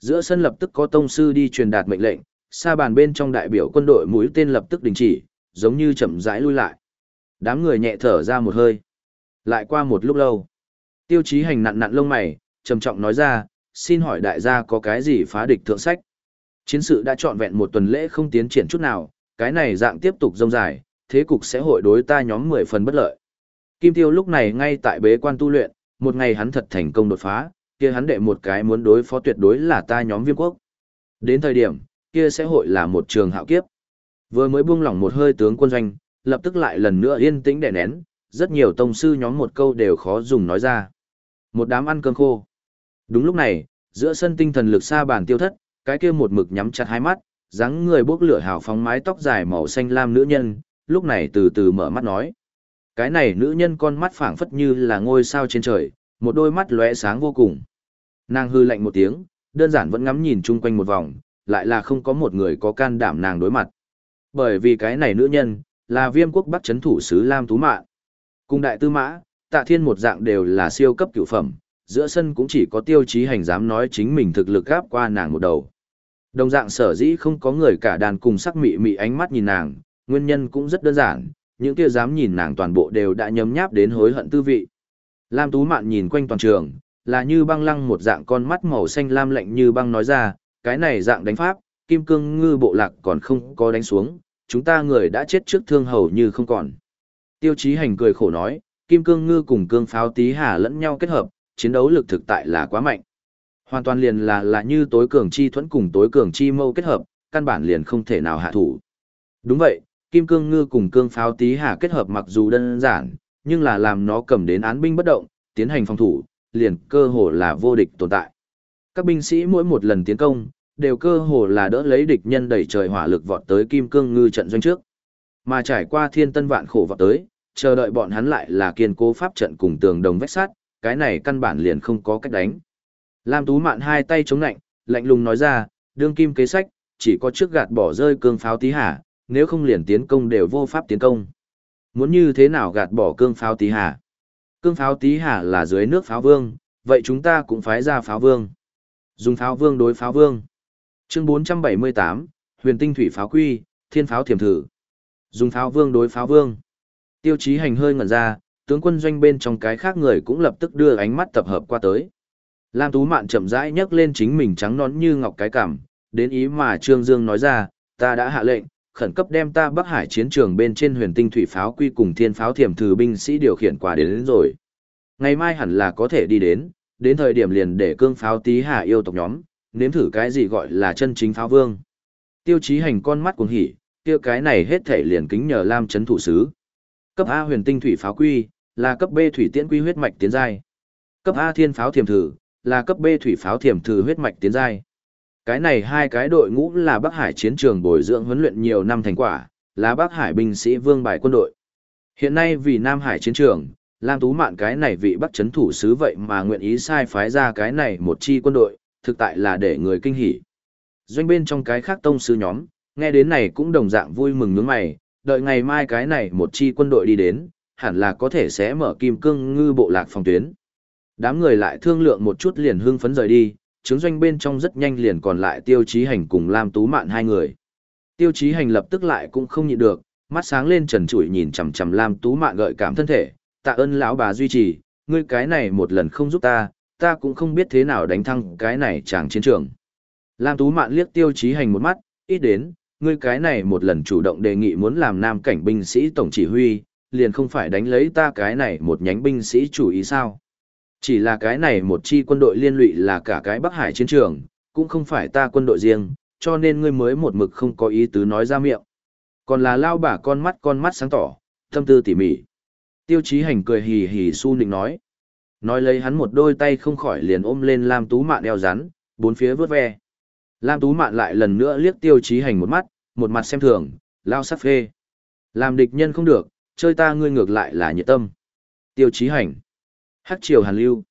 Giữa sân lập tức có tông sư đi truyền đạt mệnh lệnh, xa bàn bên trong đại biểu quân đội mũi tên lập tức đình chỉ, giống như chậm rãi lui lại. Đám người nhẹ thở ra một hơi. Lại qua một lúc lâu, tiêu chí hành nặn nặn lông mày, trầm trọng nói ra, xin hỏi đại gia có cái gì phá địch thượng sách. Chiến sự đã trọn vẹn một tuần lễ không tiến triển chút nào, cái này dạng tiếp tục rông dài, thế cục sẽ hội đối ta nhóm 10 phần bất lợi. Kim Tiêu lúc này ngay tại bế quan tu luyện, một ngày hắn thật thành công đột phá, kia hắn đệ một cái muốn đối phó tuyệt đối là ta nhóm viêm quốc. Đến thời điểm, kia sẽ hội là một trường hạo kiếp. Vừa mới buông lỏng một hơi tướng quân doanh, lập tức lại lần nữa yên tĩnh đè nén, rất nhiều tông sư nhóm một câu đều khó dùng nói ra. Một đám ăn cơm khô. Đúng lúc này, giữa sân tinh thần lực xa bàn tiêu thất, cái kia một mực nhắm chặt hai mắt, dáng người bốc lửa hào phóng mái tóc dài màu xanh lam nữ nhân, lúc này từ từ mở mắt nói. Cái này nữ nhân con mắt phảng phất như là ngôi sao trên trời, một đôi mắt lóe sáng vô cùng. Nàng hư lạnh một tiếng, đơn giản vẫn ngắm nhìn chung quanh một vòng, lại là không có một người có can đảm nàng đối mặt. Bởi vì cái này nữ nhân, là viêm quốc bắc chấn thủ sứ Lam Tú Mạn. Cùng đại tư mã, tạ thiên một dạng đều là siêu cấp cựu phẩm, giữa sân cũng chỉ có tiêu chí hành dám nói chính mình thực lực gáp qua nàng một đầu. Đồng dạng sở dĩ không có người cả đàn cùng sắc mị mị ánh mắt nhìn nàng, nguyên nhân cũng rất đơn giản, những kia dám nhìn nàng toàn bộ đều đã nhấm nháp đến hối hận tư vị. Lam Tú Mạn nhìn quanh toàn trường, là như băng lăng một dạng con mắt màu xanh lam lạnh như băng nói ra, cái này dạng đánh pháp, kim cương ngư bộ lạc còn không có đánh xuống, chúng ta người đã chết trước thương hầu như không còn. Tiêu chí hành cười khổ nói, kim cương ngư cùng cương pháo tí hà lẫn nhau kết hợp, chiến đấu lực thực tại là quá mạnh. Hoàn toàn liền là là như tối cường chi thuẫn cùng tối cường chi mâu kết hợp, căn bản liền không thể nào hạ thủ. Đúng vậy, kim cương ngư cùng cương pháo tí hà kết hợp mặc dù đơn giản, nhưng là làm nó cầm đến án binh bất động, tiến hành phòng thủ, liền cơ hồ là vô địch tồn tại. Các binh sĩ mỗi một lần tiến công, đều cơ hồ là đỡ lấy địch nhân đẩy trời hỏa lực vọt tới kim cương ngư trận doanh trước. Mà trải qua thiên tân vạn khổ vọt tới, chờ đợi bọn hắn lại là kiên cố pháp trận cùng tường đồng vách sắt, cái này căn bản liền không có cách đánh. Lam Tú Mạn hai tay chống lạnh, lạnh lùng nói ra, đương kim kế sách, chỉ có trước gạt bỏ rơi cương pháo tí hả, nếu không liền tiến công đều vô pháp tiến công. Muốn như thế nào gạt bỏ cương pháo tí hà? Cương pháo tí hà là dưới nước pháo vương, vậy chúng ta cũng phái ra pháo vương. Dùng pháo vương đối pháo vương. Chương 478, huyền tinh thủy pháo quy, thiên pháo thiểm thử. Dùng pháo vương đối pháo vương. Tiêu chí hành hơi ngẩn ra, tướng quân doanh bên trong cái khác người cũng lập tức đưa ánh mắt tập hợp qua tới. Lam Tú Mạn chậm rãi nhấc lên chính mình trắng nón như ngọc cái cảm, đến ý mà Trương Dương nói ra, ta đã hạ lệnh, khẩn cấp đem ta Bắc Hải chiến trường bên trên huyền tinh thủy pháo quy cùng thiên pháo thiểm thử binh sĩ điều khiển quả đến, đến rồi. Ngày mai hẳn là có thể đi đến, đến thời điểm liền để cương pháo tí hạ yêu tộc nhóm, nếm thử cái gì gọi là chân chính pháo vương. Tiêu chí hành con mắt cuồng hỉ, tiêu cái này hết thể liền kính nhờ Lam chấn thủ sứ. Cấp A huyền tinh thủy pháo quy, là cấp B thủy tiễn quy huyết mạch tiến giai. Cấp A thiên pháo thiểm thử, là cấp B thủy pháo thiểm thử huyết mạch tiến giai. Cái này hai cái đội ngũ là Bắc Hải chiến trường bồi dưỡng huấn luyện nhiều năm thành quả, là Bắc Hải binh sĩ vương bài quân đội. Hiện nay vì Nam Hải chiến trường, Lam Tú Mạn cái này vị Bắc chấn thủ sứ vậy mà nguyện ý sai phái ra cái này một chi quân đội, thực tại là để người kinh hỉ. Doanh bên trong cái khác tông sứ nhóm, nghe đến này cũng đồng dạng vui mừng nhướng mày, đợi ngày mai cái này một chi quân đội đi đến, hẳn là có thể sẽ mở kim cương ngư bộ lạc phòng tuyến. Đám người lại thương lượng một chút liền hưng phấn rời đi, chứng doanh bên trong rất nhanh liền còn lại tiêu chí hành cùng Lam Tú Mạn hai người. Tiêu chí hành lập tức lại cũng không nhịn được, mắt sáng lên trần trụi nhìn chằm chằm Lam Tú Mạn gợi cảm thân thể, tạ ơn lão bà duy trì, ngươi cái này một lần không giúp ta, ta cũng không biết thế nào đánh thăng cái này chàng chiến trường. Lam Tú Mạn liếc tiêu chí hành một mắt, ít đến, ngươi cái này một lần chủ động đề nghị muốn làm nam cảnh binh sĩ tổng chỉ huy, liền không phải đánh lấy ta cái này một nhánh binh sĩ chủ ý sao. Chỉ là cái này một chi quân đội liên lụy là cả cái Bắc Hải chiến trường, cũng không phải ta quân đội riêng, cho nên ngươi mới một mực không có ý tứ nói ra miệng. Còn là lao bả con mắt con mắt sáng tỏ, tâm tư tỉ mỉ. Tiêu chí hành cười hì hì su nịnh nói. Nói lấy hắn một đôi tay không khỏi liền ôm lên Lam Tú Mạn đeo rắn, bốn phía vớt ve. Lam Tú Mạn lại lần nữa liếc tiêu chí hành một mắt, một mặt xem thường, lao sắc phê. Làm địch nhân không được, chơi ta ngươi ngược lại là nhiệt tâm. Tiêu chí hành. Hắc triều hàn lưu.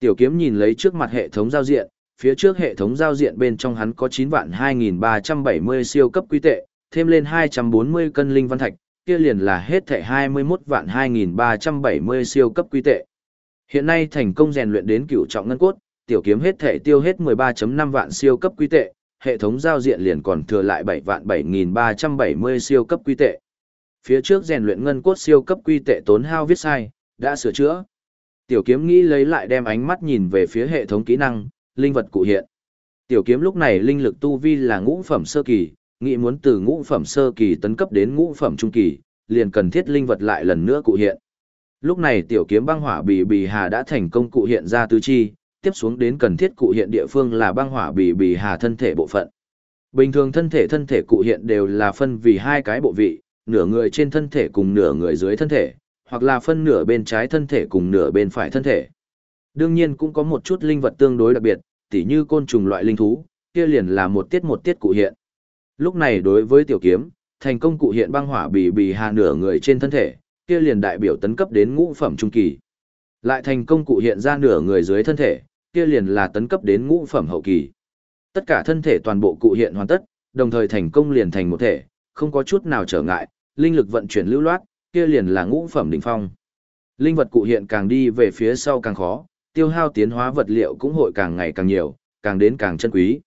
Tiểu kiếm nhìn lấy trước mặt hệ thống giao diện, phía trước hệ thống giao diện bên trong hắn có 9 vạn 2370 siêu cấp quy tệ, thêm lên 240 cân linh văn thạch, kia liền là hết thảy 21 vạn 2370 siêu cấp quy tệ. Hiện nay thành công rèn luyện đến cửu trọng ngân cốt, tiểu kiếm hết thể tiêu hết 13.5 vạn siêu cấp quy tệ, hệ thống giao diện liền còn thừa lại 7 vạn 7.370 siêu cấp quy tệ. Phía trước rèn luyện ngân cốt siêu cấp quy tệ tốn hao viết sai, đã sửa chữa. Tiểu kiếm nghĩ lấy lại đem ánh mắt nhìn về phía hệ thống kỹ năng, linh vật cụ hiện. Tiểu kiếm lúc này linh lực tu vi là ngũ phẩm sơ kỳ, nghĩ muốn từ ngũ phẩm sơ kỳ tấn cấp đến ngũ phẩm trung kỳ, liền cần thiết linh vật lại lần nữa cụ hiện. Lúc này tiểu kiếm băng hỏa bì bì hà đã thành công cụ hiện ra tứ chi, tiếp xuống đến cần thiết cụ hiện địa phương là băng hỏa bì bì hà thân thể bộ phận. Bình thường thân thể thân thể cụ hiện đều là phân vì hai cái bộ vị, nửa người trên thân thể cùng nửa người dưới thân thể, hoặc là phân nửa bên trái thân thể cùng nửa bên phải thân thể. Đương nhiên cũng có một chút linh vật tương đối đặc biệt, tỉ như côn trùng loại linh thú, kia liền là một tiết một tiết cụ hiện. Lúc này đối với tiểu kiếm, thành công cụ hiện băng hỏa bì bì hà nửa người trên thân thể, kia liền đại biểu tấn cấp đến ngũ phẩm trung kỳ. Lại thành công cụ hiện ra nửa người dưới thân thể, kia liền là tấn cấp đến ngũ phẩm hậu kỳ. Tất cả thân thể toàn bộ cụ hiện hoàn tất, đồng thời thành công liền thành một thể, không có chút nào trở ngại, linh lực vận chuyển lưu loát, kia liền là ngũ phẩm đỉnh phong. Linh vật cụ hiện càng đi về phía sau càng khó, tiêu hao tiến hóa vật liệu cũng hội càng ngày càng nhiều, càng đến càng chân quý.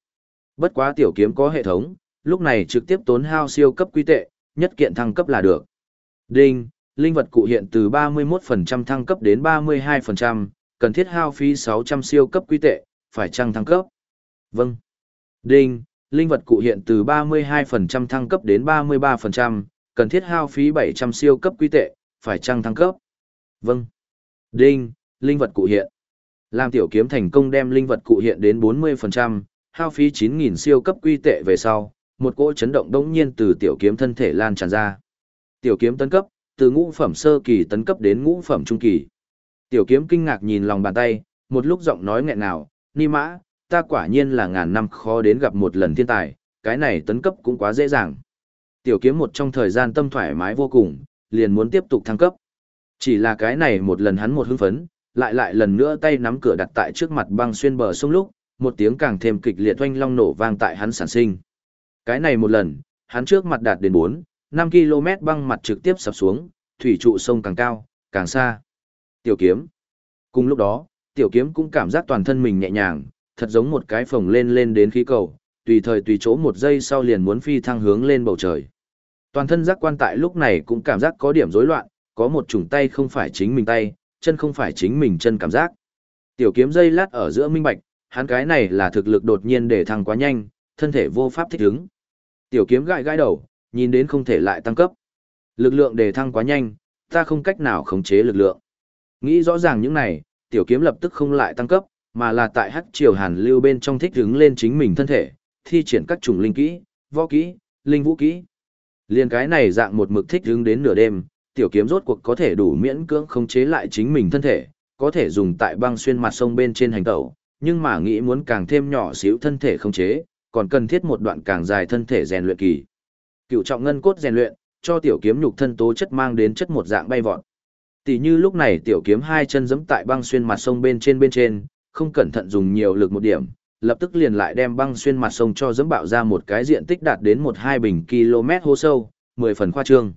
Bất quá tiểu kiếm có hệ thống, lúc này trực tiếp tốn hao siêu cấp quy tệ, nhất kiện thăng cấp là được. Đinh, linh vật cụ hiện từ 31% thăng cấp đến 32%, cần thiết hao phí 600 siêu cấp quy tệ, phải chăng thăng cấp? Vâng. Đinh, linh vật cụ hiện từ 32% thăng cấp đến 33%, cần thiết hao phí 700 siêu cấp quy tệ, phải chăng thăng cấp? Vâng. Đinh, linh vật cụ hiện. Làm tiểu kiếm thành công đem linh vật cụ hiện đến 40%, hao phí 9.000 siêu cấp quy tệ về sau, một cỗ chấn động đống nhiên từ tiểu kiếm thân thể lan tràn ra. Tiểu kiếm tấn cấp, từ ngũ phẩm sơ kỳ tấn cấp đến ngũ phẩm trung kỳ. Tiểu kiếm kinh ngạc nhìn lòng bàn tay, một lúc giọng nói nghẹn nào, ni mã, ta quả nhiên là ngàn năm khó đến gặp một lần thiên tài, cái này tấn cấp cũng quá dễ dàng. Tiểu kiếm một trong thời gian tâm thoải mái vô cùng, liền muốn tiếp tục thăng cấp. Chỉ là cái này một lần hắn một hưng phấn, lại lại lần nữa tay nắm cửa đặt tại trước mặt băng xuyên bờ sông lúc, một tiếng càng thêm kịch liệt oanh long nổ vang tại hắn sản sinh. Cái này một lần, hắn trước mặt đạt đến 4, 5 km băng mặt trực tiếp sập xuống, thủy trụ sông càng cao, càng xa. Tiểu kiếm. Cùng lúc đó, tiểu kiếm cũng cảm giác toàn thân mình nhẹ nhàng, thật giống một cái phồng lên lên đến khí cầu, tùy thời tùy chỗ một giây sau liền muốn phi thăng hướng lên bầu trời. Toàn thân giác quan tại lúc này cũng cảm giác có điểm rối loạn, có một chủng tay không phải chính mình tay, chân không phải chính mình chân cảm giác. Tiểu kiếm dây lát ở giữa minh bạch, hắn cái này là thực lực đột nhiên để thăng quá nhanh, thân thể vô pháp thích ứng. Tiểu kiếm gãi gãi đầu, nhìn đến không thể lại tăng cấp. Lực lượng để thăng quá nhanh, ta không cách nào khống chế lực lượng. Nghĩ rõ ràng những này, tiểu kiếm lập tức không lại tăng cấp, mà là tại hắc triều hàn lưu bên trong thích ứng lên chính mình thân thể, thi triển các chủng linh kỹ, võ kỹ, linh vũ kỹ. Liên cái này dạng một mực thích hướng đến nửa đêm, tiểu kiếm rốt cuộc có thể đủ miễn cưỡng khống chế lại chính mình thân thể, có thể dùng tại băng xuyên mặt sông bên trên hành tẩu, nhưng mà nghĩ muốn càng thêm nhỏ xíu thân thể khống chế, còn cần thiết một đoạn càng dài thân thể rèn luyện kỳ. Cựu trọng ngân cốt rèn luyện, cho tiểu kiếm nhục thân tố chất mang đến chất một dạng bay vọt. Tỷ như lúc này tiểu kiếm hai chân giẫm tại băng xuyên mặt sông bên trên bên trên, không cẩn thận dùng nhiều lực một điểm, lập tức liền lại đem băng xuyên mặt sông cho dẫm bạo ra một cái diện tích đạt đến một hai bình km hố sâu, 10 phần khoa trương.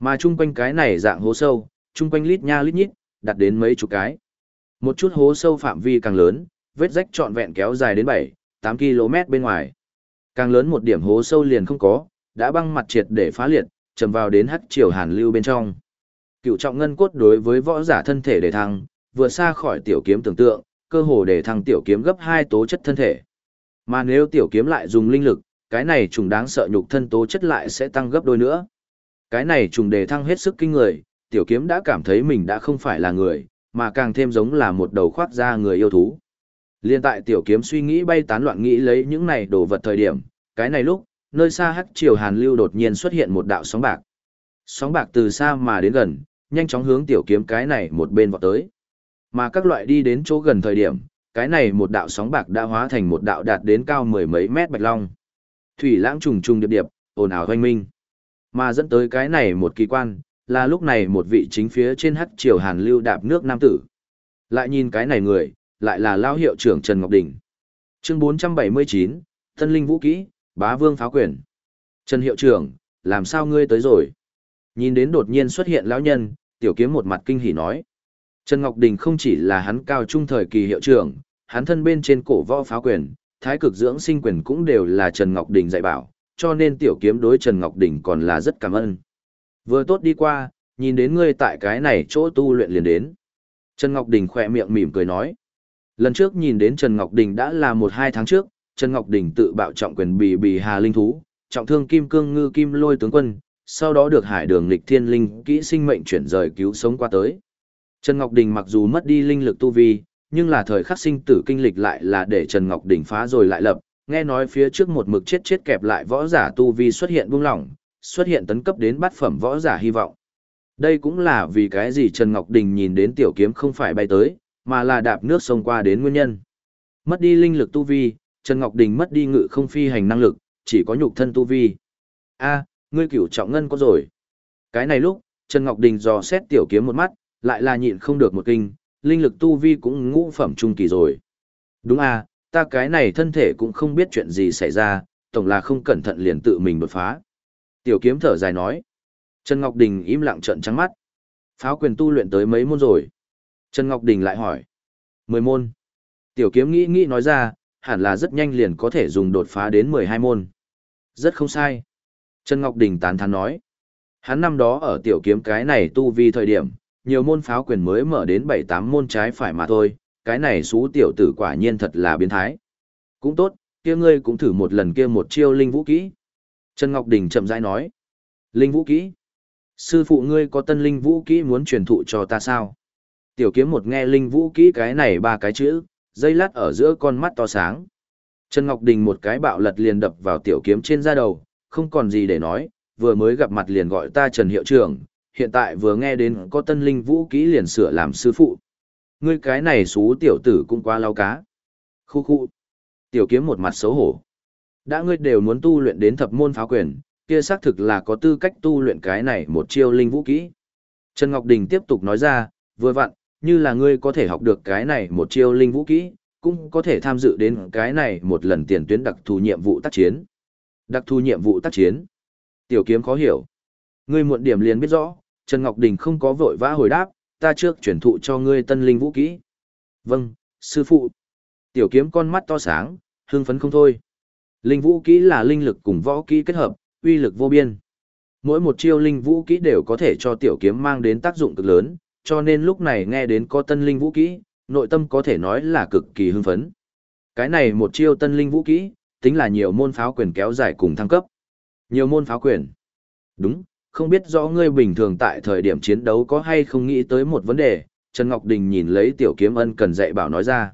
Mà chung quanh cái này dạng hố sâu, chung quanh lít nha lít nhít, đạt đến mấy chục cái. Một chút hố sâu phạm vi càng lớn, vết rách trọn vẹn kéo dài đến 7, 8 km bên ngoài. Càng lớn một điểm hố sâu liền không có, đã băng mặt triệt để phá liệt, chầm vào đến hắc triều hàn lưu bên trong. Cựu trọng ngân cốt đối với võ giả thân thể để thăng, vừa xa khỏi tiểu kiếm tưởng tượng, cơ hồ để thằng tiểu kiếm gấp hai tố chất thân thể. Mà nếu tiểu kiếm lại dùng linh lực, cái này trùng đáng sợ nhục thân tố chất lại sẽ tăng gấp đôi nữa. Cái này trùng đề thăng hết sức kinh người, tiểu kiếm đã cảm thấy mình đã không phải là người, mà càng thêm giống là một đầu khoác da người yêu thú. Liên tại tiểu kiếm suy nghĩ bay tán loạn nghĩ lấy những này đồ vật thời điểm, cái này lúc, nơi xa hắc triều hàn lưu đột nhiên xuất hiện một đạo sóng bạc. Sóng bạc từ xa mà đến gần, nhanh chóng hướng tiểu kiếm cái này một bên vọt tới. Mà các loại đi đến chỗ gần thời điểm, cái này một đạo sóng bạc đã hóa thành một đạo đạt đến cao mười mấy mét bạch long. Thủy lãng trùng trùng điệp điệp, ồn ào hoanh minh. Mà dẫn tới cái này một kỳ quan, là lúc này một vị chính phía trên hắc triều hàn lưu đạp nước nam tử. Lại nhìn cái này người, lại là lao hiệu trưởng Trần Ngọc Đình. Chương 479, Tân Linh Vũ Kỹ, Bá Vương Pháo Quyền. Trần hiệu trưởng, làm sao ngươi tới rồi? Nhìn đến đột nhiên xuất hiện lão nhân, tiểu kiếm một mặt kinh hỉ nói. Trần Ngọc Đình không chỉ là hắn cao trung thời kỳ hiệu trưởng, hắn thân bên trên cổ võ pháo quyền, thái cực dưỡng sinh quyền cũng đều là Trần Ngọc Đình dạy bảo, cho nên tiểu kiếm đối Trần Ngọc Đình còn là rất cảm ơn. Vừa tốt đi qua, nhìn đến ngươi tại cái này chỗ tu luyện liền đến. Trần Ngọc Đình khỏe miệng mỉm cười nói. Lần trước nhìn đến Trần Ngọc Đình đã là một hai tháng trước, Trần Ngọc Đình tự bạo trọng quyền bì bì hà linh thú, trọng thương kim cương ngư kim lôi tướng quân, sau đó được hải đường lịch thiên linh kỹ sinh mệnh chuyển rời cứu sống qua tới. Trần Ngọc Đình mặc dù mất đi linh lực tu vi, nhưng là thời khắc sinh tử kinh lịch lại là để Trần Ngọc Đình phá rồi lại lập, nghe nói phía trước một mực chết chết kẹp lại võ giả tu vi xuất hiện buông lỏng, xuất hiện tấn cấp đến bát phẩm võ giả hy vọng. Đây cũng là vì cái gì Trần Ngọc Đình nhìn đến tiểu kiếm không phải bay tới, mà là đạp nước sông qua đến nguyên nhân. Mất đi linh lực tu vi, Trần Ngọc Đình mất đi ngự không phi hành năng lực, chỉ có nhục thân tu vi. A, ngươi cửu trọng ngân có rồi. Cái này lúc, Trần Ngọc Đình dò xét tiểu kiếm một mắt, lại là nhịn không được một kinh, linh lực tu vi cũng ngũ phẩm trung kỳ rồi. Đúng à, ta cái này thân thể cũng không biết chuyện gì xảy ra, tổng là không cẩn thận liền tự mình đột phá. Tiểu kiếm thở dài nói. Trần Ngọc Đình im lặng trợn trắng mắt. Pháo quyền tu luyện tới mấy môn rồi? Trần Ngọc Đình lại hỏi. Mười môn. Tiểu kiếm nghĩ nghĩ nói ra, hẳn là rất nhanh liền có thể dùng đột phá đến mười hai môn. Rất không sai. Trần Ngọc Đình tán thán nói. Hắn năm đó ở tiểu kiếm cái này tu vi thời điểm, nhiều môn pháo quyền mới mở đến bảy tám môn trái phải mà thôi, cái này xú tiểu tử quả nhiên thật là biến thái. Cũng tốt, kia ngươi cũng thử một lần kia một chiêu linh vũ kỹ. Trần Ngọc Đình chậm rãi nói. Linh vũ kỹ? Sư phụ ngươi có tân linh vũ kỹ muốn truyền thụ cho ta sao? Tiểu kiếm một nghe linh vũ kỹ cái này ba cái chữ, dây lát ở giữa con mắt to sáng. Trần Ngọc Đình một cái bạo lật liền đập vào tiểu kiếm trên da đầu, không còn gì để nói, vừa mới gặp mặt liền gọi ta Trần Hiệu trưởng, hiện tại vừa nghe đến có tân linh vũ kỹ liền sửa làm sư phụ. Ngươi cái này xú tiểu tử cũng quá lao cá. Khu khu. Tiểu kiếm một mặt xấu hổ. Đã ngươi đều muốn tu luyện đến thập môn pháo quyền, kia xác thực là có tư cách tu luyện cái này một chiêu linh vũ kỹ. Trần Ngọc Đình tiếp tục nói ra, vừa vặn, như là ngươi có thể học được cái này một chiêu linh vũ kỹ, cũng có thể tham dự đến cái này một lần tiền tuyến đặc thù nhiệm vụ tác chiến. Đặc thù nhiệm vụ tác chiến. Tiểu kiếm khó hiểu. Ngươi muộn điểm liền biết rõ, Trần Ngọc Đình không có vội vã hồi đáp, ta trước chuyển thụ cho ngươi tân linh vũ kỹ. Vâng, sư phụ. Tiểu kiếm con mắt to sáng, hưng phấn không thôi. Linh vũ kỹ là linh lực cùng võ kỹ kết hợp, uy lực vô biên. Mỗi một chiêu linh vũ kỹ đều có thể cho tiểu kiếm mang đến tác dụng cực lớn, cho nên lúc này nghe đến có tân linh vũ kỹ, nội tâm có thể nói là cực kỳ hưng phấn. Cái này một chiêu tân linh vũ kỹ, tính là nhiều môn pháo quyền kéo dài cùng thăng cấp. Nhiều môn pháo quyền. Đúng, không biết rõ ngươi bình thường tại thời điểm chiến đấu có hay không nghĩ tới một vấn đề, Trần Ngọc Đình nhìn lấy tiểu kiếm ân cần dạy bảo nói ra.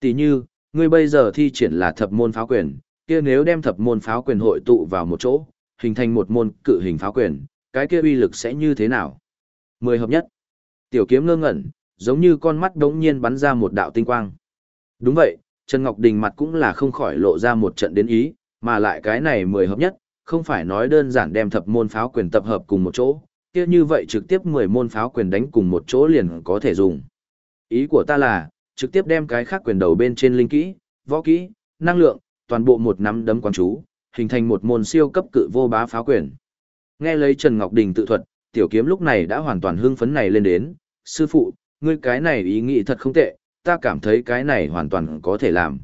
Tỷ như, ngươi bây giờ thi triển là thập môn pháo quyền, kia nếu đem thập môn pháo quyền hội tụ vào một chỗ, hình thành một môn cự hình pháo quyền, cái kia uy lực sẽ như thế nào? Mười hợp nhất. Tiểu kiếm ngơ ngẩn, giống như con mắt đống nhiên bắn ra một đạo tinh quang. Đúng vậy, Trần Ngọc Đình mặt cũng là không khỏi lộ ra một trận đến ý, mà lại cái này mười hợp nhất, không phải nói đơn giản đem thập môn pháo quyền tập hợp cùng một chỗ, kia như vậy trực tiếp 10 môn pháo quyền đánh cùng một chỗ liền có thể dùng. Ý của ta là, trực tiếp đem cái khác quyền đầu bên trên linh kỹ, võ kỹ, năng lượng, toàn bộ một nắm đấm quán chú, hình thành một môn siêu cấp cự vô bá pháo quyền. Nghe lấy Trần Ngọc Đình tự thuật, tiểu kiếm lúc này đã hoàn toàn hưng phấn này lên đến, sư phụ, ngươi cái này ý nghĩ thật không tệ, ta cảm thấy cái này hoàn toàn có thể làm.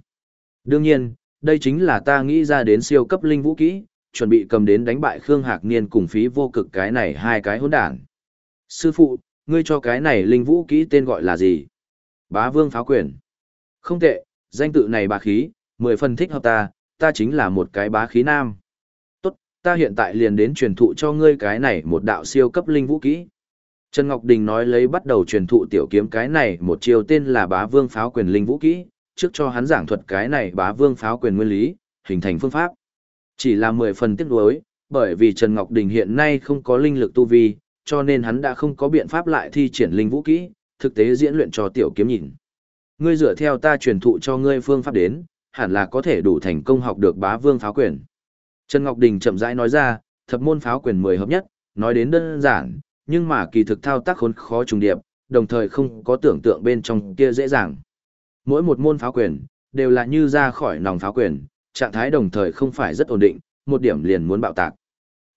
Đương nhiên, đây chính là ta nghĩ ra đến siêu cấp linh vũ kỹ, chuẩn bị cầm đến đánh bại Khương Hạc Niên cùng phí vô cực cái này hai cái hỗn đản. Sư phụ, ngươi cho cái này linh vũ kỹ tên gọi là gì? Bá vương pháo quyền. Không tệ, danh tự này bá khí, mười phần thích hợp ta, ta chính là một cái bá khí nam. Tốt, ta hiện tại liền đến truyền thụ cho ngươi cái này một đạo siêu cấp linh vũ kỹ. Trần Ngọc Đình nói lấy bắt đầu truyền thụ tiểu kiếm cái này một chiêu tên là bá vương pháo quyền linh vũ kỹ, trước cho hắn giảng thuật cái này bá vương pháo quyền nguyên lý, hình thành phương pháp. Chỉ là mười phần tiếc nuối, bởi vì Trần Ngọc Đình hiện nay không có linh lực tu vi, cho nên hắn đã không có biện pháp lại thi triển linh vũ kỹ, thực tế diễn luyện cho tiểu kiếm nhìn. Ngươi dựa theo ta truyền thụ cho ngươi phương pháp đến, hẳn là có thể đủ thành công học được bá vương pháo quyền. Trần Ngọc Đình chậm rãi nói ra, thập môn pháo quyền mười hợp nhất, nói đến đơn giản, nhưng mà kỳ thực thao tác khốn khó trùng điệp, đồng thời không có tưởng tượng bên trong kia dễ dàng. Mỗi một môn pháo quyền, đều là như ra khỏi nòng pháo quyền, trạng thái đồng thời không phải rất ổn định, một điểm liền muốn bạo tạc.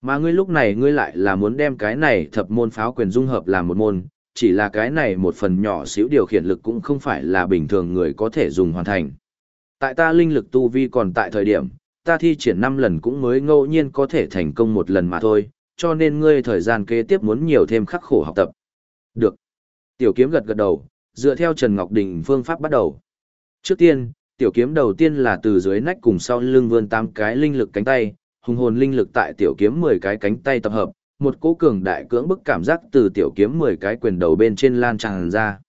Mà ngươi lúc này ngươi lại là muốn đem cái này thập môn pháo quyền dung hợp làm một môn, chỉ là cái này một phần nhỏ xíu điều khiển lực cũng không phải là bình thường người có thể dùng hoàn thành. Tại ta linh lực tu vi còn tại thời điểm, ta thi triển 5 lần cũng mới ngẫu nhiên có thể thành công một lần mà thôi, cho nên ngươi thời gian kế tiếp muốn nhiều thêm khắc khổ học tập. Được. Tiểu kiếm gật gật đầu, dựa theo Trần Ngọc Đình phương pháp bắt đầu. Trước tiên, tiểu kiếm đầu tiên là từ dưới nách cùng sau lưng vươn tám cái linh lực cánh tay, hùng hồn linh lực tại tiểu kiếm 10 cái cánh tay tập hợp, một cỗ cường đại cưỡng bức cảm giác từ tiểu kiếm 10 cái quyền đầu bên trên lan tràn ra.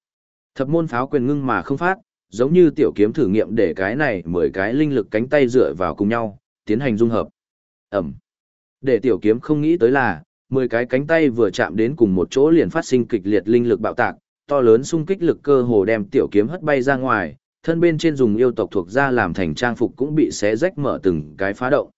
Thập môn pháo quyền ngưng mà không phát, giống như tiểu kiếm thử nghiệm để cái này 10 cái linh lực cánh tay dựa vào cùng nhau, tiến hành dung hợp. Ẩm. Để tiểu kiếm không nghĩ tới là, 10 cái cánh tay vừa chạm đến cùng một chỗ liền phát sinh kịch liệt linh lực bạo tạc, to lớn xung kích lực cơ hồ đem tiểu kiếm hất bay ra ngoài, thân bên trên dùng yêu tộc thuộc ra làm thành trang phục cũng bị xé rách mở từng cái phá động.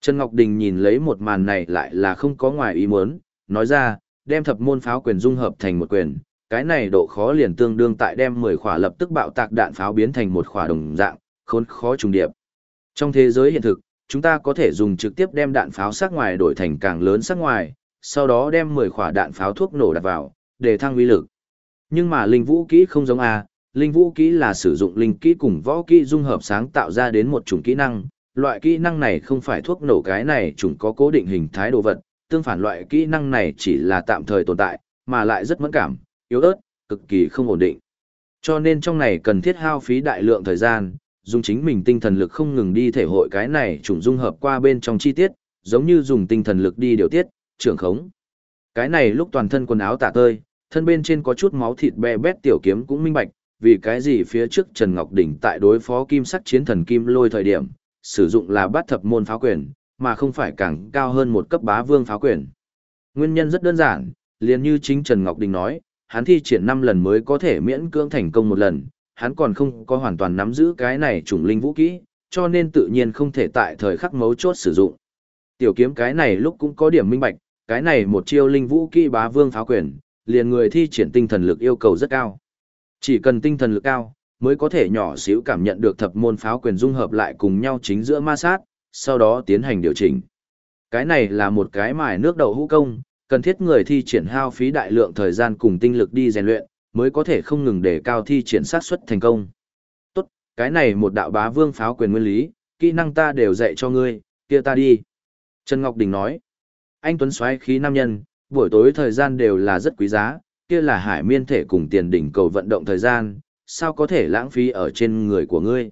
Trần Ngọc Đình nhìn lấy một màn này lại là không có ngoài ý muốn, nói ra, đem thập môn pháo quyền dung hợp thành một quyền, cái này độ khó liền tương đương tại đem 10 khỏa lập tức bạo tạc đạn pháo biến thành một khỏa đồng dạng, khốn khó trùng điệp. Trong thế giới hiện thực, chúng ta có thể dùng trực tiếp đem đạn pháo sắc ngoài đổi thành càng lớn sắc ngoài, sau đó đem 10 khỏa đạn pháo thuốc nổ đặt vào, để thăng uy lực. Nhưng mà linh vũ kỹ không giống a, linh vũ kỹ là sử dụng linh kỹ cùng võ kỹ dung hợp sáng tạo ra đến một chủng kỹ năng, loại kỹ năng này không phải thuốc nổ cái này chủng có cố định hình thái đồ vật, tương phản loại kỹ năng này chỉ là tạm thời tồn tại, mà lại rất mẫn cảm, yếu ớt, cực kỳ không ổn định. Cho nên trong này cần thiết hao phí đại lượng thời gian, dùng chính mình tinh thần lực không ngừng đi thể hội cái này chủng dung hợp qua bên trong chi tiết, giống như dùng tinh thần lực đi điều tiết, trưởng khống. Cái này lúc toàn thân quần áo tả tơi, thân bên trên có chút máu thịt bè bét tiểu kiếm cũng minh bạch, vì cái gì phía trước Trần Ngọc Đỉnh tại đối phó kim sắc chiến thần kim lôi thời điểm, sử dụng là bát thập môn pháo quyền, mà không phải càng cao hơn một cấp bá vương pháo quyền. Nguyên nhân rất đơn giản, liền như chính Trần Ngọc Đình nói, hắn thi triển 5 lần mới có thể miễn cưỡng thành công một lần, hắn còn không có hoàn toàn nắm giữ cái này trùng linh vũ kỹ, cho nên tự nhiên không thể tại thời khắc mấu chốt sử dụng. Tiểu kiếm cái này lúc cũng có điểm minh bạch, cái này một chiêu linh vũ kỹ bá vương pháo quyền, liền người thi triển tinh thần lực yêu cầu rất cao. Chỉ cần tinh thần lực cao, mới có thể nhỏ xíu cảm nhận được thập môn pháo quyền dung hợp lại cùng nhau chính giữa ma sát, sau đó tiến hành điều chỉnh. Cái này là một cái mài nước đầu hũ công, cần thiết người thi triển hao phí đại lượng thời gian cùng tinh lực đi rèn luyện, mới có thể không ngừng để cao thi triển sát suất thành công. Tốt, cái này một đạo bá vương pháo quyền nguyên lý, kỹ năng ta đều dạy cho ngươi, kia ta đi. Trần Ngọc Đình nói, anh Tuấn xoáy khí nam nhân, buổi tối thời gian đều là rất quý giá, kia là hải miên thể cùng tiền đỉnh cầu vận động thời gian, sao có thể lãng phí ở trên người của ngươi.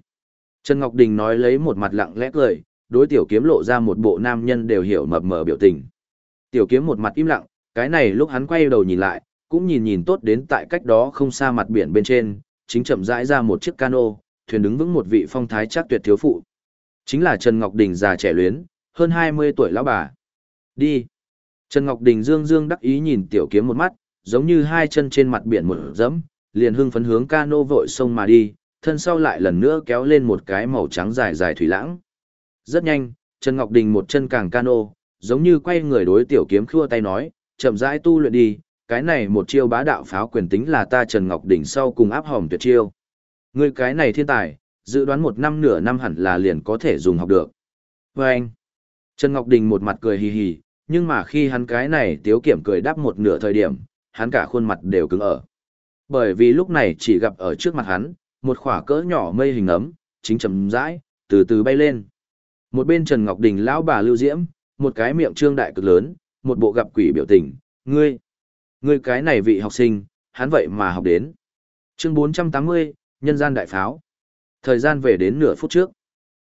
Trần Ngọc Đình nói lấy một mặt lặng lẽ cười, đối tiểu kiếm lộ ra một bộ nam nhân đều hiểu mập mờ biểu tình. Tiểu kiếm một mặt im lặng, cái này lúc hắn quay đầu nhìn lại, cũng nhìn nhìn tốt đến tại cách đó không xa mặt biển bên trên, chính chậm rãi ra một chiếc cano, thuyền đứng vững một vị phong thái chắc tuyệt thiếu phụ. Chính là Trần Ngọc Đình già trẻ luyến, hơn 20 tuổi lão bà. Đi. Trần Ngọc Đình dương dương đắc ý nhìn tiểu kiếm một mắt, giống như hai chân trên mặt biển một dẫm, liền hưng phấn hướng cano vội sông mà đi, thân sau lại lần nữa kéo lên một cái màu trắng dài dài thủy lãng. Rất nhanh, Trần Ngọc Đình một chân càng cano, giống như quay người đối tiểu kiếm khua tay nói, chậm rãi tu luyện đi, cái này một chiêu bá đạo pháo quyền tính là ta Trần Ngọc Đình sau cùng áp hỏng tuyệt chiêu. Người cái này thiên tài, dự đoán một năm nửa năm hẳn là liền có thể dùng học được. Và anh, Trần Ngọc Đình một mặt cười hì hì, nhưng mà khi hắn cái này tiếu kiểm cười đáp một nửa thời điểm, hắn cả khuôn mặt đều cứng ở. Bởi vì lúc này chỉ gặp ở trước mặt hắn, một khỏa cỡ nhỏ mây hình ấm, chính chầm rãi, từ từ bay lên. Một bên Trần Ngọc Đình lão bà Lưu Diễm, một cái miệng trương đại cực lớn, một bộ gặp quỷ biểu tình, ngươi, ngươi cái này vị học sinh, hắn vậy mà học đến. Chương 480, Nhân gian đại pháo. Thời gian về đến nửa phút trước.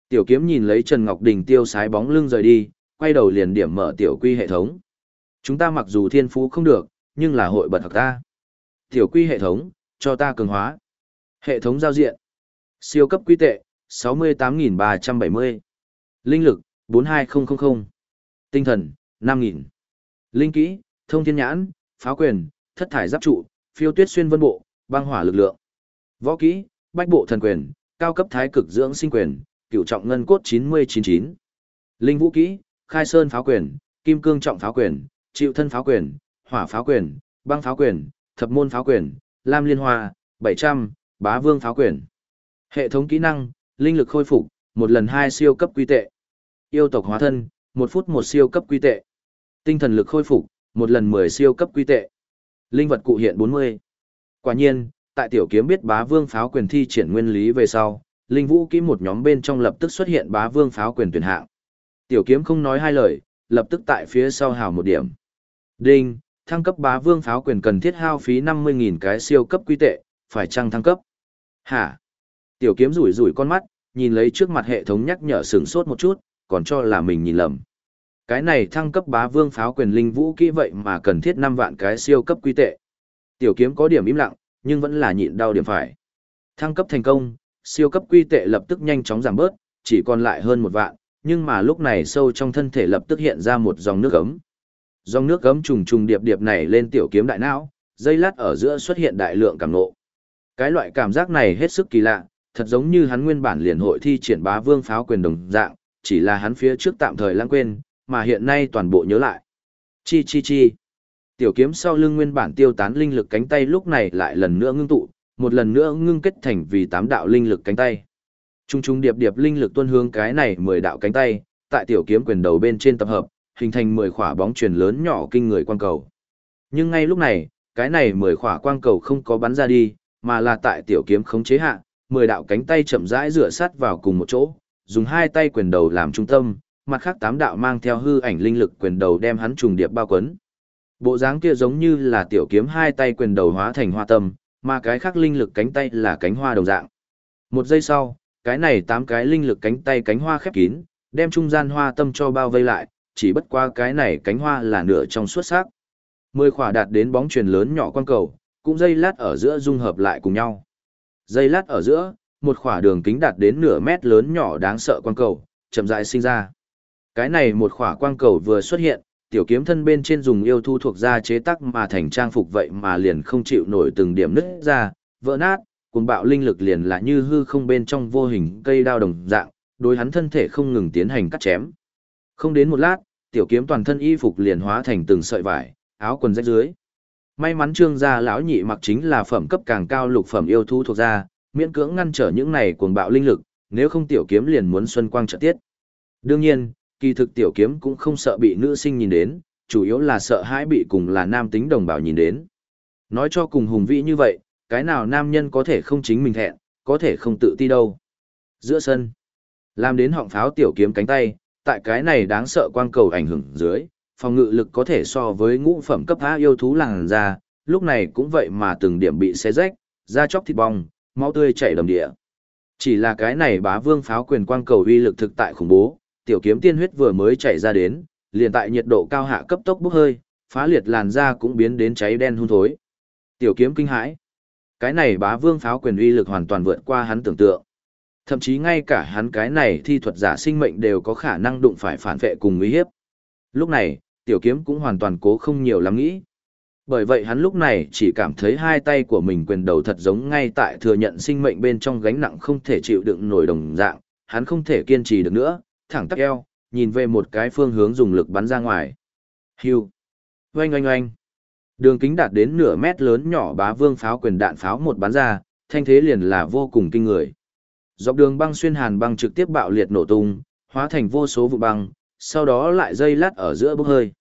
Tiểu kiếm nhìn lấy Trần Ngọc Đình tiêu sái bóng lưng rời đi, quay đầu liền điểm mở tiểu quy hệ thống. Chúng ta mặc dù thiên phú không được, nhưng là hội bật hợp ta. Tiểu quy hệ thống, cho ta cường hóa. Hệ thống giao diện. Siêu cấp quy tệ, 68.370. Linh lực, 42000. Tinh thần, 5.000. Linh kỹ, thông thiên nhãn, pháo quyền, thất thải giáp trụ, phiêu tuyết xuyên vân bộ, băng hỏa lực lượng. Võ kỹ, bách bộ thần quyền, cao cấp thái cực dưỡng sinh quyền, cựu trọng ngân cốt 9099. Linh vũ kỹ, khai sơn pháo quyền, kim cương trọng pháo quyền, chịu thân pháo quyền, hỏa pháo quyền, băng pháo quyền, thập môn pháo quyền, lam liên hoa, 700, bá vương pháo quyền. Hệ thống kỹ năng, linh lực khôi phục, một lần hai siêu cấp quy tệ. Yêu tộc hóa thân, một phút một siêu cấp quy tệ. Tinh thần lực khôi phục, một lần 10 siêu cấp quy tệ. Linh vật cụ hiện 40. Quả nhiên, tại tiểu kiếm biết bá vương pháo quyền thi triển nguyên lý về sau, linh vũ kỹ một nhóm bên trong lập tức xuất hiện bá vương pháo quyền tuyển hạng. Tiểu kiếm không nói hai lời, lập tức tại phía sau hào một điểm. Đinh, thăng cấp bá vương pháo quyền cần thiết hao phí 50.000 cái siêu cấp quy tệ, phải chăng thăng cấp? Hả? Tiểu kiếm rủi rủi con mắt, nhìn lấy trước mặt hệ thống nhắc nhở sửng sốt một chút, còn cho là mình nhìn lầm. Cái này thăng cấp bá vương pháo quyền linh vũ kỹ vậy mà cần thiết 5 vạn cái siêu cấp quy tệ. Tiểu kiếm có điểm im lặng, nhưng vẫn là nhịn đau điểm phải. Thăng cấp thành công, siêu cấp quy tệ lập tức nhanh chóng giảm bớt, chỉ còn lại hơn một vạn, nhưng mà lúc này sâu trong thân thể lập tức hiện ra một dòng nước ấm. Dòng nước gấm trùng trùng điệp điệp này lên tiểu kiếm đại não, dây lát ở giữa xuất hiện đại lượng cảm nộ. Cái loại cảm giác này hết sức kỳ lạ, thật giống như hắn nguyên bản liền hội thi triển bá vương pháo quyền đồng dạng, chỉ là hắn phía trước tạm thời lãng quên, mà hiện nay toàn bộ nhớ lại. Chi chi chi. Tiểu kiếm sau lưng nguyên bản tiêu tán linh lực cánh tay lúc này lại lần nữa ngưng tụ, một lần nữa ngưng kết thành vì tám đạo linh lực cánh tay. Trung trung điệp điệp linh lực tuôn hướng cái này mười đạo cánh tay, tại tiểu kiếm quyền đầu bên trên tập hợp, hình thành mười khỏa bóng truyền lớn nhỏ kinh người quang cầu. Nhưng ngay lúc này, cái này mười khỏa quang cầu không có bắn ra đi, mà là tại tiểu kiếm khống chế hạ, mười đạo cánh tay chậm rãi rửa sát vào cùng một chỗ, dùng hai tay quyền đầu làm trung tâm, mặt khác tám đạo mang theo hư ảnh linh lực quyền đầu đem hắn trùng điệp bao quấn. Bộ dáng kia giống như là tiểu kiếm hai tay quyền đầu hóa thành hoa tâm, mà cái khác linh lực cánh tay là cánh hoa đồng dạng. Một giây sau, cái này tám cái linh lực cánh tay cánh hoa khép kín, đem trung gian hoa tâm cho bao vây lại, chỉ bất qua cái này cánh hoa là nửa trong suốt sắc. Mười khỏa đạt đến bóng truyền lớn nhỏ quan cầu, cũng dây lát ở giữa dung hợp lại cùng nhau. Dây lát ở giữa, một khỏa đường kính đạt đến nửa mét lớn nhỏ đáng sợ quan cầu, chậm rãi sinh ra. Cái này một khỏa quang cầu vừa xuất hiện, tiểu kiếm thân bên trên dùng yêu thu thuộc ra chế tác mà thành trang phục vậy mà liền không chịu nổi từng điểm nứt ra, vỡ nát, cuồng bạo linh lực liền là như hư không bên trong vô hình cây đao đồng dạng, đối hắn thân thể không ngừng tiến hành cắt chém. Không đến một lát, tiểu kiếm toàn thân y phục liền hóa thành từng sợi vải, áo quần rách dưới. May mắn trương gia lão nhị mặc chính là phẩm cấp càng cao lục phẩm yêu thú thuộc gia, miễn cưỡng ngăn trở những này cuồng bạo linh lực, nếu không tiểu kiếm liền muốn xuân quang trợ tiết. Đương nhiên, kỳ thực tiểu kiếm cũng không sợ bị nữ sinh nhìn đến, chủ yếu là sợ hãi bị cùng là nam tính đồng bào nhìn đến. Nói cho cùng hùng vĩ như vậy, cái nào nam nhân có thể không chính mình thẹn, có thể không tự ti đâu. Giữa sân, làm đến họng pháo tiểu kiếm cánh tay, tại cái này đáng sợ quang cầu ảnh hưởng dưới, phòng ngự lực có thể so với ngũ phẩm cấp A yêu thú làng ra, lúc này cũng vậy mà từng điểm bị xé rách, da chóc thịt bong, máu tươi chảy đầm địa. Chỉ là cái này bá vương pháo quyền quang cầu uy lực thực tại khủng bố, tiểu kiếm tiên huyết vừa mới chảy ra đến, liền tại nhiệt độ cao hạ cấp tốc bốc hơi, phá liệt làn da cũng biến đến cháy đen hun thối. Tiểu kiếm kinh hãi. Cái này bá vương pháo quyền uy lực hoàn toàn vượt qua hắn tưởng tượng. Thậm chí ngay cả hắn cái này thi thuật giả sinh mệnh đều có khả năng đụng phải phản vệ cùng nguy hiếp. Lúc này, tiểu kiếm cũng hoàn toàn cố không nhiều lắm nghĩ. Bởi vậy hắn lúc này chỉ cảm thấy hai tay của mình quyền đầu thật giống ngay tại thừa nhận sinh mệnh bên trong gánh nặng không thể chịu đựng nổi đồng dạng, hắn không thể kiên trì được nữa, thẳng tắp eo, nhìn về một cái phương hướng dùng lực bắn ra ngoài. Hưu. Oanh oanh oanh. Đường kính đạt đến nửa mét lớn nhỏ bá vương pháo quyền đạn pháo một bắn ra, thanh thế liền là vô cùng kinh người. Dọc đường băng xuyên hàn băng trực tiếp bạo liệt nổ tung, hóa thành vô số vụ băng, sau đó lại dây lát ở giữa bốc hơi.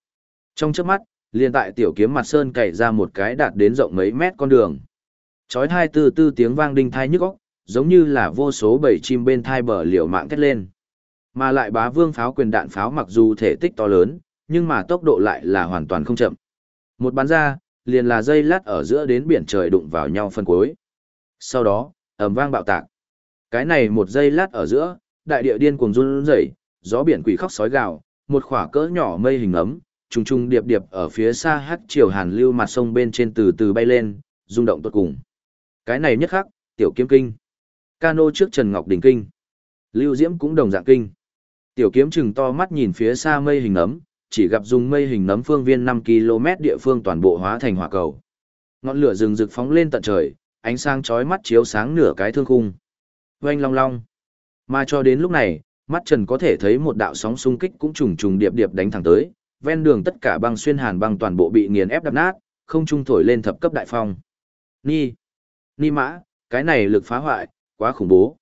Trong chớp mắt, liền tại tiểu kiếm mặt sơn cày ra một cái đạt đến rộng mấy mét con đường. Chói hai từ tư tiếng vang đinh thai nhức óc, giống như là vô số bầy chim bên thai bờ liều mạng kết lên. Mà lại bá vương pháo quyền đạn pháo mặc dù thể tích to lớn, nhưng mà tốc độ lại là hoàn toàn không chậm. Một bắn ra, liền là dây lát ở giữa đến biển trời đụng vào nhau phân cuối. Sau đó, ầm vang bạo tạc. Cái này một dây lát ở giữa, đại địa điên cuồng run rẩy, gió biển quỷ khóc sói gào, một khỏa cỡ nhỏ mây hình ấm, trùng trùng điệp điệp ở phía xa hắt chiều hàn lưu mặt sông bên trên từ từ bay lên, rung động tuột cùng. Cái này nhất khắc, tiểu kiếm kinh. Cano trước Trần Ngọc Đình kinh. Lưu Diễm cũng đồng dạng kinh. Tiểu kiếm chừng to mắt nhìn phía xa mây hình nấm, chỉ gặp dùng mây hình nấm phương viên 5 km địa phương toàn bộ hóa thành hỏa cầu. Ngọn lửa rừng rực phóng lên tận trời, ánh sáng chói mắt chiếu sáng nửa cái thương khung. Oanh long long. Mà cho đến lúc này, mắt Trần có thể thấy một đạo sóng xung kích cũng trùng trùng điệp điệp đánh thẳng tới, ven đường tất cả băng xuyên hàn băng toàn bộ bị nghiền ép đập nát, không trung thổi lên thập cấp đại phong. Ni, ni mã, cái này lực phá hoại, quá khủng bố.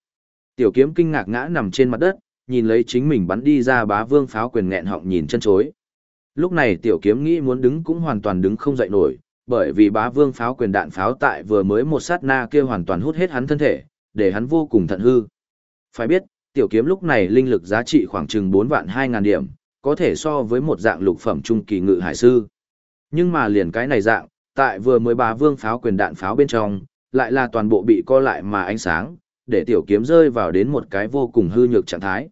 Tiểu kiếm kinh ngạc ngã nằm trên mặt đất, nhìn lấy chính mình bắn đi ra bá vương pháo quyền nghẹn họng nhìn chân chối. Lúc này tiểu kiếm nghĩ muốn đứng cũng hoàn toàn đứng không dậy nổi, bởi vì bá vương pháo quyền đạn pháo tại vừa mới một sát na kia hoàn toàn hút hết hắn thân thể, để hắn vô cùng thận hư. Phải biết, tiểu kiếm lúc này linh lực giá trị khoảng chừng 4 vạn 2 ngàn điểm, có thể so với một dạng lục phẩm trung kỳ ngự hải sư. Nhưng mà liền cái này dạng, tại vừa mới bá vương pháo quyền đạn pháo bên trong, lại là toàn bộ bị co lại mà ánh sáng, để tiểu kiếm rơi vào đến một cái vô cùng hư nhược trạng thái.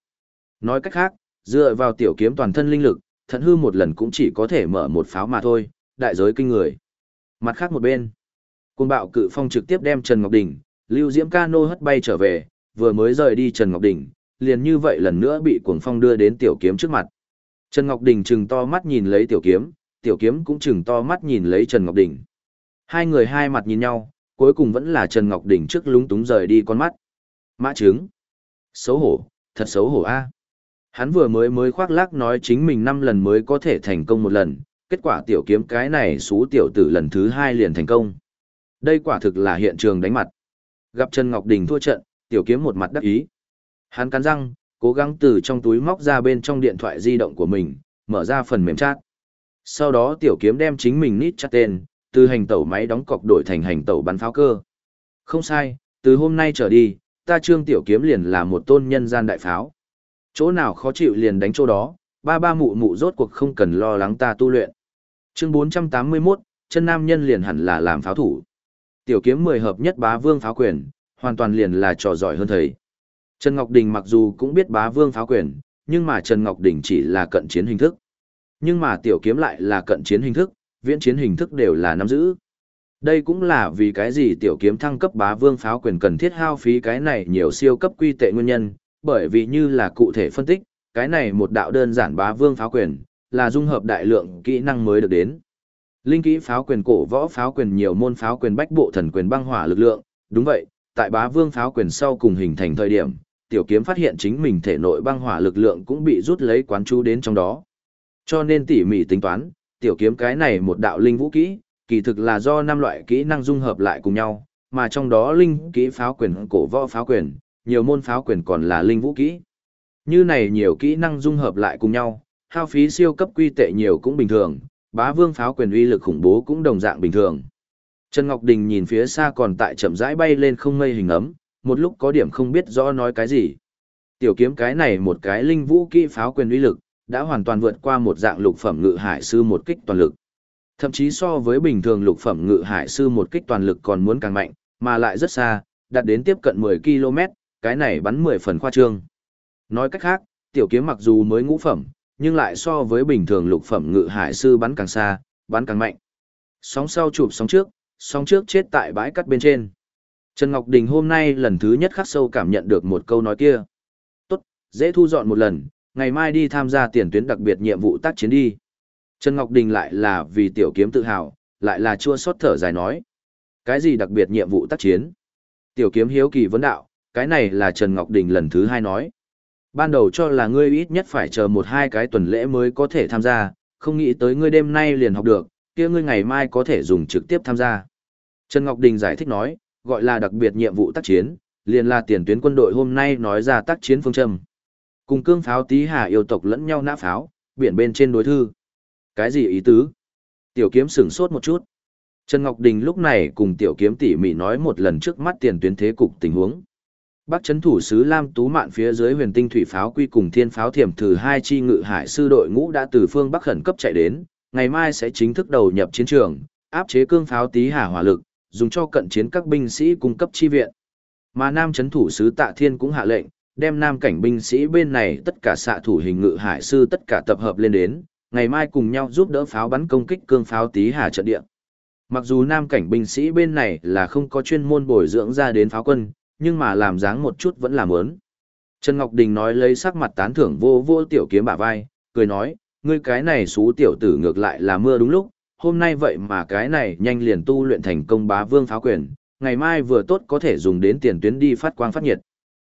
Nói cách khác, dựa vào tiểu kiếm toàn thân linh lực, thận hư một lần cũng chỉ có thể mở một pháo mà thôi, đại giới kinh người. Mặt khác một bên, cuồng bạo cự phong trực tiếp đem Trần Ngọc Đình, Lưu Diễm Cano hất bay trở về, vừa mới rời đi Trần Ngọc Đình, liền như vậy lần nữa bị cuồng phong đưa đến tiểu kiếm trước mặt. Trần Ngọc Đình chừng to mắt nhìn lấy tiểu kiếm, tiểu kiếm cũng chừng to mắt nhìn lấy Trần Ngọc Đình. Hai người hai mặt nhìn nhau, cuối cùng vẫn là Trần Ngọc Đình trước lúng túng rời đi con mắt. Mã trứng. Xấu hổ, thật xấu hổ a. Hắn vừa mới mới khoác lác nói chính mình năm lần mới có thể thành công một lần, kết quả tiểu kiếm cái này xú tiểu tử lần thứ hai liền thành công. Đây quả thực là hiện trường đánh mặt. Gặp Trần Ngọc Đình thua trận, tiểu kiếm một mặt đắc ý. Hắn cắn răng, cố gắng từ trong túi móc ra bên trong điện thoại di động của mình, mở ra phần mềm chat. Sau đó tiểu kiếm đem chính mình nít chat tên, từ hành tẩu máy đóng cọc đổi thành hành tẩu bắn pháo cơ. Không sai, từ hôm nay trở đi, ta trương tiểu kiếm liền là một tôn nhân gian đại pháo. Chỗ nào khó chịu liền đánh chỗ đó, ba ba mụ mụ rốt cuộc không cần lo lắng ta tu luyện. Chương 481, chân nam nhân liền hẳn là làm pháo thủ. Tiểu kiếm mười hợp nhất bá vương pháo quyền, hoàn toàn liền là trò giỏi hơn thầy. Trần Ngọc Đình mặc dù cũng biết bá vương pháo quyền, nhưng mà Trần Ngọc Đình chỉ là cận chiến hình thức. Nhưng mà tiểu kiếm lại là cận chiến hình thức, viễn chiến hình thức đều là nắm giữ. Đây cũng là vì cái gì tiểu kiếm thăng cấp bá vương pháo quyền cần thiết hao phí cái này nhiều siêu cấp quy tệ nguyên nhân, bởi vì như là cụ thể phân tích, cái này một đạo đơn giản bá vương pháo quyền, là dung hợp đại lượng kỹ năng mới được đến. Linh kỹ pháo quyền cổ võ pháo quyền nhiều môn pháo quyền bách bộ thần quyền băng hỏa lực lượng, đúng vậy, tại bá vương pháo quyền sau cùng hình thành thời điểm, tiểu kiếm phát hiện chính mình thể nội băng hỏa lực lượng cũng bị rút lấy quán chú đến trong đó. Cho nên tỉ mỉ tính toán, tiểu kiếm cái này một đạo linh vũ kỹ, kỳ thực là do năm loại kỹ năng dung hợp lại cùng nhau, mà trong đó linh kỹ pháo quyền cổ võ pháo quyền, nhiều môn pháo quyền còn là linh vũ kỹ. Như này nhiều kỹ năng dung hợp lại cùng nhau, hao phí siêu cấp quy tệ nhiều cũng bình thường, bá vương pháo quyền uy lực khủng bố cũng đồng dạng bình thường. Trần Ngọc Đình nhìn phía xa còn tại chậm rãi bay lên không mây hình ấm, một lúc có điểm không biết rõ nói cái gì. Tiểu kiếm cái này một cái linh vũ kỹ pháo quyền uy lực, đã hoàn toàn vượt qua một dạng lục phẩm ngự hải sư một kích toàn lực. Thậm chí so với bình thường lục phẩm ngự hải sư một kích toàn lực còn muốn càng mạnh, mà lại rất xa, đạt đến tiếp cận 10 km, cái này bắn 10 phần khoa trương. Nói cách khác, tiểu kiếm mặc dù mới ngũ phẩm, nhưng lại so với bình thường lục phẩm ngự hải sư bắn càng xa, bắn càng mạnh. Sóng sau chụp sóng trước, sóng trước chết tại bãi cắt bên trên. Trần Ngọc Đình hôm nay lần thứ nhất khắc sâu cảm nhận được một câu nói kia. Tốt, dễ thu dọn một lần, ngày mai đi tham gia tiền tuyến đặc biệt nhiệm vụ tác chiến đi. Trần Ngọc Đình lại là vì tiểu kiếm tự hào, lại là chua xót thở dài nói. Cái gì đặc biệt nhiệm vụ tác chiến? Tiểu kiếm hiếu kỳ vấn đạo, cái này là Trần Ngọc Đình lần thứ hai nói. Ban đầu cho là ngươi ít nhất phải chờ một hai cái tuần lễ mới có thể tham gia, không nghĩ tới ngươi đêm nay liền học được, kia ngươi ngày mai có thể dùng trực tiếp tham gia. Trần Ngọc Đình giải thích nói, gọi là đặc biệt nhiệm vụ tác chiến, liền là tiền tuyến quân đội hôm nay nói ra tác chiến phương châm. Cùng cương pháo tí hà yêu tộc lẫn nhau nã pháo, biển bên trên đối thư. Cái gì ý tứ? Tiểu kiếm sửng sốt một chút. Trần Ngọc Đình lúc này cùng tiểu kiếm tỉ mỉ nói một lần trước mắt tiền tuyến thế cục tình huống. Bắc chấn thủ sứ Lam Tú Mạn phía dưới huyền tinh thủy pháo quy cùng thiên pháo thiểm thử hai chi ngự hải sư đội ngũ đã từ phương Bắc khẩn cấp chạy đến, ngày mai sẽ chính thức đầu nhập chiến trường, áp chế cương pháo tí hà hỏa lực, dùng cho cận chiến các binh sĩ cung cấp chi viện. Mà Nam chấn thủ sứ Tạ Thiên cũng hạ lệnh, đem Nam cảnh binh sĩ bên này tất cả xạ thủ hình ngự hải sư tất cả tập hợp lên đến, ngày mai cùng nhau giúp đỡ pháo bắn công kích cương pháo tí hà trận địa. Mặc dù Nam cảnh binh sĩ bên này là không có chuyên môn bồi dưỡng ra đến pháo quân, nhưng mà làm dáng một chút vẫn làm ớn. Trần Ngọc Đình nói lấy sắc mặt tán thưởng vô vô tiểu kiếm bả vai, cười nói, ngươi cái này xú tiểu tử ngược lại là mưa đúng lúc, hôm nay vậy mà cái này nhanh liền tu luyện thành công bá vương pháo quyền, ngày mai vừa tốt có thể dùng đến tiền tuyến đi phát quang phát nhiệt.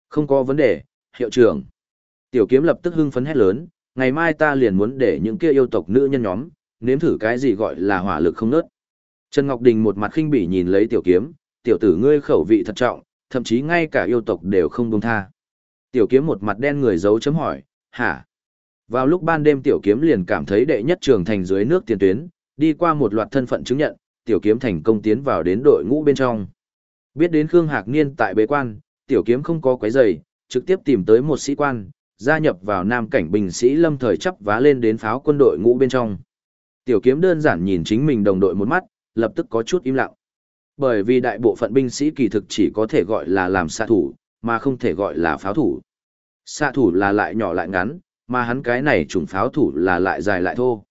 Không có vấn đề, hiệu trưởng. Tiểu kiếm lập tức hưng phấn hét lớn, ngày mai ta liền muốn để những kia yêu tộc nữ nhân nhóm, nếm thử cái gì gọi là hỏa lực không nớt. Trần Ngọc Đình một mặt khinh bỉ nhìn lấy tiểu kiếm, tiểu tử ngươi khẩu vị thật trọng, thậm chí ngay cả yêu tộc đều không buông tha. Tiểu kiếm một mặt đen người giấu chấm hỏi, hả? Vào lúc ban đêm tiểu kiếm liền cảm thấy đệ nhất trường thành dưới nước tiền tuyến, đi qua một loạt thân phận chứng nhận, tiểu kiếm thành công tiến vào đến đội ngũ bên trong. Biết đến Khương Hạc Niên tại bế quan, tiểu kiếm không có quấy rầy, trực tiếp tìm tới một sĩ quan, gia nhập vào nam cảnh binh sĩ lâm thời chấp vá lên đến pháo quân đội ngũ bên trong. Tiểu kiếm đơn giản nhìn chính mình đồng đội một mắt, lập tức có chút im lặng. Bởi vì đại bộ phận binh sĩ kỳ thực chỉ có thể gọi là làm xạ thủ, mà không thể gọi là pháo thủ. Xạ thủ là lại nhỏ lại ngắn, mà hắn cái này trùng pháo thủ là lại dài lại thô.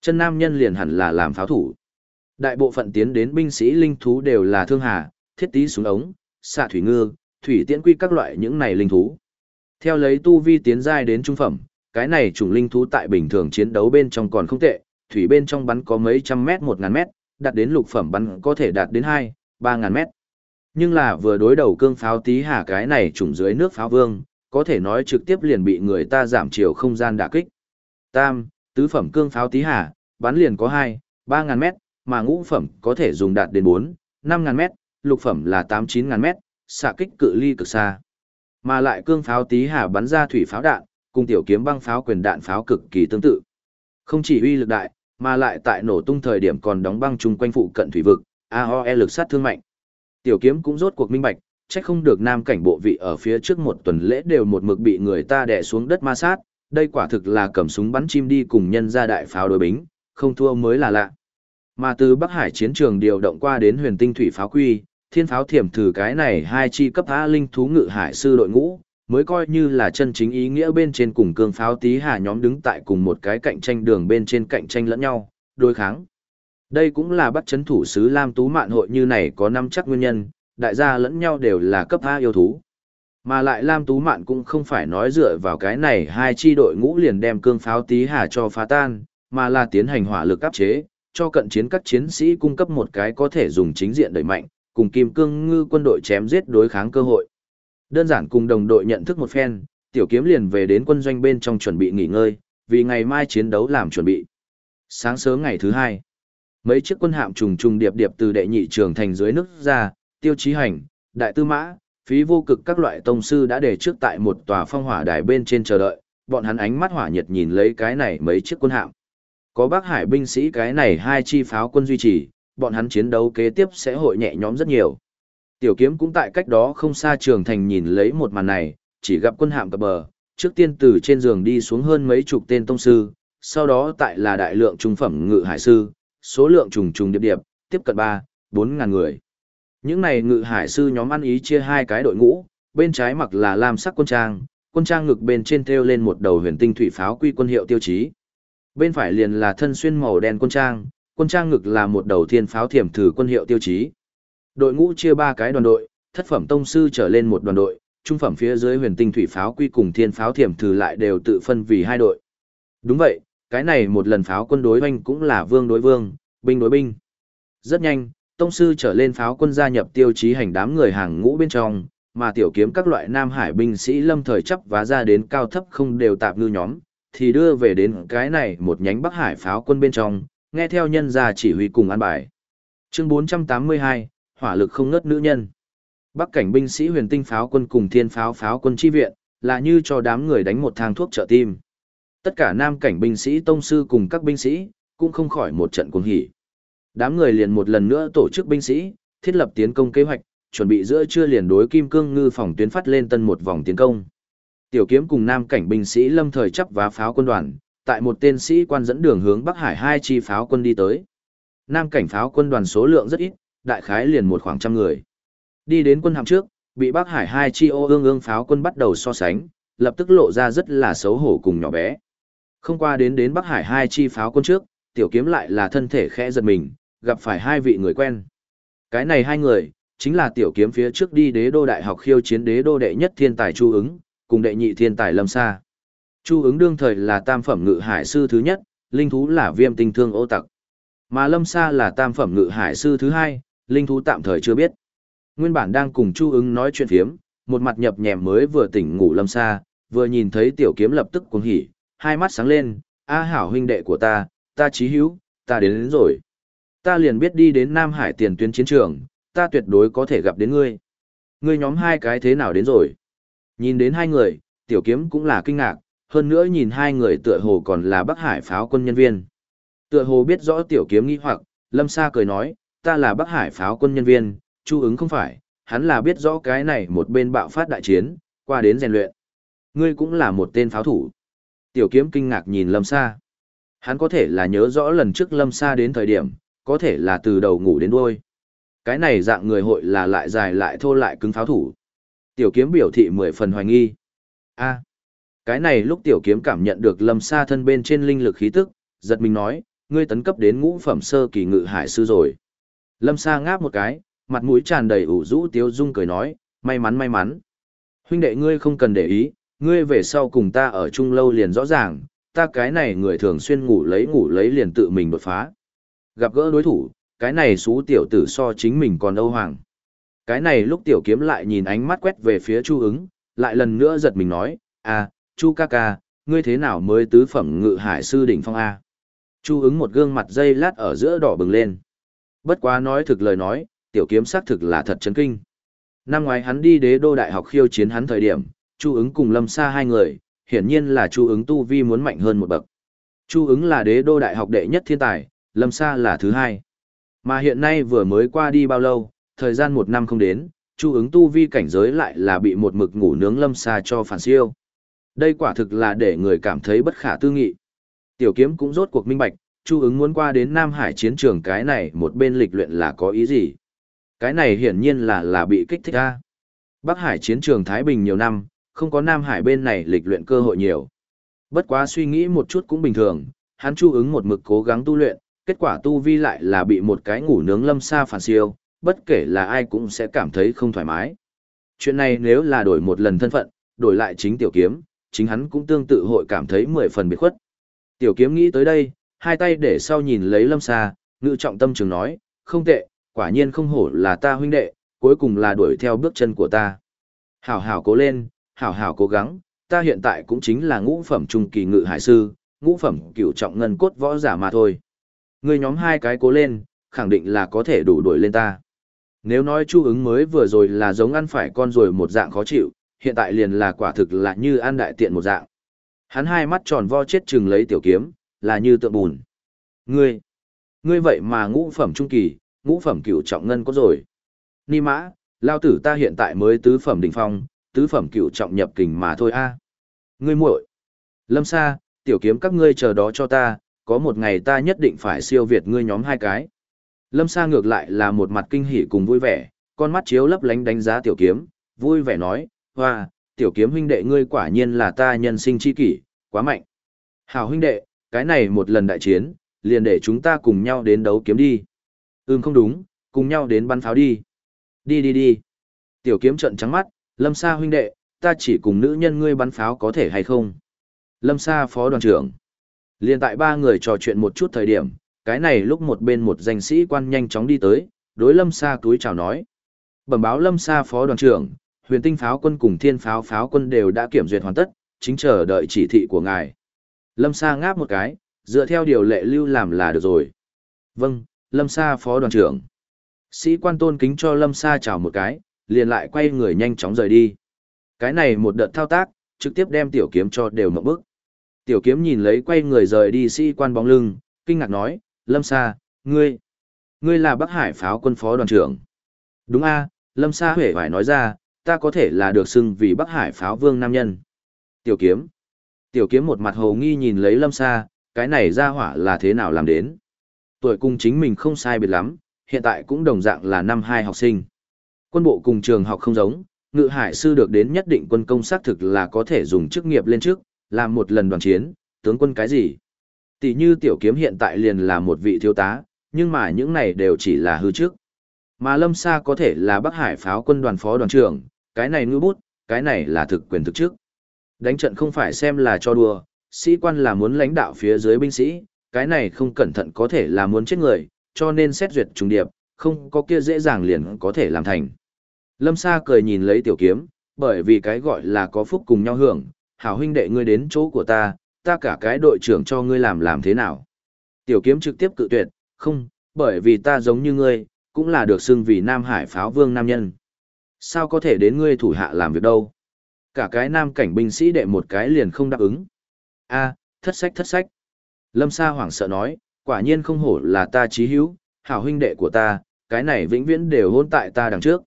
Chân nam nhân liền hẳn là làm pháo thủ. Đại bộ phận tiến đến binh sĩ linh thú đều là thương hà, thiết tí súng ống, xạ thủy ngư, thủy tiễn quy các loại những này linh thú. Theo lấy tu vi tiến giai đến trung phẩm, cái này chủng linh thú tại bình thường chiến đấu bên trong còn không tệ, thủy bên trong bắn có mấy trăm mét một ngàn mét, đạt đến lục phẩm bắn có thể đạt đến hai, ba ngàn mét. Nhưng là vừa đối đầu cương pháo tí hà cái này chủng dưới nước pháo vương, có thể nói trực tiếp liền bị người ta giảm chiều không gian đả kích. Tam, tứ phẩm cương pháo tí hà, bắn liền có hai, ba ngàn mét, mà ngũ phẩm có thể dùng đạt đến bốn, năm ngàn mét, lục phẩm là tám chín ngàn mét, xạ kích cự ly cực xa. Mà lại cương pháo tí hà bắn ra thủy pháo đạn, cùng tiểu kiếm băng pháo quyền đạn pháo cực kỳ tương tự. Không chỉ uy lực đại, mà lại tại nổ tung thời điểm còn đóng băng chung quanh phụ cận thủy vực, AOE lực sát thương mạnh. Tiểu kiếm cũng rốt cuộc minh bạch, chắc không được nam cảnh bộ vị ở phía trước một tuần lễ đều một mực bị người ta đè xuống đất ma sát, đây quả thực là cầm súng bắn chim đi cùng nhân ra đại pháo đối bính, không thua mới là lạ. Mà từ Bắc Hải chiến trường điều động qua đến huyền tinh thủy pháo quy, thiên pháo thiểm thử cái này hai chi cấp A linh thú ngự hải sư đội ngũ, mới coi như là chân chính ý nghĩa bên trên cùng cương pháo tí hà nhóm đứng tại cùng một cái cạnh tranh đường bên trên cạnh tranh lẫn nhau, đối kháng. Đây cũng là bắt chấn thủ sứ Lam Tú Mạn hội như này có năm chắc nguyên nhân, đại gia lẫn nhau đều là cấp A yêu thú. Mà lại Lam Tú Mạn cũng không phải nói dựa vào cái này hai chi đội ngũ liền đem cương pháo tí hà cho phá tan, mà là tiến hành hỏa lực áp chế, cho cận chiến các chiến sĩ cung cấp một cái có thể dùng chính diện đẩy mạnh, cùng kim cương ngư quân đội chém giết đối kháng cơ hội. Đơn giản cùng đồng đội nhận thức một phen, tiểu kiếm liền về đến quân doanh bên trong chuẩn bị nghỉ ngơi, vì ngày mai chiến đấu làm chuẩn bị. Sáng sớm ngày thứ hai, mấy chiếc quân hạm trùng trùng điệp điệp từ đệ nhị trường thành dưới nước ra, tiêu chí hành, đại tư mã, phí vô cực các loại tông sư đã để trước tại một tòa phong hỏa đài bên trên chờ đợi, bọn hắn ánh mắt hỏa nhiệt nhìn lấy cái này mấy chiếc quân hạm. Có bác hải binh sĩ cái này hai chi pháo quân duy trì, bọn hắn chiến đấu kế tiếp sẽ hội nhẹ nhõm rất nhiều. Tiểu kiếm cũng tại cách đó không xa trường thành nhìn lấy một màn này, chỉ gặp quân hạm cập bờ, trước tiên từ trên giường đi xuống hơn mấy chục tên tông sư, sau đó tại là đại lượng trung phẩm ngự hải sư, số lượng trùng trùng điệp điệp, tiếp cận 3, 4 ngàn người. Những này ngự hải sư nhóm ăn ý chia hai cái đội ngũ, bên trái mặc là lam sắc quân trang, quân trang ngực bên trên thêu lên một đầu huyền tinh thủy pháo quy quân hiệu tiêu chí. Bên phải liền là thân xuyên màu đen quân trang, quân trang ngực là một đầu thiên pháo thiểm thử quân hiệu tiêu chí. Đội ngũ chia ba cái đoàn đội, thất phẩm tông sư trở lên một đoàn đội, trung phẩm phía dưới huyền tinh thủy pháo quy cùng thiên pháo thiểm thử lại đều tự phân vì hai đội. Đúng vậy, cái này một lần pháo quân đối hoanh cũng là vương đối vương, binh đối binh. Rất nhanh, tông sư trở lên pháo quân gia nhập tiêu chí hành đám người hàng ngũ bên trong, mà tiểu kiếm các loại nam hải binh sĩ lâm thời chấp và ra đến cao thấp không đều tạp ngư nhóm, thì đưa về đến cái này một nhánh bắc hải pháo quân bên trong, nghe theo nhân gia chỉ huy cùng an bài. Chương 482, hỏa lực không ngớt nữ nhân. Bắc cảnh binh sĩ huyền tinh pháo quân cùng thiên pháo pháo quân chi viện, là như cho đám người đánh một thang thuốc trợ tim. Tất cả nam cảnh binh sĩ tông sư cùng các binh sĩ, cũng không khỏi một trận cuồng hỉ. Đám người liền một lần nữa tổ chức binh sĩ, thiết lập tiến công kế hoạch, chuẩn bị giữa trưa liền đối kim cương ngư phòng tuyến phát lên tân một vòng tiến công. Tiểu kiếm cùng nam cảnh binh sĩ lâm thời chấp vá pháo quân đoàn, tại một tên sĩ quan dẫn đường hướng Bắc Hải hai chi pháo quân đi tới. Nam cảnh pháo quân đoàn số lượng rất ít, đại khái liền một khoảng trăm người. Đi đến quân hạm trước, bị Bắc Hải hai chi ô ương ương pháo quân bắt đầu so sánh, lập tức lộ ra rất là xấu hổ cùng nhỏ bé. Không qua đến đến Bắc Hải hai chi pháo quân trước, tiểu kiếm lại là thân thể khẽ giật mình, gặp phải hai vị người quen. Cái này hai người, chính là tiểu kiếm phía trước đi đế đô đại học khiêu chiến đế đô đệ nhất thiên tài chu ứng, cùng đệ nhị thiên tài lâm sa. Chu ứng đương thời là tam phẩm ngự hải sư thứ nhất, linh thú là viêm tinh thương ô tặc. Mà lâm sa là tam phẩm ngự hải sư thứ hai, linh thú tạm thời chưa biết. Nguyên bản đang cùng Chu ứng nói chuyện phiếm, một mặt nhập nhèm mới vừa tỉnh ngủ lâm sa, vừa nhìn thấy tiểu kiếm lập tức cuồng hỉ, hai mắt sáng lên, a hảo huynh đệ của ta, ta chí hữu, ta đến, đến rồi. Ta liền biết đi đến Nam Hải tiền tuyến chiến trường, ta tuyệt đối có thể gặp đến ngươi. Ngươi nhóm hai cái thế nào đến rồi? Nhìn đến hai người, tiểu kiếm cũng là kinh ngạc, hơn nữa nhìn hai người tựa hồ còn là Bắc Hải pháo quân nhân viên. Tựa hồ biết rõ tiểu kiếm nghi hoặc, Lâm Sa cười nói, ta là Bắc Hải pháo quân nhân viên, Chu ứng không phải, hắn là biết rõ cái này một bên bạo phát đại chiến, qua đến rèn luyện. Ngươi cũng là một tên pháo thủ. Tiểu kiếm kinh ngạc nhìn Lâm Sa. Hắn có thể là nhớ rõ lần trước Lâm Sa đến thời điểm, có thể là từ đầu ngủ đến đuôi. Cái này dạng người hội là lại dài lại thô lại cứng pháo thủ. Tiểu kiếm biểu thị mười phần hoài nghi. a cái này lúc tiểu kiếm cảm nhận được Lâm Sa thân bên trên linh lực khí tức, giật mình nói, ngươi tấn cấp đến ngũ phẩm sơ kỳ ngự hải sư rồi. Lâm Sa ngáp một cái, mặt mũi tràn đầy ủ rũ tiếu dung cười nói, may mắn may mắn. Huynh đệ ngươi không cần để ý, ngươi về sau cùng ta ở chung lâu liền rõ ràng, ta cái này người thường xuyên ngủ lấy ngủ lấy liền tự mình đột phá. Gặp gỡ đối thủ, cái này xú tiểu tử so chính mình còn âu hoàng. Cái này lúc tiểu kiếm lại nhìn ánh mắt quét về phía Chu ứng, lại lần nữa giật mình nói, à, Chu ca ca, ngươi thế nào mới tứ phẩm ngự hải sư đỉnh phong A. Chu ứng một gương mặt dây lát ở giữa đỏ bừng lên. Bất quá nói thực lời nói, tiểu kiếm xác thực là thật chấn kinh. Năm ngoái hắn đi đế đô đại học khiêu chiến hắn thời điểm, Chu ứng cùng Lâm Sa hai người, hiển nhiên là Chu ứng tu vi muốn mạnh hơn một bậc. Chu ứng là đế đô đại học đệ nhất thiên tài, Lâm Sa là thứ hai. Mà hiện nay vừa mới qua đi bao lâu, thời gian một năm không đến, Chu ứng tu vi cảnh giới lại là bị một mực ngủ nướng Lâm Sa cho phản siêu. Đây quả thực là để người cảm thấy bất khả tư nghị. Tiểu kiếm cũng rốt cuộc minh bạch, Chu ứng muốn qua đến Nam Hải chiến trường cái này một bên lịch luyện là có ý gì. Cái này hiển nhiên là là bị kích thích ra. Bắc Hải chiến trường Thái Bình nhiều năm, không có Nam Hải bên này lịch luyện cơ hội nhiều. Bất quá suy nghĩ một chút cũng bình thường, hắn Chu ứng một mực cố gắng tu luyện, kết quả tu vi lại là bị một cái ngủ nướng lâm xa phản siêu, bất kể là ai cũng sẽ cảm thấy không thoải mái. Chuyện này nếu là đổi một lần thân phận, đổi lại chính tiểu kiếm, chính hắn cũng tương tự hội cảm thấy mười phần biệt khuất. Tiểu kiếm nghĩ tới đây, hai tay để sau nhìn lấy lâm xa, ngự trọng tâm trường nói, không tệ, quả nhiên không hổ là ta huynh đệ, cuối cùng là đuổi theo bước chân của ta. Hảo hảo cố lên, hảo hảo cố gắng, ta hiện tại cũng chính là ngũ phẩm trung kỳ ngự hải sư, ngũ phẩm cửu trọng ngân cốt võ giả mà thôi. Người nhóm hai cái cố lên, khẳng định là có thể đủ đuổi lên ta. Nếu nói chu ứng mới vừa rồi là giống ăn phải con rồi một dạng khó chịu, hiện tại liền là quả thực là như ăn đại tiện một dạng. Hắn hai mắt tròn vo chết chừng lấy tiểu kiếm, là như tượng bùn. Ngươi, ngươi vậy mà ngũ phẩm trung kỳ, ngũ phẩm cửu trọng ngân có rồi. Ni mã, lao tử ta hiện tại mới tứ phẩm đỉnh phong, tứ phẩm cửu trọng nhập kình mà thôi a. Ngươi muội. Lâm Sa, tiểu kiếm các ngươi chờ đó cho ta, có một ngày ta nhất định phải siêu việt ngươi nhóm hai cái. Lâm Sa ngược lại là một mặt kinh hỉ cùng vui vẻ, con mắt chiếu lấp lánh đánh giá tiểu kiếm, vui vẻ nói, hoa, tiểu kiếm huynh đệ ngươi quả nhiên là ta nhân sinh chi kỷ, quá mạnh. Hảo huynh đệ, cái này một lần đại chiến, liền để chúng ta cùng nhau đến đấu kiếm đi. Ừm không đúng, cùng nhau đến bắn pháo đi. Đi đi đi. Tiểu kiếm trận trắng mắt, lâm sa huynh đệ, ta chỉ cùng nữ nhân ngươi bắn pháo có thể hay không? Lâm sa phó đoàn trưởng. Liên tại ba người trò chuyện một chút thời điểm, cái này lúc một bên một danh sĩ quan nhanh chóng đi tới, đối lâm sa túi chào nói. Bẩm báo lâm sa phó đoàn trưởng, huyền tinh pháo quân cùng thiên pháo pháo quân đều đã kiểm duyệt hoàn tất, chính chờ đợi chỉ thị của ngài. Lâm Sa ngáp một cái, dựa theo điều lệ lưu làm là được rồi. Vâng, Lâm Sa phó đoàn trưởng. Sĩ quan tôn kính cho Lâm Sa chào một cái, liền lại quay người nhanh chóng rời đi. Cái này một đợt thao tác, trực tiếp đem tiểu kiếm cho đều mộng bức. Tiểu kiếm nhìn lấy quay người rời đi sĩ quan bóng lưng, kinh ngạc nói, Lâm Sa, ngươi, ngươi là Bắc Hải pháo quân phó đoàn trưởng. Đúng a, Lâm Sa huệ phải nói ra, ta có thể là được xưng vì Bắc Hải pháo vương nam nhân. Tiểu kiếm. Tiểu kiếm một mặt hồ nghi nhìn lấy lâm sa, cái này ra hỏa là thế nào làm đến. Tuổi cùng chính mình không sai biệt lắm, hiện tại cũng đồng dạng là năm hai học sinh. Quân bộ cùng trường học không giống, ngự hải sư được đến nhất định quân công xác thực là có thể dùng chức nghiệp lên trước, làm một lần đoàn chiến, tướng quân cái gì. Tỷ như tiểu kiếm hiện tại liền là một vị thiếu tá, nhưng mà những này đều chỉ là hư trước. Mà Lâm Sa có thể là Bắc Hải pháo quân đoàn phó đoàn trưởng, cái này ngư bút, cái này là thực quyền thực trước. Đánh trận không phải xem là cho đùa, sĩ quan là muốn lãnh đạo phía dưới binh sĩ, cái này không cẩn thận có thể là muốn chết người, cho nên xét duyệt trùng điệp, không có kia dễ dàng liền có thể làm thành. Lâm Sa cười nhìn lấy tiểu kiếm, bởi vì cái gọi là có phúc cùng nhau hưởng, hảo huynh đệ ngươi đến chỗ của ta, ta cả cái đội trưởng cho ngươi làm làm thế nào. Tiểu kiếm trực tiếp cự tuyệt, không, bởi vì ta giống như ngươi, cũng là được xưng vì Nam Hải pháo vương nam nhân. Sao có thể đến ngươi thủ hạ làm việc đâu? Cả cái nam cảnh binh sĩ đệ một cái liền không đáp ứng. a thất sách thất sách. Lâm Sa hoảng sợ nói, quả nhiên không hổ là ta trí hữu, hảo huynh đệ của ta, cái này vĩnh viễn đều hôn tại ta đằng trước.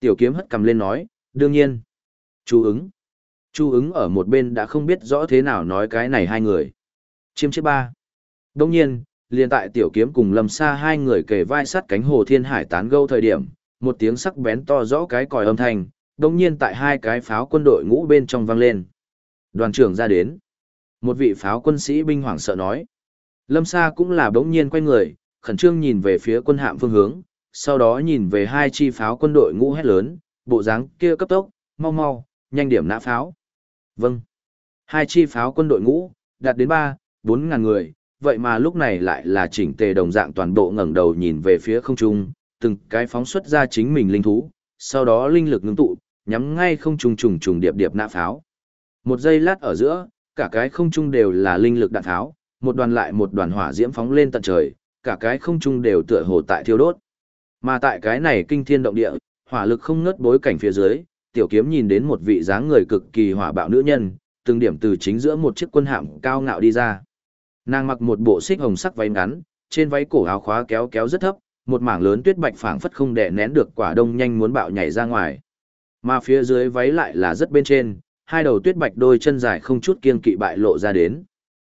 Tiểu kiếm hất cầm lên nói, đương nhiên. Chú ứng. chu ứng ở một bên đã không biết rõ thế nào nói cái này hai người. Chiêm chiếc ba. Đông nhiên, liền tại tiểu kiếm cùng lâm xa hai người kề vai sát cánh hồ thiên hải tán gâu thời điểm, một tiếng sắc bén to rõ cái còi âm thanh, đông nhiên tại hai cái pháo quân đội ngũ bên trong vang lên. Đoàn trưởng ra đến. Một vị pháo quân sĩ binh hoảng sợ nói. Lâm Sa cũng là đống nhiên quay người, khẩn trương nhìn về phía quân hạm phương hướng, sau đó nhìn về hai chi pháo quân đội ngũ hét lớn, bộ dáng kia cấp tốc, mau mau, nhanh điểm nã pháo. Vâng. Hai chi pháo quân đội ngũ, đạt đến 3, 4 ngàn người, vậy mà lúc này lại là chỉnh tề đồng dạng toàn bộ ngẩng đầu nhìn về phía không trung, từng cái phóng xuất ra chính mình linh thú, sau đó linh lực ngưng tụ, nhắm ngay không trùng trùng trùng điệp điệp nã pháo. Một giây lát ở giữa, cả cái không trung đều là linh lực đạn tháo, một đoàn lại một đoàn hỏa diễm phóng lên tận trời, cả cái không trung đều tựa hồ tại thiêu đốt. Mà tại cái này kinh thiên động địa, hỏa lực không ngớt bối cảnh phía dưới, tiểu kiếm nhìn đến một vị dáng người cực kỳ hỏa bạo nữ nhân, từng điểm từ chính giữa một chiếc quân hạm cao ngạo đi ra. Nàng mặc một bộ xích hồng sắc váy ngắn, trên váy cổ áo khóa kéo kéo rất thấp, một mảng lớn tuyết bạch phảng phất không đè nén được quả đông nhanh muốn bạo nhảy ra ngoài. Mà phía dưới váy lại là rất bên trên, hai đầu tuyết bạch đôi chân dài không chút kiên kỵ bại lộ ra đến.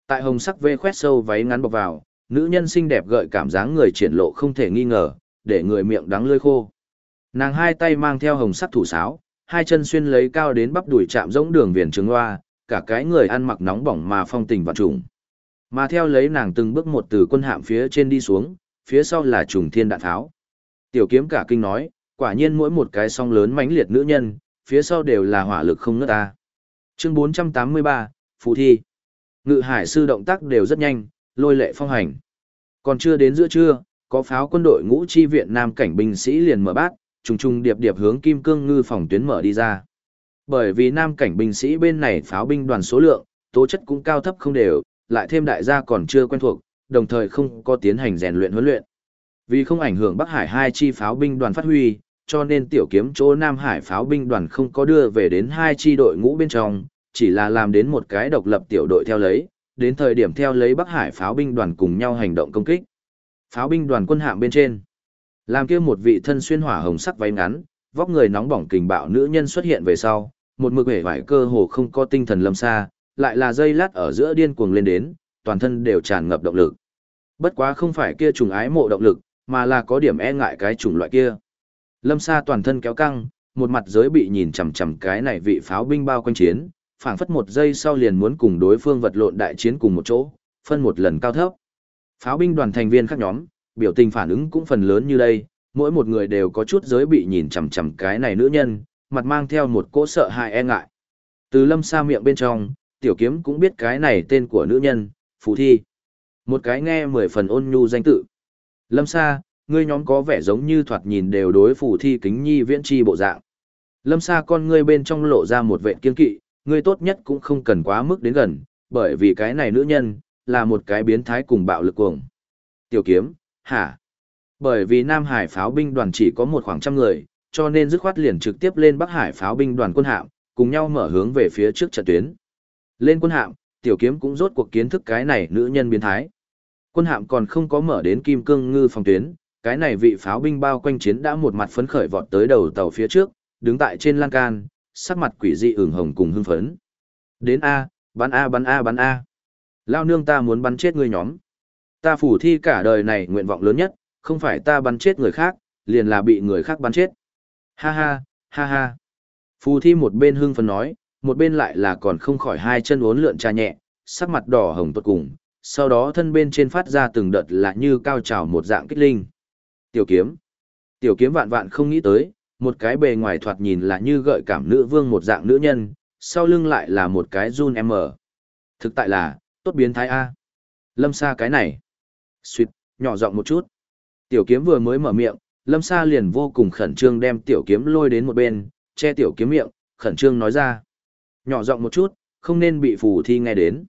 Tại hồng sắc vê khoét sâu váy ngắn bọc vào, nữ nhân xinh đẹp gợi cảm dáng người triển lộ không thể nghi ngờ, để người miệng đắng lưỡi khô. Nàng hai tay mang theo hồng sắc thủ sáo, hai chân xuyên lấy cao đến bắp đùi chạm rỗng đường viền trứng hoa, cả cái người ăn mặc nóng bỏng mà phong tình vạn trùng. Mà theo lấy nàng từng bước một từ quân hạm phía trên đi xuống, phía sau là trùng thiên đạn tháo. Tiểu kiếm cả kinh nói, quả nhiên mỗi một cái song lớn mãnh liệt nữ nhân, phía sau đều là hỏa lực không ngớt ta. Chương 483, Phù Thi. Ngự hải sư động tác đều rất nhanh, lôi lệ phong hành. Còn chưa đến giữa trưa, có pháo quân đội ngũ chi viện nam cảnh binh sĩ liền mở bát, trùng trùng điệp điệp hướng kim cương ngư phòng tuyến mở đi ra. Bởi vì nam cảnh binh sĩ bên này pháo binh đoàn số lượng, tố chất cũng cao thấp không đều, lại thêm đại gia còn chưa quen thuộc, đồng thời không có tiến hành rèn luyện huấn luyện. Vì không ảnh hưởng Bắc Hải hai chi pháo binh đoàn phát huy, cho nên tiểu kiếm chỗ Nam Hải pháo binh đoàn không có đưa về đến hai chi đội ngũ bên trong, chỉ là làm đến một cái độc lập tiểu đội theo lấy, đến thời điểm theo lấy Bắc Hải pháo binh đoàn cùng nhau hành động công kích. Pháo binh đoàn quân hạng bên trên. Làm kia một vị thân xuyên hỏa hồng sắc váy ngắn, vóc người nóng bỏng kình bạo nữ nhân xuất hiện về sau, một mực vẻ vải cơ hồ không có tinh thần lâm xa, lại là dây lát ở giữa điên cuồng lên đến, toàn thân đều tràn ngập động lực. Bất quá không phải kia trùng ái mộ động lực, mà là có điểm e ngại cái chủng loại kia. Lâm Sa toàn thân kéo căng, một mặt giới bị nhìn chằm chằm cái này vị pháo binh bao quanh chiến, phảng phất một giây sau liền muốn cùng đối phương vật lộn đại chiến cùng một chỗ, phân một lần cao thấp. Pháo binh đoàn thành viên khác nhóm, biểu tình phản ứng cũng phần lớn như đây, mỗi một người đều có chút giới bị nhìn chằm chằm cái này nữ nhân, mặt mang theo một cỗ sợ hãi e ngại. Từ Lâm Sa miệng bên trong, tiểu kiếm cũng biết cái này tên của nữ nhân, Phù Thi. Một cái nghe mười phần ôn nhu danh tự. Lâm Sa, ngươi nhóm có vẻ giống như thoạt nhìn đều đối phủ Thi kính nhi viễn chi bộ dạng. Lâm Sa con ngươi bên trong lộ ra một vệ kiên kỵ, ngươi tốt nhất cũng không cần quá mức đến gần, bởi vì cái này nữ nhân, là một cái biến thái cùng bạo lực cuồng. Tiểu kiếm, hả? Bởi vì Nam Hải pháo binh đoàn chỉ có một khoảng trăm người, cho nên dứt khoát liền trực tiếp lên Bắc Hải pháo binh đoàn quân hạm, cùng nhau mở hướng về phía trước trận tuyến. Lên quân hạm, tiểu kiếm cũng rốt cuộc kiến thức cái này nữ nhân biến thái. Quân hạm còn không có mở đến kim cương ngư phòng tuyến, cái này vị pháo binh bao quanh chiến đã một mặt phấn khởi vọt tới đầu tàu phía trước, đứng tại trên lan can, sắc mặt quỷ dị ửng hồng cùng hưng phấn. Đến A, bắn A bắn A bắn A. Lao nương ta muốn bắn chết ngươi nhóm. Ta phủ thi cả đời này nguyện vọng lớn nhất, không phải ta bắn chết người khác, liền là bị người khác bắn chết. Ha ha, ha ha. Phù thi một bên hưng phấn nói, một bên lại là còn không khỏi hai chân uốn lượn trà nhẹ, sắc mặt đỏ hồng tuột cùng, sau đó thân bên trên phát ra từng đợt là như cao trào một dạng kích linh. Tiểu kiếm. Tiểu kiếm vạn vạn không nghĩ tới, một cái bề ngoài thoạt nhìn là như gợi cảm nữ vương một dạng nữ nhân, sau lưng lại là một cái run em mở. Thực tại là, tốt biến thái A. Lâm Sa cái này. Xuyệt, nhỏ giọng một chút. Tiểu kiếm vừa mới mở miệng, lâm Sa liền vô cùng khẩn trương đem tiểu kiếm lôi đến một bên, che tiểu kiếm miệng, khẩn trương nói ra. Nhỏ giọng một chút, không nên bị phù thi nghe đến.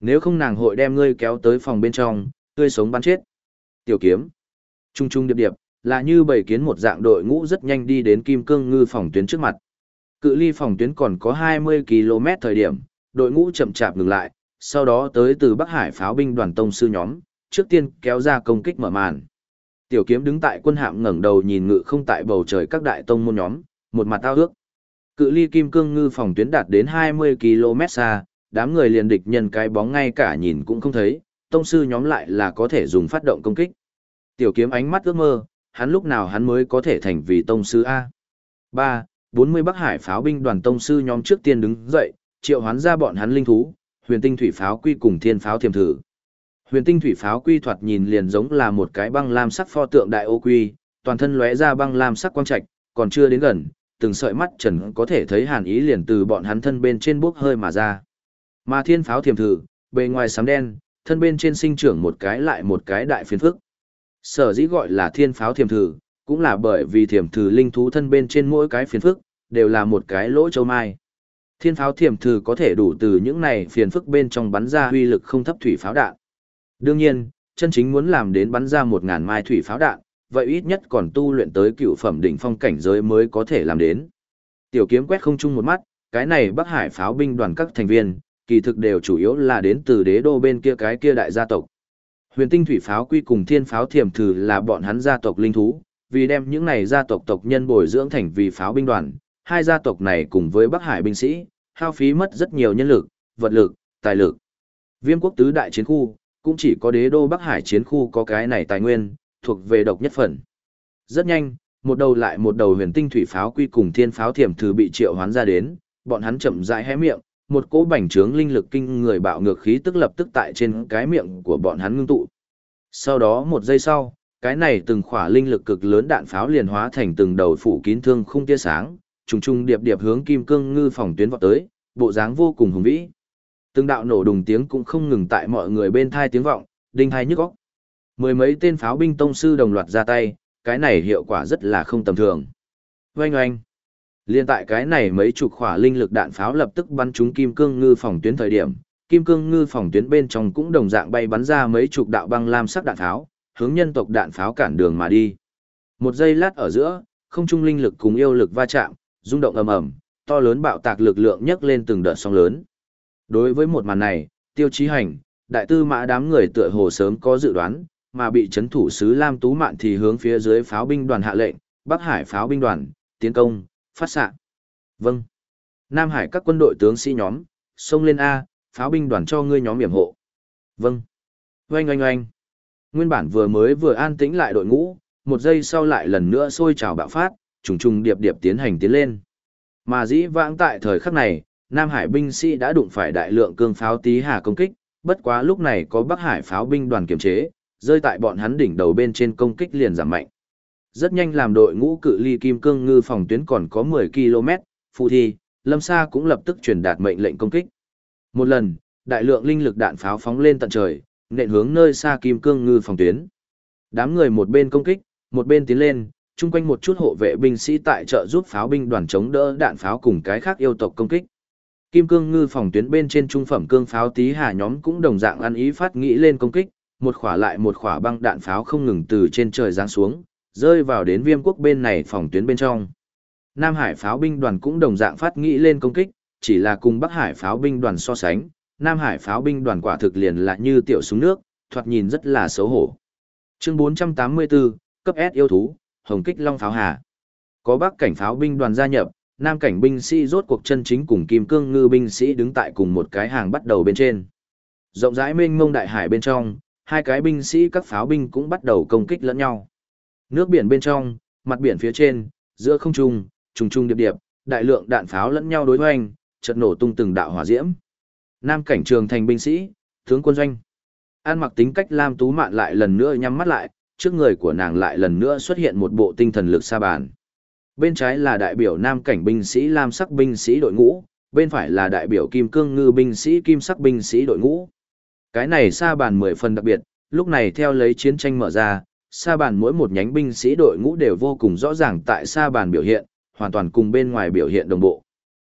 Nếu không nàng hội đem ngươi kéo tới phòng bên trong, tươi sống bắn chết. Tiểu kiếm. Trung trung điệp điệp, là như bầy kiến một dạng đội ngũ rất nhanh đi đến kim cương ngư phòng tuyến trước mặt. Cự ly phòng tuyến còn có 20 km thời điểm, đội ngũ chậm chạp ngừng lại, sau đó tới từ Bắc Hải pháo binh đoàn tông sư nhóm, trước tiên kéo ra công kích mở màn. Tiểu kiếm đứng tại quân hạm ngẩng đầu nhìn ngự không tại bầu trời các đại tông môn nhóm, một mặt tao ước. Cự ly kim cương ngư phòng tuyến đạt đến 20 km xa, đám người liền địch nhân cái bóng ngay cả nhìn cũng không thấy, tông sư nhóm lại là có thể dùng phát động công kích. Tiểu kiếm ánh mắt ước mơ, hắn lúc nào hắn mới có thể thành vì tông sư A. 3. 40 Bắc Hải pháo binh đoàn tông sư nhóm trước tiên đứng dậy, triệu hoán ra bọn hắn linh thú, huyền tinh thủy pháo quy cùng thiên pháo thiềm thử. Huyền tinh thủy pháo quy thoạt nhìn liền giống là một cái băng lam sắc pho tượng đại ô quy, toàn thân lóe ra băng lam sắc quang trạch, còn chưa đến gần, từng sợi mắt trần có thể thấy hàn ý liền từ bọn hắn thân bên trên bốc hơi mà ra. Mà thiên pháo thiềm thử, bề ngoài sám đen, thân bên trên sinh trưởng một cái lại một cái đại phiến phức. Sở dĩ gọi là thiên pháo thiềm thử, cũng là bởi vì thiềm thử linh thú thân bên trên mỗi cái phiền phức, đều là một cái lỗ châu mai. Thiên pháo thiềm thử có thể đủ từ những này phiền phức bên trong bắn ra huy lực không thấp thủy pháo đạn. Đương nhiên, chân chính muốn làm đến bắn ra một ngàn mai thủy pháo đạn, vậy ít nhất còn tu luyện tới cựu phẩm đỉnh phong cảnh giới mới có thể làm đến. Tiểu kiếm quét không chung một mắt, cái này Bắc Hải pháo binh đoàn các thành viên, kỳ thực đều chủ yếu là đến từ đế đô bên kia cái kia đại gia tộc. Huyền tinh thủy pháo quy cùng thiên pháo thiểm thử là bọn hắn gia tộc linh thú, vì đem những này gia tộc tộc nhân bồi dưỡng thành vì pháo binh đoàn, hai gia tộc này cùng với Bắc Hải binh sĩ, hao phí mất rất nhiều nhân lực, vật lực, tài lực. Viêm quốc tứ đại chiến khu, cũng chỉ có đế đô Bắc Hải chiến khu có cái này tài nguyên, thuộc về độc nhất phần. Rất nhanh, một đầu lại một đầu huyền tinh thủy pháo quy cùng thiên pháo thiểm thử bị triệu hoán ra đến, bọn hắn chậm rãi hé miệng, một cỗ bành trướng linh lực kinh người bạo ngược khí tức lập tức tại trên cái miệng của bọn hắn ngưng tụ. Sau đó một giây sau, cái này từng khỏa linh lực cực lớn đạn pháo liền hóa thành từng đầu phủ kín thương khung tia sáng, trùng trùng điệp điệp hướng kim cương ngư phòng tuyến vọt tới, bộ dáng vô cùng hùng vĩ. Từng đạo nổ đùng tiếng cũng không ngừng tại mọi người bên thai tiếng vọng, đinh thai nhức óc. Mười mấy tên pháo binh tông sư đồng loạt ra tay, cái này hiệu quả rất là không tầm thường. Oanh oanh. Liên tại cái này mấy chục khỏa linh lực đạn pháo lập tức bắn trúng kim cương ngư phòng tuyến thời điểm, kim cương ngư phòng tuyến bên trong cũng đồng dạng bay bắn ra mấy chục đạo băng lam sắc đạn pháo, hướng nhân tộc đạn pháo cản đường mà đi. Một giây lát ở giữa, không trung linh lực cùng yêu lực va chạm, rung động ầm ầm, to lớn bạo tạc lực lượng nhấc lên từng đợt sóng lớn. Đối với một màn này, Tiêu Chí Hành, đại tư mã đám người tựa hồ sớm có dự đoán, mà bị chấn thủ sứ Lam Tú Mạn thì hướng phía dưới pháo binh đoàn hạ lệnh, Bắc Hải pháo binh đoàn, tiến công, phát xạ. Vâng. Nam Hải các quân đội tướng sĩ nhóm, xông lên A, pháo binh đoàn cho ngươi nhóm yểm hộ. Vâng. Oanh oanh oanh. Nguyên bản vừa mới vừa an tĩnh lại đội ngũ, một giây sau lại lần nữa sôi trào bạo phát, trùng trùng điệp điệp tiến hành tiến lên. Mà dĩ vãng tại thời khắc này, Nam Hải binh sĩ đã đụng phải đại lượng cương pháo tí hà công kích, bất quá lúc này có Bắc Hải pháo binh đoàn kiểm chế, rơi tại bọn hắn đỉnh đầu bên trên công kích liền giảm mạnh. Rất nhanh làm đội ngũ cự ly kim cương ngư phòng tuyến còn có 10 km, phụ thi, Lâm Sa cũng lập tức truyền đạt mệnh lệnh công kích. Một lần, đại lượng linh lực đạn pháo phóng lên tận trời, nện hướng nơi xa kim cương ngư phòng tuyến. Đám người một bên công kích, một bên tiến lên, chung quanh một chút hộ vệ binh sĩ tại trợ giúp pháo binh đoàn chống đỡ đạn pháo cùng cái khác yêu tộc công kích. Kim cương ngư phòng tuyến bên trên trung phẩm cương pháo tí hà nhóm cũng đồng dạng ăn ý phát nghĩ lên công kích, một khỏa lại một khỏa băng đạn pháo không ngừng từ trên trời giáng xuống, rơi vào đến viêm quốc bên này phòng tuyến bên trong. Nam Hải pháo binh đoàn cũng đồng dạng phát nghĩ lên công kích, chỉ là cùng Bắc Hải pháo binh đoàn so sánh, Nam Hải pháo binh đoàn quả thực liền là như tiểu súng nước, thoạt nhìn rất là xấu hổ. Chương 484, cấp S yêu thú, Hồng kích Long pháo hà. Có Bắc cảnh pháo binh đoàn gia nhập, Nam cảnh binh sĩ rốt cuộc chân chính cùng Kim Cương ngư binh sĩ đứng tại cùng một cái hàng bắt đầu bên trên. Rộng rãi mênh mông đại hải bên trong, hai cái binh sĩ các pháo binh cũng bắt đầu công kích lẫn nhau. Nước biển bên trong, mặt biển phía trên, giữa không trung, trùng trùng điệp điệp, đại lượng đạn pháo lẫn nhau đối hoành, chợt nổ tung từng đạo hỏa diễm. Nam cảnh trường thành binh sĩ, tướng quân doanh. An mặc tính cách Lam Tú Mạn lại lần nữa nhắm mắt lại, trước người của nàng lại lần nữa xuất hiện một bộ tinh thần lực sa bàn. Bên trái là đại biểu Nam cảnh binh sĩ Lam sắc binh sĩ đội ngũ, bên phải là đại biểu Kim Cương ngư binh sĩ Kim sắc binh sĩ đội ngũ. Cái này sa bàn mười phần đặc biệt, lúc này theo lấy chiến tranh mở ra, sa bàn mỗi một nhánh binh sĩ đội ngũ đều vô cùng rõ ràng tại sa bàn biểu hiện, hoàn toàn cùng bên ngoài biểu hiện đồng bộ.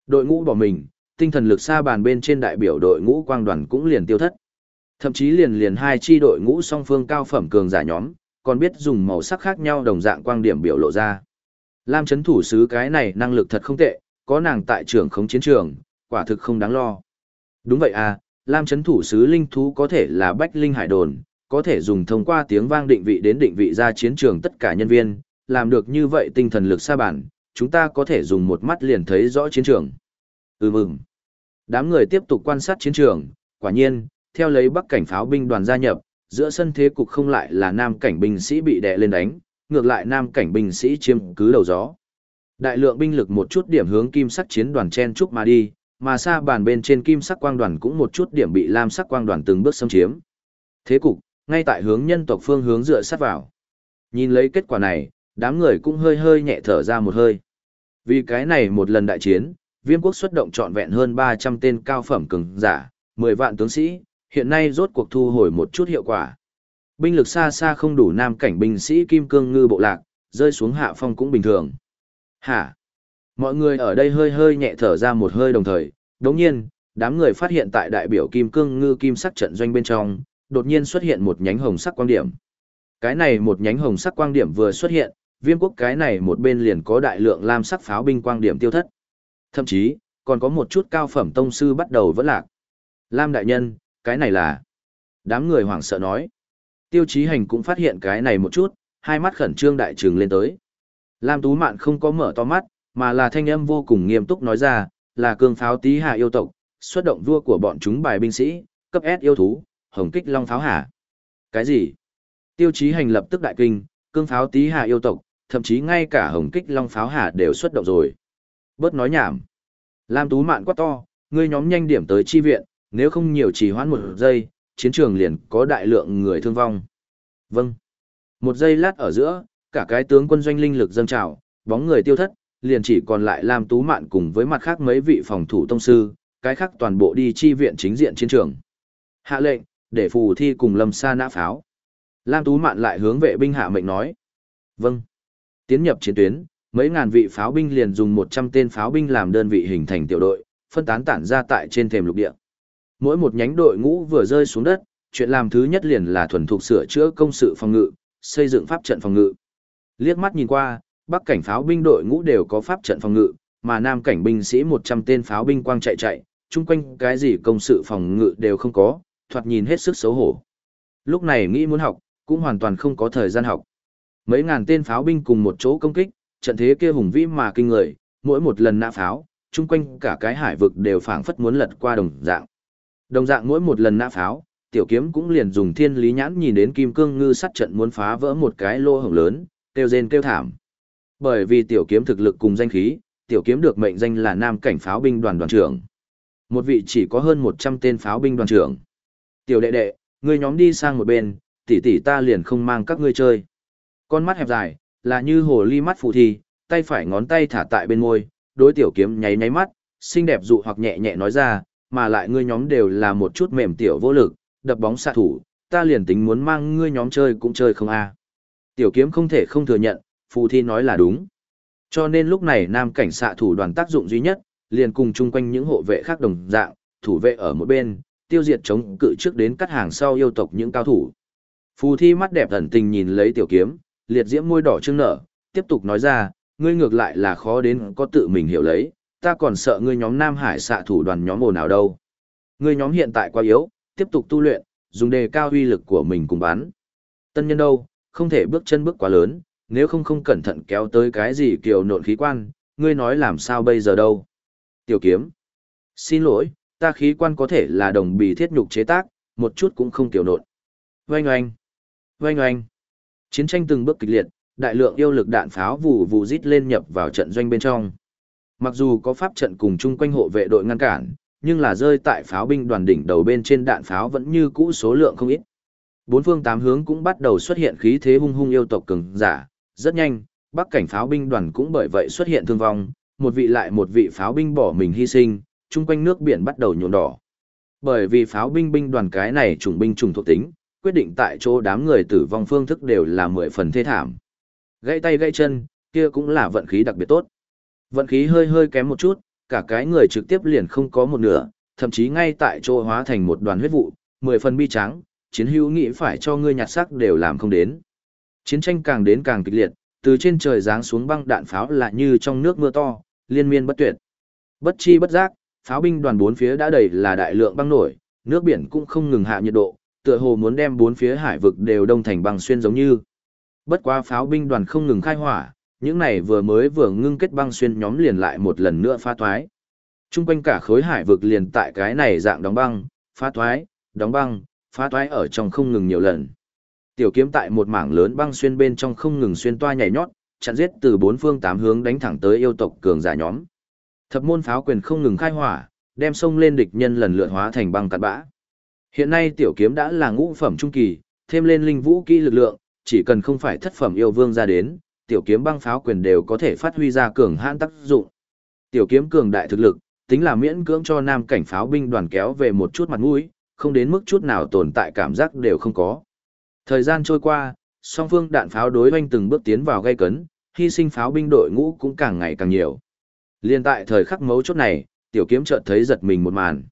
Đội ngũ bỏ mình, tinh thần lực sa bàn bên trên đại biểu đội ngũ quang đoàn cũng liền tiêu thất. Thậm chí liền liền hai chi đội ngũ song phương cao phẩm cường giả nhóm, còn biết dùng màu sắc khác nhau đồng dạng quang điểm biểu lộ ra. Lam chấn thủ sứ cái này năng lực thật không tệ, có nàng tại trường khống chiến trường, quả thực không đáng lo. Đúng vậy à, Lam chấn thủ sứ linh thú có thể là bách linh hải đồn, có thể dùng thông qua tiếng vang định vị đến định vị ra chiến trường tất cả nhân viên, làm được như vậy tinh thần lực xa bản, chúng ta có thể dùng một mắt liền thấy rõ chiến trường. Ừm ừm. Đám người tiếp tục quan sát chiến trường, quả nhiên, theo lấy bắc cảnh pháo binh đoàn gia nhập, giữa sân thế cục không lại là nam cảnh binh sĩ bị đè lên đánh, ngược lại nam cảnh binh sĩ chiếm cứ đầu gió. Đại lượng binh lực một chút điểm hướng kim sắc chiến đoàn chen chúc mà đi, mà xa bàn bên trên kim sắc quang đoàn cũng một chút điểm bị lam sắc quang đoàn từng bước xâm chiếm. Thế cục, ngay tại hướng nhân tộc phương hướng dựa sát vào. Nhìn lấy kết quả này, đám người cũng hơi hơi nhẹ thở ra một hơi. Vì cái này một lần đại chiến, viêm quốc xuất động trọn vẹn hơn 300 tên cao phẩm cường giả, 10 vạn tướng sĩ, hiện nay rốt cuộc thu hồi một chút hiệu quả. Binh lực xa xa không đủ nam cảnh binh sĩ kim cương ngư bộ lạc, rơi xuống hạ phong cũng bình thường. Hả? Mọi người ở đây hơi hơi nhẹ thở ra một hơi đồng thời, đồng nhiên, đám người phát hiện tại đại biểu kim cương ngư kim sắc trận doanh bên trong, đột nhiên xuất hiện một nhánh hồng sắc quang điểm. Cái này một nhánh hồng sắc quang điểm vừa xuất hiện, viêm quốc cái này một bên liền có đại lượng lam sắc pháo binh quang điểm tiêu thất. Thậm chí, còn có một chút cao phẩm tông sư bắt đầu vẫn lạc. Lam đại nhân, cái này là... Đám người hoảng sợ nói. Tiêu chí hành cũng phát hiện cái này một chút, hai mắt khẩn trương đại trừng lên tới. Lam Tú Mạn không có mở to mắt, mà là thanh âm vô cùng nghiêm túc nói ra, là cương pháo tí hạ yêu tộc, xuất động vua của bọn chúng bài binh sĩ, cấp S yêu thú, hồng kích long pháo hạ. Cái gì? Tiêu chí hành lập tức đại kinh, cương pháo tí hạ yêu tộc, thậm chí ngay cả hồng kích long pháo hạ đều xuất động rồi. Bớt nói nhảm. Lam Tú Mạn quát to, ngươi nhóm nhanh điểm tới chi viện, nếu không nhiều trì hoãn một giây, chiến trường liền có đại lượng người thương vong. Vâng. Một giây lát ở giữa, cả cái tướng quân doanh linh lực dâng trào, bóng người tiêu thất, liền chỉ còn lại Lam Tú Mạn cùng với mặt khác mấy vị phòng thủ tông sư, cái khác toàn bộ đi chi viện chính diện chiến trường. Hạ lệnh, để phù thi cùng lâm sa nã pháo. Lam Tú Mạn lại hướng vệ binh hạ mệnh nói. Vâng. Tiến nhập chiến tuyến, mấy ngàn vị pháo binh liền dùng 100 tên pháo binh làm đơn vị hình thành tiểu đội, phân tán tản ra tại trên thềm lục địa. Mỗi một nhánh đội ngũ vừa rơi xuống đất, chuyện làm thứ nhất liền là thuần thục sửa chữa công sự phòng ngự, xây dựng pháp trận phòng ngự. Liếc mắt nhìn qua, bắc cảnh pháo binh đội ngũ đều có pháp trận phòng ngự, mà nam cảnh binh sĩ 100 tên pháo binh quang chạy chạy, chung quanh cái gì công sự phòng ngự đều không có, thoạt nhìn hết sức xấu hổ. Lúc này nghĩ muốn học, cũng hoàn toàn không có thời gian học. Mấy ngàn tên pháo binh cùng một chỗ công kích, trận thế kia hùng vĩ mà kinh người, mỗi một lần nã pháo, chung quanh cả cái hải vực đều phảng phất muốn lật qua đồng dạng. Đồng dạng mỗi một lần nã pháo, tiểu kiếm cũng liền dùng thiên lý nhãn nhìn đến kim cương ngư sắt trận muốn phá vỡ một cái lô hổng lớn, kêu rên kêu thảm. Bởi vì tiểu kiếm thực lực cùng danh khí, tiểu kiếm được mệnh danh là nam cảnh pháo binh đoàn đoàn trưởng. Một vị chỉ có hơn 100 tên pháo binh đoàn trưởng. Tiểu đệ đệ, ngươi nhóm đi sang một bên, tỷ tỷ ta liền không mang các ngươi chơi. Con mắt hẹp dài, là như hồ ly mắt phụ thi, tay phải ngón tay thả tại bên môi, đối tiểu kiếm nháy nháy mắt, xinh đẹp dụ hoặc nhẹ nhẹ nói ra, mà lại ngươi nhóm đều là một chút mềm tiểu vô lực, đập bóng xạ thủ, ta liền tính muốn mang ngươi nhóm chơi cũng chơi không a. Tiểu kiếm không thể không thừa nhận, phù thi nói là đúng. Cho nên lúc này nam cảnh xạ thủ đoàn tác dụng duy nhất, liền cùng chung quanh những hộ vệ khác đồng dạng, thủ vệ ở một bên, tiêu diệt chống cự trước đến cắt hàng sau yêu tộc những cao thủ. Phù thi mắt đẹp thần tình nhìn lấy tiểu kiếm, liệt diễm môi đỏ trưng nở, tiếp tục nói ra, ngươi ngược lại là khó đến có tự mình hiểu lấy, ta còn sợ ngươi nhóm Nam Hải xạ thủ đoàn nhóm ồn nào đâu. Ngươi nhóm hiện tại quá yếu, tiếp tục tu luyện, dùng đề cao uy lực của mình cùng bán. Tân nhân đâu, không thể bước chân bước quá lớn, nếu không không cẩn thận kéo tới cái gì kiều nộn khí quan, ngươi nói làm sao bây giờ đâu. Tiểu kiếm. Xin lỗi, ta khí quan có thể là đồng bì thiết nhục chế tác, một chút cũng không tiểu nộn. Oanh oanh. Oanh oanh. Chiến tranh từng bước kịch liệt, đại lượng yêu lực đạn pháo vù vù rít lên nhập vào trận doanh bên trong. Mặc dù có pháp trận cùng chung quanh hộ vệ đội ngăn cản, nhưng là rơi tại pháo binh đoàn đỉnh đầu bên trên đạn pháo vẫn như cũ số lượng không ít. Bốn phương tám hướng cũng bắt đầu xuất hiện khí thế hung hung yêu tộc cường giả, rất nhanh, bắc cảnh pháo binh đoàn cũng bởi vậy xuất hiện thương vong, một vị lại một vị pháo binh bỏ mình hy sinh, chung quanh nước biển bắt đầu nhuộm đỏ. Bởi vì pháo binh binh đoàn cái này trùng binh trùng thuộc tính, quyết định tại chỗ đám người tử vong phương thức đều là mười phần thê thảm. Gãy tay gãy chân, kia cũng là vận khí đặc biệt tốt. Vận khí hơi hơi kém một chút, cả cái người trực tiếp liền không có một nửa, thậm chí ngay tại chỗ hóa thành một đoàn huyết vụ, mười phần bi trắng, chiến hữu nghĩ phải cho ngươi nhặt xác đều làm không đến. Chiến tranh càng đến càng kịch liệt, từ trên trời giáng xuống băng đạn pháo là như trong nước mưa to, liên miên bất tuyệt. Bất chi bất giác, pháo binh đoàn bốn phía đã đầy là đại lượng băng nổi, nước biển cũng không ngừng hạ nhiệt độ, tựa hồ muốn đem bốn phía hải vực đều đông thành băng xuyên giống như. Bất quá pháo binh đoàn không ngừng khai hỏa, những này vừa mới vừa ngưng kết băng xuyên nhóm liền lại một lần nữa phá thoái. Trung quanh cả khối hải vực liền tại cái này dạng đóng băng, phá thoái, đóng băng, phá thoái ở trong không ngừng nhiều lần. Tiểu kiếm tại một mảng lớn băng xuyên bên trong không ngừng xuyên toa nhảy nhót, chặn giết từ bốn phương tám hướng đánh thẳng tới yêu tộc cường giả nhóm. Thập môn pháo quyền không ngừng khai hỏa, đem sông lên địch nhân lần lượt hóa thành băng cát bã. Hiện nay tiểu kiếm đã là ngũ phẩm trung kỳ, thêm lên linh vũ kỹ lực lượng, chỉ cần không phải thất phẩm yêu vương ra đến, tiểu kiếm băng pháo quyền đều có thể phát huy ra cường hãn tác dụng. Tiểu kiếm cường đại thực lực, tính là miễn cưỡng cho nam cảnh pháo binh đoàn kéo về một chút mặt mũi, không đến mức chút nào tồn tại cảm giác đều không có. Thời gian trôi qua, song phương đạn pháo đối oanh từng bước tiến vào gây cấn, hy sinh pháo binh đội ngũ cũng càng ngày càng nhiều. Liên tại thời khắc mấu chốt này, tiểu kiếm chợt thấy giật mình một màn.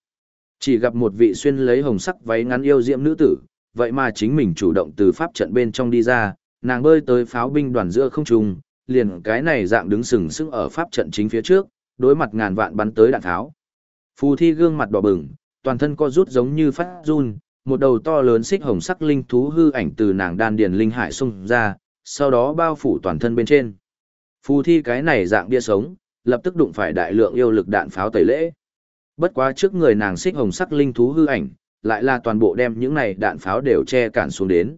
Chỉ gặp một vị xuyên lấy hồng sắc váy ngắn yêu diễm nữ tử, vậy mà chính mình chủ động từ pháp trận bên trong đi ra, nàng bơi tới pháo binh đoàn giữa không trung, liền cái này dạng đứng sừng sững ở pháp trận chính phía trước, đối mặt ngàn vạn bắn tới đạn tháo. Phù thi gương mặt đỏ bừng, toàn thân co rút giống như phát run, một đầu to lớn xích hồng sắc linh thú hư ảnh từ nàng đan điền linh hải xung ra, sau đó bao phủ toàn thân bên trên. Phù thi cái này dạng bia sống, lập tức đụng phải đại lượng yêu lực đạn pháo tẩy lễ. Bất quá trước người nàng xích hồng sắc linh thú hư ảnh, lại là toàn bộ đem những này đạn pháo đều che cản xuống đến.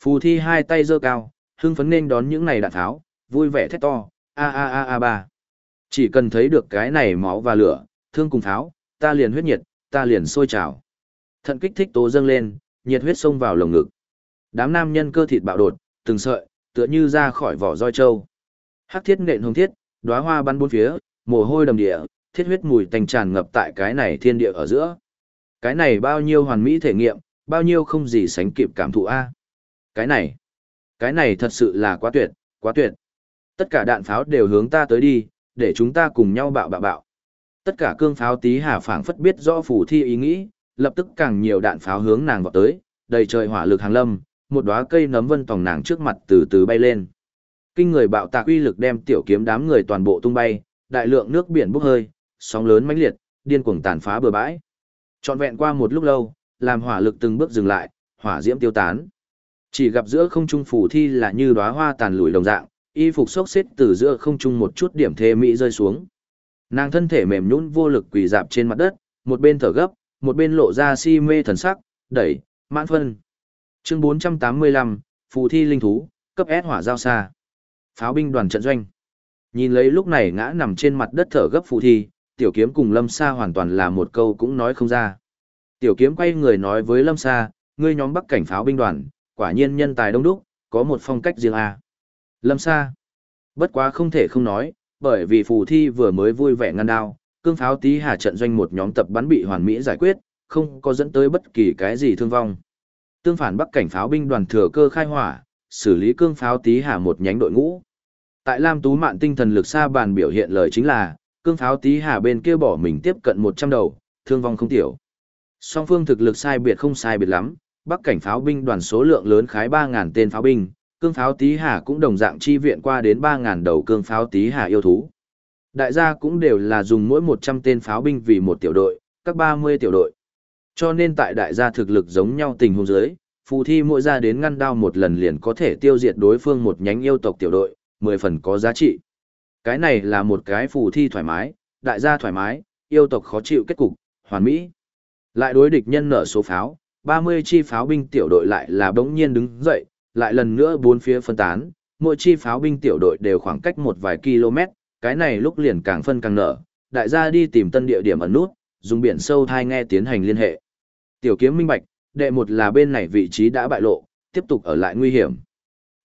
Phù thi hai tay giơ cao, hưng phấn nên đón những này đạn tháo, vui vẻ thét to, a a a a ba. Chỉ cần thấy được cái này máu và lửa, thương cùng tháo, ta liền huyết nhiệt, ta liền sôi trào. Thận kích thích tố dâng lên, nhiệt huyết xông vào lồng ngực. Đám nam nhân cơ thịt bạo đột, từng sợi, tựa như ra khỏi vỏ roi trâu. Hắc thiết nện hồng thiết, đóa hoa bắn bốn phía, mồ hôi đầm địa, thiết huyết mùi tanh tràn ngập tại cái này thiên địa ở giữa. Cái này bao nhiêu hoàn mỹ thể nghiệm, bao nhiêu không gì sánh kịp cảm thụ a à? cái này, cái này thật sự là quá tuyệt, quá tuyệt. Tất cả đạn pháo đều hướng ta tới đi, để chúng ta cùng nhau bạo bạo bạo. Tất cả cương pháo tí hà phảng phất biết rõ phủ thi ý nghĩ, lập tức càng nhiều đạn pháo hướng nàng vọt tới, đầy trời hỏa lực hàng lâm, một đóa cây nấm vân tòng nàng trước mặt từ từ bay lên. Kinh người bạo tạc uy lực đem tiểu kiếm đám người toàn bộ tung bay, đại lượng nước biển bốc hơi, sóng lớn mãnh liệt, điên cuồng tàn phá bờ bãi. Trọn vẹn qua một lúc lâu, làm hỏa lực từng bước dừng lại, hỏa diễm tiêu tán. Chỉ gặp giữa không trung phủ thi là như đóa hoa tàn lùi đồng dạng, y phục xốc xếp từ giữa không trung một chút điểm thê mỹ rơi xuống. Nàng thân thể mềm nhũn vô lực quỳ dạp trên mặt đất, một bên thở gấp, một bên lộ ra si mê thần sắc, đẩy, mãn phân. Chương 485, phù thi linh thú, cấp S hỏa giao xa. Pháo binh đoàn trận doanh. Nhìn lấy lúc này ngã nằm trên mặt đất thở gấp phù thi, tiểu kiếm cùng Lâm Sa hoàn toàn là một câu cũng nói không ra. Tiểu kiếm quay người nói với Lâm Sa, ngươi nhóm bắc cảnh pháo binh đoàn, quả nhiên nhân tài đông đúc, có một phong cách riêng à. Lâm Sa. Bất quá không thể không nói, bởi vì phù thi vừa mới vui vẻ ngăn đao, cương pháo tí hà trận doanh một nhóm tập bắn bị hoàn mỹ giải quyết, không có dẫn tới bất kỳ cái gì thương vong. Tương phản bắc cảnh pháo binh đoàn thừa cơ khai hỏa, xử lý cương pháo tí hà một nhánh đội ngũ. Tại Lam Tú Mạn tinh thần lực xa bàn biểu hiện lời chính là, cương pháo tí hà bên kia bỏ mình tiếp cận 100 đầu, thương vong không tiểu. Song phương thực lực sai biệt không sai biệt lắm, Bắc cảnh pháo binh đoàn số lượng lớn khái 3.000 tên pháo binh, cương pháo tí hà cũng đồng dạng chi viện qua đến 3.000 đầu cương pháo tí hà yêu thú. Đại gia cũng đều là dùng mỗi 100 tên pháo binh vì một tiểu đội, các 30 tiểu đội. Cho nên tại đại gia thực lực giống nhau tình huống dưới, phù thi mỗi ra đến ngăn đao một lần liền có thể tiêu diệt đối phương một nhánh yêu tộc tiểu đội, 10 phần có giá trị. Cái này là một cái phù thi thoải mái, đại gia thoải mái, yêu tộc khó chịu kết cục, hoàn mỹ. Lại đối địch nhân nở số pháo, 30 chi pháo binh tiểu đội lại là bỗng nhiên đứng dậy, lại lần nữa bốn phía phân tán, mỗi chi pháo binh tiểu đội đều khoảng cách một vài km, cái này lúc liền càng phân càng nở, đại gia đi tìm tân địa điểm ẩn nút, dùng biển sâu thai nghe tiến hành liên hệ. Tiểu kiếm minh bạch, đệ một là bên này vị trí đã bại lộ, tiếp tục ở lại nguy hiểm.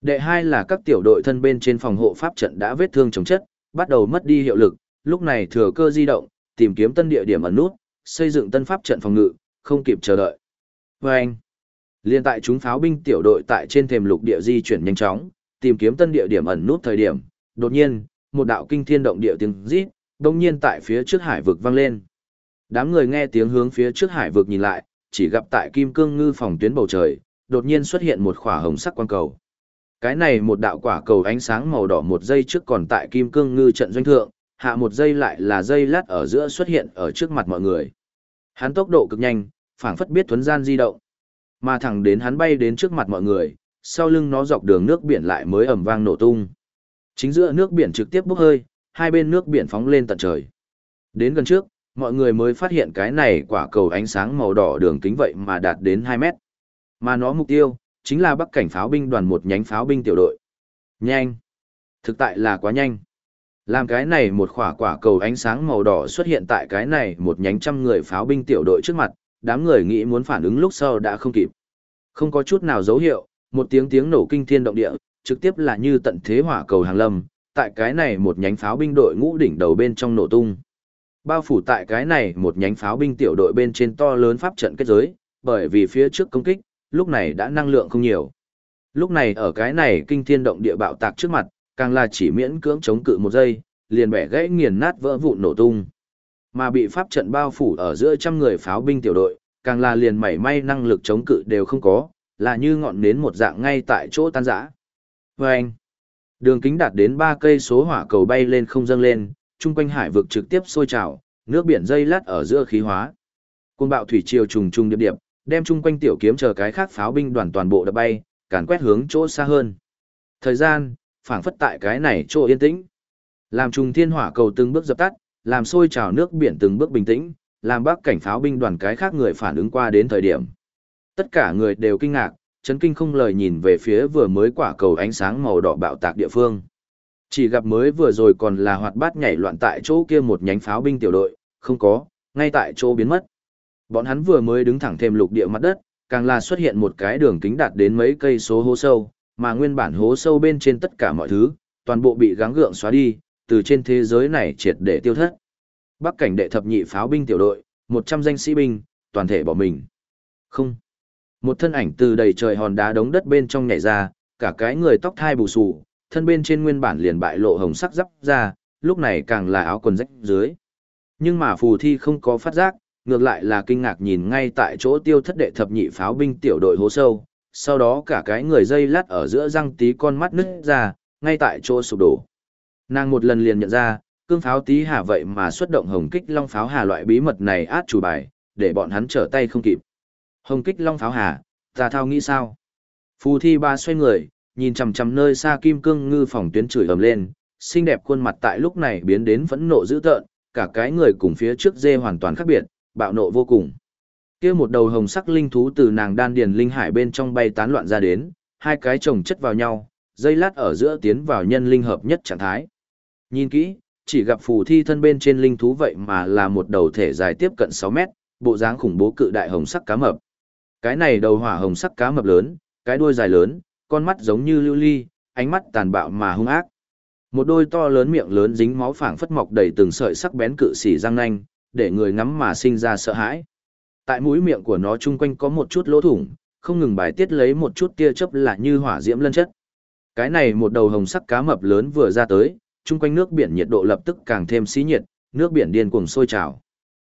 Đệ hai là các tiểu đội thân bên trên phòng hộ pháp trận đã vết thương chống chất, bắt đầu mất đi hiệu lực, lúc này thừa cơ di động, tìm kiếm tân địa điểm ẩn nút, xây dựng tân pháp trận phòng ngự, không kịp chờ đợi. Vâng! liên tại chúng pháo binh tiểu đội tại trên thềm lục địa di chuyển nhanh chóng, tìm kiếm tân địa điểm ẩn nút thời điểm, đột nhiên, một đạo kinh thiên động địa tiếng rít, đột nhiên tại phía trước hải vực vang lên. Đám người nghe tiếng hướng phía trước hải vực nhìn lại, chỉ gặp tại kim cương ngư phòng tuyến bầu trời, đột nhiên xuất hiện một khỏa hồng sắc quang cầu. Cái này một đạo quả cầu ánh sáng màu đỏ một giây trước còn tại kim cương ngư trận doanh thượng, hạ một giây lại là dây lát ở giữa xuất hiện ở trước mặt mọi người. Hắn tốc độ cực nhanh, phảng phất biết thuấn gian di động. Mà thẳng đến hắn bay đến trước mặt mọi người, sau lưng nó dọc đường nước biển lại mới ầm vang nổ tung. Chính giữa nước biển trực tiếp bốc hơi, hai bên nước biển phóng lên tận trời. Đến gần trước, mọi người mới phát hiện cái này quả cầu ánh sáng màu đỏ đường kính vậy mà đạt đến 2 mét. Mà nó mục tiêu, chính là bắc cảnh pháo binh đoàn một nhánh pháo binh tiểu đội. Nhanh! Thực tại là quá nhanh. Làm cái này một quả quả cầu ánh sáng màu đỏ xuất hiện tại cái này một nhánh trăm người pháo binh tiểu đội trước mặt, đám người nghĩ muốn phản ứng lúc sau đã không kịp. Không có chút nào dấu hiệu, một tiếng tiếng nổ kinh thiên động địa, trực tiếp là như tận thế hỏa cầu hàng lâm, tại cái này một nhánh pháo binh đội ngũ đỉnh đầu bên trong nổ tung. Bao phủ tại cái này một nhánh pháo binh tiểu đội bên trên to lớn pháp trận kết giới, bởi vì phía trước công kích, lúc này đã năng lượng không nhiều. Lúc này ở cái này kinh thiên động địa bạo tạc trước mặt, càng là chỉ miễn cưỡng chống cự một giây, liền bẻ gãy nghiền nát vỡ vụn nổ tung. Mà bị pháp trận bao phủ ở giữa trăm người pháo binh tiểu đội, càng là liền mảy may năng lực chống cự đều không có, là như ngọn nến một dạng ngay tại chỗ tan rã. Vâng! Đường kính đạt đến 3 cây số hỏa cầu bay lên không dâng lên, chung quanh hải vực trực tiếp sôi trào, nước biển dây lát ở giữa khí hóa. Cơn bạo thủy triều trùng trùng điệp điệp, đem chung quanh tiểu kiếm chờ cái khác pháo binh đoàn toàn bộ đập bay, càn quét hướng chỗ xa hơn. Thời gian, phảng phất tại cái này chỗ yên tĩnh. Làm trùng thiên hỏa cầu từng bước dập tắt, làm sôi trào nước biển từng bước bình tĩnh, làm bắc cảnh pháo binh đoàn cái khác người phản ứng qua đến thời điểm. Tất cả người đều kinh ngạc, chấn kinh không lời nhìn về phía vừa mới quả cầu ánh sáng màu đỏ bạo tạc địa phương. Chỉ gặp mới vừa rồi còn là hoạt bát nhảy loạn tại chỗ kia một nhánh pháo binh tiểu đội, không có, ngay tại chỗ biến mất. Bọn hắn vừa mới đứng thẳng thêm lục địa mặt đất, càng là xuất hiện một cái đường kính đạt đến mấy cây số hố sâu, mà nguyên bản hố sâu bên trên tất cả mọi thứ, toàn bộ bị gắng gượng xóa đi, từ trên thế giới này triệt để tiêu thất. Bắc cảnh đệ thập nhị pháo binh tiểu đội, 100 danh sĩ binh, toàn thể bỏ mình. Không. Một thân ảnh từ đầy trời hòn đá đống đất bên trong nhảy ra, cả cái người tóc thai bù xù, thân bên trên nguyên bản liền bại lộ hồng sắc giáp ra, lúc này càng là áo quần rách dưới. Nhưng mà phù thi không có phát giác, ngược lại là kinh ngạc nhìn ngay tại chỗ tiêu thất đệ thập nhị pháo binh tiểu đội hố sâu, sau đó cả cái người dây lát ở giữa răng tí con mắt nứt ra, ngay tại chỗ sụp đổ. Nàng một lần liền nhận ra, cương pháo tí hà vậy mà xuất động hồng kích long pháo hà loại bí mật này át chủ bài, để bọn hắn trở tay không kịp. Hồng kích long pháo hà, ta thao nghĩ sao? Phù thi ba xoay người, nhìn chằm chằm nơi xa kim cương ngư phòng tuyến chửi ầm lên, xinh đẹp khuôn mặt tại lúc này biến đến phẫn nộ dữ tợn, cả cái người cùng phía trước dê hoàn toàn khác biệt, bạo nộ vô cùng. Kia một đầu hồng sắc linh thú từ nàng đan điền linh hải bên trong bay tán loạn ra đến, hai cái chồng chất vào nhau, dây lát ở giữa tiến vào nhân linh hợp nhất trạng thái. Nhìn kỹ, chỉ gặp phù thi thân bên trên linh thú vậy mà là một đầu thể dài tiếp cận 6 mét, bộ dáng khủng bố cự đại hồng sắc cá mập. Cái này đầu hỏa hồng sắc cá mập lớn, cái đuôi dài lớn, con mắt giống như lưu ly, ánh mắt tàn bạo mà hung ác. Một đôi to lớn miệng lớn dính máu phảng phất mọc đầy từng sợi sắc bén cự xỉ răng nanh, để người ngắm mà sinh ra sợ hãi. Tại mũi miệng của nó chung quanh có một chút lỗ thủng, không ngừng bài tiết lấy một chút tia chớp là như hỏa diễm lân chất. Cái này một đầu hồng sắc cá mập lớn vừa ra tới, chung quanh nước biển nhiệt độ lập tức càng thêm xí nhiệt, nước biển điên cuồng sôi trào.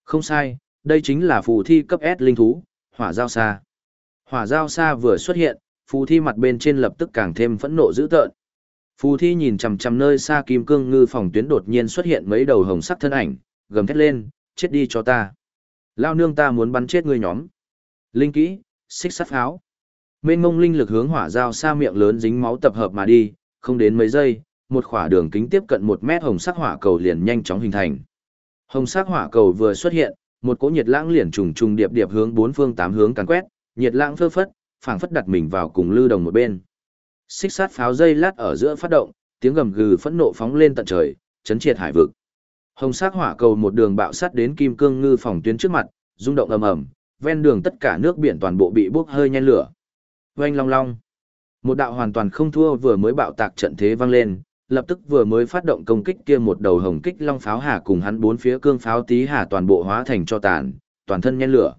Không sai, đây chính là phù thi cấp S linh thú, hỏa giao sa. Hỏa giao sa vừa xuất hiện, phù thi mặt bên trên lập tức càng thêm phẫn nộ dữ tợn. Phù thi nhìn chằm chằm nơi xa kim cương ngư phòng tuyến đột nhiên xuất hiện mấy đầu hồng sắc thân ảnh, gầm thét lên, chết đi cho ta. Lao nương ta muốn bắn chết ngươi nhóm. Linh kỹ, xích sắt pháo. Mên ngông linh lực hướng hỏa giao xa miệng lớn dính máu tập hợp mà đi, không đến mấy giây, một khỏa đường kính tiếp cận một mét hồng sắc hỏa cầu liền nhanh chóng hình thành. Hồng sắc hỏa cầu vừa xuất hiện, một cỗ nhiệt lãng liền trùng trùng điệp điệp hướng bốn phương tám hướng càn quét, nhiệt lãng phơ phất, phảng phất đặt mình vào cùng lưu đồng một bên. Xích sát pháo dây lát ở giữa phát động, tiếng gầm gừ phẫn nộ phóng lên tận trời, chấn triệt hải vực. Hồng sắc hỏa cầu một đường bạo sát đến kim cương ngư phòng tuyến trước mặt, rung động ầm ầm, ven đường tất cả nước biển toàn bộ bị bốc hơi nhen lửa. Oanh long long. Một đạo hoàn toàn không thua vừa mới bạo tạc trận thế vang lên, lập tức vừa mới phát động công kích kia một đầu hồng kích long pháo hà cùng hắn bốn phía cương pháo tí hà toàn bộ hóa thành cho tàn, toàn thân nhen lửa.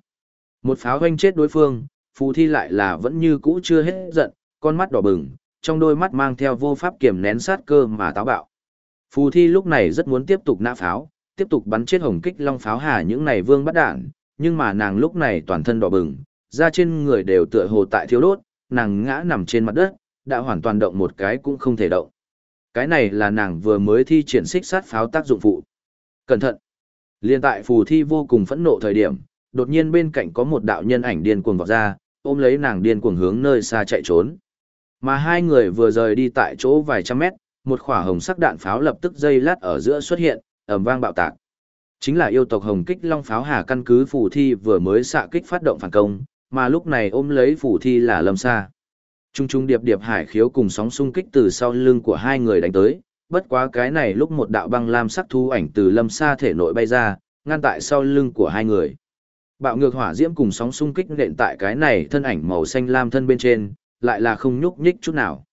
Một pháo hoanh chết đối phương, phù thi lại là vẫn như cũ chưa hết giận, con mắt đỏ bừng, trong đôi mắt mang theo vô pháp kiềm nén sát cơ mà táo bạo. Phù thi lúc này rất muốn tiếp tục nã pháo, tiếp tục bắn chết hồng kích long pháo hà những này vương bắt đạn, nhưng mà nàng lúc này toàn thân đỏ bừng, da trên người đều tựa hồ tại thiếu đốt, nàng ngã nằm trên mặt đất, đã hoàn toàn động một cái cũng không thể động. Cái này là nàng vừa mới thi triển xích sát pháo tác dụng phụ. Cẩn thận! Liên tại phù thi vô cùng phẫn nộ thời điểm, đột nhiên bên cạnh có một đạo nhân ảnh điên cuồng vọt ra, ôm lấy nàng điên cuồng hướng nơi xa chạy trốn. Mà hai người vừa rời đi tại chỗ vài trăm mét, một quả hồng sắc đạn pháo lập tức dây lát ở giữa xuất hiện, ầm vang bạo tạc. Chính là yêu tộc Hồng Kích Long pháo hà căn cứ phủ thi vừa mới xạ kích phát động phản công, mà lúc này ôm lấy phủ thi là Lâm xa Trung trung điệp điệp hải khiếu cùng sóng xung kích từ sau lưng của hai người đánh tới, bất quá cái này lúc một đạo băng lam sắc thu ảnh từ Lâm xa thể nội bay ra, ngăn tại sau lưng của hai người. Bạo ngược hỏa diễm cùng sóng xung kích nện tại cái này thân ảnh màu xanh lam thân bên trên, lại là không nhúc nhích chút nào.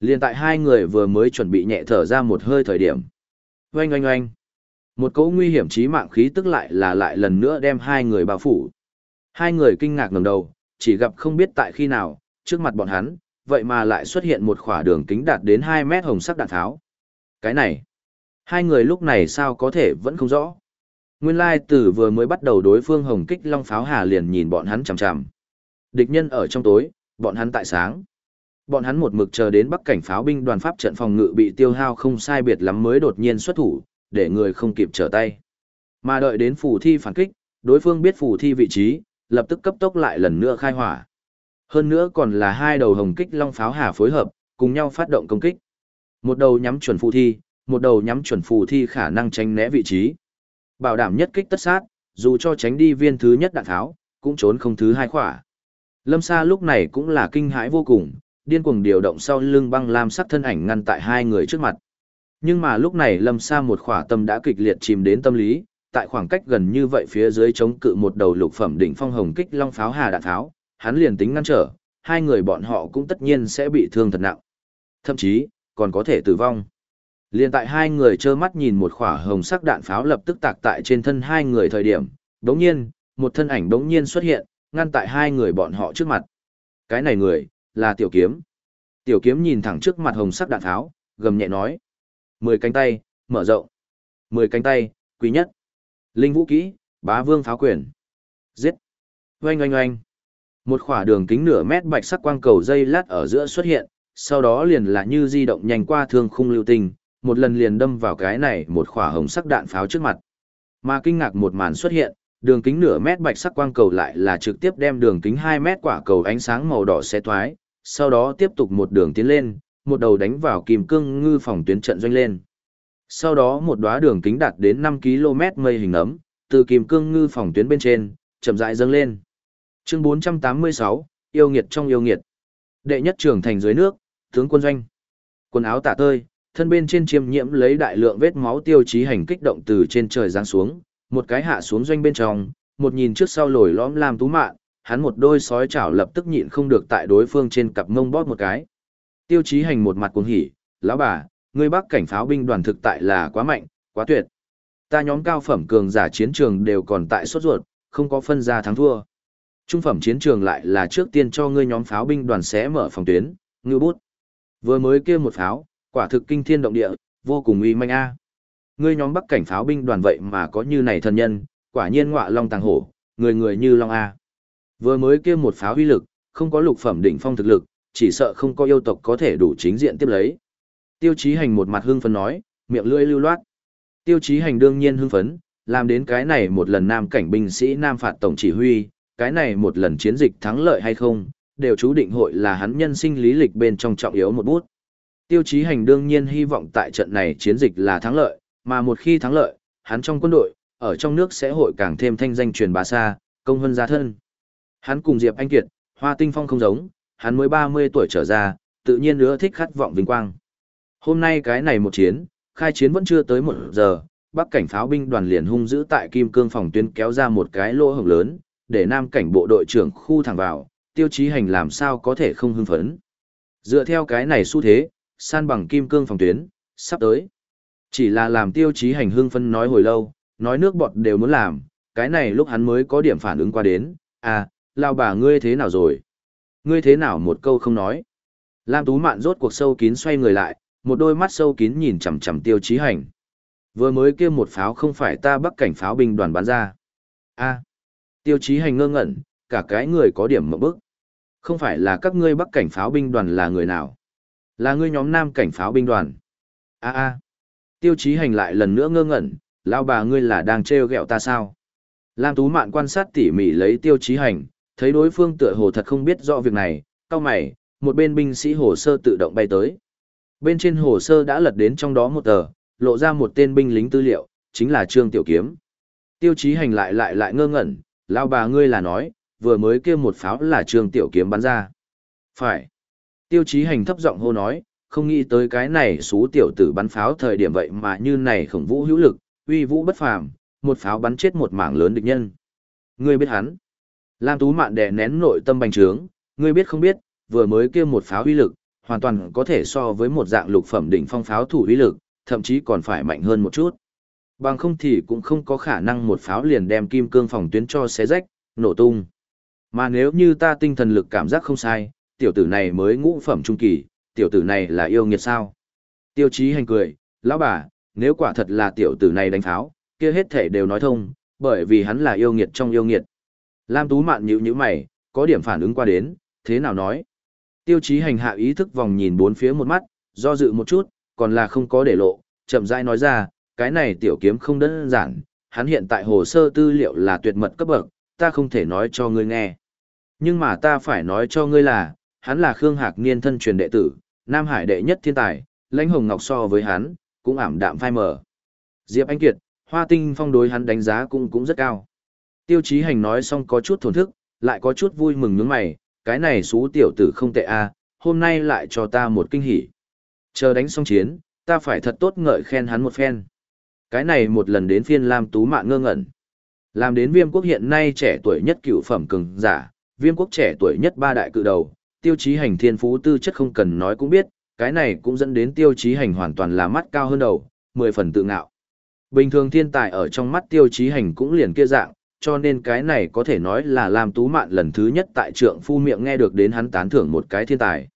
Liên tại hai người vừa mới chuẩn bị nhẹ thở ra một hơi thời điểm. Oanh oanh oanh. Một cỗ nguy hiểm chí mạng khí tức lại là lại lần nữa đem hai người bao phủ. Hai người kinh ngạc ngẩng đầu, chỉ gặp không biết tại khi nào, trước mặt bọn hắn, vậy mà lại xuất hiện một khỏa đường kính đạt đến 2 mét hồng sắc đạn tháo. Cái này, hai người lúc này sao có thể vẫn không rõ. Nguyên lai tử vừa mới bắt đầu đối phương hồng kích long pháo hà liền nhìn bọn hắn chằm chằm. Địch nhân ở trong tối, bọn hắn tại sáng. Bọn hắn một mực chờ đến bắc cảnh pháo binh đoàn pháp trận phòng ngự bị tiêu hao không sai biệt lắm mới đột nhiên xuất thủ, để người không kịp trở tay. Mà đợi đến phủ thi phản kích, đối phương biết phủ thi vị trí, lập tức cấp tốc lại lần nữa khai hỏa. Hơn nữa còn là hai đầu hồng kích long pháo hà phối hợp, cùng nhau phát động công kích. Một đầu nhắm chuẩn phù thi, một đầu nhắm chuẩn phù thi khả năng tránh né vị trí. Bảo đảm nhất kích tất sát, dù cho tránh đi viên thứ nhất đạn tháo, cũng trốn không thứ hai khỏa. Lâm Sa lúc này cũng là kinh hãi vô cùng, điên cuồng điều động sau lưng băng lam sắc thân ảnh ngăn tại hai người trước mặt. Nhưng mà lúc này Lâm Sa một khỏa tâm đã kịch liệt chìm đến tâm lý, tại khoảng cách gần như vậy phía dưới chống cự một đầu lục phẩm đỉnh phong hồng kích long pháo hà đạn tháo, hắn liền tính ngăn trở, hai người bọn họ cũng tất nhiên sẽ bị thương thật nặng. Thậm chí, còn có thể tử vong. Liên tại hai người trơ mắt nhìn một khỏa hồng sắc đạn pháo lập tức tạc tại trên thân hai người thời điểm, đống nhiên, một thân ảnh đống nhiên xuất hiện, ngăn tại hai người bọn họ trước mặt. Cái này người, là tiểu kiếm. Tiểu kiếm nhìn thẳng trước mặt hồng sắc đạn pháo, gầm nhẹ nói. Mười cánh tay, mở rộng. Mười cánh tay, quý nhất. Linh vũ kỹ, bá vương pháo quyền. Giết. Oanh oanh oanh. Một khỏa đường kính nửa mét bạch sắc quang cầu dây lát ở giữa xuất hiện, sau đó liền là như di động nhanh qua thương khung lưu tinh, một lần liền đâm vào cái này một khỏa hồng sắc đạn pháo trước mặt. Mà kinh ngạc một màn xuất hiện, đường kính nửa mét bạch sắc quang cầu lại là trực tiếp đem đường kính 2 mét quả cầu ánh sáng màu đỏ xé thoái, sau đó tiếp tục một đường tiến lên, một đầu đánh vào kim cương ngư phòng tuyến trận doanh lên. Sau đó một đóa đường kính đạt đến 5 km mây hình ấm, từ kim cương ngư phòng tuyến bên trên, chậm rãi dâng lên. Chương 486, yêu nghiệt trong yêu nghiệt. Đệ nhất trưởng thành dưới nước, tướng quân doanh. Quần áo tả tơi, thân bên trên chiêm nhiễm lấy đại lượng vết máu tiêu chí hành kích động từ trên trời giáng xuống, một cái hạ xuống doanh bên trong, một nhìn trước sau lồi lõm làm tú mạn, hắn một đôi sói chảo lập tức nhịn không được tại đối phương trên cặp mông bóp một cái. Tiêu chí hành một mặt cuồng hỉ, lão bà, ngươi bắc cảnh pháo binh đoàn thực tại là quá mạnh, quá tuyệt. Ta nhóm cao phẩm cường giả chiến trường đều còn tại sốt ruột, không có phân ra thắng thua. Trung phẩm chiến trường lại là trước tiên cho ngươi nhóm pháo binh đoàn sẽ mở phòng tuyến, ngư bút. Vừa mới kia một pháo, quả thực kinh thiên động địa, vô cùng uy manh a. Ngươi nhóm bắc cảnh pháo binh đoàn vậy mà có như này thần nhân, quả nhiên ngọa long tàng hổ, người người như long a. Vừa mới kia một pháo uy lực, không có lục phẩm đỉnh phong thực lực, chỉ sợ không có yêu tộc có thể đủ chính diện tiếp lấy. Tiêu chí hành một mặt hưng phấn nói, miệng lưỡi lưu loát. Tiêu chí hành đương nhiên hưng phấn, làm đến cái này một lần nam cảnh binh sĩ nam phạt tổng chỉ huy, cái này một lần chiến dịch thắng lợi hay không, đều chú định hội là hắn nhân sinh lý lịch bên trong trọng yếu một bút. Tiêu chí hành đương nhiên hy vọng tại trận này chiến dịch là thắng lợi, mà một khi thắng lợi, hắn trong quân đội, ở trong nước sẽ hội càng thêm thanh danh truyền bá xa, công hơn gia thân. Hắn cùng Diệp Anh Kiệt, Hoa Tinh Phong không giống, hắn mới 30 tuổi trở ra, tự nhiên nữa thích khát vọng vinh quang. Hôm nay cái này một chiến, khai chiến vẫn chưa tới một giờ, bắc cảnh pháo binh đoàn liền hung dữ tại kim cương phòng tuyến kéo ra một cái lỗ hổng lớn, để nam cảnh bộ đội trưởng khu thẳng vào, tiêu chí hành làm sao có thể không hưng phấn. Dựa theo cái này xu thế, san bằng kim cương phòng tuyến, sắp tới. Chỉ là làm tiêu chí hành hưng phân nói hồi lâu, nói nước bọt đều muốn làm, cái này lúc hắn mới có điểm phản ứng qua đến, à, lao bà ngươi thế nào rồi? Ngươi thế nào một câu không nói? Lam Tú Mạn rốt cuộc sâu kín xoay người lại, một đôi mắt sâu kín nhìn chằm chằm tiêu chí hành. Vừa mới kia một pháo không phải ta bắc cảnh pháo binh đoàn bán ra. a à. tiêu chí hành ngơ ngẩn, cả cái người có điểm mộng bức. Không phải là các ngươi bắc cảnh pháo binh đoàn là người nào? Là ngươi nhóm nam cảnh pháo binh đoàn. a a Tiêu chí hành lại lần nữa ngơ ngẩn, lao bà ngươi là đang trêu ghẹo ta sao? Lam Tú Mạn quan sát tỉ mỉ lấy tiêu chí hành, Thấy đối phương tựa hồ thật không biết rõ việc này, cao mày, một bên binh sĩ hồ sơ tự động bay tới. Bên trên hồ sơ đã lật đến trong đó một tờ, lộ ra một tên binh lính tư liệu, chính là Trương Tiểu Kiếm. Tiêu chí hành lại lại lại ngơ ngẩn, lao bà ngươi là nói, vừa mới kêu một pháo là Trương Tiểu Kiếm bắn ra. Phải. Tiêu chí hành thấp giọng hô nói, không nghĩ tới cái này xú tiểu tử bắn pháo thời điểm vậy mà như này khổng vũ hữu lực, uy vũ bất phàm, một pháo bắn chết một mảng lớn địch nhân. Ngươi biết hắn. Lam Tú Mạn đè nén nội tâm bành trướng, ngươi biết không biết, vừa mới kia một pháo uy lực, hoàn toàn có thể so với một dạng lục phẩm đỉnh phong pháo thủ uy lực, thậm chí còn phải mạnh hơn một chút. Bằng không thì cũng không có khả năng một pháo liền đem kim cương phòng tuyến cho xé rách, nổ tung. Mà nếu như ta tinh thần lực cảm giác không sai, tiểu tử này mới ngũ phẩm trung kỳ, tiểu tử này là yêu nghiệt sao? Tiêu chí hành cười, lão bà, nếu quả thật là tiểu tử này đánh pháo, kia hết thể đều nói thông, bởi vì hắn là yêu nghiệt trong yêu nghiệt. Lam Tú Mạn nhíu nhíu mày, có điểm phản ứng qua đến, thế nào nói? Tiêu chí hành hạ ý thức vòng nhìn bốn phía một mắt, do dự một chút, còn là không có để lộ, chậm rãi nói ra, cái này tiểu kiếm không đơn giản, hắn hiện tại hồ sơ tư liệu là tuyệt mật cấp bậc, ta không thể nói cho ngươi nghe. Nhưng mà ta phải nói cho ngươi là, hắn là Khương Hạc Niên thân truyền đệ tử, Nam Hải đệ nhất thiên tài, lãnh hồng ngọc so với hắn, cũng ảm đạm phai mờ. Diệp Anh Kiệt, Hoa Tinh Phong đối hắn đánh giá cũng cũng rất cao. Tiêu chí hành nói xong có chút thổn thức, lại có chút vui mừng nhướng mày, cái này xú tiểu tử không tệ a, hôm nay lại cho ta một kinh hỉ. Chờ đánh xong chiến, ta phải thật tốt ngợi khen hắn một phen. Cái này một lần đến phiên Lam Tú Mạn ngơ ngẩn. Làm đến viêm quốc hiện nay trẻ tuổi nhất cựu phẩm cường giả, viêm quốc trẻ tuổi nhất ba đại cự đầu, tiêu chí hành thiên phú tư chất không cần nói cũng biết, cái này cũng dẫn đến tiêu chí hành hoàn toàn là mắt cao hơn đầu, mười phần tự ngạo. Bình thường thiên tài ở trong mắt tiêu chí hành cũng liền kia dạng, cho nên cái này có thể nói là Lam Tú Mạn lần thứ nhất tại trượng phu miệng nghe được đến hắn tán thưởng một cái thiên tài.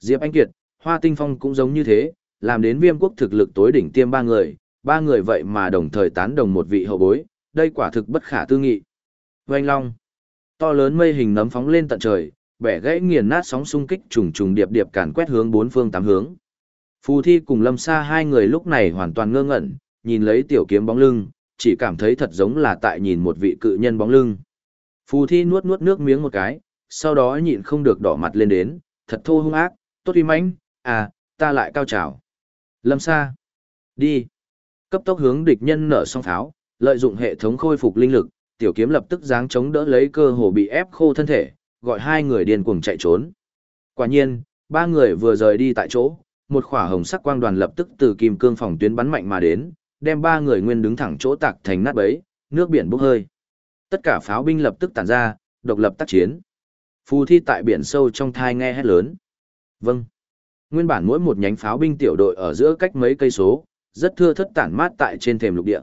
Diệp Anh Kiệt, Hoa Tinh Phong cũng giống như thế, làm đến viêm quốc thực lực tối đỉnh tiêm ba người, ba người vậy mà đồng thời tán đồng một vị hậu bối, đây quả thực bất khả tư nghị. Vành Long, to lớn mây hình nấm phóng lên tận trời, bẻ gãy nghiền nát sóng xung kích trùng trùng điệp điệp càn quét hướng bốn phương tám hướng. Phù Thi cùng Lâm Sa hai người lúc này hoàn toàn ngơ ngẩn, nhìn lấy tiểu kiếm bóng lưng, chỉ cảm thấy thật giống là tại nhìn một vị cự nhân bóng lưng. Phù Thi nuốt nuốt nước miếng một cái, sau đó nhịn không được đỏ mặt lên đến, thật thô hung ác, tốt uy mãnh, à, ta lại cao trào. Lâm Sa, đi. Cấp tốc hướng địch nhân nở song tháo, lợi dụng hệ thống khôi phục linh lực, tiểu kiếm lập tức giáng chống đỡ lấy cơ hồ bị ép khô thân thể, gọi hai người điên cuồng chạy trốn. Quả nhiên, ba người vừa rời đi tại chỗ, một khỏa hồng sắc quang đoàn lập tức từ kim cương phòng tuyến bắn mạnh mà đến, đem ba người nguyên đứng thẳng chỗ tạc thành nát bấy, nước biển bốc hơi. Tất cả pháo binh lập tức tản ra, độc lập tác chiến. Phù thi tại biển sâu trong thai nghe hét lớn. Vâng. Nguyên bản mỗi một nhánh pháo binh tiểu đội ở giữa cách mấy cây số, rất thưa thất tản mát tại trên thềm lục địa.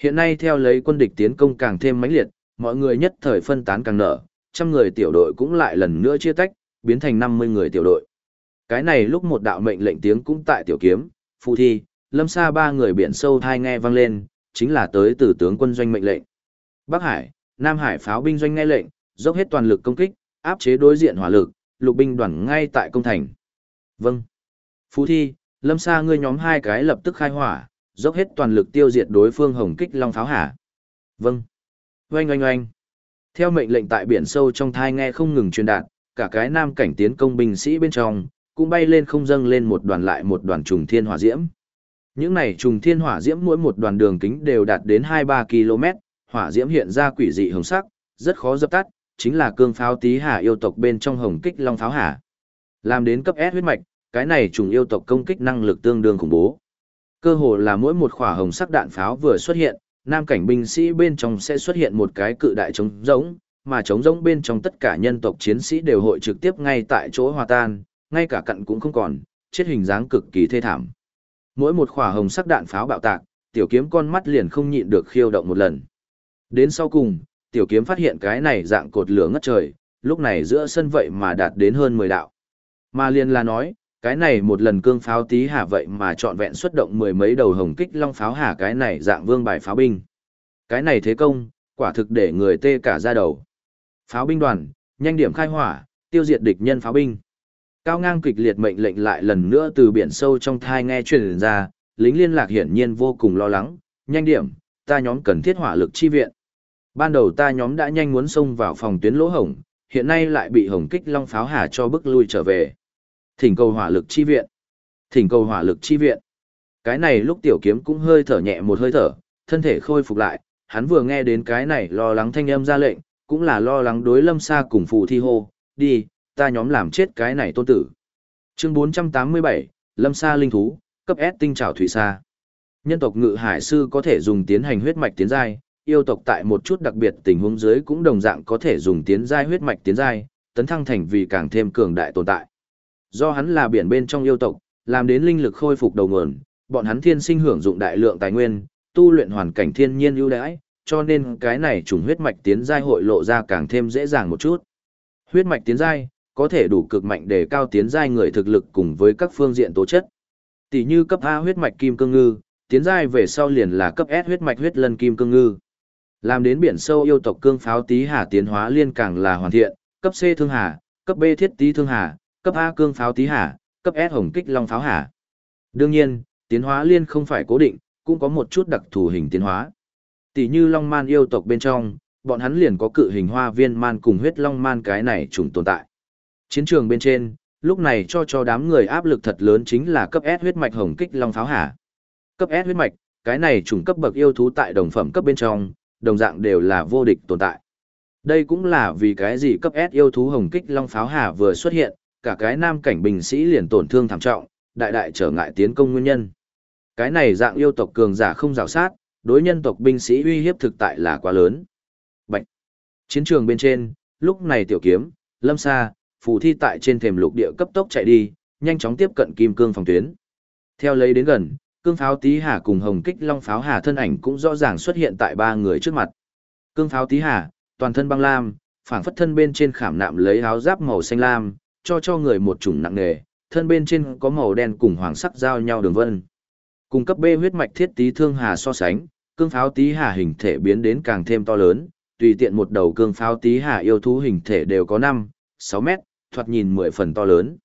Hiện nay theo lấy quân địch tiến công càng thêm mãnh liệt, mọi người nhất thời phân tán càng nở, trăm người tiểu đội cũng lại lần nữa chia tách, biến thành 50 người tiểu đội. Cái này lúc một đạo mệnh lệnh tiếng cũng tại tiểu kiếm, phù thi, lâm xa ba người biển sâu thai nghe vang lên, chính là tới từ tướng quân doanh mệnh lệnh. Bắc Hải, Nam Hải pháo binh doanh nghe lệnh, dốc hết toàn lực công kích, áp chế đối diện hỏa lực, lục binh đoàn ngay tại công thành. Vâng. Phú thi, lâm xa ngươi nhóm hai cái lập tức khai hỏa, dốc hết toàn lực tiêu diệt đối phương hồng kích long pháo hả. Vâng. Oanh oanh oanh. Theo mệnh lệnh tại biển sâu trong thai nghe không ngừng truyền đạt, cả cái nam cảnh tiến công binh sĩ bên trong, cũng bay lên không dâng lên một đoàn lại một đoàn trùng thiên hỏa diễm. Những này trùng thiên hỏa diễm mỗi một đoàn đường kính đều đạt đến 2-3 km, hỏa diễm hiện ra quỷ dị hồng sắc, rất khó dập tắt, chính là cương pháo tí hà yêu tộc bên trong hồng kích long pháo hà. Làm đến cấp S huyết mạch, cái này trùng yêu tộc công kích năng lực tương đương khủng bố. Cơ hồ là mỗi một khỏa hồng sắc đạn pháo vừa xuất hiện, nam cảnh binh sĩ bên trong sẽ xuất hiện một cái cự đại trống rỗng, mà trống rỗng bên trong tất cả nhân tộc chiến sĩ đều hội trực tiếp ngay tại chỗ hòa tan, ngay cả cặn cũng không còn, chết hình dáng cực kỳ thê thảm. Mỗi một khỏa hồng sắc đạn pháo bạo tạc, tiểu kiếm con mắt liền không nhịn được khiêu động một lần. Đến sau cùng, tiểu kiếm phát hiện cái này dạng cột lửa ngất trời, lúc này giữa sân vậy mà đạt đến hơn 10 đạo. Mà liền là nói, cái này một lần cương pháo tí hà vậy mà trọn vẹn xuất động mười mấy đầu hồng kích long pháo hà cái này dạng vương bài pháo binh. Cái này thế công, quả thực để người tê cả ra đầu. Pháo binh đoàn, nhanh điểm khai hỏa, tiêu diệt địch nhân pháo binh. Cao ngang kịch liệt mệnh lệnh lại lần nữa từ biển sâu trong thai nghe truyền ra, lính liên lạc hiển nhiên vô cùng lo lắng, nhanh điểm, ta nhóm cần thiết hỏa lực chi viện. Ban đầu ta nhóm đã nhanh muốn xông vào phòng tuyến lỗ hổng, hiện nay lại bị hồng kích long pháo hà cho bức lui trở về. Thỉnh cầu hỏa lực chi viện. Thỉnh cầu hỏa lực chi viện. Cái này lúc tiểu kiếm cũng hơi thở nhẹ một hơi thở, thân thể khôi phục lại, hắn vừa nghe đến cái này lo lắng thanh âm ra lệnh, cũng là lo lắng đối lâm xa cùng phù thi hô, đi, ta nhóm làm chết cái này tôn tử. Chương 487, Lâm Sa Linh Thú, cấp S tinh trảo thủy sa. Nhân tộc ngự hải sư có thể dùng tiến hành huyết mạch tiến giai, yêu tộc tại một chút đặc biệt tình huống dưới cũng đồng dạng có thể dùng tiến giai huyết mạch tiến giai, tấn thăng thành vì càng thêm cường đại tồn tại. Do hắn là biển bên trong yêu tộc, làm đến linh lực khôi phục đầu nguồn, bọn hắn thiên sinh hưởng dụng đại lượng tài nguyên, tu luyện hoàn cảnh thiên nhiên ưu đãi, cho nên cái này trùng huyết mạch tiến giai hội lộ ra càng thêm dễ dàng một chút. Huyết mạch tiến giai có thể đủ cực mạnh để cao tiến giai người thực lực cùng với các phương diện tố chất. Tỷ như cấp A huyết mạch kim cương ngư, tiến giai về sau liền là cấp S huyết mạch huyết lân kim cương ngư. Làm đến biển sâu yêu tộc cương pháo tí hà tiến hóa liên càng là hoàn thiện, cấp C thương hà, cấp B thiết tí thương hà, cấp A cương pháo tí hà, cấp S hồng kích long pháo hà. Đương nhiên, tiến hóa liên không phải cố định, cũng có một chút đặc thù hình tiến hóa. Tỷ như long man yêu tộc bên trong, bọn hắn liền có cự hình hoa viên man cùng huyết long man cái này trùng tồn tại. Chiến trường bên trên, lúc này cho cho đám người áp lực thật lớn chính là cấp S huyết mạch hồng kích long pháo hả. Cấp S huyết mạch, cái này trùng cấp bậc yêu thú tại đồng phẩm cấp bên trong, đồng dạng đều là vô địch tồn tại. Đây cũng là vì cái gì cấp S yêu thú hồng kích long pháo hà vừa xuất hiện, cả cái nam cảnh binh sĩ liền tổn thương thảm trọng, đại đại trở ngại tiến công nguyên nhân. Cái này dạng yêu tộc cường giả không rào sát, đối nhân tộc binh sĩ uy hiếp thực tại là quá lớn. Bạch. Chiến trường bên trên, lúc này tiểu kiếm, lâm sa, phù thi tại trên thềm lục địa cấp tốc chạy đi, nhanh chóng tiếp cận kim cương phòng tuyến. Theo lấy đến gần, cương pháo tí hà cùng hồng kích long pháo hà thân ảnh cũng rõ ràng xuất hiện tại ba người trước mặt. Cương pháo tí hà, toàn thân băng lam, phảng phất thân bên trên khảm nạm lấy áo giáp màu xanh lam, cho cho người một chủng nặng nề, thân bên trên có màu đen cùng hoàng sắc giao nhau đường vân. Cùng cấp B huyết mạch thiết tí thương hà so sánh, cương pháo tí hà hình thể biến đến càng thêm to lớn, tùy tiện một đầu cương pháo tí hà yêu thú hình thể đều có 5, 6 mét, thoạt nhìn mười phần to lớn.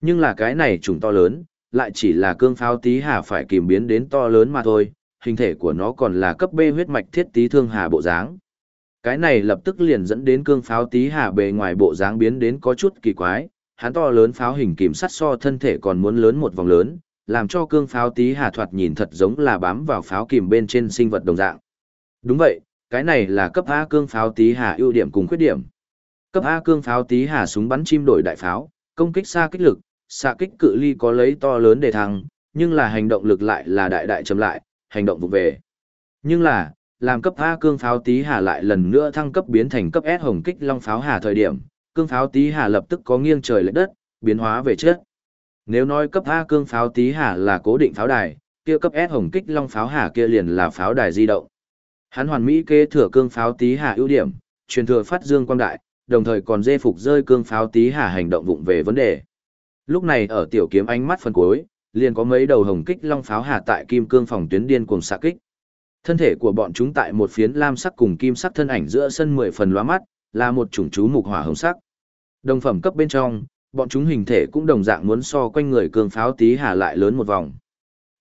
Nhưng là cái này trùng to lớn, lại chỉ là cương pháo tí hà phải kìm biến đến to lớn mà thôi, hình thể của nó còn là cấp B huyết mạch thiết tí thương hà bộ dáng. Cái này lập tức liền dẫn đến cương pháo tí hà bề ngoài bộ dáng biến đến có chút kỳ quái, hắn to lớn pháo hình kìm sắt so thân thể còn muốn lớn một vòng lớn, làm cho cương pháo tí hà thoạt nhìn thật giống là bám vào pháo kìm bên trên sinh vật đồng dạng. Đúng vậy, cái này là cấp A cương pháo tí hà ưu điểm cùng khuyết điểm. Cấp A cương pháo tí hà súng bắn chim đổi đại pháo, công kích xa kích lực, xạ kích cự ly có lấy to lớn để thăng, nhưng là hành động lực lại là đại đại chậm lại, hành động vụ về. Nhưng là, làm cấp A cương pháo tí hà lại lần nữa thăng cấp biến thành cấp S hồng kích long pháo hà thời điểm, cương pháo tí hà lập tức có nghiêng trời lệch đất, biến hóa về trước. Nếu nói cấp A cương pháo tí hà là cố định pháo đài, kia cấp S hồng kích long pháo hà kia liền là pháo đài di động. Hắn hoàn mỹ kế thừa cương pháo tí hà ưu điểm, truyền thừa phát dương quang đại, đồng thời còn dê phục rơi cương pháo tí hà hành động vụng về vấn đề. Lúc này ở tiểu kiếm ánh mắt phần cuối, liền có mấy đầu hồng kích long pháo hà tại kim cương phòng tuyến điên cuồng xạ kích. Thân thể của bọn chúng tại một phiến lam sắc cùng kim sắc thân ảnh giữa sân mười phần lóa mắt, là một chủng chú mục hỏa hồng sắc. Đồng phẩm cấp bên trong, bọn chúng hình thể cũng đồng dạng muốn so quanh người cương pháo tí hà lại lớn một vòng.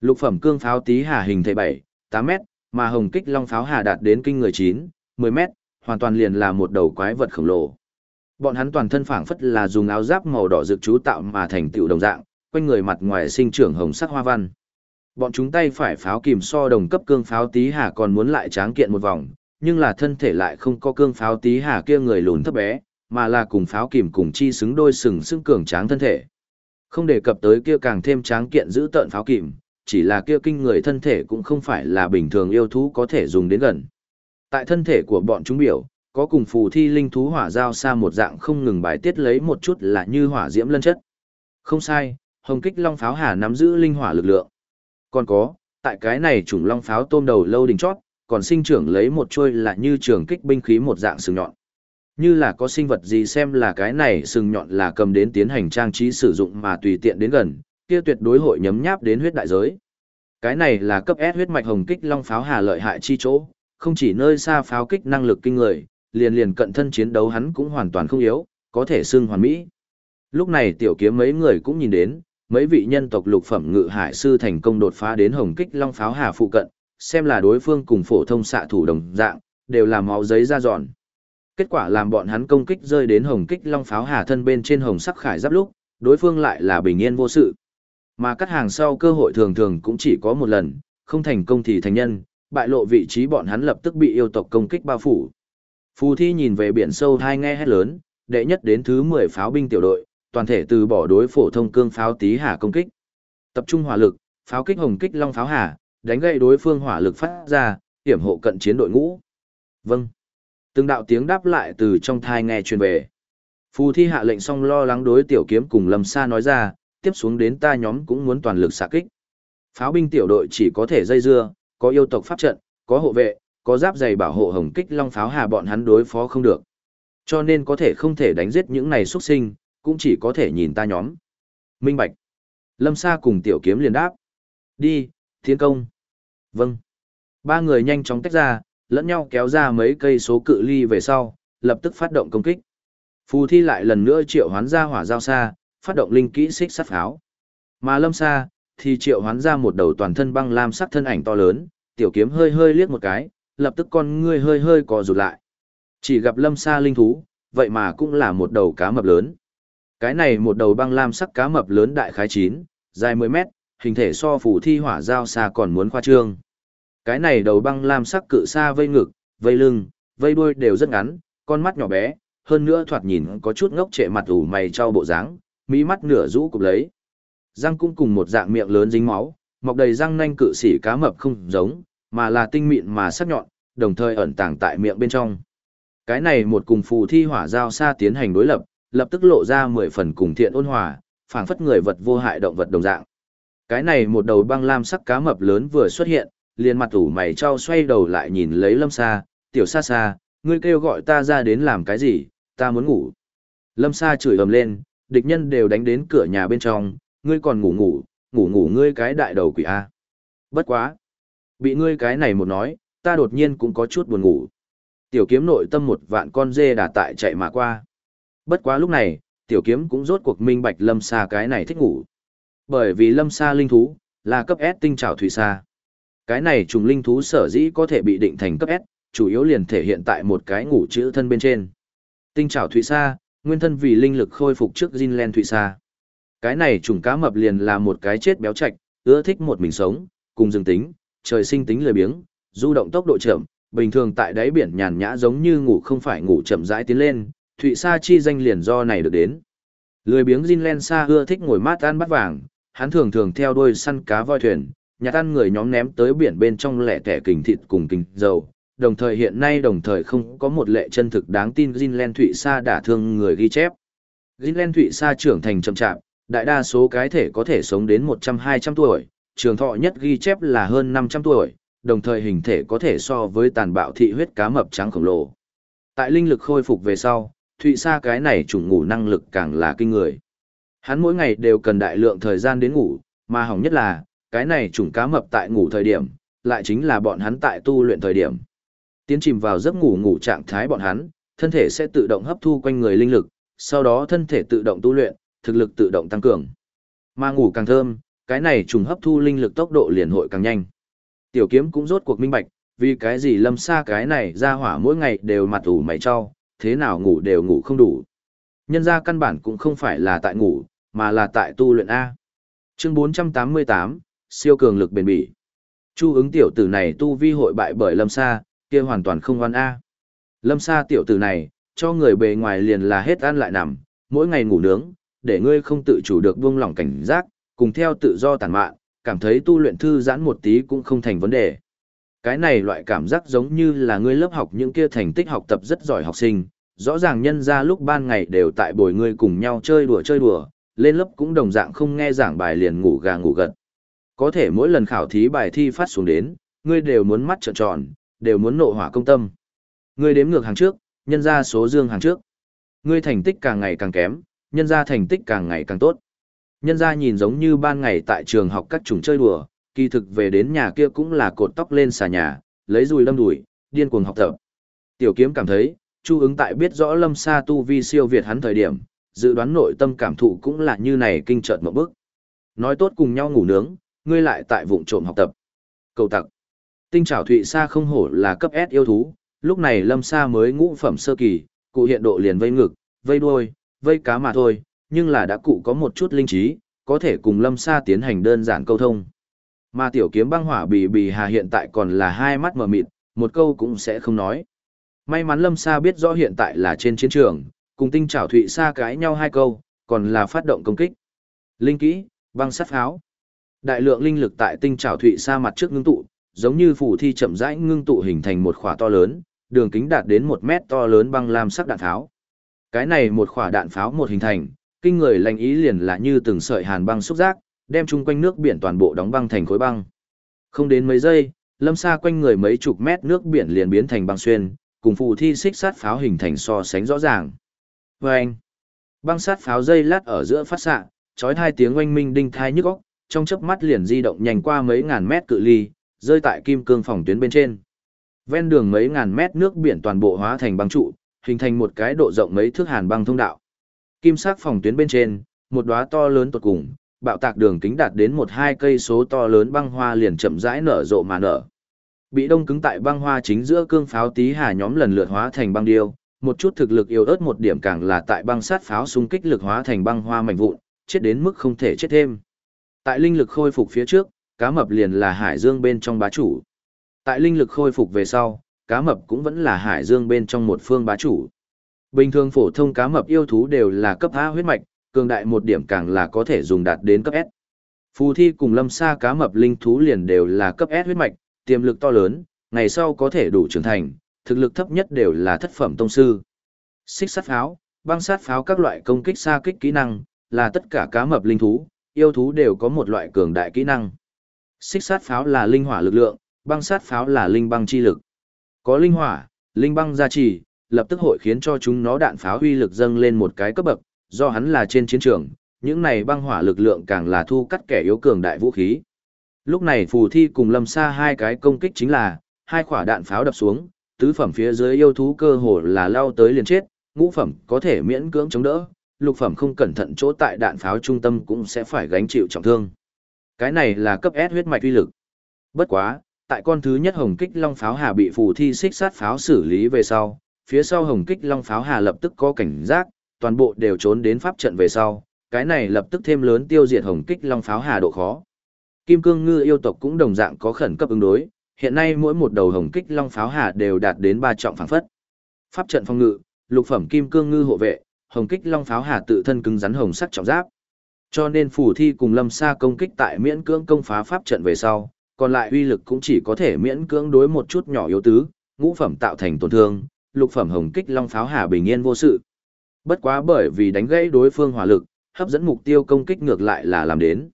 Lục phẩm cương pháo tí hà hình thể 7, 8 mét, mà hồng kích long pháo hà đạt đến kinh người 9, 10 mét, hoàn toàn liền là một đầu quái vật khổng lồ. Bọn hắn toàn thân phảng phất là dùng áo giáp màu đỏ rực chú tạo mà thành tựu đồng dạng, quanh người mặt ngoài sinh trưởng hồng sắc hoa văn. Bọn chúng tay phải pháo kìm so đồng cấp cương pháo tí hà còn muốn lại tráng kiện một vòng, nhưng là thân thể lại không có cương pháo tí hà kia người lùn thấp bé, mà là cùng pháo kìm cùng chi xứng đôi sừng sững cường tráng thân thể. Không đề cập tới kia càng thêm tráng kiện giữ tợn pháo kìm, chỉ là kia kinh người thân thể cũng không phải là bình thường yêu thú có thể dùng đến gần. Tại thân thể của bọn chúng biểu, có cùng phù thi linh thú hỏa giao xa một dạng không ngừng bài tiết lấy một chút là như hỏa diễm lân chất. Không sai, hồng kích long pháo hà nắm giữ linh hỏa lực lượng. Còn có, tại cái này chủng long pháo tôm đầu lâu đỉnh chót, còn sinh trưởng lấy một chuôi là như trường kích binh khí một dạng sừng nhọn. Như là có sinh vật gì xem là cái này sừng nhọn là cầm đến tiến hành trang trí sử dụng mà tùy tiện đến gần, kia tuyệt đối hội nhấm nháp đến huyết đại giới. Cái này là cấp S huyết mạch hồng kích long pháo hà lợi hại chi chỗ, không chỉ nơi xa pháo kích năng lực kinh người, liền liền cận thân chiến đấu hắn cũng hoàn toàn không yếu, có thể xưng hoàn mỹ. Lúc này tiểu kiếm mấy người cũng nhìn đến, mấy vị nhân tộc lục phẩm ngự hải sư thành công đột phá đến hồng kích long pháo hà phụ cận, xem là đối phương cùng phổ thông xạ thủ đồng dạng, đều là máu giấy ra dọn. Kết quả làm bọn hắn công kích rơi đến hồng kích long pháo hà thân bên trên hồng sắc khải giáp lúc, đối phương lại là bình yên vô sự. Mà cắt hàng sau cơ hội thường thường cũng chỉ có một lần, không thành công thì thành nhân, bại lộ vị trí bọn hắn lập tức bị yêu tộc công kích bao phủ. Phù thi nhìn về biển sâu thai nghe hét lớn, đệ nhất đến thứ 10 pháo binh tiểu đội, toàn thể từ bỏ đối phổ thông cương pháo tí hà công kích. Tập trung hỏa lực, pháo kích hồng kích long pháo hà, đánh gậy đối phương hỏa lực phát ra, hiểm hộ cận chiến đội ngũ. Vâng. Từng đạo tiếng đáp lại từ trong thai nghe truyền về. Phù thi hạ lệnh xong lo lắng đối tiểu kiếm cùng lâm sa nói ra, tiếp xuống đến ta nhóm cũng muốn toàn lực xạ kích. Pháo binh tiểu đội chỉ có thể dây dưa, có yêu tộc pháp trận, có hộ vệ, có giáp dày bảo hộ hồng kích long pháo hà bọn hắn đối phó không được. Cho nên có thể không thể đánh giết những này xuất sinh, cũng chỉ có thể nhìn ta nhóm. Minh Bạch. Lâm Sa cùng tiểu kiếm liền đáp. Đi, thiên công. Vâng. Ba người nhanh chóng tách ra, lẫn nhau kéo ra mấy cây số cự ly về sau, lập tức phát động công kích. Phù thi lại lần nữa triệu hoán ra hỏa giao xa, phát động linh kỹ xích sắt pháo. Mà lâm xa, thì triệu hoán ra một đầu toàn thân băng lam sắc thân ảnh to lớn, tiểu kiếm hơi hơi liếc một cái, lập tức con ngươi hơi hơi co rụt lại. Chỉ gặp lâm Sa linh thú, vậy mà cũng là một đầu cá mập lớn. Cái này một đầu băng lam sắc cá mập lớn đại khái chín, dài 10 mét, hình thể so phủ thi hỏa giao xa còn muốn khoa trương. Cái này đầu băng lam sắc cự xa vây ngực, vây lưng, vây đuôi đều rất ngắn, con mắt nhỏ bé, hơn nữa thoạt nhìn có chút ngốc trệ mặt ủ mày trao bộ dáng, mỹ mắt nửa rũ cục lấy. Răng cũng cùng một dạng miệng lớn dính máu, mọc đầy răng nanh cự sĩ cá mập không giống, mà là tinh mịn mà sắc nhọn, đồng thời ẩn tàng tại miệng bên trong. Cái này một cùng phù thi hỏa giao xa tiến hành đối lập, lập tức lộ ra mười phần cùng thiện ôn hòa, phảng phất người vật vô hại động vật đồng dạng. Cái này một đầu băng lam sắc cá mập lớn vừa xuất hiện, liền mặt ủ mày trao xoay đầu lại nhìn lấy lâm xa, tiểu xa xa, ngươi kêu gọi ta ra đến làm cái gì, ta muốn ngủ. Lâm xa chửi ầm lên, địch nhân đều đánh đến cửa nhà bên trong, ngươi còn ngủ ngủ, ngủ ngủ ngươi cái đại đầu quỷ A. Bất quá. Bị ngươi cái này một nói, ta đột nhiên cũng có chút buồn ngủ. Tiểu kiếm nội tâm một vạn con dê đã tại chạy mà qua. Bất quá lúc này, tiểu kiếm cũng rốt cuộc minh bạch lâm xa cái này thích ngủ. Bởi vì lâm xa linh thú, là cấp S tinh trảo thủy xa. Cái này trùng linh thú sở dĩ có thể bị định thành cấp S, chủ yếu liền thể hiện tại một cái ngủ chữ thân bên trên. Tinh trảo thủy xa, nguyên thân vì linh lực khôi phục trước Jinlen thủy xa. Cái này trùng cá mập liền là một cái chết béo chạch, ưa thích một mình sống, cùng dương tính, trời sinh tính lười biếng, du động tốc độ chậm, bình thường tại đáy biển nhàn nhã giống như ngủ không phải ngủ chậm rãi tiến lên, thụy sa chi danh liền do này được đến. Lười biếng Jinlen Sa ưa thích ngồi mát ăn bắt vàng, hắn thường thường theo đuôi săn cá voi thuyền, nhà ăn người nhóm ném tới biển bên trong lẻ tẻ kình thịt cùng kình dầu, đồng thời hiện nay đồng thời không có một lệ chân thực đáng tin Greenland Thụy Sa đả thương người ghi chép. Greenland Thụy Sa trưởng thành chậm chạp, đại đa số cái thể có thể sống đến 100-200 tuổi, trường thọ nhất ghi chép là hơn 500 tuổi, đồng thời hình thể có thể so với tàn bạo thị huyết cá mập trắng khổng lồ. Tại linh lực khôi phục về sau, Thụy Sa cái này chủng ngủ năng lực càng là kinh người. Hắn mỗi ngày đều cần đại lượng thời gian đến ngủ, mà hỏng nhất là, cái này chủng cá mập tại ngủ thời điểm, lại chính là bọn hắn tại tu luyện thời điểm. Tiến chìm vào giấc ngủ ngủ trạng thái bọn hắn, thân thể sẽ tự động hấp thu quanh người linh lực, sau đó thân thể tự động tu luyện, thực lực tự động tăng cường. Mà ngủ càng thơm, cái này trùng hấp thu linh lực tốc độ liền hội càng nhanh. Tiểu kiếm cũng rốt cuộc minh bạch, vì cái gì lâm xa cái này ra hỏa mỗi ngày đều mặt ủ mày cho, thế nào ngủ đều ngủ không đủ. Nhân ra căn bản cũng không phải là tại ngủ, mà là tại tu luyện A. Chương 488, siêu cường lực bền bỉ. Chu ứng tiểu tử này tu vi hội bại bởi lâm xa, kia hoàn toàn không oan A. Lâm xa tiểu tử này, cho người bề ngoài liền là hết ăn lại nằm, mỗi ngày ngủ nướng, để ngươi không tự chủ được buông lỏng cảnh giác, cùng theo tự do tàn mạn, cảm thấy tu luyện thư giãn một tí cũng không thành vấn đề. Cái này loại cảm giác giống như là ngươi lớp học những kia thành tích học tập rất giỏi học sinh, rõ ràng nhân ra lúc ban ngày đều tại bồi ngươi cùng nhau chơi đùa chơi đùa, lên lớp cũng đồng dạng không nghe giảng bài liền ngủ gà ngủ gật. Có thể mỗi lần khảo thí bài thi phát xuống đến, ngươi đều muốn mắt trợn tròn, đều muốn nộ hỏa công tâm. Ngươi đếm ngược hàng trước, nhân ra số dương hàng trước. Ngươi thành tích càng ngày càng kém, nhân ra thành tích càng ngày càng tốt. Nhân ra nhìn giống như ban ngày tại trường học các chủng chơi đùa, kỳ thực về đến nhà kia cũng là cột tóc lên xà nhà, lấy dùi lâm đùi, điên cuồng học tập. Tiểu kiếm cảm thấy, Chu ứng tại biết rõ lâm sa tu vi siêu việt hắn thời điểm, dự đoán nội tâm cảm thụ cũng là như này kinh chợt một bước. Nói tốt cùng nhau ngủ nướng, ngươi lại tại vụng trộm học tập. Cầu tặc. Tinh trảo thụy sa không hổ là cấp S yêu thú, Lúc này lâm sa mới ngũ phẩm sơ kỳ, cụ hiện độ liền vây ngực, vây đuôi, vây cá mà thôi, nhưng là đã cụ có một chút linh trí, có thể cùng lâm sa tiến hành đơn giản câu thông. Mà tiểu kiếm băng hỏa bì bì hà hiện tại còn là hai mắt mở mịt, một câu cũng sẽ không nói. May mắn lâm sa biết rõ hiện tại là trên chiến trường, cùng tinh trảo thụy sa cãi nhau hai câu, còn là phát động công kích. Linh kỹ, băng sắt pháo. Đại lượng linh lực tại tinh trảo thụy sa mặt trước ngưng tụ, giống như phủ thi chậm rãi ngưng tụ hình thành một khỏa to lớn, đường kính đạt đến một mét to lớn băng lam sắc đạn tháo. Cái này một khỏa đạn pháo một hình thành, kinh người lành ý liền là như từng sợi hàn băng xúc giác, đem chung quanh nước biển toàn bộ đóng băng thành khối băng. Không đến mấy giây, lâm xa quanh người mấy chục mét nước biển liền biến thành băng xuyên, cùng phù thi xích sát pháo hình thành so sánh rõ ràng. Vâng! Băng sát pháo dây lát ở giữa phát xạ, chói hai tiếng oanh minh đinh thai nhức óc, trong chớp mắt liền di động nhanh qua mấy ngàn mét cự ly, rơi tại kim cương phòng tuyến bên trên. Ven đường mấy ngàn mét nước biển toàn bộ hóa thành băng trụ, hình thành một cái độ rộng mấy thước hàn băng thông đạo. Kim sắc phòng tuyến bên trên, một đóa to lớn tột cùng, bạo tạc đường kính đạt đến một hai cây số to lớn băng hoa liền chậm rãi nở rộ mà nở. Bị đông cứng tại băng hoa chính giữa cương pháo tí hà nhóm lần lượt hóa thành băng điêu, một chút thực lực yếu ớt một điểm càng là tại băng sát pháo xung kích lực hóa thành băng hoa mảnh vụn, chết đến mức không thể chết thêm. Tại linh lực khôi phục phía trước, cá mập liền là hải dương bên trong bá chủ. Tại linh lực khôi phục về sau, cá mập cũng vẫn là hải dương bên trong một phương bá chủ. Bình thường phổ thông cá mập yêu thú đều là cấp A huyết mạch, cường đại một điểm càng là có thể dùng đạt đến cấp S. Phù thi cùng lâm sa cá mập linh thú liền đều là cấp S huyết mạch, tiềm lực to lớn, ngày sau có thể đủ trưởng thành, thực lực thấp nhất đều là thất phẩm tông sư. Xích sát pháo, băng sát pháo các loại công kích xa kích kỹ năng, là tất cả cá mập linh thú, yêu thú đều có một loại cường đại kỹ năng. Xích sát pháo là linh hỏa lực lượng, băng sát pháo là linh băng chi lực. Có linh hỏa, linh băng gia trì, lập tức hội khiến cho chúng nó đạn pháo huy lực dâng lên một cái cấp bậc, do hắn là trên chiến trường, những này băng hỏa lực lượng càng là thu cắt kẻ yếu cường đại vũ khí. Lúc này phù thi cùng lâm xa hai cái công kích chính là, hai quả đạn pháo đập xuống, tứ phẩm phía dưới yêu thú cơ hồ là lao tới liền chết, ngũ phẩm có thể miễn cưỡng chống đỡ, lục phẩm không cẩn thận chỗ tại đạn pháo trung tâm cũng sẽ phải gánh chịu trọng thương. Cái này là cấp S huyết mạch uy lực. Bất quá, tại con thứ nhất hồng kích long pháo hà bị phù thi xích sát pháo xử lý về sau, phía sau hồng kích long pháo hà lập tức có cảnh giác, toàn bộ đều trốn đến pháp trận về sau, cái này lập tức thêm lớn tiêu diệt hồng kích long pháo hà độ khó. Kim cương ngư yêu tộc cũng đồng dạng có khẩn cấp ứng đối, hiện nay mỗi một đầu hồng kích long pháo hà đều đạt đến ba trọng phảng phất. Pháp trận phong ngự, lục phẩm kim cương ngư hộ vệ, hồng kích long pháo hà tự thân cứng rắn hồng sắc trọng giáp. Cho nên phủ thi cùng lâm sa công kích tại miễn cưỡng công phá pháp trận về sau, còn lại uy lực cũng chỉ có thể miễn cưỡng đối một chút nhỏ yếu tứ, ngũ phẩm tạo thành tổn thương, lục phẩm hồng kích long pháo hà bình yên vô sự. Bất quá bởi vì đánh gãy đối phương hỏa lực, hấp dẫn mục tiêu công kích ngược lại là làm đến.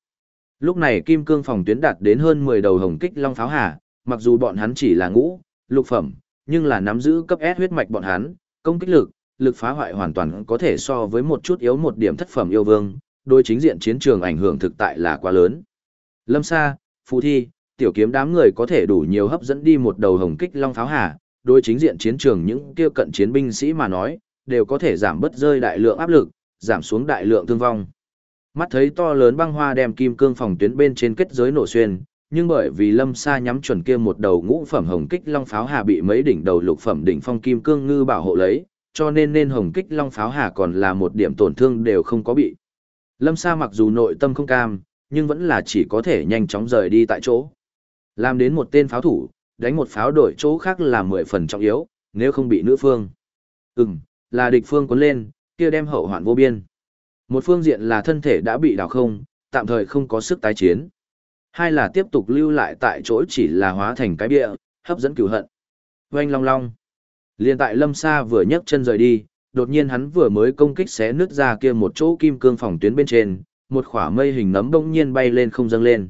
Lúc này kim cương phòng tuyến đạt đến hơn 10 đầu hồng kích long pháo hà, mặc dù bọn hắn chỉ là ngũ, lục phẩm, nhưng là nắm giữ cấp S huyết mạch bọn hắn, công kích lực, lực phá hoại hoàn toàn có thể so với một chút yếu một điểm thất phẩm yêu vương, đối chính diện chiến trường ảnh hưởng thực tại là quá lớn. Lâm Sa, Phù Thi, tiểu kiếm đám người có thể đủ nhiều hấp dẫn đi một đầu hồng kích long pháo hà, đối chính diện chiến trường những kia cận chiến binh sĩ mà nói, đều có thể giảm bớt rơi đại lượng áp lực, giảm xuống đại lượng thương vong. Mắt thấy to lớn băng hoa đem kim cương phòng tuyến bên trên kết giới nổ xuyên, nhưng bởi vì lâm sa nhắm chuẩn kia một đầu ngũ phẩm hồng kích long pháo hà bị mấy đỉnh đầu lục phẩm đỉnh phong kim cương ngư bảo hộ lấy, cho nên nên hồng kích long pháo hà còn là một điểm tổn thương đều không có bị. Lâm sa mặc dù nội tâm không cam, nhưng vẫn là chỉ có thể nhanh chóng rời đi tại chỗ. Làm đến một tên pháo thủ, đánh một pháo đổi chỗ khác là mười phần trọng yếu, nếu không bị nữ phương. Ừm, là địch phương cuốn lên, kia đem hậu hoạn vô biên. Một phương diện là thân thể đã bị đào không, tạm thời không có sức tái chiến. Hai là tiếp tục lưu lại tại chỗ chỉ là hóa thành cái bịa, hấp dẫn cửu hận. Oanh long long. Liên tại lâm sa vừa nhấc chân rời đi, đột nhiên hắn vừa mới công kích xé nứt ra kia một chỗ kim cương phòng tuyến bên trên, một khỏa mây hình nấm bỗng nhiên bay lên không dâng lên.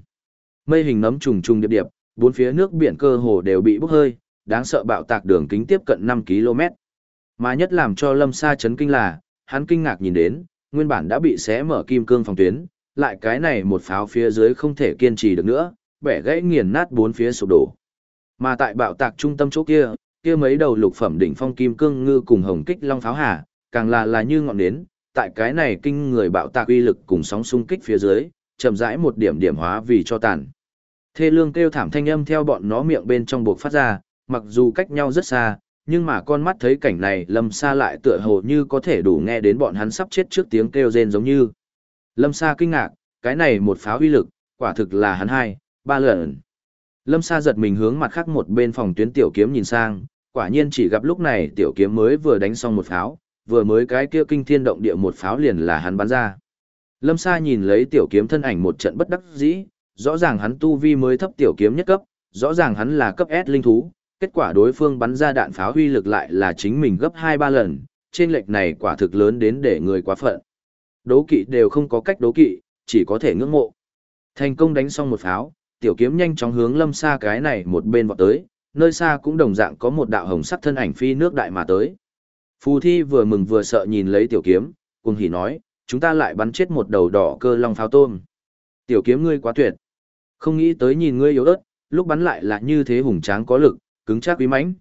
Mây hình nấm trùng trùng điệp điệp, bốn phía nước biển cơ hồ đều bị bốc hơi, đáng sợ bạo tạc đường kính tiếp cận 5 km. Mà nhất làm cho Lâm Sa chấn kinh là, hắn kinh ngạc nhìn đến, nguyên bản đã bị xé mở kim cương phòng tuyến, lại cái này một pháo phía dưới không thể kiên trì được nữa, bẻ gãy nghiền nát bốn phía sụp đổ. Mà tại bạo tạc trung tâm chỗ kia, kia mấy đầu lục phẩm đỉnh phong kim cương ngư cùng hồng kích long pháo hà, càng là là như ngọn nến, tại cái này kinh người bạo tạc uy lực cùng sóng xung kích phía dưới, chậm rãi một điểm điểm hóa vì cho tàn. Thê lương kêu thảm thanh âm theo bọn nó miệng bên trong buộc phát ra, mặc dù cách nhau rất xa, Nhưng mà con mắt thấy cảnh này Lâm Sa lại tựa hồ như có thể đủ nghe đến bọn hắn sắp chết trước tiếng kêu rên giống như. Lâm Sa kinh ngạc, cái này một pháo uy lực, quả thực là hắn hai, ba lần. Lâm Sa giật mình hướng mặt khác một bên phòng tuyến tiểu kiếm nhìn sang, quả nhiên chỉ gặp lúc này tiểu kiếm mới vừa đánh xong một pháo, vừa mới cái kia kinh thiên động địa một pháo liền là hắn bắn ra. Lâm Sa nhìn lấy tiểu kiếm thân ảnh một trận bất đắc dĩ, rõ ràng hắn tu vi mới thấp tiểu kiếm nhất cấp, rõ ràng hắn là cấp S linh thú, kết quả đối phương bắn ra đạn pháo huy lực lại là chính mình gấp 2-3 lần, trên lệch này quả thực lớn đến để người quá phận. Đố kỵ đều không có cách đố kỵ, chỉ có thể ngưỡng mộ. Thành công đánh xong một pháo, tiểu kiếm nhanh chóng hướng lâm xa cái này một bên vọt tới, nơi xa cũng đồng dạng có một đạo hồng sắc thân ảnh phi nước đại mà tới. Phù thi vừa mừng vừa sợ nhìn lấy tiểu kiếm, cùng hỉ nói, chúng ta lại bắn chết một đầu đỏ cơ long pháo tôm. Tiểu kiếm ngươi quá tuyệt. Không nghĩ tới nhìn ngươi yếu ớt, lúc bắn lại là như thế hùng tráng có lực, cứng chắc quý mãnh.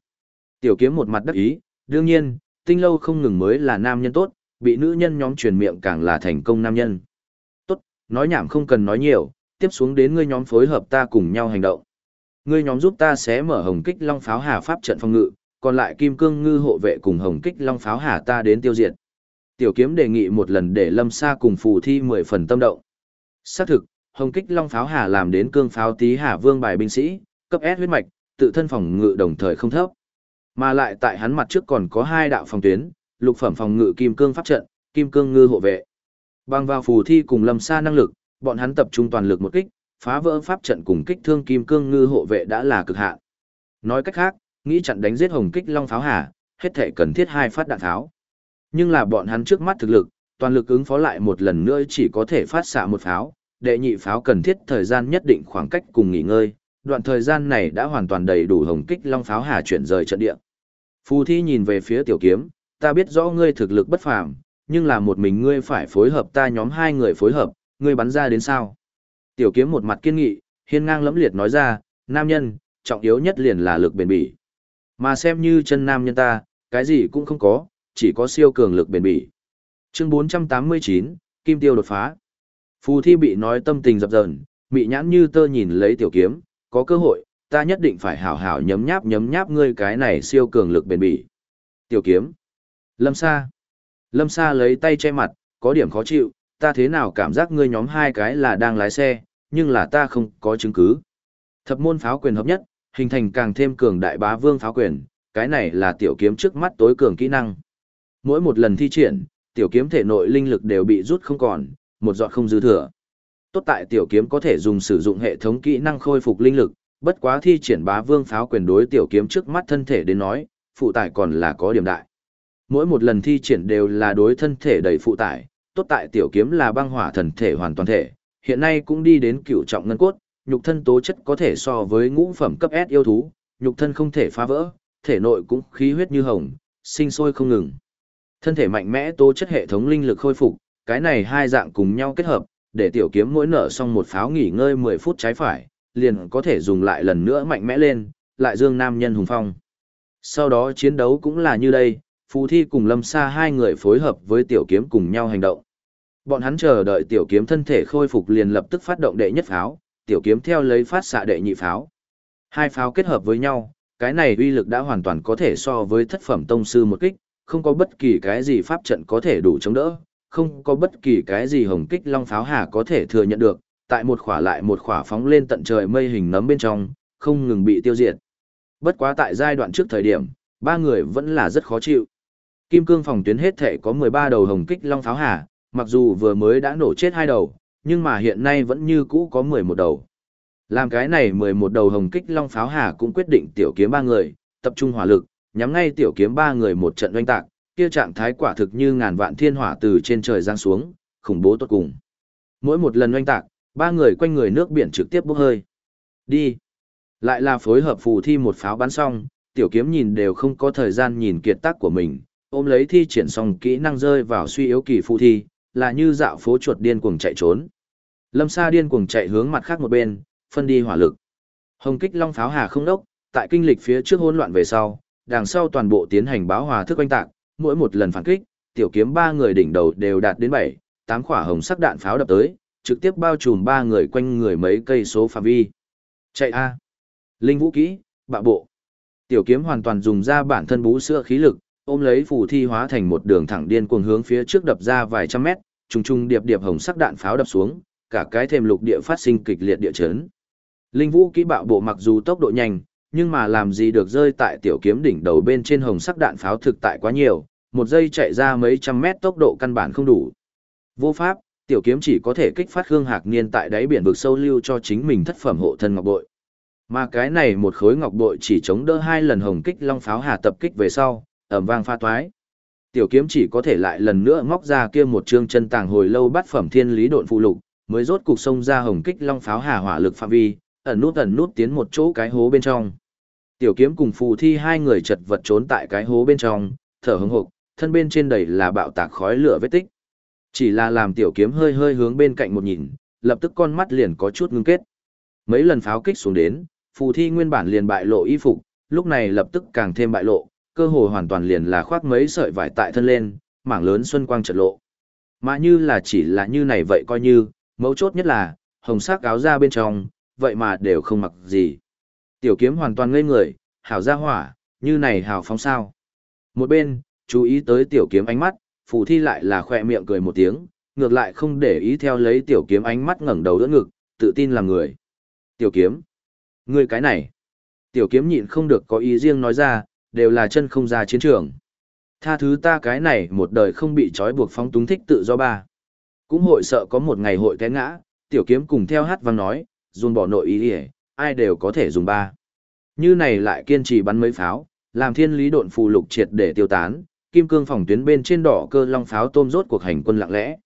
Tiểu kiếm một mặt đắc ý, đương nhiên, tinh lâu không ngừng mới là nam nhân tốt, bị nữ nhân nhóm truyền miệng càng là thành công nam nhân. Tốt, nói nhảm không cần nói nhiều, tiếp xuống đến ngươi nhóm phối hợp ta cùng nhau hành động. Ngươi nhóm giúp ta sẽ mở hồng kích long pháo hà pháp trận phòng ngự, còn lại kim cương ngư hộ vệ cùng hồng kích long pháo hà ta đến tiêu diệt. Tiểu kiếm đề nghị một lần để lâm sa cùng phù thi mười phần tâm động. Xác thực, hồng kích long pháo hà làm đến cương pháo tí hà vương bài binh sĩ, cấp S huyết mạch, tự thân phòng ngự đồng thời không thấp. Mà lại tại hắn mặt trước còn có hai đạo phòng tuyến, lục phẩm phòng ngự kim cương pháp trận, kim cương ngư hộ vệ. Bằng vào phù thi cùng lâm xa năng lực, bọn hắn tập trung toàn lực một kích, phá vỡ pháp trận cùng kích thương kim cương ngư hộ vệ đã là cực hạn. Nói cách khác, nghĩ chặn đánh giết hồng kích long pháo hà, hết thể cần thiết hai phát đạn pháo. Nhưng là bọn hắn trước mắt thực lực, toàn lực ứng phó lại một lần nữa chỉ có thể phát xạ một pháo, đệ nhị pháo cần thiết thời gian nhất định khoảng cách cùng nghỉ ngơi, đoạn thời gian này đã hoàn toàn đầy đủ hồng kích long pháo hà chuyển rời trận địa. Phù thi nhìn về phía tiểu kiếm, ta biết rõ ngươi thực lực bất phàm, nhưng là một mình ngươi phải phối hợp ta nhóm hai người phối hợp, ngươi bắn ra đến sao? Tiểu kiếm một mặt kiên nghị, hiên ngang lẫm liệt nói ra, nam nhân, trọng yếu nhất liền là lực bền bỉ. Mà xem như chân nam nhân ta, cái gì cũng không có, chỉ có siêu cường lực bền bỉ. Chương 489, Kim Tiêu đột phá. Phù thi bị nói tâm tình dập dờn, mị nhãn như tơ nhìn lấy tiểu kiếm, có cơ hội, ta nhất định phải hảo hảo nhấm nháp nhấm nháp ngươi cái này siêu cường lực bền bỉ. Tiểu kiếm. Lâm Sa. Lâm Sa lấy tay che mặt, có điểm khó chịu, ta thế nào cảm giác ngươi nhóm hai cái là đang lái xe, nhưng là ta không có chứng cứ. Thập môn pháo quyền hợp nhất, hình thành càng thêm cường đại bá vương pháo quyền, cái này là tiểu kiếm trước mắt tối cường kỹ năng. Mỗi một lần thi triển, tiểu kiếm thể nội linh lực đều bị rút không còn, một giọt không dư thừa. Tốt tại tiểu kiếm có thể dùng sử dụng hệ thống kỹ năng khôi phục linh lực, bất quá thi triển bá vương pháo quyền đối tiểu kiếm trước mắt thân thể đến nói, phụ tải còn là có điểm đại. Mỗi một lần thi triển đều là đối thân thể đầy phụ tải, tốt tại tiểu kiếm là băng hỏa thần thể hoàn toàn thể, hiện nay cũng đi đến cửu trọng ngân cốt, nhục thân tố chất có thể so với ngũ phẩm cấp S yêu thú, nhục thân không thể phá vỡ, thể nội cũng khí huyết như hồng, sinh sôi không ngừng. Thân thể mạnh mẽ tố chất hệ thống linh lực khôi phục, cái này hai dạng cùng nhau kết hợp, để tiểu kiếm mỗi nở xong một pháo nghỉ ngơi 10 phút trái phải, liền có thể dùng lại lần nữa mạnh mẽ lên, lại dương nam nhân hùng phong. Sau đó chiến đấu cũng là như đây, Phù Thi cùng Lâm Sa hai người phối hợp với tiểu kiếm cùng nhau hành động. Bọn hắn chờ đợi tiểu kiếm thân thể khôi phục liền lập tức phát động đệ nhất pháo, tiểu kiếm theo lấy phát xạ đệ nhị pháo. Hai pháo kết hợp với nhau, cái này uy lực đã hoàn toàn có thể so với thất phẩm tông sư một kích, không có bất kỳ cái gì pháp trận có thể đủ chống đỡ, không có bất kỳ cái gì hồng kích long pháo hà có thể thừa nhận được, tại một khỏa lại một khỏa phóng lên tận trời mây hình nấm bên trong, không ngừng bị tiêu diệt. Bất quá tại giai đoạn trước thời điểm, ba người vẫn là rất khó chịu. Kim cương phòng tuyến hết thể có 13 đầu hồng kích long pháo hà, mặc dù vừa mới đã nổ chết hai đầu, nhưng mà hiện nay vẫn như cũ có 11 đầu. Làm cái này 11 đầu hồng kích long pháo hà cũng quyết định tiểu kiếm ba người, tập trung hỏa lực, nhắm ngay tiểu kiếm ba người một trận doanh tạc, kia trạng thái quả thực như ngàn vạn thiên hỏa từ trên trời giáng xuống, khủng bố tốt cùng. Mỗi một lần oanh tạc, ba người quanh người nước biển trực tiếp bốc hơi. Đi. Lại là phối hợp phù thi một pháo bắn xong, tiểu kiếm nhìn đều không có thời gian nhìn kiệt tác của mình, ôm lấy thi triển xong kỹ năng rơi vào suy yếu kỳ phù thi, là như dạo phố chuột điên cuồng chạy trốn. Lâm Sa điên cuồng chạy hướng mặt khác một bên, phân đi hỏa lực. Hồng kích long pháo hà không đốc, tại kinh lịch phía trước hỗn loạn về sau, đằng sau toàn bộ tiến hành báo hòa thức oanh tạc, mỗi một lần phản kích, tiểu kiếm ba người đỉnh đầu đều đạt đến 7, 8 quả hồng sắc đạn pháo đập tới, trực tiếp bao trùm ba người quanh người mấy cây số phạm vi. Chạy a. Linh vũ kỹ, bạo bộ. Tiểu kiếm hoàn toàn dùng ra bản thân bú sữa khí lực, ôm lấy phù thi hóa thành một đường thẳng điên cuồng hướng phía trước đập ra vài trăm mét, trùng trùng điệp điệp hồng sắc đạn pháo đập xuống, cả cái thềm lục địa phát sinh kịch liệt địa chấn. Linh vũ kỹ bạo bộ mặc dù tốc độ nhanh, nhưng mà làm gì được rơi tại tiểu kiếm đỉnh đầu bên trên hồng sắc đạn pháo thực tại quá nhiều, một giây chạy ra mấy trăm mét tốc độ căn bản không đủ. Vô pháp, tiểu kiếm chỉ có thể kích phát hương hạc niên tại đáy biển vực sâu lưu cho chính mình thất phẩm hộ thân ngọc bội. Mà cái này một khối ngọc bội chỉ chống đỡ hai lần hồng kích long pháo hà tập kích về sau, ầm vang pha toái. Tiểu kiếm chỉ có thể lại lần nữa ngóc ra kia một chương chân tàng hồi lâu bắt phẩm thiên lý độn phụ lục, mới rốt cục xông ra hồng kích long pháo hà hỏa lực phạm vi, ẩn nút ẩn nút tiến một chỗ cái hố bên trong. Tiểu kiếm cùng phù thi hai người chật vật trốn tại cái hố bên trong, thở hững hộc, thân bên trên đầy là bạo tạc khói lửa vết tích. Chỉ là làm tiểu kiếm hơi hơi hướng bên cạnh một nhìn, lập tức con mắt liền có chút ngưng kết. Mấy lần pháo kích xuống đến, phù thi nguyên bản liền bại lộ y phục, lúc này lập tức càng thêm bại lộ, cơ hồ hoàn toàn liền là khoác mấy sợi vải tại thân lên, mảng lớn xuân quang chợt lộ. Mà như là chỉ là như này vậy coi như, mấu chốt nhất là, hồng sắc áo da bên trong, vậy mà đều không mặc gì. Tiểu kiếm hoàn toàn ngây người, hảo ra hỏa, như này hào phóng sao. Một bên, chú ý tới tiểu kiếm ánh mắt, phù thi lại là khỏe miệng cười một tiếng, ngược lại không để ý theo lấy tiểu kiếm ánh mắt ngẩng đầu đỡ ngực, tự tin làm người. Tiểu kiếm, ngươi cái này. Tiểu kiếm nhịn không được có ý riêng nói ra, đều là chân không ra chiến trường. Tha thứ ta cái này một đời không bị trói buộc phóng túng thích tự do ba. Cũng hội sợ có một ngày hội té ngã, tiểu kiếm cùng theo hát vang nói, dùng bỏ nội ý ỉa ai đều có thể dùng ba. Như này lại kiên trì bắn mấy pháo, làm thiên lý độn phù lục triệt để tiêu tán, kim cương phòng tuyến bên trên đỏ cơ long pháo tôm rốt cuộc hành quân lặng lẽ.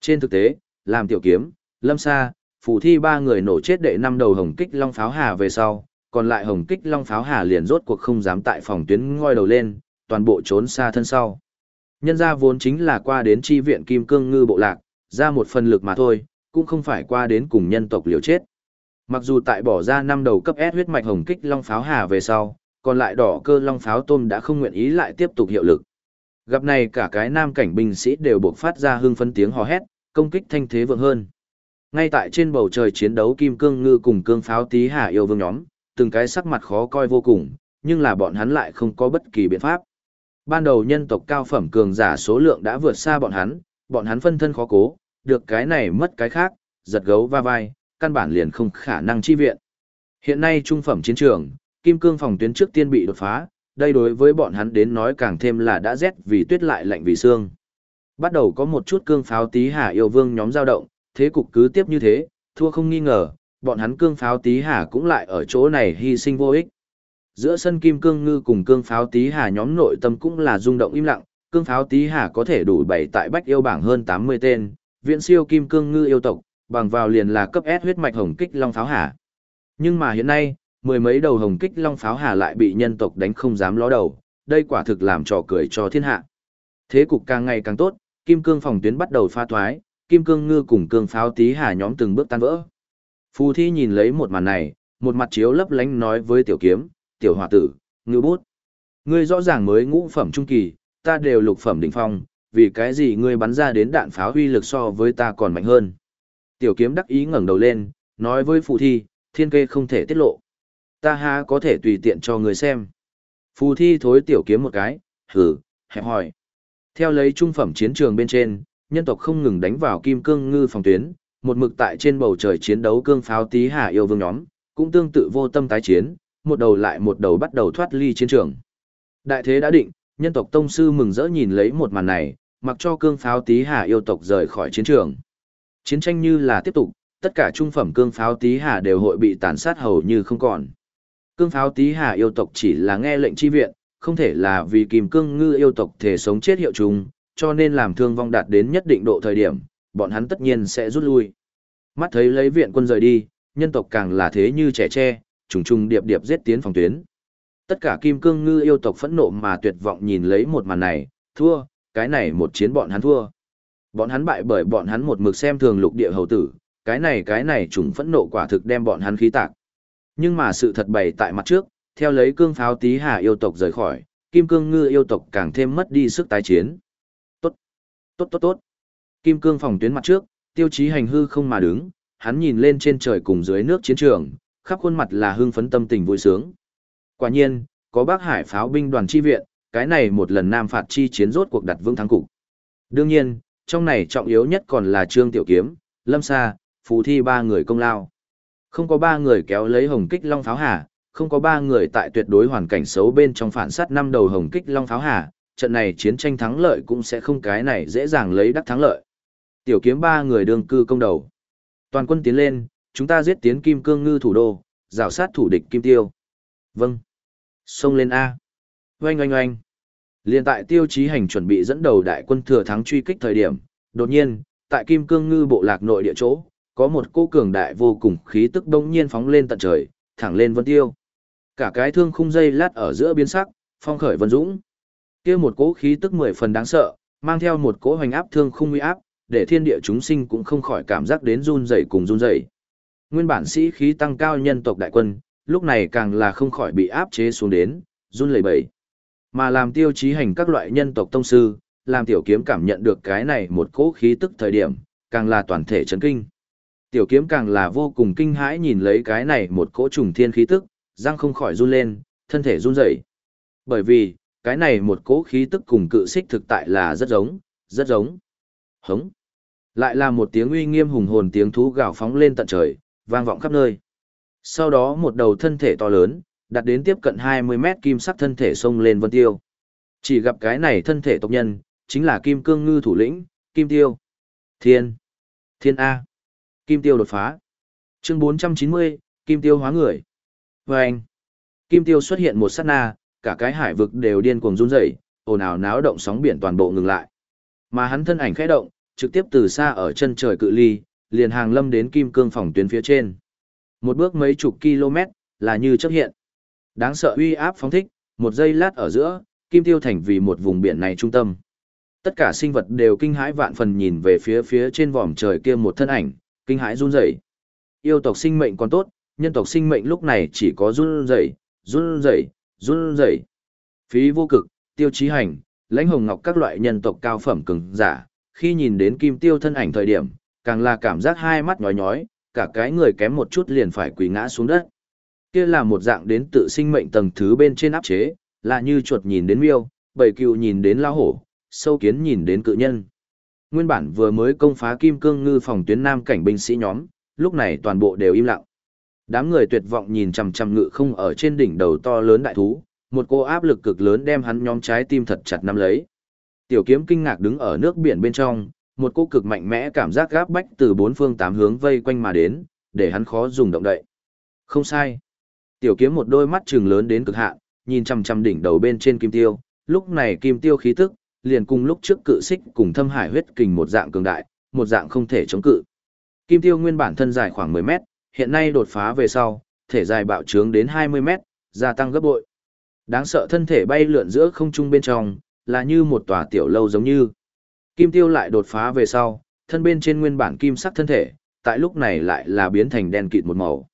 Trên thực tế, làm tiểu kiếm, lâm sa, phù thi ba người nổ chết đệ năm đầu hồng kích long pháo hà về sau, còn lại hồng kích long pháo hà liền rốt cuộc không dám tại phòng tuyến ngoi đầu lên, toàn bộ trốn xa thân sau. Nhân ra vốn chính là qua đến tri viện kim cương ngư bộ lạc, ra một phần lực mà thôi, cũng không phải qua đến cùng nhân tộc liều chết. Mặc dù tại bỏ ra năm đầu cấp S huyết mạch hồng kích long pháo hà về sau, còn lại đỏ cơ long pháo tôm đã không nguyện ý lại tiếp tục hiệu lực. Gặp này cả cái nam cảnh binh sĩ đều buộc phát ra hưng phấn tiếng hò hét, công kích thanh thế vượng hơn. Ngay tại trên bầu trời chiến đấu kim cương ngư cùng cương pháo tí hà yêu vương nhóm, từng cái sắc mặt khó coi vô cùng, nhưng là bọn hắn lại không có bất kỳ biện pháp. Ban đầu nhân tộc cao phẩm cường giả số lượng đã vượt xa bọn hắn, bọn hắn phân thân khó cố, được cái này mất cái khác, giật gấu va vai, căn bản liền không khả năng chi viện. Hiện nay trung phẩm chiến trường, kim cương phòng tuyến trước tiên bị đột phá, đây đối với bọn hắn đến nói càng thêm là đã rét vì tuyết lại lạnh vì xương. Bắt đầu có một chút cương pháo tí hà yêu vương nhóm dao động, thế cục cứ tiếp như thế, thua không nghi ngờ, bọn hắn cương pháo tí hà cũng lại ở chỗ này hy sinh vô ích. Giữa sân kim cương ngư cùng cương pháo tí hà nhóm nội tâm cũng là rung động im lặng, cương pháo tí hà có thể đủ bảy tại bách yêu bảng hơn 80 tên, viện siêu kim cương ngư yêu tộc, bằng vào liền là cấp S huyết mạch hồng kích long pháo hà. Nhưng mà hiện nay, mười mấy đầu hồng kích long pháo hà lại bị nhân tộc đánh không dám ló đầu, đây quả thực làm trò cười cho thiên hạ. Thế cục càng ngày càng tốt, kim cương phòng tuyến bắt đầu pha thoái, kim cương ngư cùng cương pháo tí hà nhóm từng bước tan vỡ. Phù thi nhìn lấy một màn này, một mặt chiếu lấp lánh nói với tiểu kiếm, tiểu hòa tử, ngư bút. Ngươi rõ ràng mới ngũ phẩm trung kỳ, ta đều lục phẩm đỉnh phong, vì cái gì ngươi bắn ra đến đạn pháo huy lực so với ta còn mạnh hơn. Tiểu kiếm đắc ý ngẩng đầu lên, nói với phù thi, thiên kê không thể tiết lộ. Ta há có thể tùy tiện cho người xem. Phù thi thối tiểu kiếm một cái, hử, hẹp hỏi. Theo lấy trung phẩm chiến trường bên trên, nhân tộc không ngừng đánh vào kim cương ngư phòng tuyến, một mực tại trên bầu trời chiến đấu cương pháo tí hà yêu vương nhóm, cũng tương tự vô tâm tái chiến, một đầu lại một đầu bắt đầu thoát ly chiến trường. Đại thế đã định, nhân tộc tông sư mừng rỡ nhìn lấy một màn này, mặc cho cương pháo tí hà yêu tộc rời khỏi chiến trường. Chiến tranh như là tiếp tục, tất cả trung phẩm cương pháo tí hà đều hội bị tàn sát hầu như không còn. Cương pháo tí hà yêu tộc chỉ là nghe lệnh chi viện, không thể là vì kìm cương ngư yêu tộc thể sống chết hiệu trùng, cho nên làm thương vong đạt đến nhất định độ thời điểm, bọn hắn tất nhiên sẽ rút lui. Mắt thấy lấy viện quân rời đi, nhân tộc càng là thế như trẻ tre, trùng trùng điệp điệp giết tiến phòng tuyến. Tất cả kim cương ngư yêu tộc phẫn nộ mà tuyệt vọng nhìn lấy một màn này, thua, cái này một chiến bọn hắn thua. Bọn hắn bại bởi bọn hắn một mực xem thường lục địa hầu tử, cái này cái này chúng phẫn nộ quả thực đem bọn hắn khí tạc. Nhưng mà sự thật bày tại mặt trước, theo lấy cương pháo tí hà yêu tộc rời khỏi, kim cương ngư yêu tộc càng thêm mất đi sức tái chiến. Tốt, tốt tốt tốt. Kim cương phòng tuyến mặt trước, tiêu chí hành hư không mà đứng, hắn nhìn lên trên trời cùng dưới nước chiến trường, khắp khuôn mặt là hưng phấn tâm tình vui sướng. Quả nhiên, có Bắc Hải pháo binh đoàn chi viện, cái này một lần Nam phạt chi chiến rốt cuộc đặt vững thắng cục. Đương nhiên, trong này trọng yếu nhất còn là Trương Tiểu Kiếm, Lâm Sa, Phù Thi ba người công lao. Không có ba người kéo lấy hồng kích long pháo hà, không có ba người tại tuyệt đối hoàn cảnh xấu bên trong phản sát năm đầu hồng kích long pháo hà, trận này chiến tranh thắng lợi cũng sẽ không cái này dễ dàng lấy đắc thắng lợi. Tiểu kiếm ba người đương cư công đầu. Toàn quân tiến lên, chúng ta giết tiến kim cương ngư thủ đô, rào sát thủ địch kim tiêu. Vâng. Xông lên A. Oanh oanh oanh. Liên tại tiêu chí hành chuẩn bị dẫn đầu đại quân thừa thắng truy kích thời điểm, đột nhiên, tại kim cương ngư bộ lạc nội địa chỗ, có một cô cường đại vô cùng khí tức đông nhiên phóng lên tận trời, thẳng lên vân tiêu. Cả cái thương khung dây lát ở giữa biến sắc, phong khởi vân dũng. kia một cỗ khí tức mười phần đáng sợ, mang theo một cỗ hoành áp thương khung uy áp, để thiên địa chúng sinh cũng không khỏi cảm giác đến run rẩy cùng run rẩy. Nguyên bản sĩ khí tăng cao nhân tộc đại quân, lúc này càng là không khỏi bị áp chế xuống đến, run lẩy bẩy. Mà làm tiêu chí hành các loại nhân tộc tông sư, làm tiểu kiếm cảm nhận được cái này một cỗ khí tức thời điểm, càng là toàn thể chấn kinh. Tiểu kiếm càng là vô cùng kinh hãi nhìn lấy cái này một cỗ trùng thiên khí tức, răng không khỏi run lên, thân thể run rẩy. Bởi vì, cái này một cỗ khí tức cùng cự xích thực tại là rất giống, rất giống. Hống. Lại là một tiếng uy nghiêm hùng hồn tiếng thú gào phóng lên tận trời, vang vọng khắp nơi. Sau đó một đầu thân thể to lớn, đặt đến tiếp cận 20 mét kim sắc thân thể xông lên vân tiêu. Chỉ gặp cái này thân thể tộc nhân, chính là kim cương ngư thủ lĩnh, kim tiêu. Thiên. Thiên A. Kim tiêu đột phá. Chương 490, kim tiêu hóa người. Vâng. Kim tiêu xuất hiện một sát na, cả cái hải vực đều điên cuồng run rẩy, ồn ào náo động sóng biển toàn bộ ngừng lại. Mà hắn thân ảnh khẽ động, trực tiếp từ xa ở chân trời cự ly, liền hàng lâm đến kim cương phòng tuyến phía trên. Một bước mấy chục km, là như chấp hiện. Đáng sợ uy áp phóng thích, một giây lát ở giữa, kim tiêu thành vì một vùng biển này trung tâm. Tất cả sinh vật đều kinh hãi vạn phần nhìn về phía phía trên vòm trời kia một thân ảnh, kinh hãi run rẩy. Yêu tộc sinh mệnh còn tốt, nhân tộc sinh mệnh lúc này chỉ có run rẩy, run rẩy, run rẩy. Phí vô cực, tiêu chí hành, lãnh hồng ngọc các loại nhân tộc cao phẩm cường giả, khi nhìn đến kim tiêu thân ảnh thời điểm, càng là cảm giác hai mắt nhói nhói, cả cái người kém một chút liền phải quỳ ngã xuống đất. Kia là một dạng đến tự sinh mệnh tầng thứ bên trên áp chế, là như chuột nhìn đến miêu, bầy cừu nhìn đến lao hổ, sâu kiến nhìn đến cự nhân. Nguyên bản vừa mới công phá kim cương ngư phòng tuyến nam cảnh binh sĩ nhóm, lúc này toàn bộ đều im lặng. Đám người tuyệt vọng nhìn chằm chằm ngự không ở trên đỉnh đầu to lớn đại thú, một cô áp lực cực lớn đem hắn nhóm trái tim thật chặt nắm lấy. Tiểu kiếm kinh ngạc đứng ở nước biển bên trong, một cô cực mạnh mẽ cảm giác gáp bách từ bốn phương tám hướng vây quanh mà đến, để hắn khó dùng động đậy. Không sai. Tiểu kiếm một đôi mắt trừng lớn đến cực hạn, nhìn chằm chằm đỉnh đầu bên trên kim tiêu, lúc này kim tiêu khí tức, liền cùng lúc trước cự xích cùng thâm hải huyết kình một dạng cường đại, một dạng không thể chống cự. Kim tiêu nguyên bản thân dài khoảng 10 mét, hiện nay đột phá về sau, thể dài bạo trướng đến 20 mét, gia tăng gấp bội. Đáng sợ thân thể bay lượn giữa không trung bên trong, là như một tòa tiểu lâu giống như. Kim tiêu lại đột phá về sau, thân bên trên nguyên bản kim sắc thân thể, tại lúc này lại là biến thành đen kịt một màu.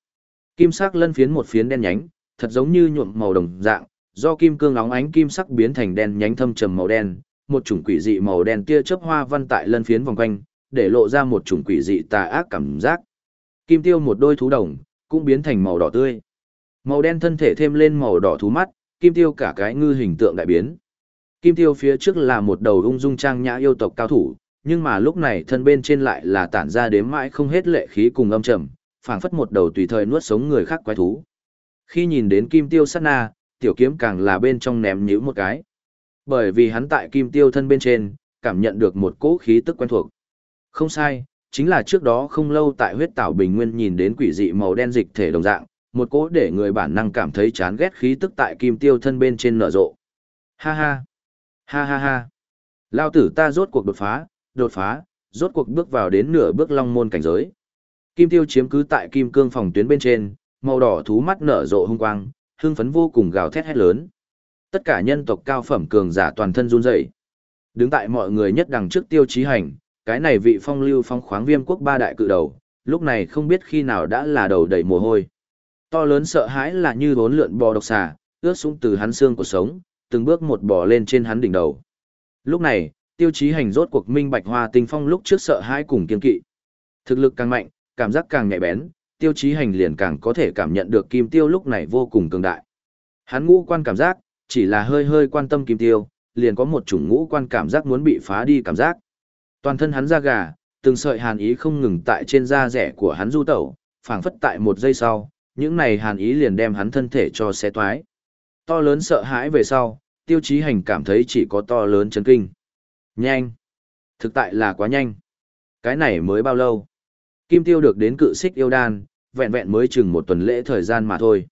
Kim sắc lân phiến một phiến đen nhánh, thật giống như nhuộm màu đồng dạng, do kim cương óng ánh kim sắc biến thành đen nhánh thâm trầm màu đen, một chủng quỷ dị màu đen tia chớp hoa văn tại lân phiến vòng quanh, để lộ ra một chủng quỷ dị tà ác cảm giác. Kim tiêu một đôi thú đồng, cũng biến thành màu đỏ tươi. Màu đen thân thể thêm lên màu đỏ thú mắt, kim tiêu cả cái ngư hình tượng đại biến. Kim tiêu phía trước là một đầu ung dung trang nhã yêu tộc cao thủ, nhưng mà lúc này thân bên trên lại là tản ra đếm mãi không hết lệ khí cùng âm trầm, phảng phất một đầu tùy thời nuốt sống người khác quái thú. Khi nhìn đến kim tiêu sát na, tiểu kiếm càng là bên trong ném nhíu một cái. Bởi vì hắn tại kim tiêu thân bên trên, cảm nhận được một cỗ khí tức quen thuộc. Không sai, chính là trước đó không lâu tại huyết tảo bình nguyên nhìn đến quỷ dị màu đen dịch thể đồng dạng, một cỗ để người bản năng cảm thấy chán ghét khí tức tại kim tiêu thân bên trên nở rộ. Ha ha, ha ha ha. Lao tử ta rốt cuộc đột phá, đột phá, rốt cuộc bước vào đến nửa bước long môn cảnh giới. Kim tiêu chiếm cứ tại kim cương phòng tuyến bên trên, màu đỏ thú mắt nở rộ hung quang, hưng phấn vô cùng gào thét hét lớn. Tất cả nhân tộc cao phẩm cường giả toàn thân run rẩy. Đứng tại mọi người nhất đằng trước tiêu chí hành, cái này vị phong lưu phong khoáng viêm quốc ba đại cự đầu, lúc này không biết khi nào đã là đầu đầy mồ hôi. To lớn sợ hãi là như bốn lượn bò độc xà, ướt sũng từ hắn xương của sống, từng bước một bò lên trên hắn đỉnh đầu. Lúc này, tiêu chí hành rốt cuộc minh bạch hoa tinh phong lúc trước sợ hãi cùng kiên kỵ. Thực lực càng mạnh, cảm giác càng nhạy bén, tiêu chí hành liền càng có thể cảm nhận được kim tiêu lúc này vô cùng cường đại. Hắn ngũ quan cảm giác, chỉ là hơi hơi quan tâm kim tiêu, liền có một chủng ngũ quan cảm giác muốn bị phá đi cảm giác. Toàn thân hắn da gà, từng sợi hàn ý không ngừng tại trên da rẻ của hắn du tẩu, phảng phất tại một giây sau, những này hàn ý liền đem hắn thân thể cho xé toái. To lớn sợ hãi về sau, tiêu chí hành cảm thấy chỉ có to lớn chấn kinh. Nhanh! Thực tại là quá nhanh. Cái này mới bao lâu? Kim tiêu được đến cự xích yêu đan, vẹn vẹn mới chừng một tuần lễ thời gian mà thôi.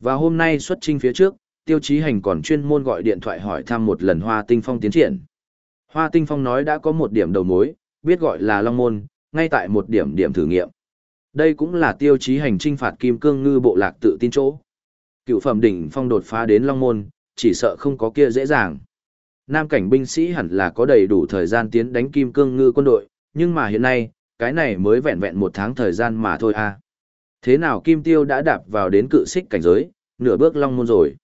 Và hôm nay xuất trinh phía trước, tiêu chí hành còn chuyên môn gọi điện thoại hỏi thăm một lần hoa tinh phong tiến triển. Hoa tinh phong nói đã có một điểm đầu mối, biết gọi là long môn, ngay tại một điểm điểm thử nghiệm. Đây cũng là tiêu chí hành trinh phạt kim cương ngư bộ lạc tự tin chỗ. Cựu phẩm đỉnh phong đột phá đến long môn, chỉ sợ không có kia dễ dàng. Nam cảnh binh sĩ hẳn là có đầy đủ thời gian tiến đánh kim cương ngư quân đội, nhưng mà hiện nay, cái này mới vẹn vẹn một tháng thời gian mà thôi à. Thế nào Kim Tiêu đã đạp vào đến cự xích cảnh giới, nửa bước long môn rồi.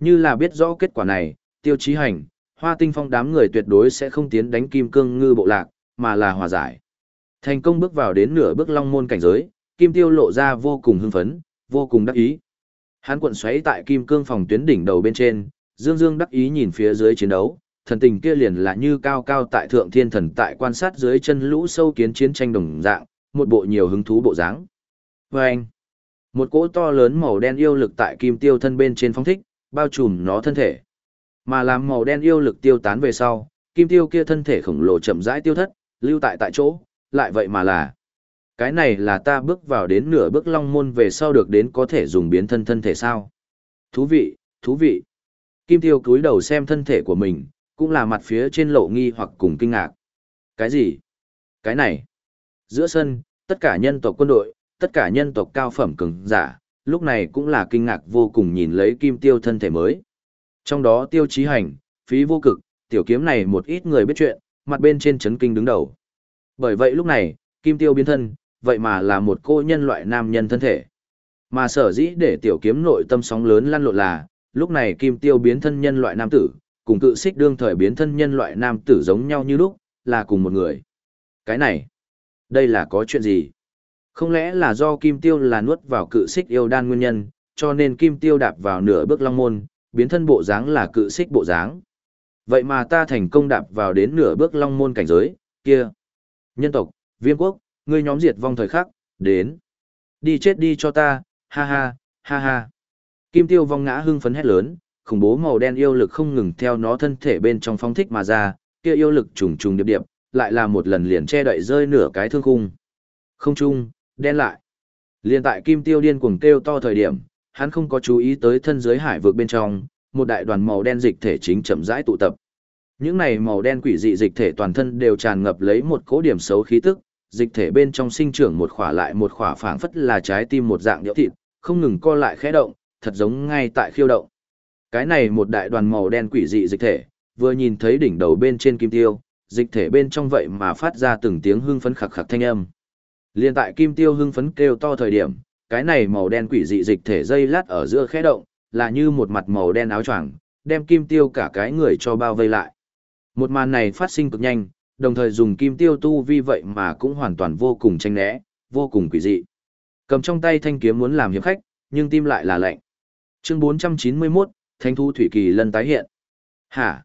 Như là biết rõ kết quả này, tiêu chí hành, hoa tinh phong đám người tuyệt đối sẽ không tiến đánh kim cương ngư bộ lạc, mà là hòa giải. Thành công bước vào đến nửa bước long môn cảnh giới, Kim Tiêu lộ ra vô cùng hưng phấn, vô cùng đắc ý. Hắn quận xoáy tại kim cương phòng tuyến đỉnh đầu bên trên, dương dương đắc ý nhìn phía dưới chiến đấu, thần tình kia liền là như cao cao tại thượng thiên thần tại quan sát dưới chân lũ sâu kiến chiến tranh đồng dạng, một bộ nhiều hứng thú bộ dáng. Và anh, một cỗ to lớn màu đen yêu lực tại kim tiêu thân bên trên phong thích, bao trùm nó thân thể. Mà làm màu đen yêu lực tiêu tán về sau, kim tiêu kia thân thể khổng lồ chậm rãi tiêu thất, lưu tại tại chỗ, lại vậy mà là. Cái này là ta bước vào đến nửa bước long môn về sau được đến có thể dùng biến thân thân thể sao. Thú vị, thú vị. Kim tiêu cúi đầu xem thân thể của mình, cũng là mặt phía trên lộ nghi hoặc cùng kinh ngạc. Cái gì? Cái này? Giữa sân, tất cả nhân tộc quân đội, tất cả nhân tộc cao phẩm cường giả, lúc này cũng là kinh ngạc vô cùng nhìn lấy kim tiêu thân thể mới. Trong đó tiêu chí hành, phí vô cực, tiểu kiếm này một ít người biết chuyện, mặt bên trên chấn kinh đứng đầu. Bởi vậy lúc này, kim tiêu biến thân, vậy mà là một cô nhân loại nam nhân thân thể. Mà sở dĩ để tiểu kiếm nội tâm sóng lớn lăn lộn là, lúc này kim tiêu biến thân nhân loại nam tử, cùng cự xích đương thời biến thân nhân loại nam tử giống nhau như lúc, là cùng một người. Cái này, đây là có chuyện gì? Không lẽ là do kim tiêu là nuốt vào cự xích yêu đan nguyên nhân, cho nên kim tiêu đạp vào nửa bước long môn, biến thân bộ dáng là cự xích bộ dáng. Vậy mà ta thành công đạp vào đến nửa bước long môn cảnh giới, kia. Nhân tộc, viêm quốc, ngươi nhóm diệt vong thời khắc, đến. Đi chết đi cho ta, ha ha, ha ha. Kim tiêu vong ngã hưng phấn hét lớn, khủng bố màu đen yêu lực không ngừng theo nó thân thể bên trong phong thích mà ra, kia yêu lực trùng trùng điệp điệp, lại là một lần liền che đậy rơi nửa cái thương khung. Không trung, đen lại. Liên tại kim tiêu điên cuồng kêu to thời điểm, hắn không có chú ý tới thân giới hải vực bên trong, một đại đoàn màu đen dịch thể chính chậm rãi tụ tập. Những này màu đen quỷ dị dịch thể toàn thân đều tràn ngập lấy một cỗ điểm xấu khí tức, dịch thể bên trong sinh trưởng một khỏa lại một khỏa phảng phất là trái tim một dạng nhiễu thịt, không ngừng co lại khẽ động, thật giống ngay tại khiêu động. Cái này một đại đoàn màu đen quỷ dị dịch thể, vừa nhìn thấy đỉnh đầu bên trên kim tiêu, dịch thể bên trong vậy mà phát ra từng tiếng hưng phấn khặc khặc thanh âm. Liên tại kim tiêu hưng phấn kêu to thời điểm, cái này màu đen quỷ dị dịch thể dây lát ở giữa khẽ động, là như một mặt màu đen áo choàng, đem kim tiêu cả cái người cho bao vây lại. Một màn này phát sinh cực nhanh, đồng thời dùng kim tiêu tu vi vậy mà cũng hoàn toàn vô cùng tranh né, vô cùng quỷ dị. Cầm trong tay thanh kiếm muốn làm hiệp khách, nhưng tim lại là lạnh. Chương 491, Thánh thú thủy kỳ lân tái hiện. Hả?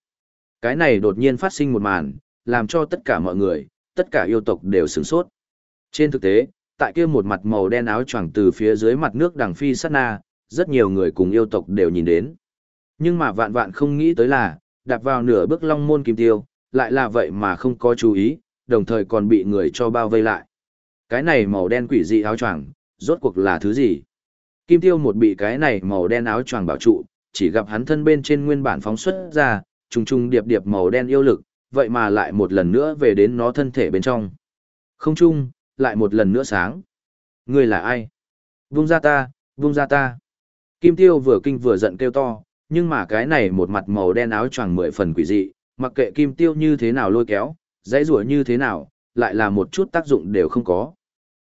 Cái này đột nhiên phát sinh một màn, làm cho tất cả mọi người, tất cả yêu tộc đều sửng sốt. Trên thực tế, tại kia một mặt màu đen áo choàng từ phía dưới mặt nước đằng phi sát na, rất nhiều người cùng yêu tộc đều nhìn đến. Nhưng mà vạn vạn không nghĩ tới là, đạp vào nửa bước long môn kim tiêu, lại là vậy mà không có chú ý, đồng thời còn bị người cho bao vây lại. Cái này màu đen quỷ dị áo choàng, rốt cuộc là thứ gì? Kim tiêu một bị cái này màu đen áo choàng bảo trụ, chỉ gặp hắn thân bên trên nguyên bản phóng xuất ra, trùng trùng điệp điệp màu đen yêu lực, vậy mà lại một lần nữa về đến nó thân thể bên trong. Không chung, lại một lần nữa sáng. Ngươi là ai? Vung ra ta, vung ra ta. Kim tiêu vừa kinh vừa giận kêu to, nhưng mà cái này một mặt màu đen áo choàng mười phần quỷ dị, mặc kệ kim tiêu như thế nào lôi kéo, dãy rủa như thế nào, lại là một chút tác dụng đều không có.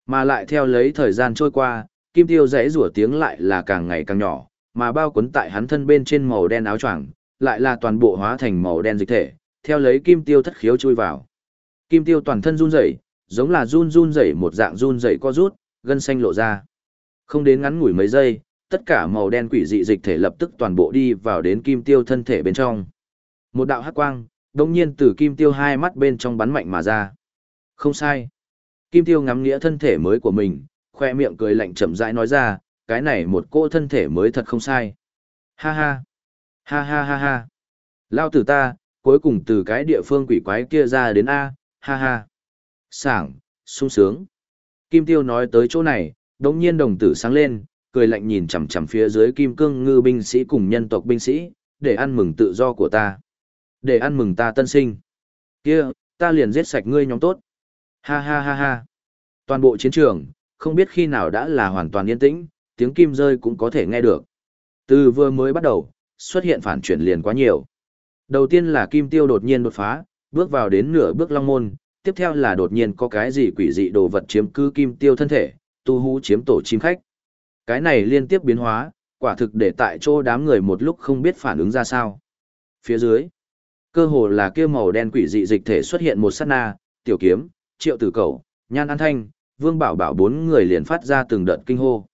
Mà lại theo lấy thời gian trôi qua, kim tiêu dãy rủa tiếng lại là càng ngày càng nhỏ, mà bao quấn tại hắn thân bên trên màu đen áo choàng, lại là toàn bộ hóa thành màu đen dịch thể, theo lấy kim tiêu thất khiếu chui vào. Kim tiêu toàn thân run rẩy, giống là run run rẩy một dạng run rẩy co rút, gân xanh lộ ra. Không đến ngắn ngủi mấy giây, tất cả màu đen quỷ dị dịch thể lập tức toàn bộ đi vào đến kim tiêu thân thể bên trong. Một đạo hắc quang, đồng nhiên từ kim tiêu hai mắt bên trong bắn mạnh mà ra. Không sai. Kim tiêu ngắm nghĩa thân thể mới của mình, khoe miệng cười lạnh chậm rãi nói ra, cái này một cô thân thể mới thật không sai. Ha ha. Ha ha ha ha. Lao tử ta, cuối cùng từ cái địa phương quỷ quái kia ra đến A, ha ha. Sảng, sung sướng. Kim tiêu nói tới chỗ này, đống nhiên đồng tử sáng lên, cười lạnh nhìn chằm chằm phía dưới kim cương ngư binh sĩ cùng nhân tộc binh sĩ, để ăn mừng tự do của ta. Để ăn mừng ta tân sinh. Kia, ta liền giết sạch ngươi nhóm tốt. Ha ha ha ha. Toàn bộ chiến trường, không biết khi nào đã là hoàn toàn yên tĩnh, tiếng kim rơi cũng có thể nghe được. Từ vừa mới bắt đầu, xuất hiện phản chuyển liền quá nhiều. Đầu tiên là kim tiêu đột nhiên đột phá, bước vào đến nửa bước long môn, tiếp theo là đột nhiên có cái gì quỷ dị đồ vật chiếm cứ kim tiêu thân thể, tu hú chiếm tổ chim khách. Cái này liên tiếp biến hóa, quả thực để tại chỗ đám người một lúc không biết phản ứng ra sao. Phía dưới, cơ hồ là kia màu đen quỷ dị dịch thể xuất hiện một sát na, tiểu kiếm, triệu tử cầu, nhan an thanh, vương bảo bảo bốn người liền phát ra từng đợt kinh hô.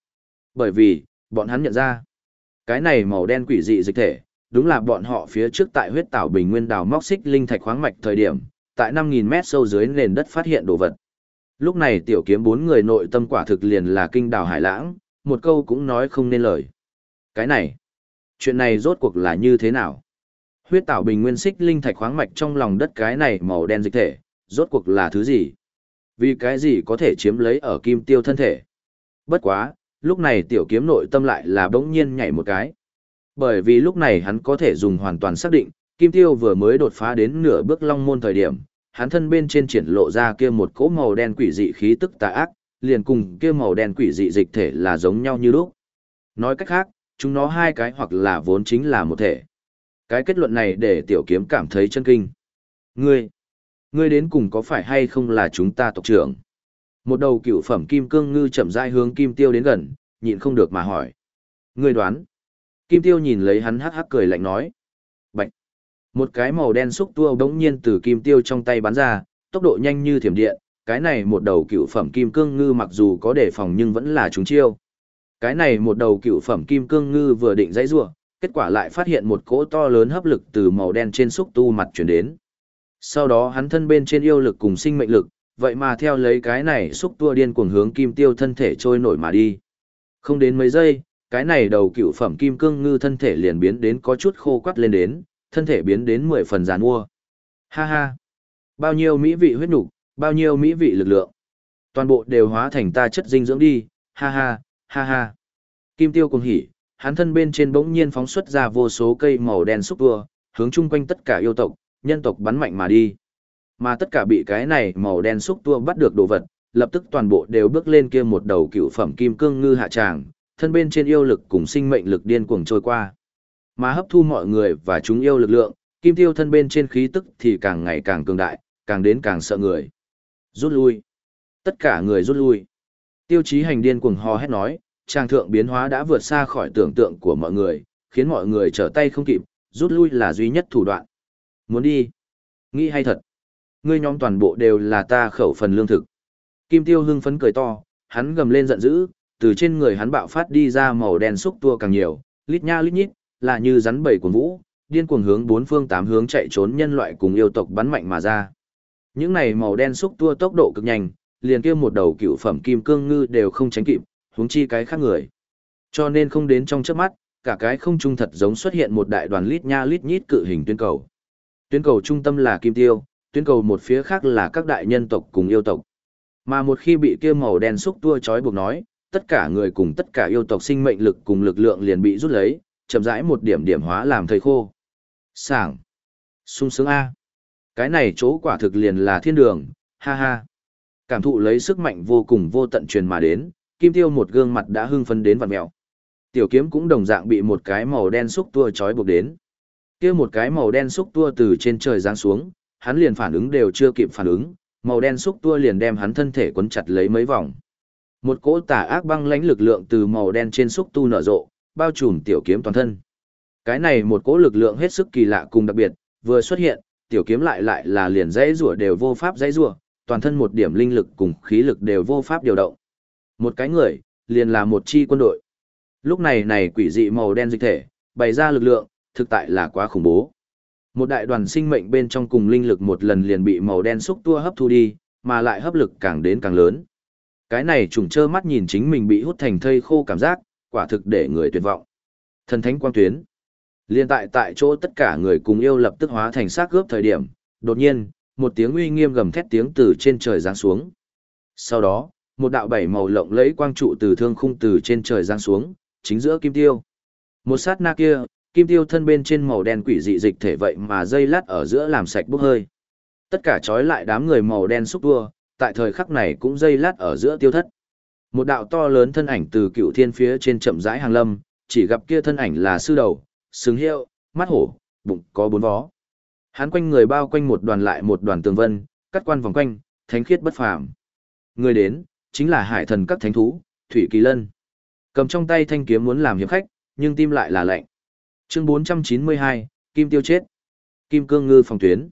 Bởi vì, bọn hắn nhận ra, cái này màu đen quỷ dị dịch thể, đúng là bọn họ phía trước tại huyết tảo bình nguyên đào móc xích linh thạch khoáng mạch thời điểm, tại 5.000 mét sâu dưới nền đất phát hiện đồ vật. Lúc này tiểu kiếm bốn người nội tâm quả thực liền là kinh đào hải lãng, một câu cũng nói không nên lời. Cái này, chuyện này rốt cuộc là như thế nào? Huyết tảo bình nguyên xích linh thạch khoáng mạch trong lòng đất cái này màu đen dịch thể, rốt cuộc là thứ gì? Vì cái gì có thể chiếm lấy ở kim tiêu thân thể? Bất quá, lúc này tiểu kiếm nội tâm lại là bỗng nhiên nhảy một cái. Bởi vì lúc này hắn có thể dùng hoàn toàn xác định, kim tiêu vừa mới đột phá đến nửa bước long môn thời điểm, hắn thân bên trên triển lộ ra kia một cỗ màu đen quỷ dị khí tức tà ác, liền cùng kia màu đen quỷ dị dịch thể là giống nhau như lúc. Nói cách khác, chúng nó hai cái hoặc là vốn chính là một thể. Cái kết luận này để tiểu kiếm cảm thấy chân kinh. Ngươi, ngươi đến cùng có phải hay không là chúng ta tộc trưởng? Một đầu cựu phẩm kim cương ngư chậm rãi hướng kim tiêu đến gần, nhịn không được mà hỏi. Ngươi đoán. Kim tiêu nhìn lấy hắn hắc hắc cười lạnh nói. Bạch. Một cái màu đen xúc tua bỗng nhiên từ kim tiêu trong tay bắn ra, tốc độ nhanh như thiểm điện, cái này một đầu cựu phẩm kim cương ngư mặc dù có đề phòng nhưng vẫn là chúng chiêu. Cái này một đầu cựu phẩm kim cương ngư vừa định dãy rủa, kết quả lại phát hiện một cỗ to lớn hấp lực từ màu đen trên xúc tu mặt chuyển đến. Sau đó hắn thân bên trên yêu lực cùng sinh mệnh lực, vậy mà theo lấy cái này xúc tua điên cuồng hướng kim tiêu thân thể trôi nổi mà đi. Không đến mấy giây, cái này đầu cựu phẩm kim cương ngư thân thể liền biến đến có chút khô quắt lên đến, thân thể biến đến mười phần giàn mua. Ha ha! Bao nhiêu mỹ vị huyết nục, bao nhiêu mỹ vị lực lượng. Toàn bộ đều hóa thành ta chất dinh dưỡng đi, ha ha, ha ha. Kim tiêu cùng hỉ, hắn thân bên trên bỗng nhiên phóng xuất ra vô số cây màu đen xúc tua, hướng chung quanh tất cả yêu tộc, nhân tộc bắn mạnh mà đi. Mà tất cả bị cái này màu đen xúc tua bắt được đồ vật, lập tức toàn bộ đều bước lên kia một đầu cựu phẩm kim cương ngư hạ tràng, thân bên trên yêu lực cùng sinh mệnh lực điên cuồng trôi qua. Mà hấp thu mọi người và chúng yêu lực lượng, kim tiêu thân bên trên khí tức thì càng ngày càng cường đại, càng đến càng sợ người. Rút lui. Tất cả người rút lui. Tiêu chí hành điên cuồng hò hét nói, trang thượng biến hóa đã vượt xa khỏi tưởng tượng của mọi người, khiến mọi người trở tay không kịp, rút lui là duy nhất thủ đoạn. Muốn đi? Nghĩ hay thật? Ngươi nhóm toàn bộ đều là ta khẩu phần lương thực. Kim tiêu hưng phấn cười to, hắn gầm lên giận dữ, từ trên người hắn bạo phát đi ra màu đen xúc tua càng nhiều, lít nha lít nhít, là như rắn bầy cuồng vũ, điên cuồng hướng bốn phương tám hướng chạy trốn nhân loại cùng yêu tộc bắn mạnh mà ra. Những này màu đen xúc tua tốc độ cực nhanh, liền kia một đầu cựu phẩm kim cương ngư đều không tránh kịp, huống chi cái khác người. Cho nên không đến trong chớp mắt, cả cái không trung thật giống xuất hiện một đại đoàn lít nha lít nhít cự hình tuyến cầu. Tuyến cầu trung tâm là kim tiêu, tuyến cầu một phía khác là các đại nhân tộc cùng yêu tộc. Mà một khi bị kia màu đen xúc tua chói buộc nói, tất cả người cùng tất cả yêu tộc sinh mệnh lực cùng lực lượng liền bị rút lấy, chậm rãi một điểm điểm hóa làm thời khô. Sảng. sung sướng A. Cái này chỗ quả thực liền là thiên đường, ha ha. Cảm thụ lấy sức mạnh vô cùng vô tận truyền mà đến, kim tiêu một gương mặt đã hưng phấn đến vặn mèo. Tiểu kiếm cũng đồng dạng bị một cái màu đen xúc tua chói buộc đến. kia một cái màu đen xúc tua từ trên trời giáng xuống, hắn liền phản ứng đều chưa kịp phản ứng, màu đen xúc tua liền đem hắn thân thể quấn chặt lấy mấy vòng. Một cỗ tà ác băng lãnh lực lượng từ màu đen trên xúc tu nở rộ, bao trùm tiểu kiếm toàn thân. Cái này một cỗ lực lượng hết sức kỳ lạ cùng đặc biệt, vừa xuất hiện, tiểu kiếm lại lại là liền dãy rủa đều vô pháp dãy rủa, toàn thân một điểm linh lực cùng khí lực đều vô pháp điều động. Một cái người, liền là một chi quân đội. Lúc này này quỷ dị màu đen dịch thể, bày ra lực lượng, thực tại là quá khủng bố. Một đại đoàn sinh mệnh bên trong cùng linh lực một lần liền bị màu đen xúc tua hấp thu đi, mà lại hấp lực càng đến càng lớn. Cái này trùng trơ mắt nhìn chính mình bị hút thành thây khô cảm giác, quả thực để người tuyệt vọng. Thần thánh quang tuyến. Liên tại tại chỗ tất cả người cùng yêu lập tức hóa thành xác gớp thời điểm, đột nhiên, một tiếng uy nghiêm gầm thét tiếng từ trên trời giáng xuống. Sau đó, một đạo bảy màu lộng lẫy quang trụ từ thương khung từ trên trời giáng xuống, chính giữa kim tiêu. Một sát na kia, kim tiêu thân bên trên màu đen quỷ dị dịch thể vậy mà dây lát ở giữa làm sạch bốc hơi. Tất cả trói lại đám người màu đen xúc tua, tại thời khắc này cũng dây lát ở giữa tiêu thất. Một đạo to lớn thân ảnh từ cựu thiên phía trên chậm rãi hàng lâm, chỉ gặp kia thân ảnh là sư đầu, sừng hiệu, mắt hổ, bụng có bốn vó. Hắn quanh người bao quanh một đoàn lại một đoàn tường vân, cắt quan vòng quanh, thánh khiết bất phàm. Người đến, chính là hải thần các thánh thú, Thủy Kỳ Lân. Cầm trong tay thanh kiếm muốn làm hiệp khách, nhưng tim lại là lạnh. Chương 492, Kim Tiêu chết. Kim Cương Ngư phòng tuyến.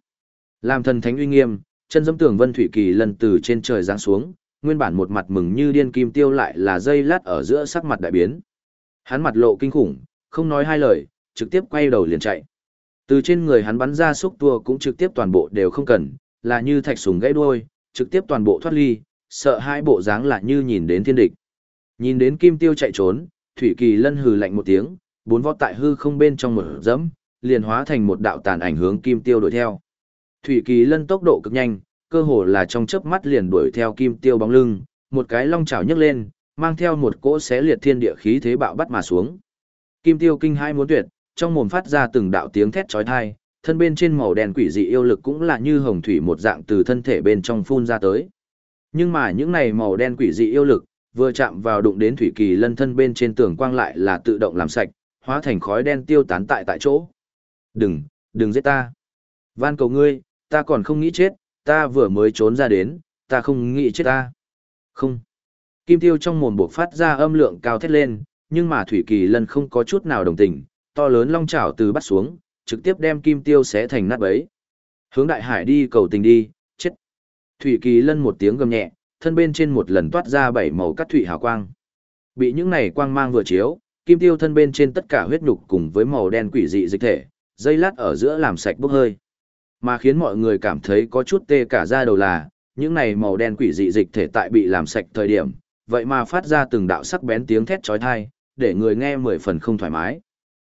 Làm thần thánh uy nghiêm, chân dẫm tường Vân Thủy Kỳ Lân từ trên trời giáng xuống, nguyên bản một mặt mừng như điên kim tiêu lại là dây lát ở giữa sắc mặt đại biến. Hắn mặt lộ kinh khủng, không nói hai lời, trực tiếp quay đầu liền chạy. Từ trên người hắn bắn ra xúc tua cũng trực tiếp toàn bộ đều không cần, là như thạch sùng gãy đuôi, trực tiếp toàn bộ thoát ly, sợ hai bộ dáng là như nhìn đến thiên địch. Nhìn đến kim tiêu chạy trốn, Thủy Kỳ Lân hừ lạnh một tiếng, bốn võ tại hư không bên trong một dẫm, liền hóa thành một đạo tàn ảnh hướng kim tiêu đuổi theo. Thủy Kỳ Lân tốc độ cực nhanh, cơ hồ là trong chớp mắt liền đuổi theo kim tiêu bóng lưng, một cái long chảo nhấc lên, mang theo một cỗ xé liệt thiên địa khí thế bạo bắt mà xuống. Kim tiêu kinh hai muốn tuyệt, trong mồm phát ra từng đạo tiếng thét chói tai, thân bên trên màu đen quỷ dị yêu lực cũng là như hồng thủy một dạng từ thân thể bên trong phun ra tới. Nhưng mà những này màu đen quỷ dị yêu lực, vừa chạm vào đụng đến thủy kỳ lân thân bên trên tường quang lại là tự động làm sạch, hóa thành khói đen tiêu tán tại tại chỗ. Đừng, đừng giết ta. Van cầu ngươi, ta còn không nghĩ chết, ta vừa mới trốn ra đến, ta không nghĩ chết ta. Không. Kim tiêu trong mồm buộc phát ra âm lượng cao thét lên, nhưng mà Thủy Kỳ Lân không có chút nào đồng tình, to lớn long chảo từ bắt xuống, trực tiếp đem kim tiêu xé thành nát bấy. Hướng đại hải đi cầu tình đi, chết. Thủy Kỳ Lân một tiếng gầm nhẹ, thân bên trên một lần toát ra bảy màu cắt thủy hào quang. Bị những này quang mang vừa chiếu, kim tiêu thân bên trên tất cả huyết nhục cùng với màu đen quỷ dị dịch thể, dây lát ở giữa làm sạch bốc hơi. Mà khiến mọi người cảm thấy có chút tê cả da đầu là, những này màu đen quỷ dị dịch thể tại bị làm sạch thời điểm, vậy mà phát ra từng đạo sắc bén tiếng thét chói tai, để người nghe mười phần không thoải mái.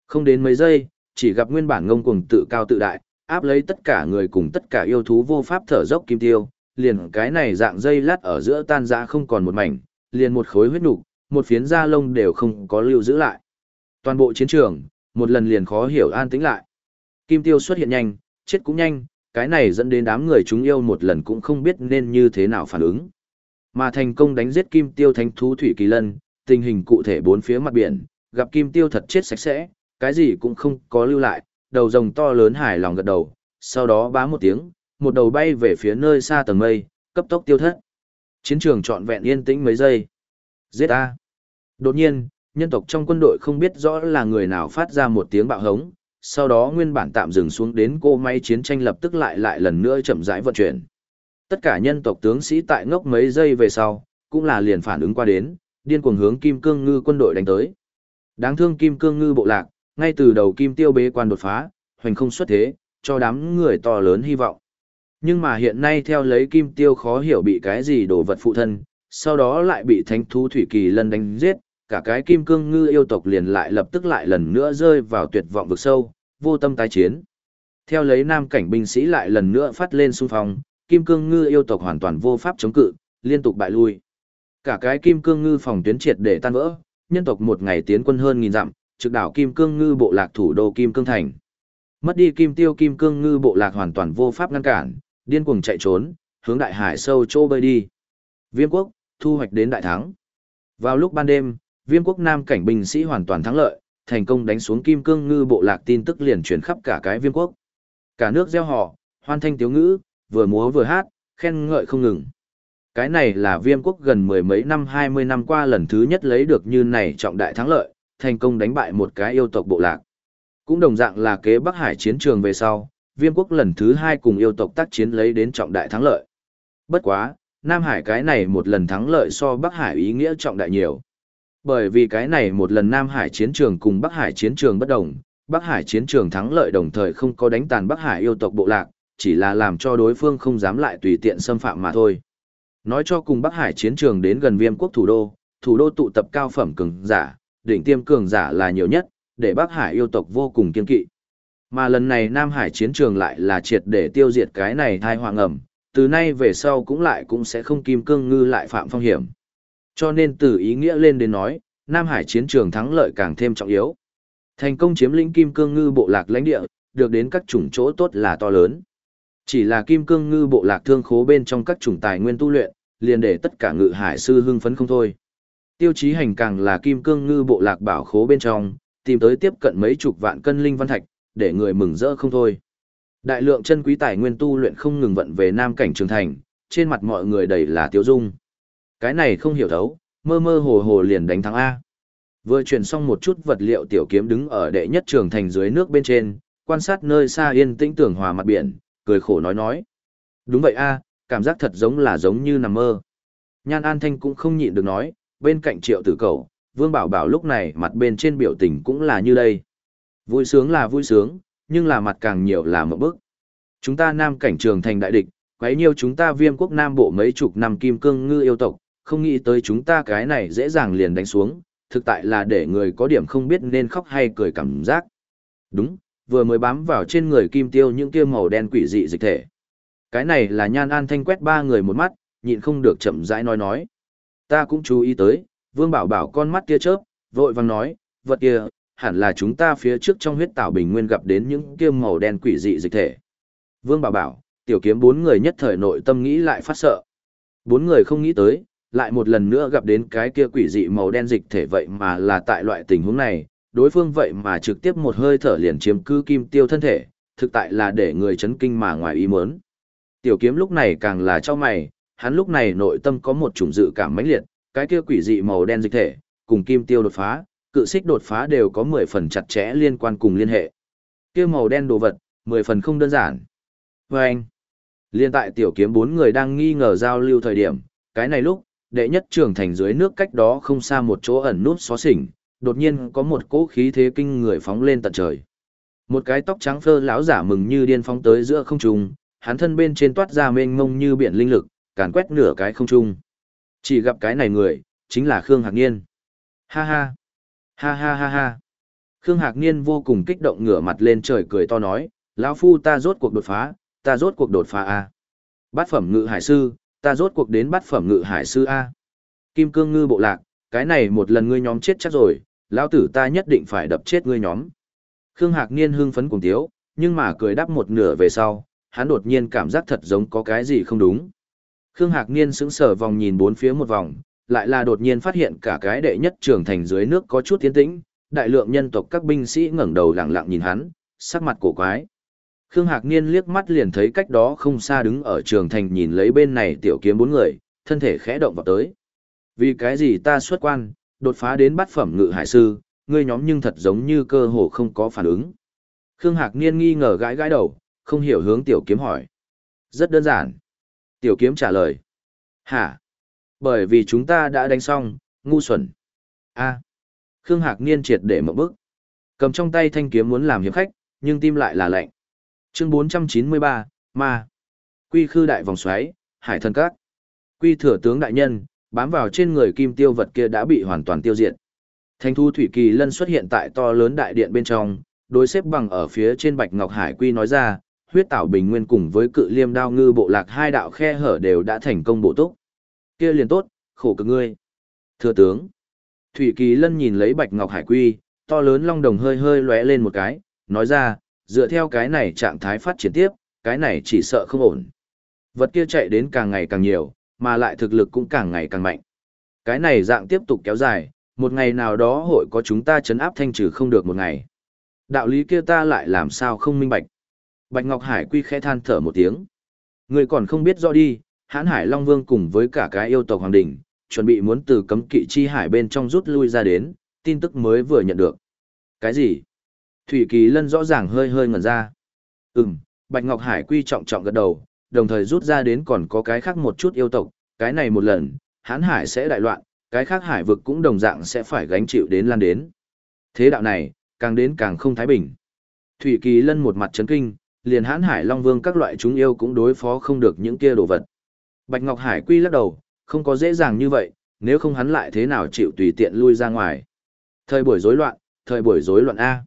Không đến mấy giây, chỉ gặp nguyên bản ngông cuồng tự cao tự đại, áp lấy tất cả người cùng tất cả yêu thú vô pháp thở dốc kim tiêu, liền cái này dạng dây lát ở giữa tan ra không còn một mảnh, liền một khối huyết nục, một phiến da lông đều không có lưu giữ lại. Toàn bộ chiến trường, một lần liền khó hiểu an tĩnh lại. Kim tiêu xuất hiện nhanh, chết cũng nhanh, cái này dẫn đến đám người chúng yêu một lần cũng không biết nên như thế nào phản ứng. Mà thành công đánh giết kim tiêu thánh thú thủy kỳ lân, tình hình cụ thể bốn phía mặt biển, gặp kim tiêu thật chết sạch sẽ, cái gì cũng không có lưu lại, đầu rồng to lớn hài lòng gật đầu, sau đó bá một tiếng, một đầu bay về phía nơi xa tầng mây, cấp tốc tiêu thất. Chiến trường trọn vẹn yên tĩnh mấy giây. Giết ta! Đột nhiên, nhân tộc trong quân đội không biết rõ là người nào phát ra một tiếng bạo hống, sau đó nguyên bản tạm dừng xuống đến cô máy chiến tranh lập tức lại lại lần nữa chậm rãi vận chuyển. Tất cả nhân tộc tướng sĩ tại ngốc mấy giây về sau, cũng là liền phản ứng qua đến, điên cuồng hướng Kim Cương Ngư quân đội đánh tới. Đáng thương Kim Cương Ngư bộ lạc, ngay từ đầu Kim Tiêu bế quan đột phá, hoành không xuất thế, cho đám người to lớn hy vọng. Nhưng mà hiện nay theo lấy Kim Tiêu khó hiểu bị cái gì đồ vật phụ thân, sau đó lại bị thánh thú Thủy Kỳ Lân đánh giết, cả cái Kim Cương Ngư yêu tộc liền lại lập tức lại lần nữa rơi vào tuyệt vọng vực sâu, vô tâm tái chiến. Theo lấy nam cảnh binh sĩ lại lần nữa phát lên xung phong, Kim Cương Ngư yêu tộc hoàn toàn vô pháp chống cự, liên tục bại lui. Cả cái Kim Cương Ngư phòng tuyến triệt để tan vỡ, nhân tộc một ngày tiến quân hơn nghìn dặm, trực đảo Kim Cương Ngư bộ lạc thủ đô Kim Cương Thành. Mất đi Kim Tiêu Kim Cương Ngư bộ lạc hoàn toàn vô pháp ngăn cản, điên cuồng chạy trốn, hướng đại hải sâu chỗ bơi đi. Viêm quốc, thu hoạch đến đại thắng. Vào lúc ban đêm, Viêm quốc nam cảnh binh sĩ hoàn toàn thắng lợi, thành công đánh xuống Kim Cương Ngư bộ lạc tin tức liền truyền khắp cả cái Viêm quốc. Cả nước gieo họ, hoan thanh tiếu ngữ, vừa múa vừa hát, khen ngợi không ngừng. Cái này là viêm quốc gần mười mấy năm hai mươi năm qua lần thứ nhất lấy được như này trọng đại thắng lợi, thành công đánh bại một cái yêu tộc bộ lạc. Cũng đồng dạng là kế Bắc Hải chiến trường về sau, viêm quốc lần thứ hai cùng yêu tộc tác chiến lấy đến trọng đại thắng lợi. Bất quá, Nam Hải cái này một lần thắng lợi so Bắc Hải ý nghĩa trọng đại nhiều. Bởi vì cái này một lần Nam Hải chiến trường cùng Bắc Hải chiến trường bất đồng, Bắc Hải chiến trường thắng lợi đồng thời không có đánh tàn Bắc Hải yêu tộc bộ lạc, chỉ là làm cho đối phương không dám lại tùy tiện xâm phạm mà thôi. Nói cho cùng Bắc Hải chiến trường đến gần viêm quốc thủ đô, thủ đô tụ tập cao phẩm cường giả, đỉnh tiêm cường giả là nhiều nhất, để Bắc Hải yêu tộc vô cùng kiên kỵ. Mà lần này Nam Hải chiến trường lại là triệt để tiêu diệt cái này thai hoàng ẩm, từ nay về sau cũng lại cũng sẽ không kim cương ngư lại phạm phong hiểm. Cho nên từ ý nghĩa lên đến nói, Nam Hải chiến trường thắng lợi càng thêm trọng yếu. Thành công chiếm lĩnh kim cương ngư bộ lạc lãnh địa, được đến các chủng chỗ tốt là to lớn. Chỉ là kim cương ngư bộ lạc thương khố bên trong các chủng tài nguyên tu luyện, liền để tất cả ngự hải sư hưng phấn không thôi. Tiêu chí hành càng là kim cương ngư bộ lạc bảo khố bên trong, tìm tới tiếp cận mấy chục vạn cân linh văn thạch, để người mừng rỡ không thôi. Đại lượng chân quý tài nguyên tu luyện không ngừng vận về nam cảnh trường thành, trên mặt mọi người đầy là tiêu dung. Cái này không hiểu thấu, mơ mơ hồ hồ liền đánh thắng A. Vừa chuyển xong một chút vật liệu tiểu kiếm đứng ở đệ nhất trường thành dưới nước bên trên, quan sát nơi xa yên tĩnh tưởng hòa mặt biển, cười khổ nói nói. Đúng vậy a, cảm giác thật giống là giống như nằm mơ. Nhan An Thanh cũng không nhịn được nói, bên cạnh triệu tử cầu, Vương Bảo Bảo lúc này mặt bên trên biểu tình cũng là như đây. Vui sướng là vui sướng, nhưng là mặt càng nhiều là một bức. Chúng ta nam cảnh trường thành đại địch, quấy nhiều chúng ta viêm quốc nam bộ mấy chục năm kim cương ngư yêu tộc, không nghĩ tới chúng ta cái này dễ dàng liền đánh xuống, thực tại là để người có điểm không biết nên khóc hay cười cảm giác. Đúng, vừa mới bám vào trên người kim tiêu những kia màu đen quỷ dị dịch thể. Cái này là nhan an thanh quét ba người một mắt, nhịn không được chậm rãi nói nói. Ta cũng chú ý tới, vương bảo bảo con mắt kia chớp, vội vàng nói, vật kia, hẳn là chúng ta phía trước trong huyết tảo bình nguyên gặp đến những kia màu đen quỷ dị dịch thể. Vương bảo bảo, tiểu kiếm bốn người nhất thời nội tâm nghĩ lại phát sợ. Bốn người không nghĩ tới, lại một lần nữa gặp đến cái kia quỷ dị màu đen dịch thể vậy mà là tại loại tình huống này, đối phương vậy mà trực tiếp một hơi thở liền chiếm cư kim tiêu thân thể, thực tại là để người chấn kinh mà ngoài ý muốn. Tiểu kiếm lúc này càng là cho mày, hắn lúc này nội tâm có một chủng dự cảm mãnh liệt, cái kia quỷ dị màu đen dịch thể, cùng kim tiêu đột phá, cự xích đột phá đều có 10 phần chặt chẽ liên quan cùng liên hệ. Kia màu đen đồ vật, 10 phần không đơn giản. Và anh, liên tại tiểu kiếm bốn người đang nghi ngờ giao lưu thời điểm, cái này lúc, đệ nhất trưởng thành dưới nước cách đó không xa một chỗ ẩn nút xó xỉnh, đột nhiên có một cỗ khí thế kinh người phóng lên tận trời. Một cái tóc trắng phơ lão giả mừng như điên phóng tới giữa không trung, hắn thân bên trên toát ra mênh mông như biển linh lực, càn quét nửa cái không trung. Chỉ gặp cái này người, chính là Khương Hạc Niên. Ha ha, ha ha ha ha. Khương Hạc Niên vô cùng kích động ngửa mặt lên trời cười to nói, lão phu ta rốt cuộc đột phá, ta rốt cuộc đột phá a. Bát phẩm ngự hải sư, ta rốt cuộc đến bát phẩm ngự hải sư a. Kim Cương Ngư bộ lạc, cái này một lần ngươi nhóm chết chắc rồi, lão tử ta nhất định phải đập chết ngươi nhóm. Khương Hạc Niên hưng phấn cùng thiếu, nhưng mà cười đáp một nửa về sau, hắn đột nhiên cảm giác thật giống có cái gì không đúng. Khương Hạc Niên sững sờ vòng nhìn bốn phía một vòng, lại là đột nhiên phát hiện cả cái đệ nhất trưởng thành dưới nước có chút tiến tĩnh, đại lượng nhân tộc các binh sĩ ngẩng đầu lặng lặng nhìn hắn, sắc mặt cổ quái. Khương Hạc Niên liếc mắt liền thấy cách đó không xa đứng ở trường thành nhìn lấy bên này tiểu kiếm bốn người, thân thể khẽ động vào tới. Vì cái gì ta xuất quan, đột phá đến bát phẩm ngự hải sư, ngươi nhóm nhưng thật giống như cơ hồ không có phản ứng. Khương Hạc Niên nghi ngờ gãi gãi đầu, không hiểu hướng tiểu kiếm hỏi. Rất đơn giản. Tiểu kiếm trả lời. Hả? Bởi vì chúng ta đã đánh xong, ngu xuẩn. a Khương Hạc Niên triệt để một bước. Cầm trong tay thanh kiếm muốn làm hiệp khách, nhưng tim lại là lạnh. Chương 493, Ma. Quy khư đại vòng xoáy, hải thần các. Quy thừa tướng đại nhân, bám vào trên người kim tiêu vật kia đã bị hoàn toàn tiêu diệt. Thanh thu thủy kỳ lân xuất hiện tại to lớn đại điện bên trong, đối xếp bằng ở phía trên bạch ngọc hải quy nói ra, huyết tảo bình nguyên cùng với cự liêm đao ngư bộ lạc hai đạo khe hở đều đã thành công bổ túc. Kia liền tốt, khổ cực ngươi. Thưa tướng. Thủy kỳ lân nhìn lấy bạch ngọc hải quy, to lớn long đồng hơi hơi lóe lên một cái, nói ra, dựa theo cái này trạng thái phát triển tiếp, cái này chỉ sợ không ổn. Vật kia chạy đến càng ngày càng nhiều, mà lại thực lực cũng càng ngày càng mạnh. Cái này dạng tiếp tục kéo dài, một ngày nào đó hội có chúng ta chấn áp thanh trừ không được một ngày. Đạo lý kia ta lại làm sao không minh bạch. Bạch Ngọc Hải quy khẽ than thở một tiếng. Người còn không biết rõ đi, hãn hải Long Vương cùng với cả cái yêu tộc Hoàng Đình, chuẩn bị muốn từ cấm kỵ chi hải bên trong rút lui ra đến, tin tức mới vừa nhận được. Cái gì? Thủy Kỳ Lân rõ ràng hơi hơi ngẩn ra. Ừm, Bạch Ngọc Hải quy trọng trọng gật đầu, đồng thời rút ra đến còn có cái khác một chút yêu tộc, cái này một lần, hãn hải sẽ đại loạn, cái khác hải vực cũng đồng dạng sẽ phải gánh chịu đến lan đến. Thế đạo này, càng đến càng không thái bình. Thủy Kỳ Lân một mặt chấn kinh, liền hãn hải long vương các loại chúng yêu cũng đối phó không được những kia đồ vật. Bạch Ngọc Hải quy lắc đầu, không có dễ dàng như vậy, nếu không hắn lại thế nào chịu tùy tiện lui ra ngoài. Thời buổi rối loạn, thời buổi rối loạn A.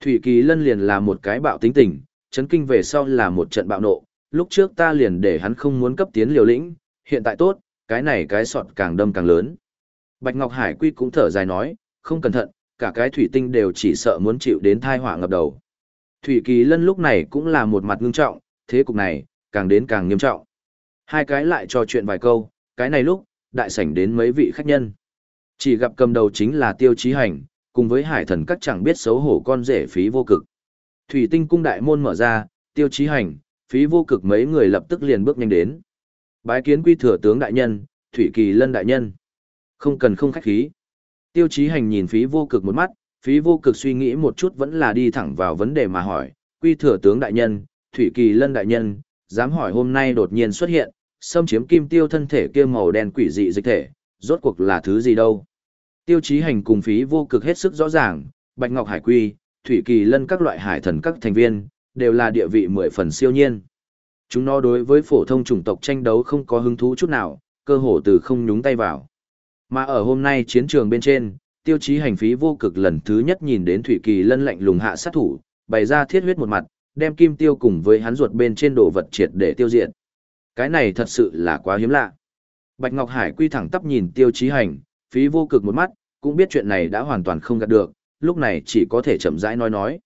Thủy Kỳ Lân liền là một cái bạo tính tình, chấn kinh về sau là một trận bạo nộ, lúc trước ta liền để hắn không muốn cấp tiến liều lĩnh, hiện tại tốt, cái này cái sọt càng đâm càng lớn. Bạch Ngọc Hải Quy cũng thở dài nói, không cẩn thận, cả cái thủy tinh đều chỉ sợ muốn chịu đến thai họa ngập đầu. Thủy Kỳ Lân lúc này cũng là một mặt ngưng trọng, thế cục này, càng đến càng nghiêm trọng. Hai cái lại trò chuyện vài câu, cái này lúc, đại sảnh đến mấy vị khách nhân. Chỉ gặp cầm đầu chính là Tiêu Chí Hành, cùng với hải thần các chẳng biết xấu hổ con rể phí vô cực. Thủy tinh cung đại môn mở ra, Tiêu Chí Hành, phí vô cực mấy người lập tức liền bước nhanh đến. Bái kiến quy thừa tướng đại nhân, Thủy Kỳ Lân đại nhân. Không cần không khách khí. Tiêu chí hành nhìn phí vô cực một mắt, phí vô cực suy nghĩ một chút vẫn là đi thẳng vào vấn đề mà hỏi, quy thừa tướng đại nhân, Thủy Kỳ Lân đại nhân, dám hỏi hôm nay đột nhiên xuất hiện, xâm chiếm kim tiêu thân thể kia màu đen quỷ dị dịch thể, rốt cuộc là thứ gì đâu. Tiêu chí hành cùng phí vô cực hết sức rõ ràng, Bạch Ngọc Hải Quy, Thủy Kỳ Lân các loại hải thần các thành viên, đều là địa vị mười phần siêu nhiên. Chúng nó đối với phổ thông chủng tộc tranh đấu không có hứng thú chút nào, cơ hồ từ không nhúng tay vào. Mà ở hôm nay chiến trường bên trên, tiêu chí hành phí vô cực lần thứ nhất nhìn đến Thủy Kỳ lân lạnh lùng hạ sát thủ, bày ra thiết huyết một mặt, đem kim tiêu cùng với hắn ruột bên trên đồ vật triệt để tiêu diệt. Cái này thật sự là quá hiếm lạ. Bạch Ngọc Hải quy thẳng tắp nhìn tiêu chí hành, phí vô cực một mắt, cũng biết chuyện này đã hoàn toàn không gạt được, lúc này chỉ có thể chậm rãi nói nói.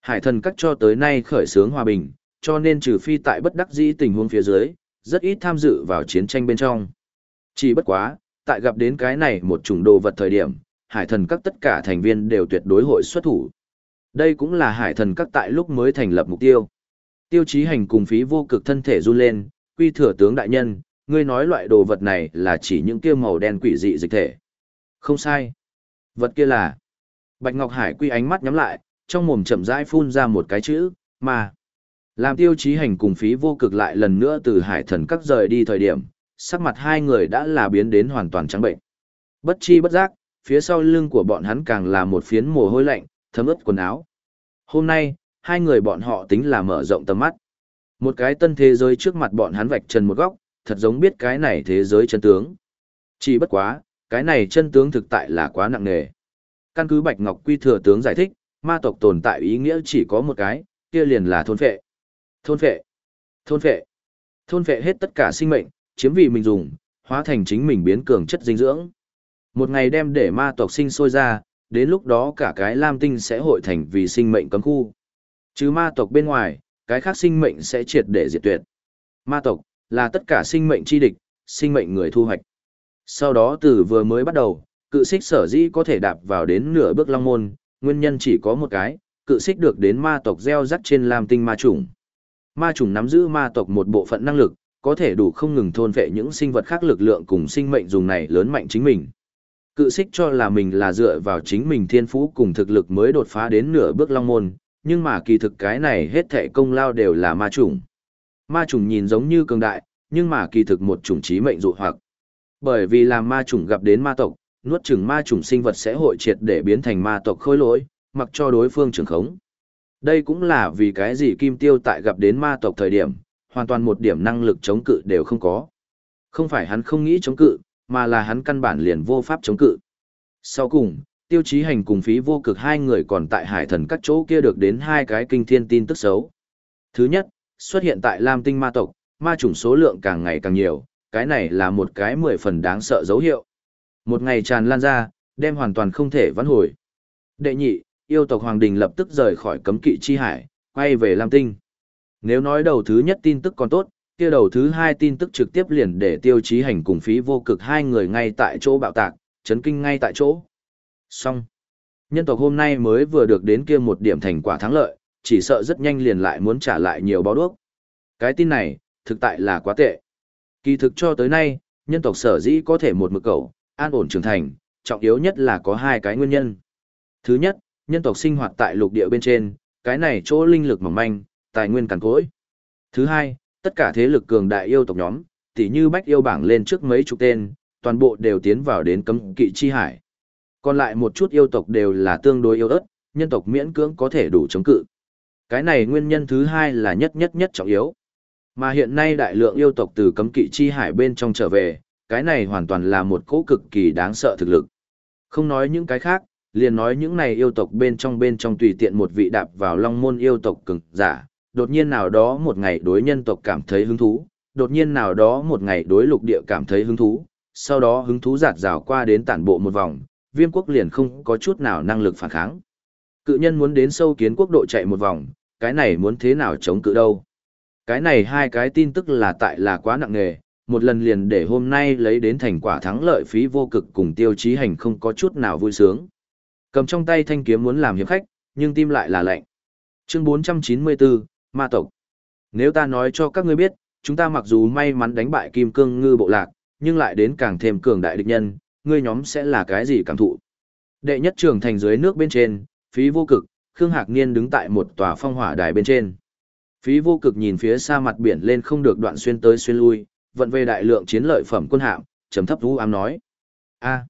Hải thần cắt cho tới nay khởi xướng hòa bình, cho nên trừ phi tại bất đắc dĩ tình huống phía dưới, rất ít tham dự vào chiến tranh bên trong. Chỉ bất quá, tại gặp đến cái này một chủng đồ vật thời điểm, hải thần các tất cả thành viên đều tuyệt đối hội xuất thủ. Đây cũng là hải thần các tại lúc mới thành lập mục tiêu. Tiêu chí hành cùng phí vô cực thân thể run lên, quy thừa tướng đại nhân, ngươi nói loại đồ vật này là chỉ những kia màu đen quỷ dị dịch thể. Không sai. Vật kia là. Bạch Ngọc Hải quy ánh mắt nhắm lại, trong mồm chậm rãi phun ra một cái chữ, mà. Làm tiêu chí hành cùng phí vô cực lại lần nữa từ hải thần các rời đi thời điểm, sắc mặt hai người đã là biến đến hoàn toàn trắng bệnh. Bất chi bất giác, phía sau lưng của bọn hắn càng là một phiến mồ hôi lạnh, thấm ướt quần áo. Hôm nay, hai người bọn họ tính là mở rộng tầm mắt. Một cái tân thế giới trước mặt bọn hắn vạch trần một góc, thật giống biết cái này thế giới chân tướng. Chỉ bất quá, cái này chân tướng thực tại là quá nặng nề. Căn cứ Bạch Ngọc Quy thừa tướng giải thích, ma tộc tồn tại ý nghĩa chỉ có một cái, kia liền là thôn phệ. Thôn phệ. Thôn phệ. Thôn phệ hết tất cả sinh mệnh, chiếm vì mình dùng, hóa thành chính mình biến cường chất dinh dưỡng. Một ngày đem để ma tộc sinh sôi ra, đến lúc đó cả cái lam tinh sẽ hội thành vì sinh mệnh cấm khu. Chứ ma tộc bên ngoài, cái khác sinh mệnh sẽ triệt để diệt tuyệt. Ma tộc là tất cả sinh mệnh chi địch, sinh mệnh người thu hoạch. Sau đó từ vừa mới bắt đầu, cự xích sở dĩ có thể đạp vào đến nửa bước long môn, nguyên nhân chỉ có một cái, cự xích được đến ma tộc gieo rắc trên lam tinh ma trùng. Ma trùng nắm giữ ma tộc một bộ phận năng lực, có thể đủ không ngừng thôn vệ những sinh vật khác lực lượng cùng sinh mệnh dùng này lớn mạnh chính mình. Cự xích cho là mình là dựa vào chính mình thiên phú cùng thực lực mới đột phá đến nửa bước long môn, nhưng mà kỳ thực cái này hết thệ công lao đều là ma trùng. Ma trùng nhìn giống như cường đại, nhưng mà kỳ thực một chủng trí mệnh dụ hoặc. Bởi vì làm ma trùng gặp đến ma tộc, nuốt chừng ma trùng sinh vật sẽ hội triệt để biến thành ma tộc khôi lỗi, mặc cho đối phương trường khống. Đây cũng là vì cái gì Kim Tiêu tại gặp đến ma tộc thời điểm, hoàn toàn một điểm năng lực chống cự đều không có. Không phải hắn không nghĩ chống cự, mà là hắn căn bản liền vô pháp chống cự. Sau cùng, tiêu chí hành cùng phí vô cực hai người còn tại hải thần các chỗ kia được đến hai cái kinh thiên tin tức xấu. Thứ nhất, xuất hiện tại Lam Tinh ma tộc, ma chủng số lượng càng ngày càng nhiều, cái này là một cái mười phần đáng sợ dấu hiệu. Một ngày tràn lan ra, đem hoàn toàn không thể vãn hồi. Đệ nhị, yêu tộc Hoàng Đình lập tức rời khỏi cấm kỵ chi hải, quay về Lam Tinh. Nếu nói đầu thứ nhất tin tức còn tốt, kia đầu thứ hai tin tức trực tiếp liền để tiêu chí hành cùng phí vô cực hai người ngay tại chỗ bạo tạc, chấn kinh ngay tại chỗ. Xong. Nhân tộc hôm nay mới vừa được đến kia một điểm thành quả thắng lợi, chỉ sợ rất nhanh liền lại muốn trả lại nhiều báo đuốc. Cái tin này, thực tại là quá tệ. Kỳ thực cho tới nay, nhân tộc sở dĩ có thể một mực cầu, an ổn trưởng thành, trọng yếu nhất là có hai cái nguyên nhân. Thứ nhất, nhân tộc sinh hoạt tại lục địa bên trên, cái này chỗ linh lực mỏng manh, tài nguyên cằn cỗi. Thứ hai, tất cả thế lực cường đại yêu tộc nhóm, tỉ như bách yêu bảng lên trước mấy chục tên, toàn bộ đều tiến vào đến cấm kỵ chi hải. Còn lại một chút yêu tộc đều là tương đối yêu ớt, nhân tộc miễn cưỡng có thể đủ chống cự. Cái này nguyên nhân thứ hai là nhất nhất nhất trọng yếu. Mà hiện nay đại lượng yêu tộc từ cấm kỵ chi hải bên trong trở về, cái này hoàn toàn là một cỗ cực kỳ đáng sợ thực lực. Không nói những cái khác, liền nói những này yêu tộc bên trong bên trong tùy tiện một vị đạp vào long môn yêu tộc cường giả, đột nhiên nào đó một ngày đối nhân tộc cảm thấy hứng thú, đột nhiên nào đó một ngày đối lục địa cảm thấy hứng thú, sau đó hứng thú giạt rào qua đến tản bộ một vòng, viêm quốc liền không có chút nào năng lực phản kháng. Cự nhân muốn đến sâu kiến quốc độ chạy một vòng, cái này muốn thế nào chống cự đâu. Cái này hai cái tin tức là tại là quá nặng nề, một lần liền để hôm nay lấy đến thành quả thắng lợi phí vô cực cùng tiêu chí hành không có chút nào vui sướng. Cầm trong tay thanh kiếm muốn làm hiệp khách, nhưng tim lại là lạnh. Chương 494, Ma tộc. Nếu ta nói cho các ngươi biết, chúng ta mặc dù may mắn đánh bại Kim Cương Ngư bộ lạc, nhưng lại đến càng thêm cường đại địch nhân, ngươi nhóm sẽ là cái gì cảm thụ? Đệ nhất trường thành dưới nước bên trên, phí vô cực, Khương Hạc Niên đứng tại một tòa phong hỏa đài bên trên. Phí vô cực nhìn phía xa mặt biển lên không được đoạn xuyên tới xuyên lui, vận về đại lượng chiến lợi phẩm quân hạm, trầm thấp vũ ám nói. a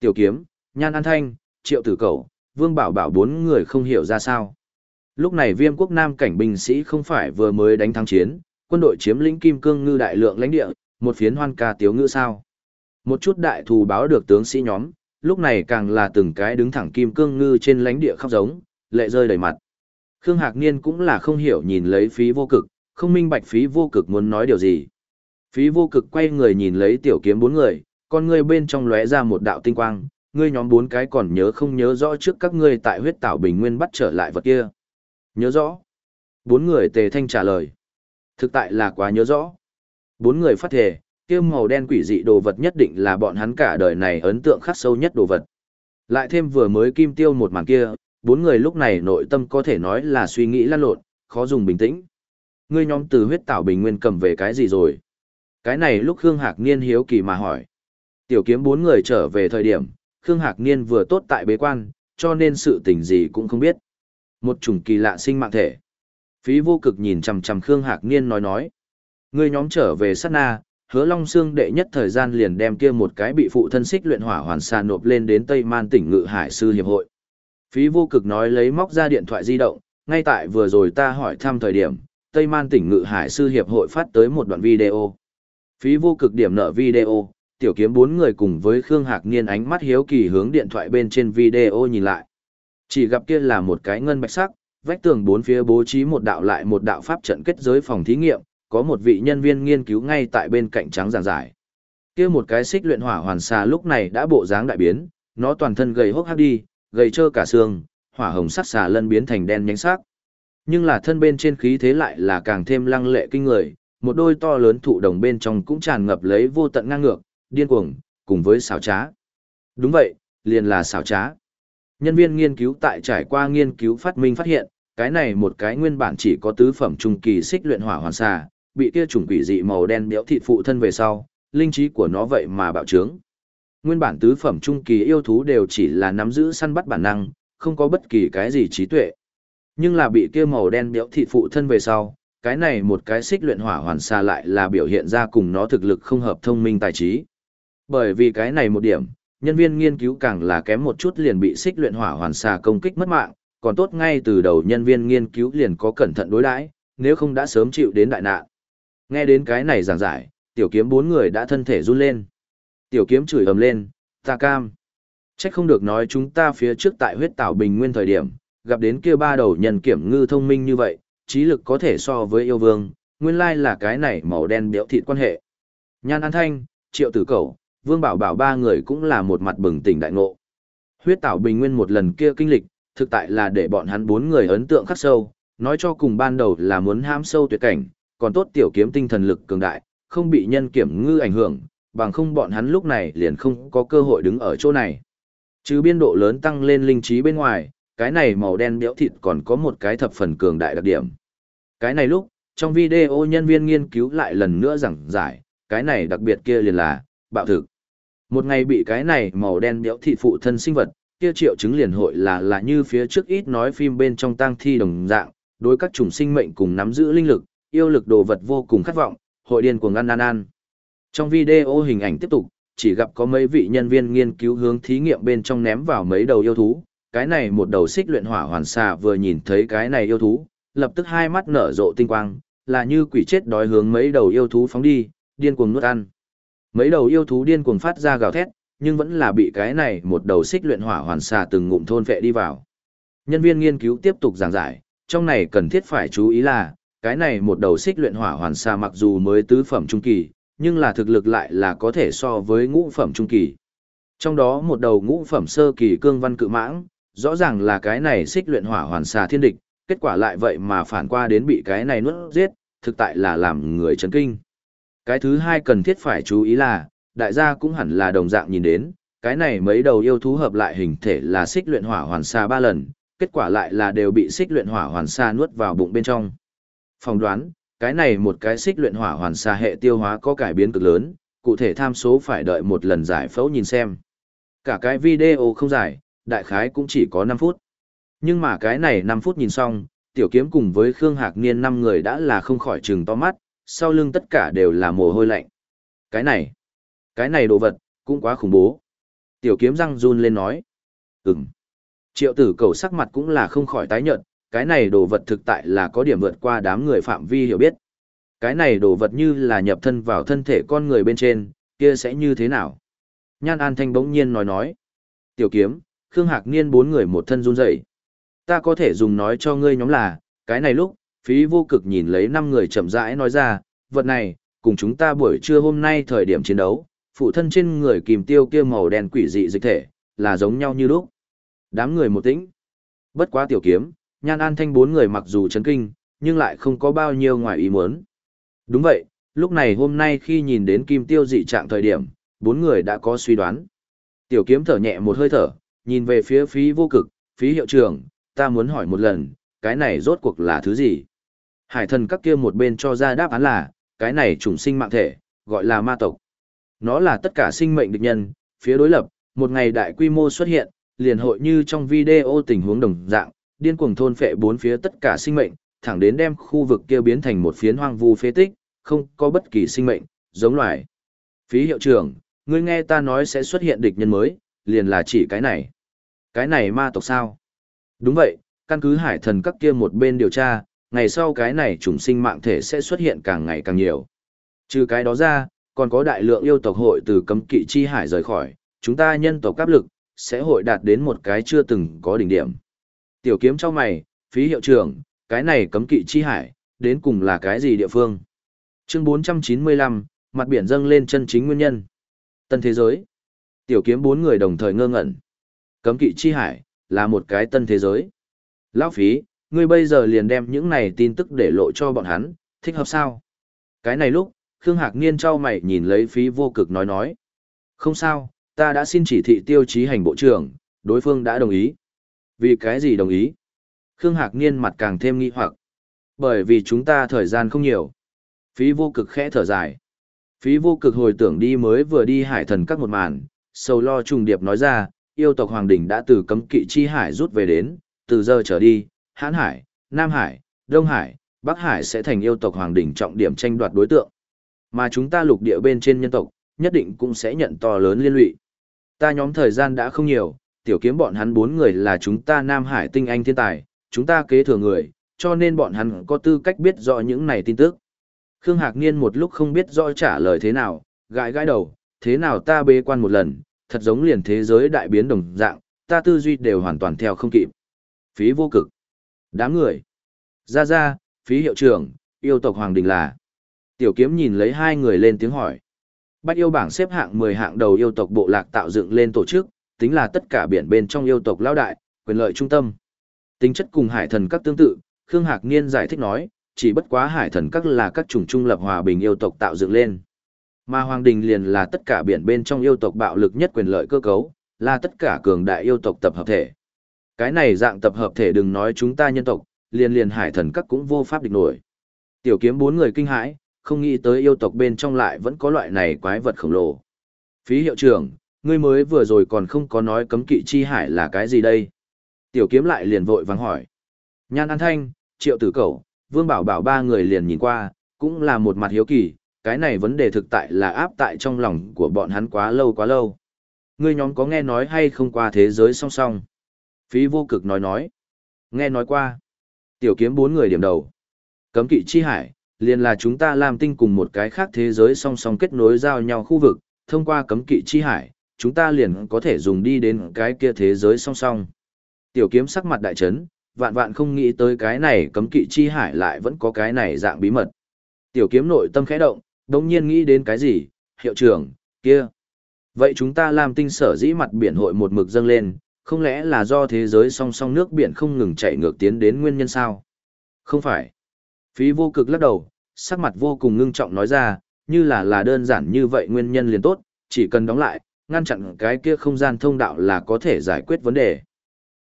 tiểu kiếm, nhan an thanh, triệu tử cầu, vương bảo bảo bốn người không hiểu ra sao. Lúc này viêm quốc nam cảnh binh sĩ không phải vừa mới đánh thắng chiến, quân đội chiếm lĩnh kim cương ngư đại lượng lãnh địa, một phiến hoan ca tiếu ngữ sao. Một chút đại thù báo được tướng sĩ nhóm, lúc này càng là từng cái đứng thẳng kim cương ngư trên lãnh địa khóc giống, lệ rơi đầy mặt. Khương Hạc Niên cũng là không hiểu nhìn lấy phí vô cực, không minh bạch phí vô cực muốn nói điều gì. Phí vô cực quay người nhìn lấy tiểu kiếm bốn người, con ngươi bên trong lóe ra một đạo tinh quang, ngươi nhóm bốn cái còn nhớ không nhớ rõ trước các ngươi tại huyết tảo bình nguyên bắt trở lại vật kia. Nhớ rõ. Bốn người tề thanh trả lời. Thực tại là quá nhớ rõ. Bốn người phát thể, kia màu đen quỷ dị đồ vật nhất định là bọn hắn cả đời này ấn tượng khắc sâu nhất đồ vật. Lại thêm vừa mới kim tiêu một màn kia, bốn người lúc này nội tâm có thể nói là suy nghĩ lăn lộn, khó dùng bình tĩnh. Ngươi nhóm từ huyết tảo bình nguyên cầm về cái gì rồi? Cái này lúc Khương Hạc Niên hiếu kỳ mà hỏi. Tiểu kiếm bốn người trở về thời điểm, Khương Hạc Niên vừa tốt tại bế quan, cho nên sự tình gì cũng không biết. Một chủng kỳ lạ sinh mạng thể. Phí vô cực nhìn chằm chằm Khương Hạc Niên nói nói. Ngươi nhóm trở về sát na, hứa Long Sương đệ nhất thời gian liền đem kia một cái bị phụ thân xích luyện hỏa hoàn xà nộp lên đến Tây Man tỉnh Ngự Hải Sư Hiệp hội. Phí vô cực nói lấy móc ra điện thoại di động, ngay tại vừa rồi ta hỏi thăm thời điểm, Tây Man tỉnh Ngự Hải Sư Hiệp hội phát tới một đoạn video. Phí vô cực điểm nợ video, tiểu kiếm bốn người cùng với Khương Hạc Niên ánh mắt hiếu kỳ hướng điện thoại bên trên video nhìn lại. Chỉ gặp kia là một cái ngân bạch sắc, vách tường bốn phía bố trí một đạo lại một đạo pháp trận kết giới phòng thí nghiệm, có một vị nhân viên nghiên cứu ngay tại bên cạnh trắng giảng giải. Kia một cái xích luyện hỏa hoàn xà lúc này đã bộ dáng đại biến, nó toàn thân gầy hốc hác đi, gầy trơ cả xương, hỏa hồng sắc xà lân biến thành đen nhánh sắc. Nhưng là thân bên trên khí thế lại là càng thêm lăng lệ kinh người, một đôi to lớn thụ đồng bên trong cũng tràn ngập lấy vô tận ngang ngược, điên cuồng, cùng với xảo trá. Đúng vậy, liền là xảo trá. Nhân viên nghiên cứu tại trải qua nghiên cứu phát minh phát hiện, cái này một cái nguyên bản chỉ có tứ phẩm trung kỳ xích luyện hỏa hoàn xà, bị kia trùng quỷ dị màu đen béo thịt phụ thân về sau, linh trí của nó vậy mà bạo trướng. Nguyên bản tứ phẩm trung kỳ yêu thú đều chỉ là nắm giữ săn bắt bản năng, không có bất kỳ cái gì trí tuệ. Nhưng là bị kia màu đen béo thịt phụ thân về sau, cái này một cái xích luyện hỏa hoàn xa lại là biểu hiện ra cùng nó thực lực không hợp thông minh tài trí. Bởi vì cái này một điểm, nhân viên nghiên cứu càng là kém một chút liền bị xích luyện hỏa hoàn xà công kích mất mạng, còn tốt ngay từ đầu nhân viên nghiên cứu liền có cẩn thận đối đãi, nếu không đã sớm chịu đến đại nạn. Nghe đến cái này giảng giải, tiểu kiếm bốn người đã thân thể run lên. Tiểu kiếm chửi ầm lên, ta cam. Trách không được nói chúng ta phía trước tại huyết tảo bình nguyên thời điểm, gặp đến kia ba đầu nhân kiểm ngư thông minh như vậy, trí lực có thể so với yêu vương, nguyên lai là cái này màu đen béo thịt quan hệ. Nhan An Thanh, Triệu Tử Cẩu, Vương Bảo Bảo ba người cũng là một mặt bừng tỉnh đại ngộ. Huyết tảo bình nguyên một lần kia kinh lịch, thực tại là để bọn hắn bốn người ấn tượng khắc sâu, nói cho cùng ban đầu là muốn ham sâu tuyệt cảnh, còn tốt tiểu kiếm tinh thần lực cường đại, không bị nhân kiểm ngư ảnh hưởng, bằng không bọn hắn lúc này liền không có cơ hội đứng ở chỗ này. Trừ biên độ lớn tăng lên linh trí bên ngoài, cái này màu đen béo thịt còn có một cái thập phần cường đại đặc điểm. Cái này lúc, trong video nhân viên nghiên cứu lại lần nữa giảng giải, cái này đặc biệt kia liền là, bạo thực. Một ngày bị cái này màu đen béo thịt phụ thân sinh vật, kia triệu chứng liền hội là là như phía trước ít nói phim bên trong tang thi đồng dạng, đối các chủng sinh mệnh cùng nắm giữ linh lực, yêu lực đồ vật vô cùng khát vọng, hội điên cuồng ăn ăn ăn. Trong video hình ảnh tiếp tục, chỉ gặp có mấy vị nhân viên nghiên cứu hướng thí nghiệm bên trong ném vào mấy đầu yêu thú. Cái này một đầu xích luyện hỏa hoàn xà vừa nhìn thấy cái này yêu thú, lập tức hai mắt nở rộ tinh quang, là như quỷ chết đói hướng mấy đầu yêu thú phóng đi, điên cuồng nuốt ăn. Mấy đầu yêu thú điên cuồng phát ra gào thét, nhưng vẫn là bị cái này một đầu xích luyện hỏa hoàn xà từng ngụm thôn vệ đi vào. Nhân viên nghiên cứu tiếp tục giảng giải, trong này cần thiết phải chú ý là, cái này một đầu xích luyện hỏa hoàn xà mặc dù mới tứ phẩm trung kỳ, nhưng là thực lực lại là có thể so với ngũ phẩm trung kỳ. Trong đó một đầu ngũ phẩm sơ kỳ cương văn cự mãng, rõ ràng là cái này xích luyện hỏa hoàn xà thiên địch, kết quả lại vậy mà phản qua đến bị cái này nuốt giết, thực tại là làm người chấn kinh. Cái thứ hai cần thiết phải chú ý là, đại gia cũng hẳn là đồng dạng nhìn đến, cái này mấy đầu yêu thú hợp lại hình thể là xích luyện hỏa hoàn xà ba lần, kết quả lại là đều bị xích luyện hỏa hoàn xà nuốt vào bụng bên trong. Phòng đoán, cái này một cái xích luyện hỏa hoàn xa hệ tiêu hóa có cải biến cực lớn, cụ thể tham số phải đợi một lần giải phẫu nhìn xem. Cả cái video không dài, đại khái cũng chỉ có 5 phút. Nhưng mà cái này 5 phút nhìn xong, tiểu kiếm cùng với Khương Hạc Niên năm người đã là không khỏi trừng to mắt, sau lưng tất cả đều là mồ hôi lạnh. Cái này, cái này đồ vật, cũng quá khủng bố. Tiểu kiếm răng run lên nói. Ừm. Triệu tử cầu sắc mặt cũng là không khỏi tái nhợt, cái này đồ vật thực tại là có điểm vượt qua đám người phạm vi hiểu biết. Cái này đồ vật như là nhập thân vào thân thể con người bên trên, kia sẽ như thế nào? Nhan An Thanh bỗng nhiên nói nói. Tiểu kiếm, Khương Hạc Niên bốn người một thân run rẩy. Ta có thể dùng nói cho ngươi nhóm là, cái này lúc, phí vô cực nhìn lấy năm người chậm rãi nói ra, vật này, cùng chúng ta buổi trưa hôm nay thời điểm chiến đấu, phụ thân trên người kìm tiêu kia màu đen quỷ dị dịch thể, là giống nhau như lúc. Đám người một tĩnh. Bất quá tiểu kiếm, nhan an thanh bốn người mặc dù chấn kinh, nhưng lại không có bao nhiêu ngoài ý muốn. Đúng vậy, lúc này hôm nay khi nhìn đến kim tiêu dị trạng thời điểm, bốn người đã có suy đoán. Tiểu kiếm thở nhẹ một hơi thở, nhìn về phía phí vô cực, phí hiệu trưởng, ta muốn hỏi một lần, cái này rốt cuộc là thứ gì? Hải thần các kia một bên cho ra đáp án là, cái này trùng sinh mạng thể, gọi là ma tộc. Nó là tất cả sinh mệnh địch nhân, phía đối lập, một ngày đại quy mô xuất hiện, liền hội như trong video tình huống đồng dạng, điên cuồng thôn phệ bốn phía tất cả sinh mệnh, thẳng đến đem khu vực kia biến thành một phiến hoang vu phế tích, không có bất kỳ sinh mệnh, giống loài. Phí hiệu trưởng, ngươi nghe ta nói sẽ xuất hiện địch nhân mới, liền là chỉ cái này. Cái này ma tộc sao? Đúng vậy, căn cứ hải thần các kia một bên điều tra, ngày sau cái này chủng sinh mạng thể sẽ xuất hiện càng ngày càng nhiều. Trừ cái đó ra, còn có đại lượng yêu tộc hội từ cấm kỵ chi hải rời khỏi, chúng ta nhân tộc áp lực, sẽ hội đạt đến một cái chưa từng có đỉnh điểm. Tiểu kiếm cho mày, phí hiệu trưởng, cái này cấm kỵ chi hải, đến cùng là cái gì địa phương? Chương 495, mặt biển dâng lên chân chính nguyên nhân. Tân thế giới. Tiểu kiếm bốn người đồng thời ngơ ngẩn. Cấm kỵ chi hải, là một cái tân thế giới. Lão phí, ngươi bây giờ liền đem những này tin tức để lộ cho bọn hắn, thích hợp sao? Cái này lúc, Khương Hạc Niên trao mày nhìn lấy phí vô cực nói nói. Không sao, ta đã xin chỉ thị tiêu chí hành bộ trưởng, đối phương đã đồng ý. Vì cái gì đồng ý? Khương Hạc Niên mặt càng thêm nghi hoặc. Bởi vì chúng ta thời gian không nhiều. Phí vô cực khẽ thở dài. Phí vô cực hồi tưởng đi mới vừa đi hải thần các một màn, sầu lo trùng điệp nói ra, yêu tộc Hoàng Đình đã từ cấm kỵ chi hải rút về đến, từ giờ trở đi, Hán Hải, Nam Hải, Đông Hải, Bắc Hải sẽ thành yêu tộc Hoàng Đình trọng điểm tranh đoạt đối tượng. Mà chúng ta lục địa bên trên nhân tộc, nhất định cũng sẽ nhận to lớn liên lụy. Ta nhóm thời gian đã không nhiều, tiểu kiếm bọn hắn bốn người là chúng ta Nam Hải tinh anh thiên tài, chúng ta kế thừa người, cho nên bọn hắn có tư cách biết rõ những này tin tức. Khương Hạc Niên một lúc không biết rõ trả lời thế nào, gãi gãi đầu, thế nào ta bế quan một lần, thật giống liền thế giới đại biến đồng dạng, ta tư duy đều hoàn toàn theo không kịp. Phí vô cực. Đám người. Ra ra, phí hiệu trưởng, yêu tộc Hoàng Đình là. Tiểu kiếm nhìn lấy hai người lên tiếng hỏi. Bách yêu bảng xếp hạng 10 hạng đầu yêu tộc bộ lạc tạo dựng lên tổ chức, tính là tất cả biển bên trong yêu tộc lao đại, quyền lợi trung tâm. Tính chất cùng hải thần các tương tự, Khương Hạc Niên giải thích nói, chỉ bất quá hải thần các là các chủng trung lập hòa bình yêu tộc tạo dựng lên. Mà Hoàng Đình liền là tất cả biển bên trong yêu tộc bạo lực nhất quyền lợi cơ cấu, là tất cả cường đại yêu tộc tập hợp thể. Cái này dạng tập hợp thể đừng nói chúng ta nhân tộc, liền liền hải thần các cũng vô pháp địch nổi. Tiểu kiếm bốn người kinh hãi, không nghĩ tới yêu tộc bên trong lại vẫn có loại này quái vật khổng lồ. Phí hiệu trưởng, ngươi mới vừa rồi còn không có nói cấm kỵ chi hải là cái gì đây? Tiểu kiếm lại liền vội vắng hỏi. Nhan An Thanh, Triệu Tử Cẩu, Vương Bảo Bảo ba người liền nhìn qua, cũng là một mặt hiếu kỳ, cái này vấn đề thực tại là áp tại trong lòng của bọn hắn quá lâu quá lâu. Ngươi nhóm có nghe nói hay không qua thế giới song song? Phí vô cực nói nói. Nghe nói qua. Tiểu kiếm bốn người điểm đầu. Cấm kỵ chi hải, liền là chúng ta làm tinh cùng một cái khác thế giới song song kết nối giao nhau khu vực, thông qua cấm kỵ chi hải, chúng ta liền có thể dùng đi đến cái kia thế giới song song. Tiểu kiếm sắc mặt đại chấn, vạn vạn không nghĩ tới cái này cấm kỵ chi hải lại vẫn có cái này dạng bí mật. Tiểu kiếm nội tâm khẽ động, đồng nhiên nghĩ đến cái gì, hiệu trưởng, kia. Vậy chúng ta làm tinh sở dĩ mặt biển hội một mực dâng lên, không lẽ là do thế giới song song nước biển không ngừng chảy ngược tiến đến nguyên nhân sao? Không phải. Phí vô cực lắc đầu, sắc mặt vô cùng ngưng trọng nói ra, như là là đơn giản như vậy nguyên nhân liền tốt, chỉ cần đóng lại, ngăn chặn cái kia không gian thông đạo là có thể giải quyết vấn đề.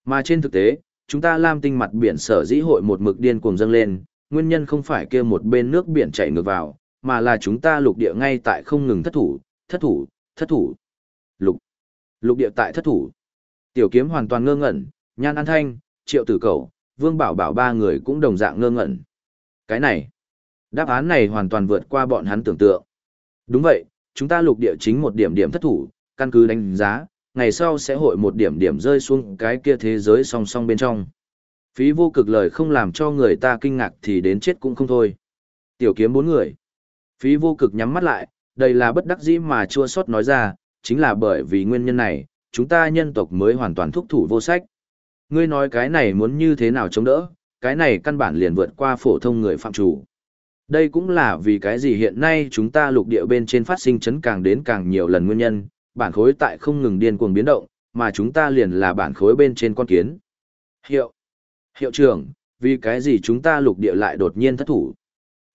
Mà trên thực tế, chúng ta lam tinh mặt biển sở dĩ hội một mực điên cuồng dâng lên, nguyên nhân không phải kia một bên nước biển chảy ngược vào, mà là chúng ta lục địa ngay tại không ngừng thất thủ, thất thủ, thất thủ. Lục. Lục địa tại thất thủ. Tiểu kiếm hoàn toàn ngơ ngẩn, Nhan An Thanh, Triệu Tử cẩu, Vương Bảo Bảo ba người cũng đồng dạng ngơ ngẩn. Cái này, đáp án này hoàn toàn vượt qua bọn hắn tưởng tượng. Đúng vậy, chúng ta lục địa chính một điểm điểm thất thủ, căn cứ đánh giá, ngày sau sẽ hội một điểm điểm rơi xuống cái kia thế giới song song bên trong. Phí vô cực lời không làm cho người ta kinh ngạc thì đến chết cũng không thôi. Tiểu kiếm bốn người. Phí vô cực nhắm mắt lại, đây là bất đắc dĩ mà chua sót nói ra, chính là bởi vì nguyên nhân này, chúng ta nhân tộc mới hoàn toàn thúc thủ vô sách. Ngươi nói cái này muốn như thế nào chống đỡ, cái này căn bản liền vượt qua phổ thông người phạm chủ. Đây cũng là vì cái gì hiện nay chúng ta lục địa bên trên phát sinh chấn càng đến càng nhiều lần nguyên nhân, bản khối tại không ngừng điên cuồng biến động, mà chúng ta liền là bản khối bên trên con kiến. Hiệu. Hiệu trưởng, vì cái gì chúng ta lục địa lại đột nhiên thất thủ?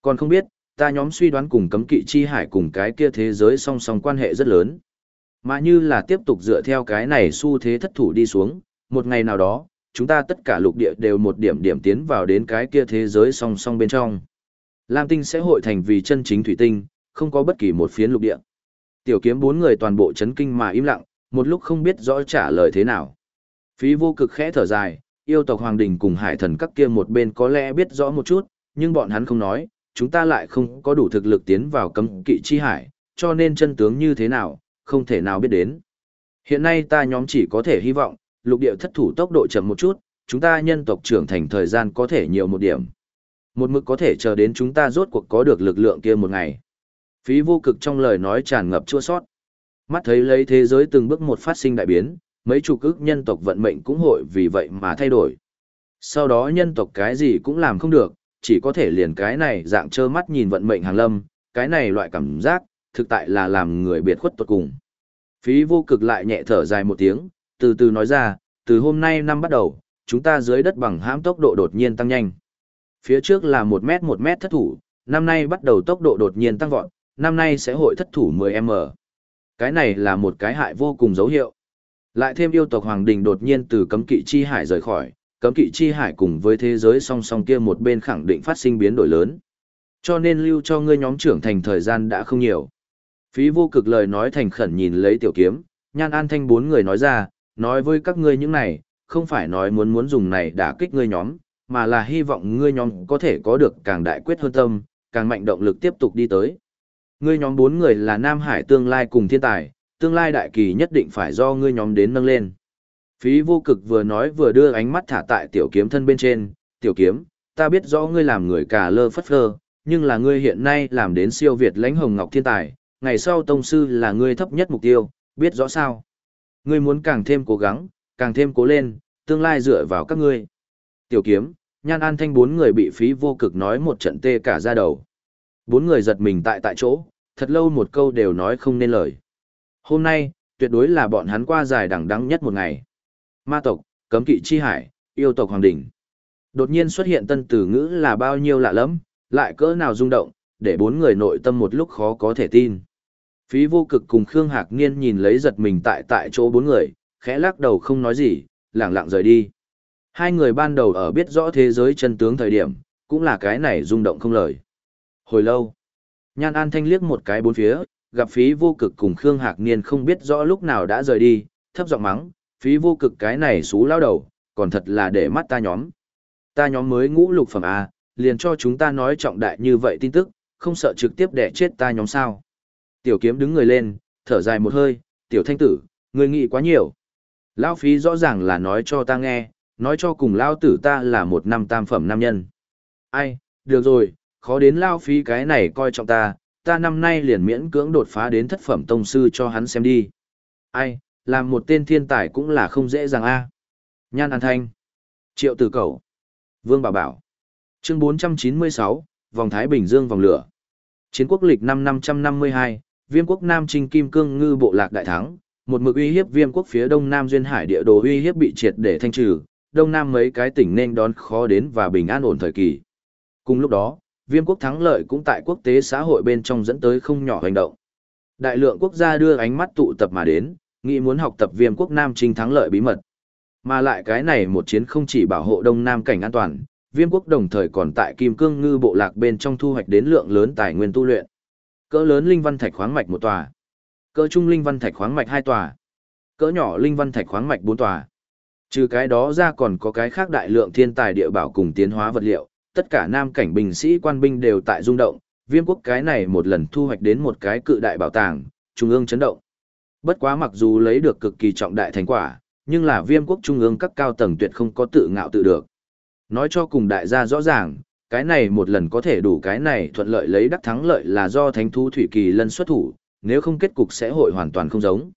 Còn không biết, ta nhóm suy đoán cùng cấm kỵ chi hải cùng cái kia thế giới song song quan hệ rất lớn. Mà như là tiếp tục dựa theo cái này xu thế thất thủ đi xuống, một ngày nào đó, chúng ta tất cả lục địa đều một điểm điểm tiến vào đến cái kia thế giới song song bên trong. Lam tinh sẽ hội thành vì chân chính thủy tinh, không có bất kỳ một phiến lục địa. Tiểu kiếm bốn người toàn bộ chấn kinh mà im lặng, một lúc không biết rõ trả lời thế nào. Phí vô cực khẽ thở dài, yêu tộc hoàng đình cùng hải thần các kia một bên có lẽ biết rõ một chút, nhưng bọn hắn không nói, chúng ta lại không có đủ thực lực tiến vào cấm kỵ chi hải, cho nên chân tướng như thế nào, không thể nào biết đến. Hiện nay ta nhóm chỉ có thể hy vọng, lục địa thất thủ tốc độ chậm một chút, chúng ta nhân tộc trưởng thành thời gian có thể nhiều một điểm. Một mực có thể chờ đến chúng ta rốt cuộc có được lực lượng kia một ngày. Phí vô cực trong lời nói tràn ngập chua sót. Mắt thấy lấy thế giới từng bước một phát sinh đại biến, mấy chục ức nhân tộc vận mệnh cũng hội vì vậy mà thay đổi. Sau đó nhân tộc cái gì cũng làm không được, chỉ có thể liền cái này dạng trơ mắt nhìn vận mệnh hàng lâm, cái này loại cảm giác, thực tại là làm người biệt khuất tuột cùng. Phí vô cực lại nhẹ thở dài một tiếng, từ từ nói ra, từ hôm nay năm bắt đầu, chúng ta dưới đất bằng hãm tốc độ đột nhiên tăng nhanh. Phía trước là 1 mét 1 mét thất thủ, năm nay bắt đầu tốc độ đột nhiên tăng vọt, năm nay sẽ hội thất thủ 10m. Cái này là một cái hại vô cùng dấu hiệu. Lại thêm yêu tộc Hoàng Đình đột nhiên từ cấm kỵ chi hải rời khỏi, cấm kỵ chi hải cùng với thế giới song song kia một bên khẳng định phát sinh biến đổi lớn. Cho nên lưu cho ngươi nhóm trưởng thành thời gian đã không nhiều. Phí vô cực lời nói thành khẩn nhìn lấy tiểu kiếm, nhan an thanh bốn người nói ra, nói với các ngươi những này, không phải nói muốn muốn dùng này đả kích ngươi nhóm, mà là hy vọng ngươi nhóm có thể có được càng đại quyết hơn tâm, càng mạnh động lực tiếp tục đi tới. Ngươi nhóm bốn người là Nam Hải tương lai cùng thiên tài, tương lai đại kỳ nhất định phải do ngươi nhóm đến nâng lên. Phí vô cực vừa nói vừa đưa ánh mắt thả tại tiểu kiếm thân bên trên, tiểu kiếm, ta biết rõ ngươi làm người cả lơ phất phơ, nhưng là ngươi hiện nay làm đến siêu việt lãnh hồng ngọc thiên tài, ngày sau tông sư là ngươi thấp nhất mục tiêu, biết rõ sao. Ngươi muốn càng thêm cố gắng, càng thêm cố lên, tương lai dựa vào các ngươi. Tiểu kiếm, nhan an thanh bốn người bị phí vô cực nói một trận tê cả ra đầu. Bốn người giật mình tại tại chỗ, thật lâu một câu đều nói không nên lời. Hôm nay, tuyệt đối là bọn hắn qua dài đẳng đắng nhất một ngày. Ma tộc, cấm kỵ chi hải, yêu tộc hoàng đỉnh. Đột nhiên xuất hiện tân từ ngữ là bao nhiêu lạ lắm, lại cỡ nào rung động, để bốn người nội tâm một lúc khó có thể tin. Phí vô cực cùng Khương Hạc Niên nhìn lấy giật mình tại tại chỗ bốn người, khẽ lắc đầu không nói gì, lặng lặng rời đi. Hai người ban đầu ở biết rõ thế giới chân tướng thời điểm, cũng là cái này rung động không lời. Hồi lâu, Nhan An Thanh liếc một cái bốn phía, gặp phí vô cực cùng Khương Hạc Niên không biết rõ lúc nào đã rời đi, thấp giọng mắng, phí vô cực cái này xú lao đầu, còn thật là để mắt ta nhóm. Ta nhóm mới ngũ lục phẩm A, liền cho chúng ta nói trọng đại như vậy tin tức, không sợ trực tiếp đẻ chết ta nhóm sao. Tiểu kiếm đứng người lên, thở dài một hơi, tiểu thanh tử, người nghĩ quá nhiều. Lao phí rõ ràng là nói cho ta nghe, nói cho cùng Lao tử ta là một năm tam phẩm nam nhân. Ai, được rồi, khó đến Lao phí cái này coi trọng ta, ta năm nay liền miễn cưỡng đột phá đến thất phẩm tông sư cho hắn xem đi. Ai, làm một tên thiên tài cũng là không dễ dàng a. Nhan An Thanh, Triệu Tử Cẩu, Vương Bảo Bảo. Chương 496, Vòng Thái Bình Dương vòng lửa. Chiến quốc lịch năm 552, Viêm quốc Nam Trinh Kim Cương Ngư bộ lạc đại thắng, một mực uy hiếp Viêm quốc phía Đông Nam duyên hải địa đồ uy hiếp bị triệt để thanh trừ, Đông Nam mấy cái tỉnh nên đón khó đến và bình an ổn thời kỳ. Cùng lúc đó, Viêm quốc thắng lợi cũng tại quốc tế xã hội bên trong dẫn tới không nhỏ hành động. Đại lượng quốc gia đưa ánh mắt tụ tập mà đến, nghĩ muốn học tập Viêm quốc Nam Trinh thắng lợi bí mật. Mà lại cái này một chiến không chỉ bảo hộ Đông Nam cảnh an toàn, Viêm quốc đồng thời còn tại Kim Cương Ngư bộ lạc bên trong thu hoạch đến lượng lớn tài nguyên tu luyện. Cỡ lớn linh văn thạch khoáng mạch một tòa, cỡ trung linh văn thạch khoáng mạch hai tòa, cỡ nhỏ linh văn thạch khoáng mạch bốn tòa. Trừ cái đó ra còn có cái khác đại lượng thiên tài địa bảo cùng tiến hóa vật liệu, tất cả nam cảnh binh sĩ quan binh đều tại rung động, viêm quốc cái này một lần thu hoạch đến một cái cự đại bảo tàng, trung ương chấn động. Bất quá mặc dù lấy được cực kỳ trọng đại thành quả, nhưng là viêm quốc trung ương các cao tầng tuyệt không có tự ngạo tự được. Nói cho cùng đại gia rõ ràng, cái này một lần có thể đủ cái này thuận lợi lấy đắc thắng lợi là do thánh thú thủy kỳ lân xuất thủ, nếu không kết cục sẽ hội hoàn toàn không giống.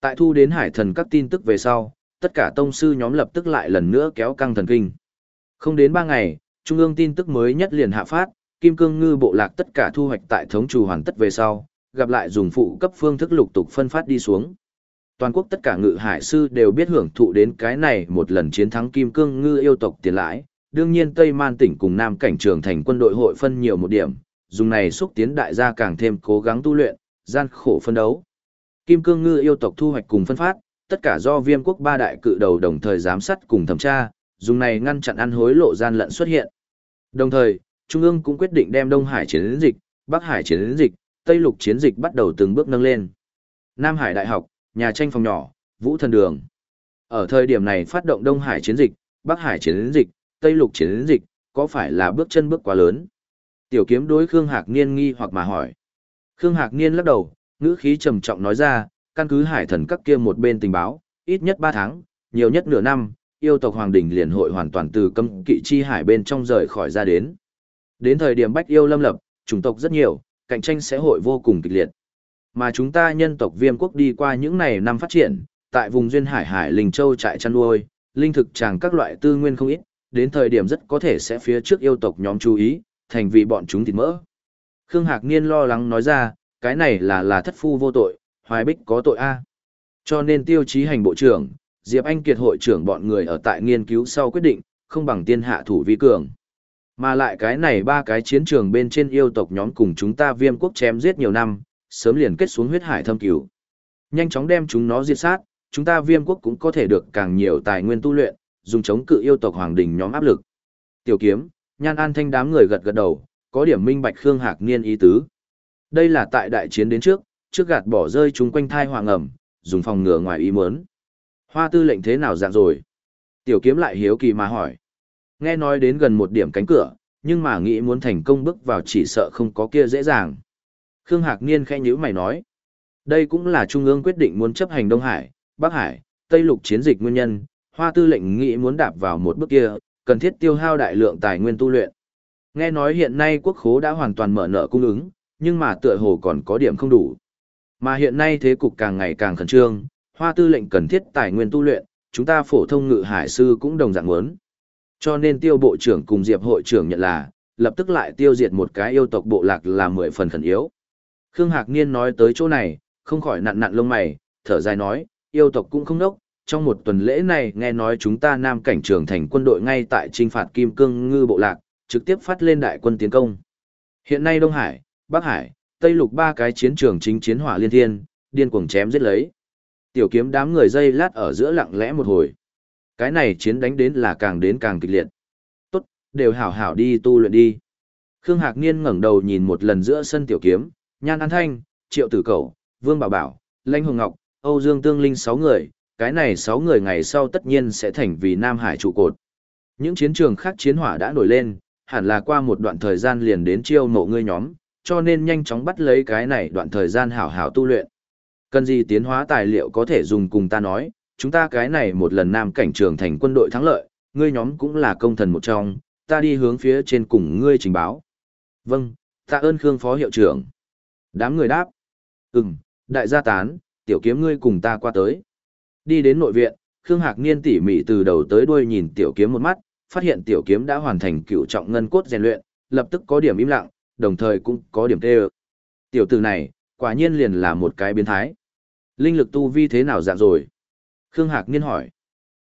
Tại thu đến hải thần các tin tức về sau, tất cả tông sư nhóm lập tức lại lần nữa kéo căng thần kinh. Không đến ba ngày, trung ương tin tức mới nhất liền hạ phát, kim cương ngư bộ lạc tất cả thu hoạch tại thống trù hoàn tất về sau, gặp lại dùng phụ cấp phương thức lục tục phân phát đi xuống. Toàn quốc tất cả ngự hải sư đều biết hưởng thụ đến cái này một lần chiến thắng kim cương ngư yêu tộc tiền lãi, đương nhiên Tây Man tỉnh cùng Nam cảnh trường thành quân đội hội phân nhiều một điểm, dùng này xúc tiến đại gia càng thêm cố gắng tu luyện, gian khổ phân đấu. Kim cương ngư yêu tộc thu hoạch cùng phân phát, tất cả do viêm quốc ba đại cự đầu đồng thời giám sát cùng thẩm tra, dùng này ngăn chặn ăn hối lộ gian lận xuất hiện. Đồng thời, Trung ương cũng quyết định đem Đông Hải chiến dịch, Bắc Hải chiến dịch, Tây Lục chiến dịch bắt đầu từng bước nâng lên. Nam Hải Đại học, nhà tranh phòng nhỏ, Vũ Thần Đường. Ở thời điểm này phát động Đông Hải chiến dịch, Bắc Hải chiến dịch, Tây Lục chiến dịch, có phải là bước chân bước quá lớn? Tiểu kiếm đối Khương Hạc Niên nghi hoặc mà hỏi. Khương Hạc Niên lắc đầu, ngữ khí trầm trọng nói ra, căn cứ hải thần các kia một bên tình báo, ít nhất 3 tháng, nhiều nhất nửa năm, yêu tộc Hoàng Đình liền hội hoàn toàn từ cấm kỵ chi hải bên trong rời khỏi ra đến. Đến thời điểm bách yêu lâm lập, chủng tộc rất nhiều, cạnh tranh sẽ hội vô cùng kịch liệt. Mà chúng ta nhân tộc viêm quốc đi qua những này năm phát triển, tại vùng duyên hải hải Linh Châu trại chăn nuôi, linh thực tràng các loại tư nguyên không ít, đến thời điểm rất có thể sẽ phía trước yêu tộc nhóm chú ý, thành vì bọn chúng thịt mỡ. Khương Hạc Niên lo lắng nói ra, cái này là là thất phu vô tội, hoài bích có tội a. Cho nên tiêu chí hành bộ trưởng, Diệp Anh Kiệt hội trưởng bọn người ở tại nghiên cứu sau quyết định, không bằng tiên hạ thủ vi cường. Mà lại cái này ba cái chiến trường bên trên yêu tộc nhóm cùng chúng ta viêm quốc chém giết nhiều năm, sớm liền kết xuống huyết hải thâm cứu. Nhanh chóng đem chúng nó diệt sát, chúng ta viêm quốc cũng có thể được càng nhiều tài nguyên tu luyện, dùng chống cự yêu tộc hoàng đình nhóm áp lực. Tiểu kiếm, nhan an thanh đám người gật gật đầu, có điểm minh bạch Khương Hạc Niên ý tứ. Đây là tại đại chiến đến trước, trước gạt bỏ rơi chúng quanh thai hoàng ẩm, dùng phòng ngừa ngoài ý muốn. Hoa tư lệnh thế nào dạng rồi? Tiểu kiếm lại hiếu kỳ mà hỏi. Nghe nói đến gần một điểm cánh cửa, nhưng mà nghĩ muốn thành công bước vào chỉ sợ không có kia dễ dàng. Khương Hạc Niên khẽ nhíu mày nói. Đây cũng là Trung ương quyết định muốn chấp hành Đông Hải, Bắc Hải, Tây Lục chiến dịch nguyên nhân, hoa tư lệnh nghĩ muốn đạp vào một bước kia, cần thiết tiêu hao đại lượng tài nguyên tu luyện. Nghe nói hiện nay quốc khố đã hoàn toàn mở nợ cung ứng, nhưng mà tựa hồ còn có điểm không đủ. Mà hiện nay thế cục càng ngày càng khẩn trương, hoa tư lệnh cần thiết tài nguyên tu luyện, chúng ta phổ thông ngự hải sư cũng đồng dạng muốn. Cho nên tiêu bộ trưởng cùng diệp hội trưởng nhận là, lập tức lại tiêu diệt một cái yêu tộc bộ lạc là mười phần khẩn yếu. Khương Hạc Niên nói tới chỗ này, không khỏi nặn nặn lông mày, thở dài nói, yêu tộc cũng không nốc, trong một tuần lễ này nghe nói chúng ta nam cảnh trường thành quân đội ngay tại trinh phạt Kim Cương Ngư bộ lạc, trực tiếp phát lên đại quân tiến công. Hiện nay Đông Hải, Bắc Hải, Tây Lục ba cái chiến trường chính chiến hỏa liên thiên, điên cuồng chém giết lấy. Tiểu kiếm đám người dây lát ở giữa lặng lẽ một hồi. Cái này chiến đánh đến là càng đến càng kịch liệt. Tốt, đều hảo hảo đi tu luyện đi. Khương Hạc Niên ngẩng đầu nhìn một lần giữa sân tiểu kiếm, Nhan An Thanh, Triệu Tử Cẩu, Vương Bảo Bảo, Lãnh Hồng Ngọc, Âu Dương Tương Linh sáu người, cái này sáu người ngày sau tất nhiên sẽ thành vì Nam Hải trụ cột. Những chiến trường khác chiến hỏa đã nổi lên, hẳn là qua một đoạn thời gian liền đến chiêu mộ ngươi nhóm, cho nên nhanh chóng bắt lấy cái này đoạn thời gian hảo hảo tu luyện. Cần gì tiến hóa tài liệu có thể dùng cùng ta nói, chúng ta cái này một lần nam cảnh trường thành quân đội thắng lợi, ngươi nhóm cũng là công thần một trong, ta đi hướng phía trên cùng ngươi trình báo. Vâng, tạ ơn Khương Phó Hiệu trưởng. Đám người đáp. Ừm, đại gia tán, tiểu kiếm ngươi cùng ta qua tới. Đi đến nội viện, Khương Hạc Niên tỉ mỉ từ đầu tới đuôi nhìn tiểu kiếm một mắt, phát hiện tiểu kiếm đã hoàn thành cựu trọng ngân cốt rèn luyện, lập tức có điểm im lặng, đồng thời cũng có điểm tê Tiểu tử này, quả nhiên liền là một cái biến thái. Linh lực tu vi thế nào dạng rồi? Khương Hạc Niên hỏi.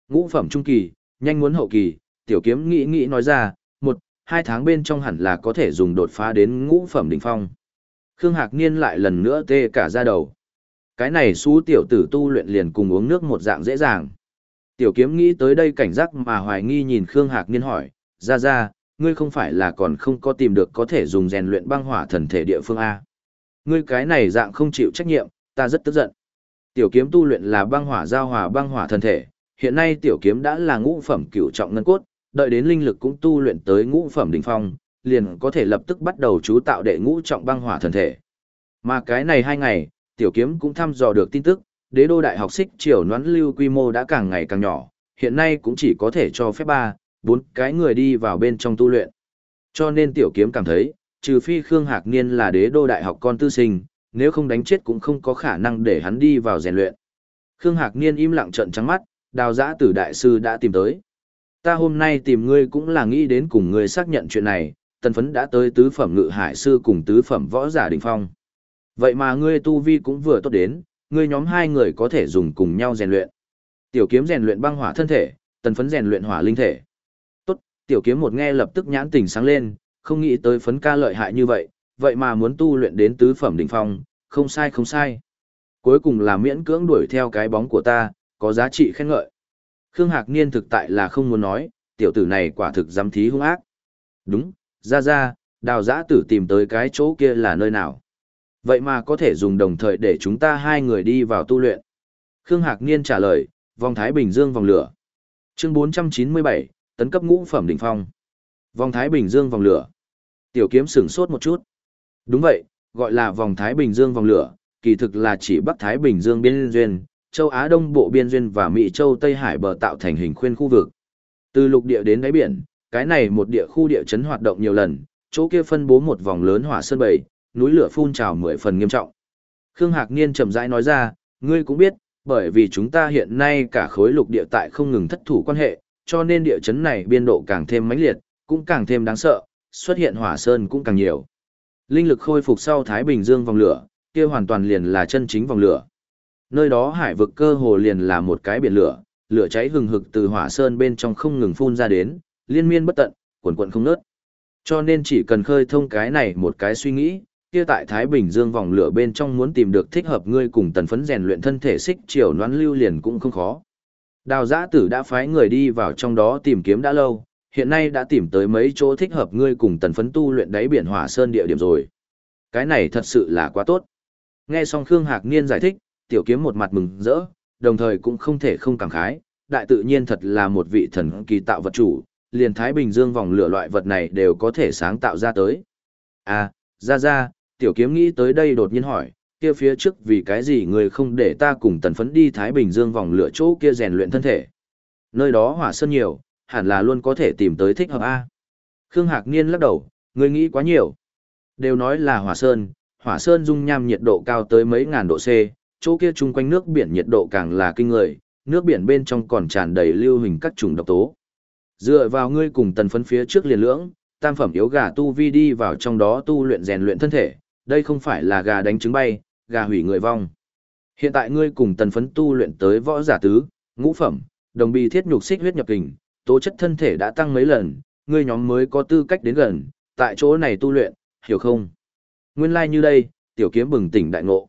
Ngũ phẩm trung kỳ, nhanh muốn hậu kỳ, tiểu kiếm nghĩ nghĩ nói ra, một, hai tháng bên trong hẳn là có thể dùng đột phá đến ngũ phẩm đỉnh phong. Khương Hạc Niên lại lần nữa tê cả ra đầu. Cái này xú tiểu tử tu luyện liền cùng uống nước một dạng dễ dàng. Tiểu kiếm nghĩ tới đây cảnh giác mà hoài nghi nhìn Khương Hạc Niên hỏi, ra ra, ngươi không phải là còn không có tìm được có thể dùng rèn luyện băng hỏa thần thể địa phương A. Ngươi cái này dạng không chịu trách nhiệm, ta rất tức giận. Tiểu kiếm tu luyện là băng hỏa giao hòa băng hỏa thân thể, hiện nay tiểu kiếm đã là ngũ phẩm cửu trọng ngân cốt, đợi đến linh lực cũng tu luyện tới ngũ phẩm đỉnh phong, liền có thể lập tức bắt đầu chú tạo đệ ngũ trọng băng hỏa thân thể. Mà cái này hai ngày, tiểu kiếm cũng thăm dò được tin tức, đế đô đại học xích triều noãn lưu quy mô đã càng ngày càng nhỏ, hiện nay cũng chỉ có thể cho phép ba, bốn cái người đi vào bên trong tu luyện. Cho nên tiểu kiếm cảm thấy, trừ phi Khương Hạc Niên là đế đô đại học con tư sinh, nếu không đánh chết cũng không có khả năng để hắn đi vào rèn luyện. Khương Hạc Niên im lặng trợn trắng mắt, đào giã tử đại sư đã tìm tới. Ta hôm nay tìm ngươi cũng là nghĩ đến cùng ngươi xác nhận chuyện này, tần phấn đã tới tứ phẩm ngự hải sư cùng tứ phẩm võ giả đỉnh phong. Vậy mà ngươi tu vi cũng vừa tốt đến, ngươi nhóm hai người có thể dùng cùng nhau rèn luyện. Tiểu kiếm rèn luyện băng hỏa thân thể, tần phấn rèn luyện hỏa linh thể. Tốt, tiểu kiếm một nghe lập tức nhãn tình sáng lên, không nghĩ tới phấn ca lợi hại như vậy, vậy mà muốn tu luyện đến tứ phẩm đỉnh phong, không sai không sai. Cuối cùng là miễn cưỡng đuổi theo cái bóng của ta, có giá trị khen ngợi. Khương Hạc Niên thực tại là không muốn nói, tiểu tử này quả thực dám thí hung ác. Đúng, ra ra, đào giã tử tìm tới cái chỗ kia là nơi nào. Vậy mà có thể dùng đồng thời để chúng ta hai người đi vào tu luyện. Khương Hạc Niên trả lời, vòng Thái Bình Dương vòng lửa. Chương 497, tấn cấp ngũ phẩm đỉnh phong. Vòng Thái Bình Dương vòng lửa. Tiểu kiếm sửng sốt một chút. Đúng vậy, gọi là vòng Thái Bình Dương vòng lửa, kỳ thực là chỉ Bắc Thái Bình Dương biên duyên, châu Á Đông Bộ biên duyên và Mỹ châu Tây Hải bờ tạo thành hình khuyên khu vực. Từ lục địa đến đáy biển, cái này một địa khu địa chấn hoạt động nhiều lần, chỗ kia phân bố một vòng lớn hỏa sơn bầy, núi lửa phun trào mười phần nghiêm trọng. Khương Hạc Niên chậm rãi nói ra, ngươi cũng biết, bởi vì chúng ta hiện nay cả khối lục địa tại không ngừng thất thủ quan hệ, cho nên địa chấn này biên độ càng thêm mãnh liệt, cũng càng thêm đáng sợ, xuất hiện hỏa sơn cũng càng nhiều. Linh lực khôi phục sau Thái Bình Dương vòng lửa, kia hoàn toàn liền là chân chính vòng lửa. Nơi đó hải vực cơ hồ liền là một cái biển lửa, lửa cháy hừng hực từ hỏa sơn bên trong không ngừng phun ra đến, liên miên bất tận, cuồn cuộn không ngớt. Cho nên chỉ cần khơi thông cái này một cái suy nghĩ, kia tại Thái Bình Dương vòng lửa bên trong muốn tìm được thích hợp ngươi cùng tần phấn rèn luyện thân thể xích chiều noán lưu liền cũng không khó. Đào giã tử đã phái người đi vào trong đó tìm kiếm đã lâu, hiện nay đã tìm tới mấy chỗ thích hợp ngươi cùng tần phấn tu luyện đáy biển hỏa sơn địa điểm rồi. Cái này thật sự là quá tốt. Nghe xong Khương Hạc Niên giải thích, tiểu kiếm một mặt mừng rỡ, đồng thời cũng không thể không cảm khái, đại tự nhiên thật là một vị thần kỳ tạo vật chủ, liền Thái Bình Dương vòng lửa loại vật này đều có thể sáng tạo ra tới. À, ra ra, tiểu kiếm nghĩ tới đây đột nhiên hỏi, kia phía trước vì cái gì người không để ta cùng tần phấn đi Thái Bình Dương vòng lửa chỗ kia rèn luyện thân thể. Nơi đó hỏa sơn nhiều, hẳn là luôn có thể tìm tới thích hợp A. Khương Hạc Niên lắc đầu, người nghĩ quá nhiều. Đều nói là hỏa sơn, hỏa sơn dung nham nhiệt độ cao tới mấy ngàn độ C, chỗ kia chung quanh nước biển nhiệt độ càng là kinh người, nước biển bên trong còn tràn đầy lưu hình các chủng độc tố. Dựa vào ngươi cùng tần phấn phía trước liền lưỡng, tam phẩm yếu gà tu vi đi vào trong đó tu luyện rèn luyện thân thể, đây không phải là gà đánh trứng bay, gà hủy người vong. Hiện tại ngươi cùng tần phấn tu luyện tới võ giả tứ, ngũ phẩm, đồng bì thiết nhục xích huyết nhập kình, tố chất thân thể đã tăng mấy lần, ngươi nhóm mới có tư cách đến gần, tại chỗ này tu luyện, hiểu không? Nguyên lai like như đây, tiểu kiếm bừng tỉnh đại ngộ.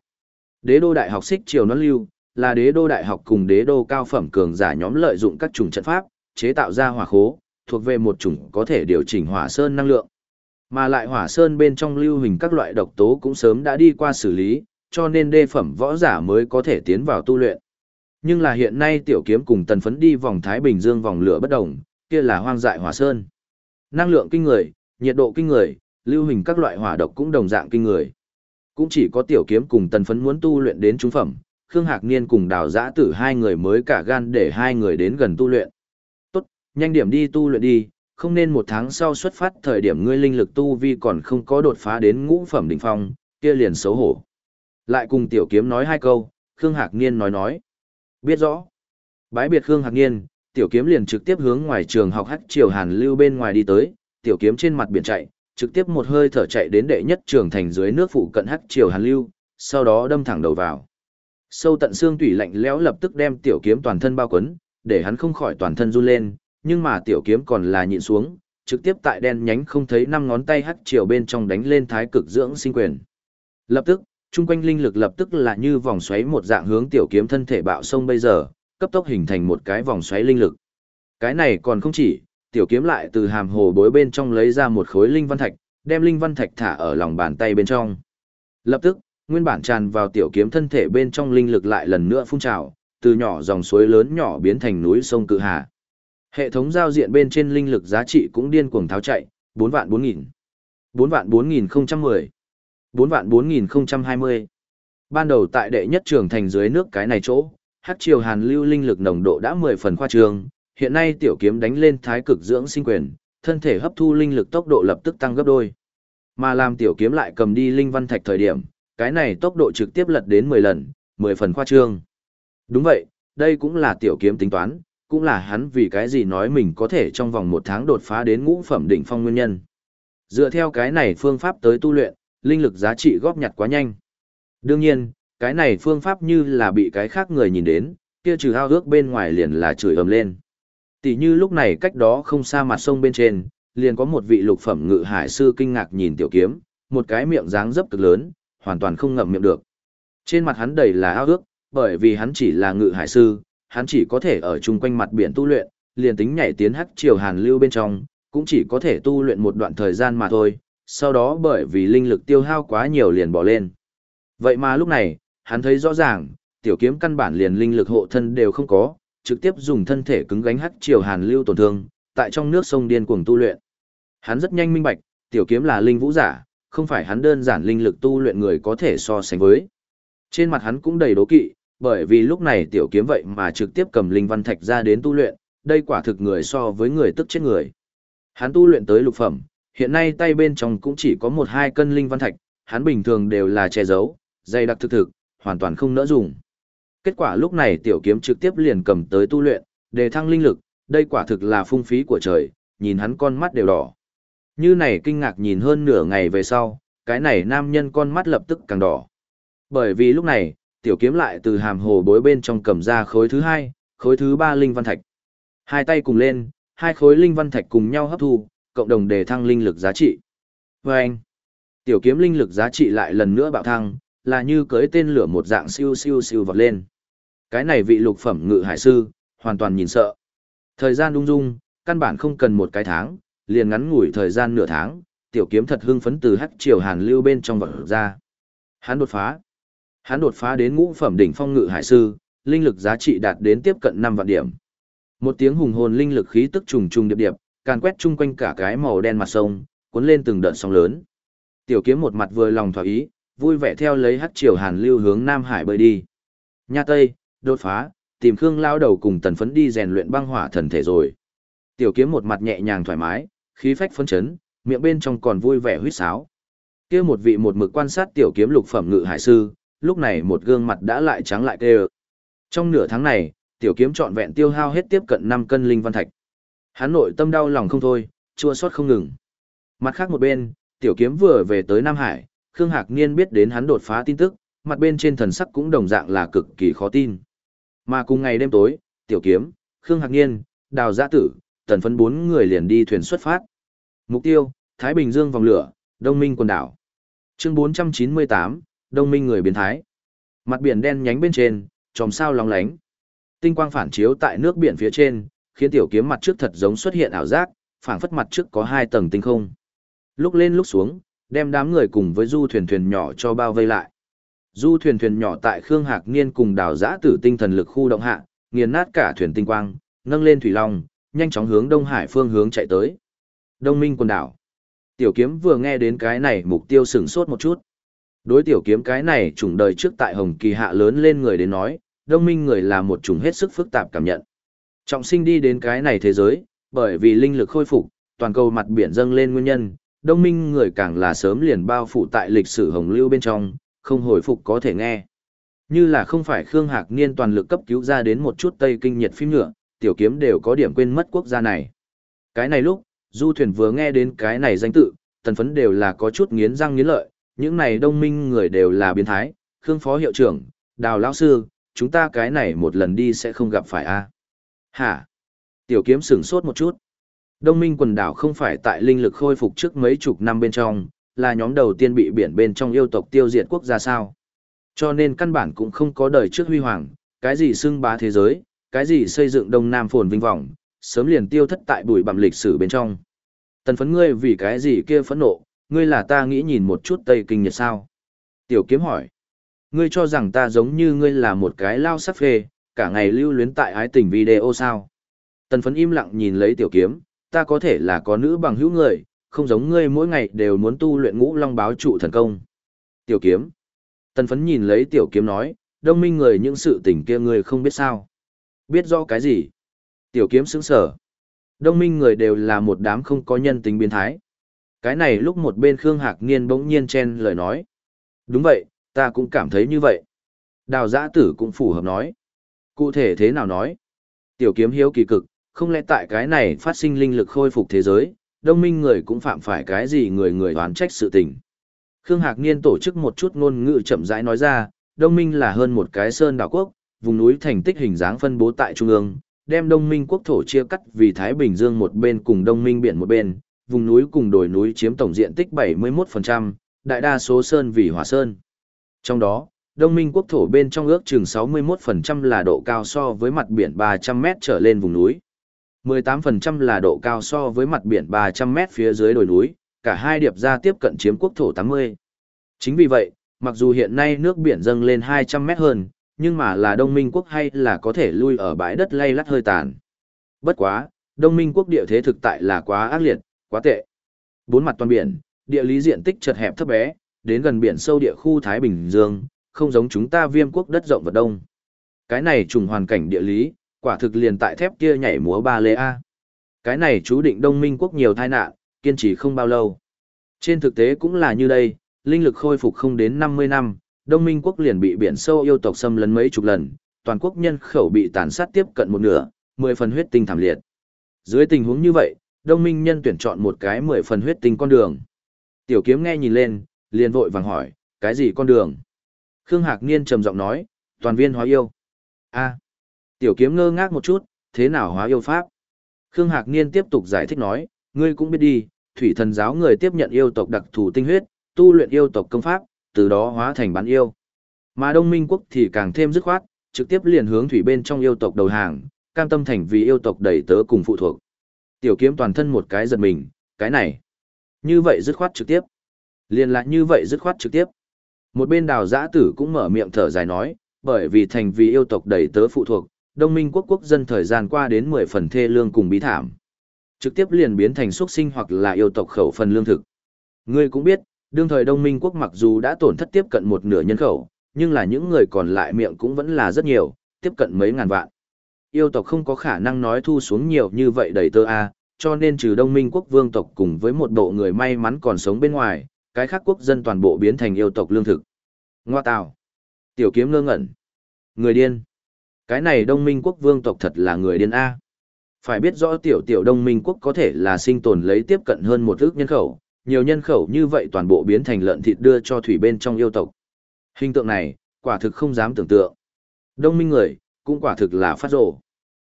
Đế đô đại học xích triều nó lưu, là đế đô đại học cùng đế đô cao phẩm cường giả nhóm lợi dụng các chủng trận pháp, chế tạo ra hỏa khố, thuộc về một chủng có thể điều chỉnh hỏa sơn năng lượng. Mà lại hỏa sơn bên trong lưu hình các loại độc tố cũng sớm đã đi qua xử lý, cho nên đê phẩm võ giả mới có thể tiến vào tu luyện. Nhưng là hiện nay tiểu kiếm cùng tần phấn đi vòng Thái Bình Dương vòng lửa bất đồng, kia là hoang dại hỏa sơn. Năng lượng kinh người, nhiệt độ kinh người, lưu hình các loại hỏa độc cũng đồng dạng kinh người. Cũng chỉ có tiểu kiếm cùng tần phấn muốn tu luyện đến trung phẩm, Khương Hạc Niên cùng đào giã tử hai người mới cả gan để hai người đến gần tu luyện. Tốt, nhanh điểm đi tu luyện đi, không nên một tháng sau xuất phát thời điểm ngươi linh lực tu vi còn không có đột phá đến ngũ phẩm đỉnh phong, kia liền xấu hổ. Lại cùng tiểu kiếm nói hai câu, Khương Hạc Niên nói nói. Biết rõ. Bái biệt Khương Hạc Niên, tiểu kiếm liền trực tiếp hướng ngoài trường học hắc triều hàn lưu bên ngoài đi tới, tiểu kiếm trên mặt biển chạy, trực tiếp một hơi thở chạy đến đệ nhất trường thành dưới nước phụ cận hắc triều hàn lưu, sau đó đâm thẳng đầu vào. Sâu tận xương tủy lạnh lẽo lập tức đem tiểu kiếm toàn thân bao quấn, để hắn không khỏi toàn thân run lên, nhưng mà tiểu kiếm còn là nhịn xuống, trực tiếp tại đen nhánh không thấy năm ngón tay hắc triều bên trong đánh lên thái cực dưỡng sinh quyền. Lập tức, chung quanh linh lực lập tức là như vòng xoáy một dạng hướng tiểu kiếm thân thể bạo sông bây giờ, cấp tốc hình thành một cái vòng xoáy linh lực. Cái này còn không chỉ, tiểu kiếm lại từ hàm hồ bối bên trong lấy ra một khối linh văn thạch, đem linh văn thạch thả ở lòng bàn tay bên trong. Lập tức, nguyên bản tràn vào tiểu kiếm thân thể bên trong linh lực lại lần nữa phun trào, từ nhỏ dòng suối lớn nhỏ biến thành núi sông cự hà. Hệ thống giao diện bên trên linh lực giá trị cũng điên cuồng tháo chạy, 4 vạn 4000. 4 vạn 4010 bốn vạn bốn nghìn không trăm hai mươi. Ban đầu tại đệ nhất trường thành dưới nước cái này chỗ hắc triều hàn lưu linh lực nồng độ đã mười phần khoa trường. Hiện nay tiểu kiếm đánh lên thái cực dưỡng sinh quyền, thân thể hấp thu linh lực tốc độ lập tức tăng gấp đôi. Mà làm tiểu kiếm lại cầm đi linh văn thạch thời điểm, cái này tốc độ trực tiếp lật đến mười lần, mười phần khoa trương. Đúng vậy, đây cũng là tiểu kiếm tính toán, cũng là hắn vì cái gì nói mình có thể trong vòng một tháng đột phá đến ngũ phẩm đỉnh phong nguyên nhân. Dựa theo cái này phương pháp tới tu luyện linh lực giá trị góp nhặt quá nhanh. Đương nhiên, cái này phương pháp như là bị cái khác người nhìn đến, kia trừ ao ước bên ngoài liền là chửi ầm lên. Tỷ như lúc này cách đó không xa mặt sông bên trên, liền có một vị lục phẩm ngự hải sư kinh ngạc nhìn tiểu kiếm, một cái miệng dáng dấp cực lớn, hoàn toàn không ngậm miệng được. Trên mặt hắn đầy là ao ước, bởi vì hắn chỉ là ngự hải sư, hắn chỉ có thể ở chung quanh mặt biển tu luyện, liền tính nhảy tiến hắc triều hàn lưu bên trong, cũng chỉ có thể tu luyện một đoạn thời gian mà thôi, sau đó bởi vì linh lực tiêu hao quá nhiều liền bỏ lên. Vậy mà lúc này, hắn thấy rõ ràng, tiểu kiếm căn bản liền linh lực hộ thân đều không có, trực tiếp dùng thân thể cứng gánh hắc triều hàn lưu tổn thương, tại trong nước sông điên cuồng tu luyện. Hắn rất nhanh minh bạch, tiểu kiếm là linh vũ giả, không phải hắn đơn giản linh lực tu luyện người có thể so sánh với. Trên mặt hắn cũng đầy đố kỵ, bởi vì lúc này tiểu kiếm vậy mà trực tiếp cầm linh văn thạch ra đến tu luyện, đây quả thực người so với người tức chết người. Hắn tu luyện tới lục phẩm, hiện nay tay bên trong cũng chỉ có một hai cân linh văn thạch, hắn bình thường đều là che giấu, dày đặc thực thực, hoàn toàn không nỡ dùng. Kết quả lúc này tiểu kiếm trực tiếp liền cầm tới tu luyện, đề thăng linh lực, đây quả thực là phung phí của trời, nhìn hắn con mắt đều đỏ. Như này kinh ngạc nhìn hơn nửa ngày về sau, cái này nam nhân con mắt lập tức càng đỏ. Bởi vì lúc này, tiểu kiếm lại từ hàm hồ bối bên trong cầm ra khối thứ hai, khối thứ ba linh văn thạch. Hai tay cùng lên, hai khối linh văn thạch cùng nhau hấp thu, cộng đồng đề thăng linh lực giá trị. Và anh, tiểu kiếm linh lực giá trị lại lần nữa bạo thăng, là như cưới tên lửa một dạng siêu siêu siêu vọt lên. Cái này vị lục phẩm ngự hải sư, hoàn toàn nhìn sợ. Thời gian đung dung, căn bản không cần một cái tháng, liền ngắn ngủi thời gian nửa tháng, tiểu kiếm thật hưng phấn từ hắc triều hàn lưu bên trong vật ra. Hắn đột phá. Hắn đột phá đến ngũ phẩm đỉnh phong ngự hải sư, linh lực giá trị đạt đến tiếp cận 5 vạn điểm. Một tiếng hùng hồn linh lực khí tức trùng trùng điệp điệp, càn quét chung quanh cả cái màu đen mặt sông, cuốn lên từng đợt sóng lớn. Tiểu kiếm một mặt vừa lòng thỏa ý, vui vẻ theo lấy hắc triều hàn lưu hướng Nam Hải bơi đi. Nha Tây, đột phá, tìm Khương lao đầu cùng tần phấn đi rèn luyện băng hỏa thần thể rồi. Tiểu kiếm một mặt nhẹ nhàng thoải mái, khí phách phấn chấn, miệng bên trong còn vui vẻ huýt sáo. Kia một vị một mực quan sát tiểu kiếm lục phẩm ngự hải sư, lúc này một gương mặt đã lại trắng lại tê Trong nửa tháng này, tiểu kiếm trọn vẹn tiêu hao hết tiếp cận 5 cân linh văn thạch. Hắn nội tâm đau lòng không thôi, chua xót không ngừng. Mặt khác một bên, tiểu kiếm vừa về tới Nam Hải, Khương Hạc Niên biết đến hắn đột phá tin tức, mặt bên trên thần sắc cũng đồng dạng là cực kỳ khó tin. Mà cùng ngày đêm tối, tiểu kiếm, Khương Hạc Niên, Đào Giã Tử, tần phấn bốn người liền đi thuyền xuất phát. Mục tiêu, Thái Bình Dương vòng lửa, Đông Minh quần đảo. Chương 498, Đông Minh người biến thái. Mặt biển đen nhánh bên trên, tròm sao lóng lánh. Tinh quang phản chiếu tại nước biển phía trên, khiến tiểu kiếm mặt trước thật giống xuất hiện ảo giác, phảng phất mặt trước có hai tầng tinh không. Lúc lên lúc xuống, đem đám người cùng với du thuyền thuyền nhỏ cho bao vây lại. Du thuyền thuyền nhỏ tại Khương Hạc Niên cùng đào giã tử tinh thần lực khu động hạ, nghiền nát cả thuyền tinh quang, nâng lên thủy long, nhanh chóng hướng Đông Hải phương hướng chạy tới. Đông Minh quần đảo. Tiểu kiếm vừa nghe đến cái này mục tiêu sửng sốt một chút. Đối tiểu kiếm cái này chủng đời trước tại Hồng Kỳ hạ lớn lên người đến nói, đông minh người là một chủng hết sức phức tạp cảm nhận. Trọng sinh đi đến cái này thế giới, bởi vì linh lực khôi phục, toàn cầu mặt biển dâng lên nguyên nhân, đông minh người càng là sớm liền bao phủ tại lịch sử hồng lưu bên trong, không hồi phục có thể nghe. Như là không phải Khương Hạc Niên toàn lực cấp cứu ra đến một chút Tây Kinh nhiệt phim nhựa, tiểu kiếm đều có điểm quên mất quốc gia này. Cái này lúc, du thuyền vừa nghe đến cái này danh tự, tần phấn đều là có chút nghiến răng nghiến lợi, những này đông minh người đều là biến thái, Khương Phó Hiệu trưởng, Đào Lão Sư, chúng ta cái này một lần đi sẽ không gặp phải a Hả? Tiểu kiếm sửng sốt một chút. Đông minh quần đảo không phải tại linh lực khôi phục trước mấy chục năm bên trong, là nhóm đầu tiên bị biển bên trong yêu tộc tiêu diệt quốc gia sao. Cho nên căn bản cũng không có đời trước huy hoàng, cái gì xưng bá thế giới, cái gì xây dựng Đông Nam phồn vinh vọng, sớm liền tiêu thất tại bụi bặm lịch sử bên trong. Tần phấn ngươi vì cái gì kia phẫn nộ, ngươi là ta nghĩ nhìn một chút Tây Kinh Nhật sao? Tiểu kiếm hỏi. Ngươi cho rằng ta giống như ngươi là một cái lao sắc phê, cả ngày lưu luyến tại ái tình video sao? Tần phấn im lặng nhìn lấy tiểu kiếm, ta có thể là có nữ bằng hữu người, không giống ngươi mỗi ngày đều muốn tu luyện ngũ long báo trụ thần công. Tiểu kiếm. Tần phấn nhìn lấy tiểu kiếm nói, đông minh người những sự tình kia ngươi không biết sao. Biết rõ cái gì? Tiểu kiếm sững sở. Đông minh người đều là một đám không có nhân tính biến thái. Cái này lúc một bên Khương Hạc Niên bỗng nhiên chen lời nói. Đúng vậy, ta cũng cảm thấy như vậy. Đào giã tử cũng phù hợp nói. Cụ thể thế nào nói? Tiểu kiếm hiếu kỳ cực, không lẽ tại cái này phát sinh linh lực khôi phục thế giới, đông minh người cũng phạm phải cái gì người người đoán trách sự tình. Khương Hạc Niên tổ chức một chút ngôn ngữ chậm rãi nói ra, đông minh là hơn một cái sơn đảo quốc, vùng núi thành tích hình dáng phân bố tại trung ương, đem đông minh quốc thổ chia cắt vì Thái Bình Dương một bên cùng đông minh biển một bên, vùng núi cùng đồi núi chiếm tổng diện tích 71%, đại đa số sơn vì hỏa sơn. Trong đó, đông minh quốc thổ bên trong ước chừng 61% là độ cao so với mặt biển 300m trở lên vùng núi. 18% là độ cao so với mặt biển 300m phía dưới đồi núi, cả hai điệp ra tiếp cận chiếm quốc thổ 80. Chính vì vậy, mặc dù hiện nay nước biển dâng lên 200m hơn, nhưng mà là đông minh quốc hay là có thể lui ở bãi đất lay lắt hơi tàn. Bất quá, đông minh quốc địa thế thực tại là quá ác liệt, quá tệ. Bốn mặt toàn biển, địa lý diện tích chật hẹp thấp bé, đến gần biển sâu địa khu Thái Bình Dương, không giống chúng ta viêm quốc đất rộng vật đông. Cái này trùng hoàn cảnh địa lý, quả thực liền tại thép kia nhảy múa ba lê A. Cái này chú định đông minh quốc nhiều tai nạn, kiên trì không bao lâu. Trên thực tế cũng là như đây, linh lực khôi phục không đến 50 năm, đông minh quốc liền bị biển sâu yêu tộc xâm lấn mấy chục lần, toàn quốc nhân khẩu bị tàn sát tiếp cận một nửa, 10 phần huyết tinh thảm liệt. Dưới tình huống như vậy, đông minh nhân tuyển chọn một cái 10 phần huyết tinh con đường. Tiểu kiếm nghe nhìn lên, liền vội vàng hỏi, cái gì con đường? Khương Hạc Niên trầm giọng nói, toàn viên hóa yêu. a Tiểu kiếm ngơ ngác một chút, thế nào hóa yêu pháp? Khương Hạc Niên tiếp tục giải thích nói, ngươi cũng biết đi, thủy thần giáo người tiếp nhận yêu tộc đặc thù tinh huyết, tu luyện yêu tộc công pháp, từ đó hóa thành bán yêu. Mà Đông Minh quốc thì càng thêm dứt khoát, trực tiếp liền hướng thủy bên trong yêu tộc đầu hàng, cam tâm thành vì yêu tộc đẩy tớ cùng phụ thuộc. Tiểu kiếm toàn thân một cái giật mình, cái này. Như vậy dứt khoát trực tiếp. Liền lại như vậy dứt khoát trực tiếp. Một bên đào giã tử cũng mở miệng thở dài nói, bởi vì thành vì yêu tộc đầy tớ phụ thuộc, đông minh quốc quốc dân thời gian qua đến 10 phần thê lương cùng bí thảm. Trực tiếp liền biến thành xuất sinh hoặc là yêu tộc khẩu phần lương thực. Ngươi cũng biết, đương thời đông minh quốc mặc dù đã tổn thất tiếp cận một nửa nhân khẩu, nhưng là những người còn lại miệng cũng vẫn là rất nhiều, tiếp cận mấy ngàn vạn. Yêu tộc không có khả năng nói thu xuống nhiều như vậy đầy tơ A, cho nên trừ đông minh quốc vương tộc cùng với một bộ người may mắn còn sống bên ngoài, cái khác quốc dân toàn bộ biến thành yêu tộc lương thực. Ngoa tào. Tiểu kiếm ngơ ngẩn. Người điên. Cái này đông minh quốc vương tộc thật là người điên A. Phải biết rõ tiểu tiểu đông minh quốc có thể là sinh tồn lấy tiếp cận hơn một ước nhân khẩu, nhiều nhân khẩu như vậy toàn bộ biến thành lợn thịt đưa cho thủy bên trong yêu tộc. Hình tượng này, quả thực không dám tưởng tượng. Đông minh người, cũng quả thực là phát rồ.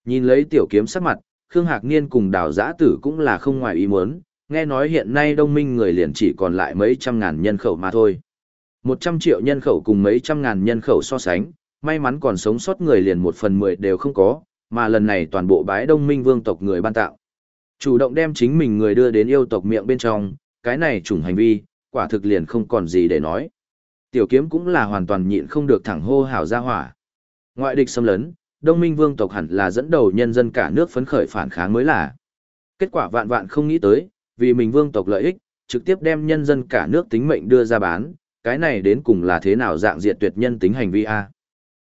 Nhìn lấy tiểu kiếm sắc mặt, Khương Hạc Niên cùng đào giã tử cũng là không ngoài ý muốn, nghe nói hiện nay đông minh người liền chỉ còn lại mấy trăm ngàn nhân khẩu mà thôi. Một trăm triệu nhân khẩu cùng mấy trăm ngàn nhân khẩu so sánh, may mắn còn sống sót người liền một phần mười đều không có, mà lần này toàn bộ bái đông minh vương tộc người ban tạo. Chủ động đem chính mình người đưa đến yêu tộc miệng bên trong, cái này trùng hành vi, quả thực liền không còn gì để nói. Tiểu kiếm cũng là hoàn toàn nhịn không được thẳng hô hào ra hỏa. Ngoại địch xâm lấn, đông minh vương tộc hẳn là dẫn đầu nhân dân cả nước phấn khởi phản kháng mới là. Kết quả vạn vạn không nghĩ tới, vì mình vương tộc lợi ích, trực tiếp đem nhân dân cả nước tính mệnh đưa ra bán, cái này đến cùng là thế nào dạng diệt tuyệt nhân tính hành vi a?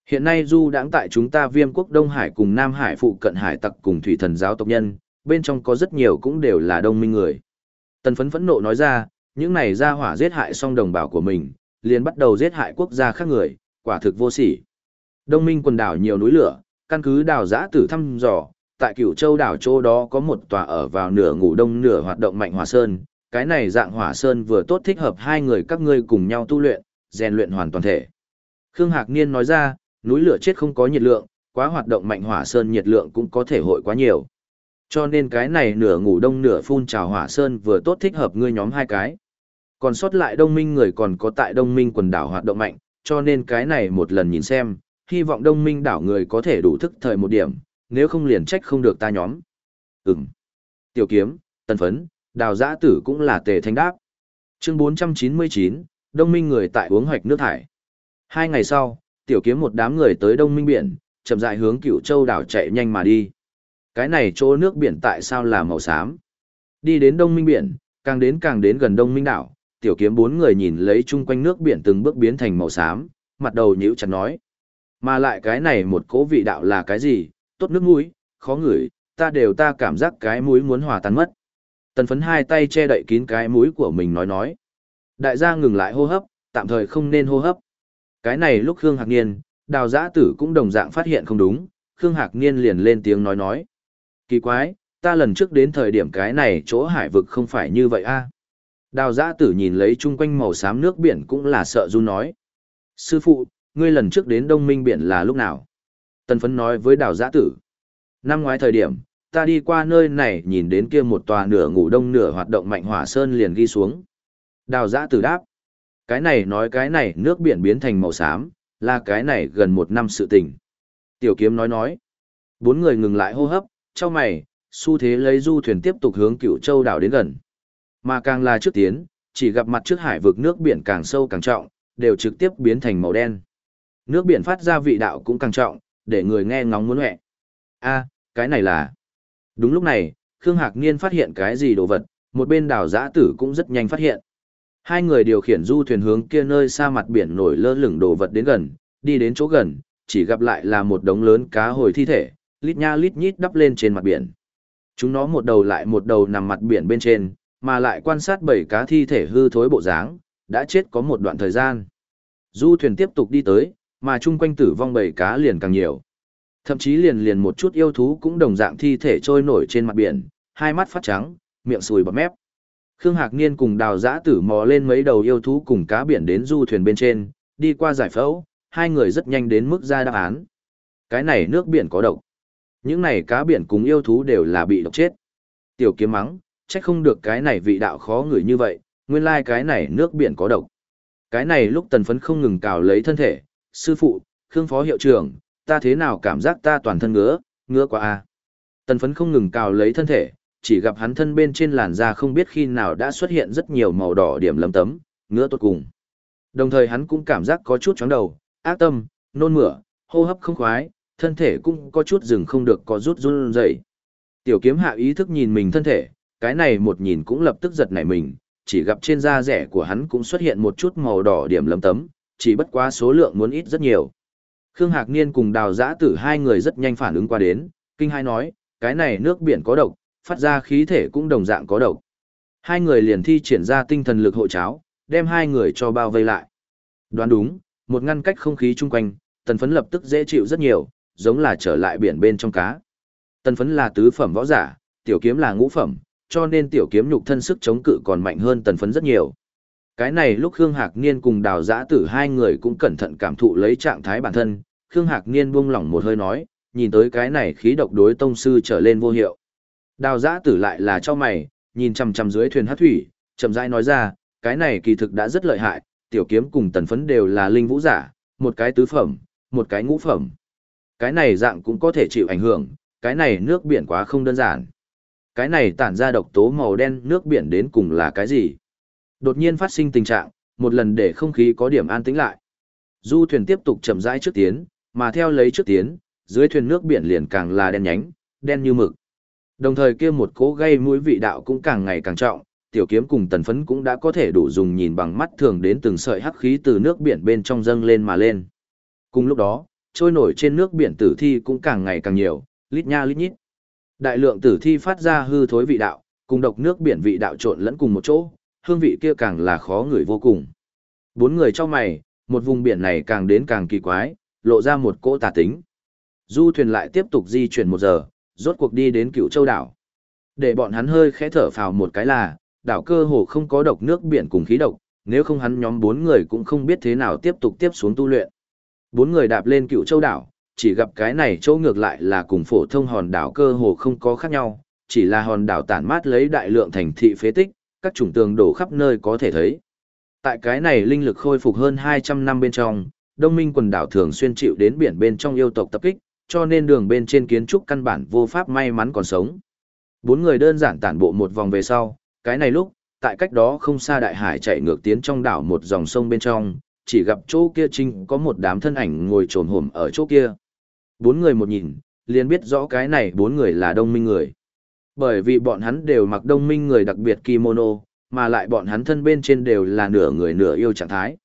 Hiện nay du đãng tại chúng ta Viêm quốc Đông Hải cùng Nam Hải phụ cận hải tặc cùng thủy thần giáo tộc nhân, bên trong có rất nhiều cũng đều là đông minh người. Tần phấn phẫn nộ nói ra, những này ra hỏa giết hại xong đồng bào của mình, liền bắt đầu giết hại quốc gia khác người, quả thực vô sỉ. Đông minh quần đảo nhiều núi lửa, căn cứ đảo giã tử thăm dò, tại cửu châu đảo châu đó có một tòa ở vào nửa ngủ đông nửa hoạt động mạnh hòa sơn, cái này dạng hỏa sơn vừa tốt thích hợp hai người các ngươi cùng nhau tu luyện, rèn luyện hoàn toàn thể. Khương Hạc Niên nói ra, núi lửa chết không có nhiệt lượng, quá hoạt động mạnh hỏa sơn nhiệt lượng cũng có thể hội quá nhiều. Cho nên cái này nửa ngủ đông nửa phun trào hỏa sơn vừa tốt thích hợp ngươi nhóm hai cái. Còn sót lại đông minh người còn có tại đông minh quần đảo hoạt động mạnh, cho nên cái này một lần nhìn xem, hy vọng đông minh đảo người có thể đủ thức thời một điểm, nếu không liền trách không được ta nhóm. Ừm. Tiểu kiếm, tần phấn, đào giã tử cũng là tề thanh đáp. Chương 499, đông minh người tại uống hoạch nước thải. Hai ngày sau, tiểu kiếm một đám người tới đông minh biển, chậm rãi hướng cựu châu đảo chạy nhanh mà đi. Cái này chỗ nước biển tại sao là màu xám? Đi đến đông minh biển, càng đến càng đến gần đông minh đảo, tiểu kiếm bốn người nhìn lấy chung quanh nước biển từng bước biến thành màu xám, mặt đầu nhíu chặt nói. Mà lại cái này một cố vị đạo là cái gì, tốt nước mũi, khó ngửi, ta đều ta cảm giác cái mũi muốn hòa tan mất. Tần phấn hai tay che đậy kín cái mũi của mình nói nói. Đại gia ngừng lại hô hấp, tạm thời không nên hô hấp. Cái này lúc Khương Hạc Niên, đào giã tử cũng đồng dạng phát hiện không đúng, Khương Hạc Niên liền lên tiếng nói nói. Kỳ quái, ta lần trước đến thời điểm cái này chỗ hải vực không phải như vậy a Đào giã tử nhìn lấy chung quanh màu xám nước biển cũng là sợ run nói. Sư phụ, ngươi lần trước đến đông minh biển là lúc nào? Tần phấn nói với đào giã tử. Năm ngoái thời điểm, ta đi qua nơi này nhìn đến kia một tòa nửa ngủ đông nửa hoạt động mạnh hỏa sơn liền ghi xuống. Đào giã tử đáp. Cái này nói cái này nước biển biến thành màu xám, là cái này gần một năm sự tình. Tiểu kiếm nói nói. Bốn người ngừng lại hô hấp, cho mày, xu thế lấy du thuyền tiếp tục hướng cựu châu đảo đến gần. Mà càng là trước tiến, chỉ gặp mặt trước hải vực nước biển càng sâu càng trọng, đều trực tiếp biến thành màu đen. Nước biển phát ra vị đạo cũng càng trọng, để người nghe ngóng muốn hẹ. a cái này là... Đúng lúc này, Khương Hạc Niên phát hiện cái gì đồ vật, một bên đảo giã tử cũng rất nhanh phát hiện. Hai người điều khiển du thuyền hướng kia nơi xa mặt biển nổi lơ lửng đồ vật đến gần, đi đến chỗ gần, chỉ gặp lại là một đống lớn cá hồi thi thể, lít nha lít nhít đắp lên trên mặt biển. Chúng nó một đầu lại một đầu nằm mặt biển bên trên, mà lại quan sát bảy cá thi thể hư thối bộ dáng, đã chết có một đoạn thời gian. Du thuyền tiếp tục đi tới, mà chung quanh tử vong bảy cá liền càng nhiều. Thậm chí liền liền một chút yêu thú cũng đồng dạng thi thể trôi nổi trên mặt biển, hai mắt phát trắng, miệng sùi bọt mép. Khương Hạc Niên cùng đào giã tử mò lên mấy đầu yêu thú cùng cá biển đến du thuyền bên trên, đi qua giải phẫu, hai người rất nhanh đến mức ra đáp án. Cái này nước biển có độc. Những này cá biển cùng yêu thú đều là bị độc chết. Tiểu kiếm mắng, trách không được cái này vị đạo khó ngửi như vậy, nguyên lai like cái này nước biển có độc. Cái này lúc tần phấn không ngừng cào lấy thân thể, sư phụ, Khương phó hiệu trưởng, ta thế nào cảm giác ta toàn thân ngứa, ngứa quá a Tần phấn không ngừng cào lấy thân thể, chỉ gặp hắn thân bên trên làn da không biết khi nào đã xuất hiện rất nhiều màu đỏ điểm lấm tấm, ngứa tốt cùng. Đồng thời hắn cũng cảm giác có chút chóng đầu, ác tâm, nôn mửa, hô hấp không khoái, thân thể cũng có chút dừng không được có rút run dậy. Tiểu kiếm hạ ý thức nhìn mình thân thể, cái này một nhìn cũng lập tức giật nảy mình, chỉ gặp trên da rẻ của hắn cũng xuất hiện một chút màu đỏ điểm lấm tấm, chỉ bất quá số lượng muốn ít rất nhiều. Khương Hạc Niên cùng đào giã tử hai người rất nhanh phản ứng qua đến, kinh hai nói, cái này nước biển có độc, phát ra khí thể cũng đồng dạng có độc. Hai người liền thi triển ra tinh thần lực hộ cháo, đem hai người cho bao vây lại. Đoán đúng, một ngăn cách không khí chung quanh, tần phấn lập tức dễ chịu rất nhiều, giống là trở lại biển bên trong cá. Tần phấn là tứ phẩm võ giả, tiểu kiếm là ngũ phẩm, cho nên tiểu kiếm nhục thân sức chống cự còn mạnh hơn tần phấn rất nhiều. Cái này lúc Khương Hạc Niên cùng đào giã tử hai người cũng cẩn thận cảm thụ lấy trạng thái bản thân, Khương Hạc Niên buông lỏng một hơi nói, nhìn tới cái này khí độc đối tông sư trở lên vô hiệu. Đào giã tử lại là cho mày, nhìn chằm chằm dưới thuyền hát thủy, chậm rãi nói ra, cái này kỳ thực đã rất lợi hại, tiểu kiếm cùng tần phấn đều là linh vũ giả, một cái tứ phẩm, một cái ngũ phẩm. Cái này dạng cũng có thể chịu ảnh hưởng, cái này nước biển quá không đơn giản. Cái này tản ra độc tố màu đen nước biển đến cùng là cái gì? Đột nhiên phát sinh tình trạng, một lần để không khí có điểm an tĩnh lại. Du thuyền tiếp tục chậm rãi trước tiến, mà theo lấy trước tiến, dưới thuyền nước biển liền càng là đen nhánh, đen như mực. Đồng thời kia một cố gây mũi vị đạo cũng càng ngày càng trọng, tiểu kiếm cùng tần phấn cũng đã có thể đủ dùng nhìn bằng mắt thường đến từng sợi hắc khí từ nước biển bên trong dâng lên mà lên. Cùng lúc đó, trôi nổi trên nước biển tử thi cũng càng ngày càng nhiều, lít nha lít nhít. Đại lượng tử thi phát ra hư thối vị đạo, cùng độc nước biển vị đạo trộn lẫn cùng một chỗ, hương vị kia càng là khó ngửi vô cùng. Bốn người trong mày, một vùng biển này càng đến càng kỳ quái, lộ ra một cỗ tà tính. Du thuyền lại tiếp tục di chuyển một giờ, rốt cuộc đi đến cựu châu đảo. Để bọn hắn hơi khẽ thở phào một cái là, đảo cơ hồ không có độc nước biển cùng khí độc, nếu không hắn nhóm bốn người cũng không biết thế nào tiếp tục tiếp xuống tu luyện. Bốn người đạp lên cựu châu đảo, chỉ gặp cái này chỗ ngược lại là cùng phổ thông hòn đảo cơ hồ không có khác nhau, chỉ là hòn đảo tản mát lấy đại lượng thành thị phế tích, các chủng tường đổ khắp nơi có thể thấy. Tại cái này linh lực khôi phục hơn 200 năm bên trong, đông minh quần đảo thường xuyên chịu đến biển bên trong yêu tộc tập kích, cho nên đường bên trên kiến trúc căn bản vô pháp may mắn còn sống. Bốn người đơn giản tản bộ một vòng về sau, cái này lúc, tại cách đó không xa đại hải chạy ngược tiến trong đảo một dòng sông bên trong, chỉ gặp chỗ kia trinh có một đám thân ảnh ngồi trồn hổm ở chỗ kia. Bốn người một nhìn, liền biết rõ cái này bốn người là đông minh người. Bởi vì bọn hắn đều mặc đông minh người đặc biệt kimono, mà lại bọn hắn thân bên trên đều là nửa người nửa yêu trạng thái.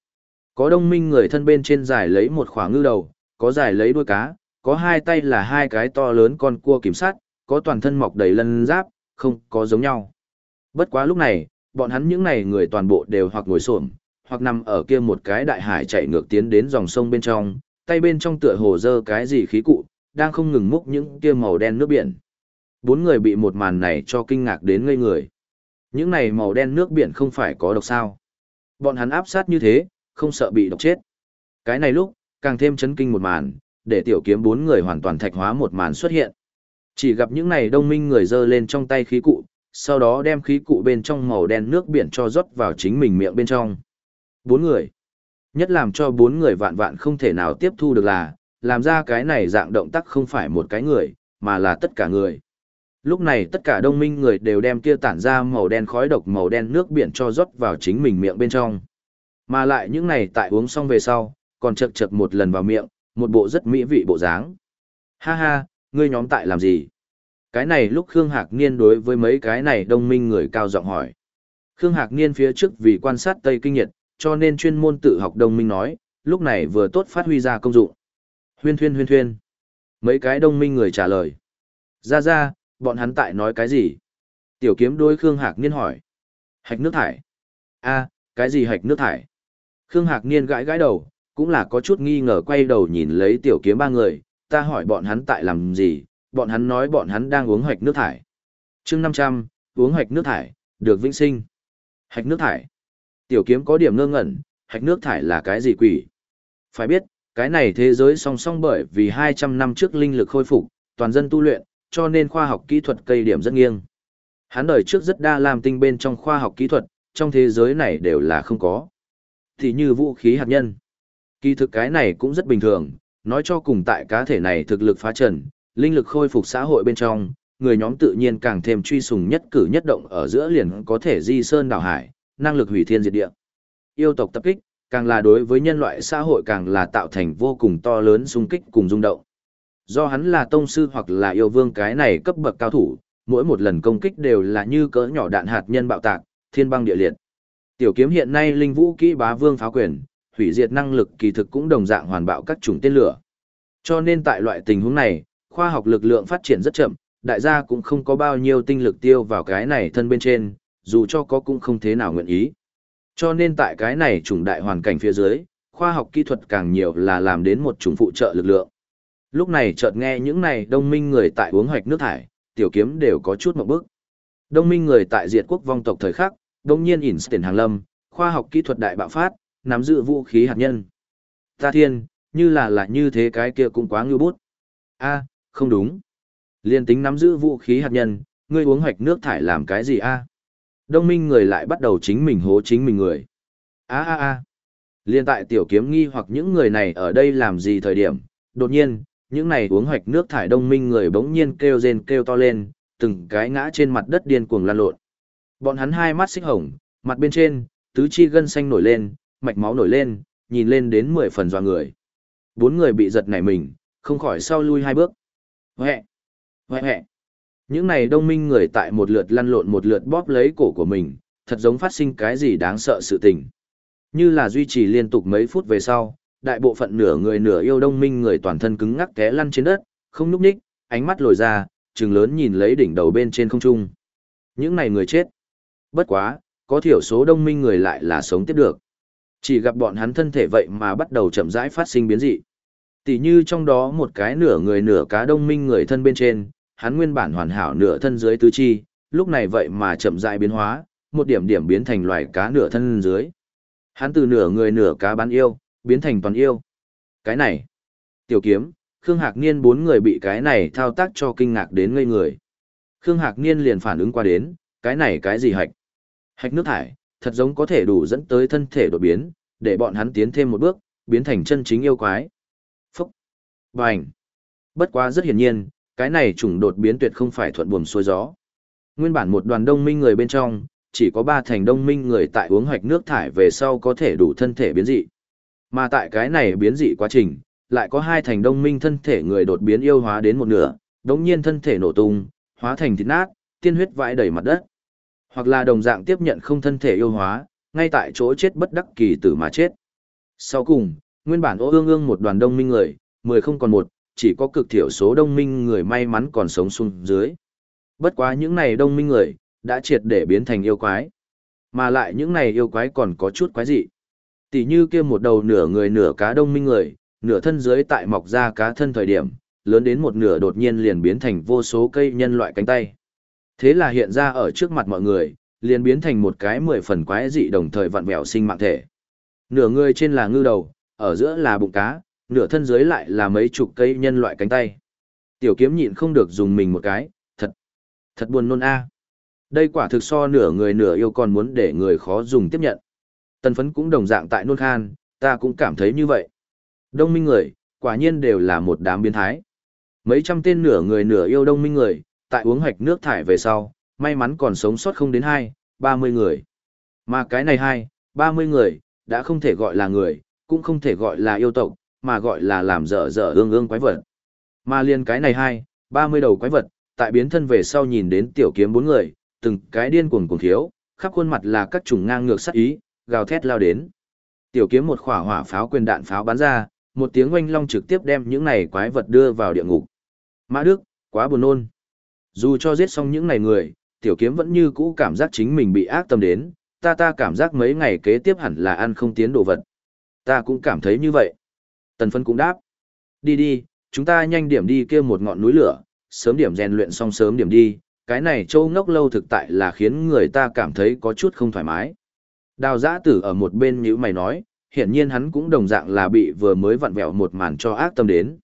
Có đông minh người thân bên trên giải lấy một khoảng ngư đầu, có giải lấy đuôi cá, có hai tay là hai cái to lớn con cua kiểm sát, có toàn thân mọc đầy lân giáp, không có giống nhau. Bất quá lúc này, bọn hắn những này người toàn bộ đều hoặc ngồi xổm, hoặc nằm ở kia một cái đại hải chạy ngược tiến đến dòng sông bên trong, tay bên trong tựa hồ dơ cái gì khí cụ, đang không ngừng múc những kia màu đen nước biển. Bốn người bị một màn này cho kinh ngạc đến ngây người. Những này màu đen nước biển không phải có độc sao. Bọn hắn áp sát như thế, không sợ bị độc chết. Cái này lúc, càng thêm chấn kinh một màn, để tiểu kiếm bốn người hoàn toàn thạch hóa một màn xuất hiện. Chỉ gặp những này đông minh người dơ lên trong tay khí cụ, sau đó đem khí cụ bên trong màu đen nước biển cho rót vào chính mình miệng bên trong. Bốn người. Nhất làm cho bốn người vạn vạn không thể nào tiếp thu được là, làm ra cái này dạng động tác không phải một cái người, mà là tất cả người. Lúc này tất cả đông minh người đều đem kia tản ra màu đen khói độc màu đen nước biển cho rót vào chính mình miệng bên trong. Mà lại những này tại uống xong về sau, còn chật chật một lần vào miệng, một bộ rất mỹ vị bộ dáng. Ha ha, ngươi nhóm tại làm gì? Cái này lúc Khương Hạc Niên đối với mấy cái này đông minh người cao giọng hỏi. Khương Hạc Niên phía trước vì quan sát Tây Kinh Nhiệt, cho nên chuyên môn tự học đông minh nói, lúc này vừa tốt phát huy ra công dụng. Huyên thuyên huyên thuyên. Mấy cái đông minh người trả lời. Ra ra, bọn hắn tại nói cái gì? Tiểu kiếm đối Khương Hạc Niên hỏi. Hạch nước thải. a cái gì hạch nước thải? Khương Hạc Niên gãi gãi đầu, cũng là có chút nghi ngờ quay đầu nhìn lấy tiểu kiếm ba người, ta hỏi bọn hắn tại làm gì, bọn hắn nói bọn hắn đang uống hạch nước thải. chương 500, uống hạch nước thải, được vĩnh sinh. Hạch nước thải. Tiểu kiếm có điểm ngơ ngẩn, hạch nước thải là cái gì quỷ? Phải biết, cái này thế giới song song bởi vì 200 năm trước linh lực khôi phục, toàn dân tu luyện, cho nên khoa học kỹ thuật cây điểm rất nghiêng. Hắn đời trước rất đa làm tinh bên trong khoa học kỹ thuật, trong thế giới này đều là không có. Thì như vũ khí hạt nhân. Kỳ thực cái này cũng rất bình thường, nói cho cùng tại cá thể này thực lực phá trần, linh lực khôi phục xã hội bên trong, người nhóm tự nhiên càng thêm truy sùng nhất cử nhất động ở giữa liền có thể di sơn đảo hải, năng lực hủy thiên diệt địa. Yêu tộc tập kích, càng là đối với nhân loại xã hội càng là tạo thành vô cùng to lớn xung kích cùng rung động. Do hắn là tông sư hoặc là yêu vương cái này cấp bậc cao thủ, mỗi một lần công kích đều là như cỡ nhỏ đạn hạt nhân bạo tạc, thiên băng địa liệt. Tiểu kiếm hiện nay linh vũ kỹ bá vương phá quyền, hủy diệt năng lực kỳ thực cũng đồng dạng hoàn bạo các chủng tên lửa. Cho nên tại loại tình huống này, khoa học lực lượng phát triển rất chậm, đại gia cũng không có bao nhiêu tinh lực tiêu vào cái này thân bên trên, dù cho có cũng không thế nào nguyện ý. Cho nên tại cái này chủng đại hoàn cảnh phía dưới, khoa học kỹ thuật càng nhiều là làm đến một chủng phụ trợ lực lượng. Lúc này chợt nghe những này đông minh người tại uống hoạch nước thải, tiểu kiếm đều có chút một bước. Đông minh người tại diệt quốc vong tộc thời khắc, đông nhiên Einstein hàng lâm, khoa học kỹ thuật đại bạo phát, nắm giữ vũ khí hạt nhân. Ta thiên, như là là như thế cái kia cũng quá ngư bút. a không đúng. Liên tính nắm giữ vũ khí hạt nhân, ngươi uống hoạch nước thải làm cái gì a Đông minh người lại bắt đầu chính mình hố chính mình người. a a a Liên tại tiểu kiếm nghi hoặc những người này ở đây làm gì thời điểm, đột nhiên, những này uống hoạch nước thải đông minh người bỗng nhiên kêu rên kêu to lên, từng cái ngã trên mặt đất điên cuồng lan lộn. Bọn hắn hai mắt xích hồng, mặt bên trên, tứ chi gân xanh nổi lên, mạch máu nổi lên, nhìn lên đến mười phần doa người. Bốn người bị giật nảy mình, không khỏi sau lui hai bước. Huệ! Huệ huệ! Những này đông minh người tại một lượt lăn lộn một lượt bóp lấy cổ của mình, thật giống phát sinh cái gì đáng sợ sự tình. Như là duy trì liên tục mấy phút về sau, đại bộ phận nửa người nửa yêu đông minh người toàn thân cứng ngắc té lăn trên đất, không núp ních, ánh mắt lồi ra, trừng lớn nhìn lấy đỉnh đầu bên trên không trung. Những này người chết. Bất quá, có thiểu số đông minh người lại là sống tiếp được. Chỉ gặp bọn hắn thân thể vậy mà bắt đầu chậm rãi phát sinh biến dị. Tỷ như trong đó một cái nửa người nửa cá đông minh người thân bên trên, hắn nguyên bản hoàn hảo nửa thân dưới tứ chi, lúc này vậy mà chậm rãi biến hóa, một điểm điểm biến thành loài cá nửa thân dưới. Hắn từ nửa người nửa cá bán yêu, biến thành toàn yêu. Cái này, tiểu kiếm, Khương Hạc Niên bốn người bị cái này thao tác cho kinh ngạc đến ngây người. Khương Hạc Niên liền phản ứng qua đến, cái này cái gì hạch? Hạch nước thải, thật giống có thể đủ dẫn tới thân thể đột biến, để bọn hắn tiến thêm một bước, biến thành chân chính yêu quái. Phúc! Bành! Bất quá rất hiển nhiên, cái này chủng đột biến tuyệt không phải thuận buồm xuôi gió. Nguyên bản một đoàn đông minh người bên trong, chỉ có ba thành đông minh người tại uống hoạch nước thải về sau có thể đủ thân thể biến dị. Mà tại cái này biến dị quá trình, lại có hai thành đông minh thân thể người đột biến yêu hóa đến một nửa, đống nhiên thân thể nổ tung, hóa thành thịt nát, tiên huyết vãi đầy mặt đất. Hoặc là đồng dạng tiếp nhận không thân thể yêu hóa, ngay tại chỗ chết bất đắc kỳ tử mà chết. Sau cùng, nguyên bản ô ương ương một đoàn đông minh người, mười không còn một, chỉ có cực thiểu số đông minh người may mắn còn sống xuống dưới. Bất quá những này đông minh người, đã triệt để biến thành yêu quái. Mà lại những này yêu quái còn có chút quái dị. Tỷ như kia một đầu nửa người nửa cá đông minh người, nửa thân dưới tại mọc ra cá thân thời điểm, lớn đến một nửa đột nhiên liền biến thành vô số cây nhân loại cánh tay. Thế là hiện ra ở trước mặt mọi người, liền biến thành một cái mười phần quái dị đồng thời vặn vẹo sinh mạng thể. Nửa người trên là ngư đầu, ở giữa là bụng cá, nửa thân dưới lại là mấy chục cây nhân loại cánh tay. Tiểu kiếm nhịn không được dùng mình một cái, thật, thật buồn nôn a. Đây quả thực so nửa người nửa yêu còn muốn để người khó dùng tiếp nhận. Tần phấn cũng đồng dạng tại nôn khan, ta cũng cảm thấy như vậy. Đông minh người, quả nhiên đều là một đám biến thái. Mấy trăm tên nửa người nửa yêu đông minh người, tại uống hoạch nước thải về sau, may mắn còn sống sót không đến hai, ba mươi người. Mà cái này hai, ba mươi người, đã không thể gọi là người, cũng không thể gọi là yêu tộc, mà gọi là làm dở dở ương ương quái vật. Mà liền cái này hai, ba mươi đầu quái vật, tại biến thân về sau nhìn đến tiểu kiếm bốn người, từng cái điên cuồng cuồng thiếu, khắp khuôn mặt là các chủng ngang ngược sát ý, gào thét lao đến. Tiểu kiếm một khỏa hỏa pháo quyền đạn pháo bắn ra, một tiếng oanh long trực tiếp đem những này quái vật đưa vào địa ngục. Mã Đức, quá buồn nôn. Dù cho giết xong những này người, tiểu kiếm vẫn như cũ cảm giác chính mình bị ác tâm đến, ta ta cảm giác mấy ngày kế tiếp hẳn là ăn không tiến đồ vật. Ta cũng cảm thấy như vậy. Tần phân cũng đáp. Đi đi, chúng ta nhanh điểm đi kia một ngọn núi lửa, sớm điểm rèn luyện xong sớm điểm đi, cái này châu ngốc lâu thực tại là khiến người ta cảm thấy có chút không thoải mái. Đào giã tử ở một bên như mày nói, hiển nhiên hắn cũng đồng dạng là bị vừa mới vặn vẹo một màn cho ác tâm đến.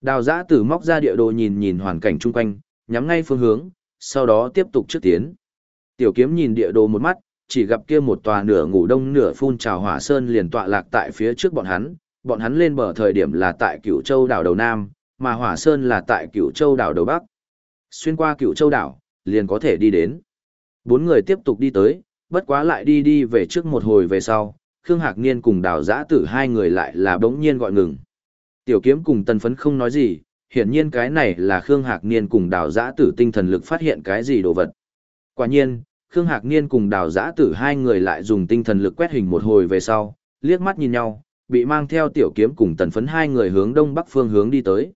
Đào giã tử móc ra địa đồ nhìn nhìn hoàn cảnh chung quanh, nhắm ngay phương hướng, sau đó tiếp tục trước tiến. Tiểu kiếm nhìn địa đồ một mắt, chỉ gặp kia một tòa nửa ngủ đông nửa phun trào hỏa sơn liền tọa lạc tại phía trước bọn hắn, bọn hắn lên bờ thời điểm là tại cửu châu đảo đầu Nam, mà hỏa sơn là tại cửu châu đảo đầu Bắc. Xuyên qua cửu châu đảo, liền có thể đi đến. Bốn người tiếp tục đi tới, bất quá lại đi đi về trước một hồi về sau, Khương Hạc Niên cùng đào giã tử hai người lại là bỗng nhiên gọi ngừng. Tiểu kiếm cùng tần phấn không nói gì, hiển nhiên cái này là Khương Hạc Niên cùng đào giã tử tinh thần lực phát hiện cái gì đồ vật. Quả nhiên, Khương Hạc Niên cùng đào giã tử hai người lại dùng tinh thần lực quét hình một hồi về sau, liếc mắt nhìn nhau, bị mang theo tiểu kiếm cùng tần phấn hai người hướng đông bắc phương hướng đi tới.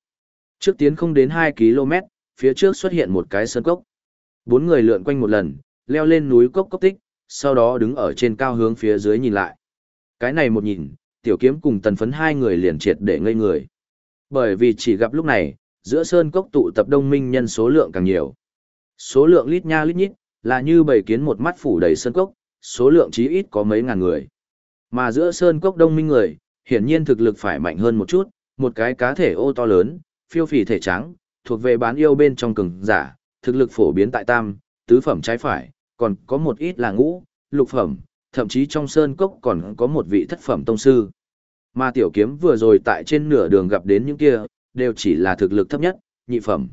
Trước tiến không đến 2 km, phía trước xuất hiện một cái sơn cốc. Bốn người lượn quanh một lần, leo lên núi cốc cốc tích, sau đó đứng ở trên cao hướng phía dưới nhìn lại. Cái này một nhìn, tiểu kiếm cùng tần phấn hai người liền triệt để ngây người. Bởi vì chỉ gặp lúc này, giữa sơn cốc tụ tập đông minh nhân số lượng càng nhiều. Số lượng lít nha lít nhít, là như bầy kiến một mắt phủ đầy sơn cốc, số lượng chí ít có mấy ngàn người. Mà giữa sơn cốc đông minh người, hiển nhiên thực lực phải mạnh hơn một chút, một cái cá thể ô to lớn, phiêu phì thể trắng, thuộc về bán yêu bên trong cường giả, thực lực phổ biến tại tam, tứ phẩm trái phải, còn có một ít là ngũ, lục phẩm, thậm chí trong sơn cốc còn có một vị thất phẩm tông sư. Mà tiểu kiếm vừa rồi tại trên nửa đường gặp đến những kia, đều chỉ là thực lực thấp nhất, nhị phẩm.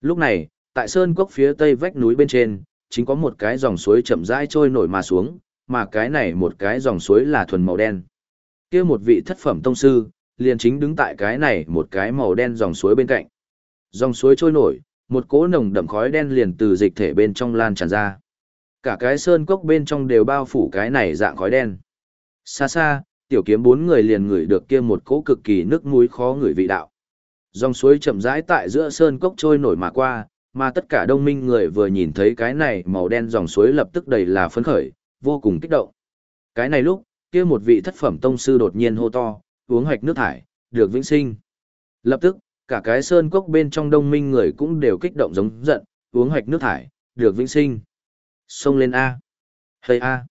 Lúc này, tại sơn cốc phía tây vách núi bên trên, chính có một cái dòng suối chậm rãi trôi nổi mà xuống, mà cái này một cái dòng suối là thuần màu đen. Kia một vị thất phẩm tông sư, liền chính đứng tại cái này một cái màu đen dòng suối bên cạnh. Dòng suối trôi nổi, một cỗ nồng đậm khói đen liền từ dịch thể bên trong lan tràn ra. Cả cái sơn cốc bên trong đều bao phủ cái này dạng khói đen. Xa xa, tiểu kiếm bốn người liền ngửi được kia một cỗ cực kỳ nước muối khó ngửi vị đạo. Dòng suối chậm rãi tại giữa sơn cốc trôi nổi mà qua, mà tất cả đông minh người vừa nhìn thấy cái này màu đen dòng suối lập tức đầy là phấn khởi, vô cùng kích động. Cái này lúc, kia một vị thất phẩm tông sư đột nhiên hô to, uống hoạch nước thải, được vĩnh sinh. Lập tức, cả cái sơn cốc bên trong đông minh người cũng đều kích động giống giận, uống hoạch nước thải, được vĩnh sinh. Xông lên A. Hay A.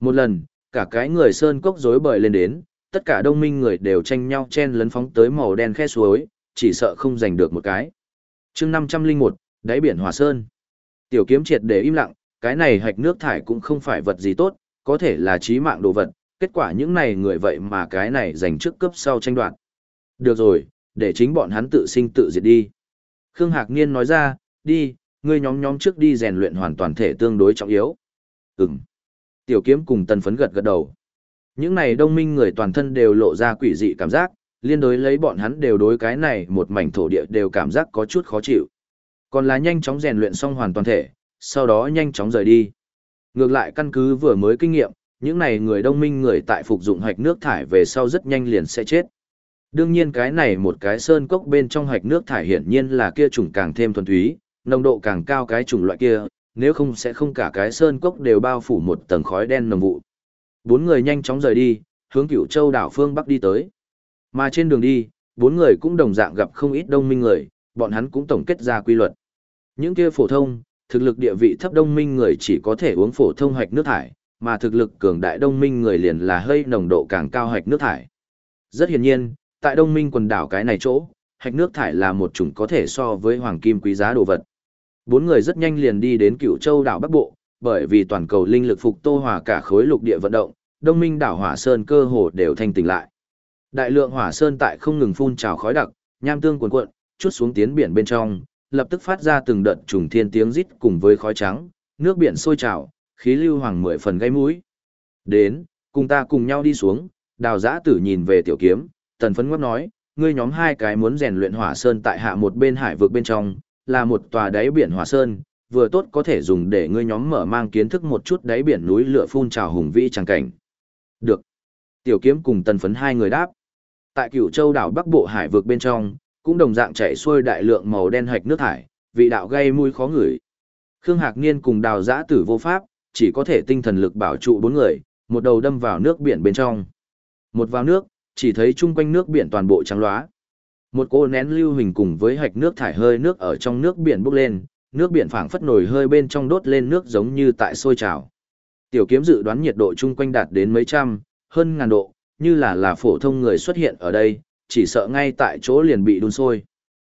Một lần, cả cái người sơn cốc rối bời lên đến, tất cả đông minh người đều tranh nhau chen lấn phóng tới màu đen khe suối, chỉ sợ không giành được một cái. chương 501, đáy biển Hòa Sơn. Tiểu kiếm triệt để im lặng, cái này hạch nước thải cũng không phải vật gì tốt, có thể là trí mạng đồ vật, kết quả những này người vậy mà cái này giành trước cấp sau tranh đoạt. Được rồi, để chính bọn hắn tự sinh tự diệt đi. Khương Hạc Niên nói ra, đi, ngươi nhóm nhóm trước đi rèn luyện hoàn toàn thể tương đối trọng yếu. Ừm. Tiểu kiếm cùng tần phấn gật gật đầu. Những này đông minh người toàn thân đều lộ ra quỷ dị cảm giác, liên đối lấy bọn hắn đều đối cái này một mảnh thổ địa đều cảm giác có chút khó chịu. Còn là nhanh chóng rèn luyện xong hoàn toàn thể, sau đó nhanh chóng rời đi. Ngược lại căn cứ vừa mới kinh nghiệm, những này người đông minh người tại phục dụng hạch nước thải về sau rất nhanh liền sẽ chết. Đương nhiên cái này một cái sơn cốc bên trong hạch nước thải hiển nhiên là kia trùng càng thêm thuần túy, nồng độ càng cao cái chủng loại kia, nếu không sẽ không cả cái sơn cốc đều bao phủ một tầng khói đen nồng vụ. Bốn người nhanh chóng rời đi, hướng cửu châu đảo phương Bắc đi tới. Mà trên đường đi, bốn người cũng đồng dạng gặp không ít đông minh người, bọn hắn cũng tổng kết ra quy luật. Những kia phổ thông, thực lực địa vị thấp đông minh người chỉ có thể uống phổ thông hạch nước thải, mà thực lực cường đại đông minh người liền là hơi nồng độ càng cao hạch nước thải. Rất hiển nhiên, tại đông minh quần đảo cái này chỗ, hạch nước thải là một chủng có thể so với hoàng kim quý giá đồ vật. Bốn người rất nhanh liền đi đến cựu châu đảo Bắc Bộ, bởi vì toàn cầu linh lực phục tô hòa cả khối lục địa vận động, đông minh đảo Hỏa Sơn cơ hồ đều thanh tỉnh lại. Đại lượng Hỏa Sơn tại không ngừng phun trào khói đặc, nham tương cuồn cuộn, chút xuống tiến biển bên trong, lập tức phát ra từng đợt trùng thiên tiếng rít cùng với khói trắng, nước biển sôi trào, khí lưu hoàng mười phần gây mũi. Đến, cùng ta cùng nhau đi xuống, đào giã tử nhìn về tiểu kiếm, tần phấn ngót nói, ngươi nhóm hai cái muốn rèn luyện hỏa sơn tại hạ một bên hải vực bên trong, là một tòa đáy biển hòa sơn, vừa tốt có thể dùng để ngươi nhóm mở mang kiến thức một chút đáy biển núi lửa phun trào hùng vĩ tràng cảnh. Được. Tiểu kiếm cùng tần phấn hai người đáp. Tại cửu châu đảo Bắc Bộ hải vực bên trong, cũng đồng dạng chảy xuôi đại lượng màu đen hạch nước thải, vị đạo gây mùi khó ngửi. Khương Hạc Niên cùng đào giã tử vô pháp, chỉ có thể tinh thần lực bảo trụ bốn người, một đầu đâm vào nước biển bên trong. Một vào nước, chỉ thấy chung quanh nước biển toàn bộ trắng loá. Một cô nén lưu hình cùng với hạch nước thải hơi nước ở trong nước biển bốc lên, nước biển phảng phất nổi hơi bên trong đốt lên nước giống như tại sôi trào. Tiểu kiếm dự đoán nhiệt độ chung quanh đạt đến mấy trăm, hơn ngàn độ, như là là phổ thông người xuất hiện ở đây, chỉ sợ ngay tại chỗ liền bị đun sôi.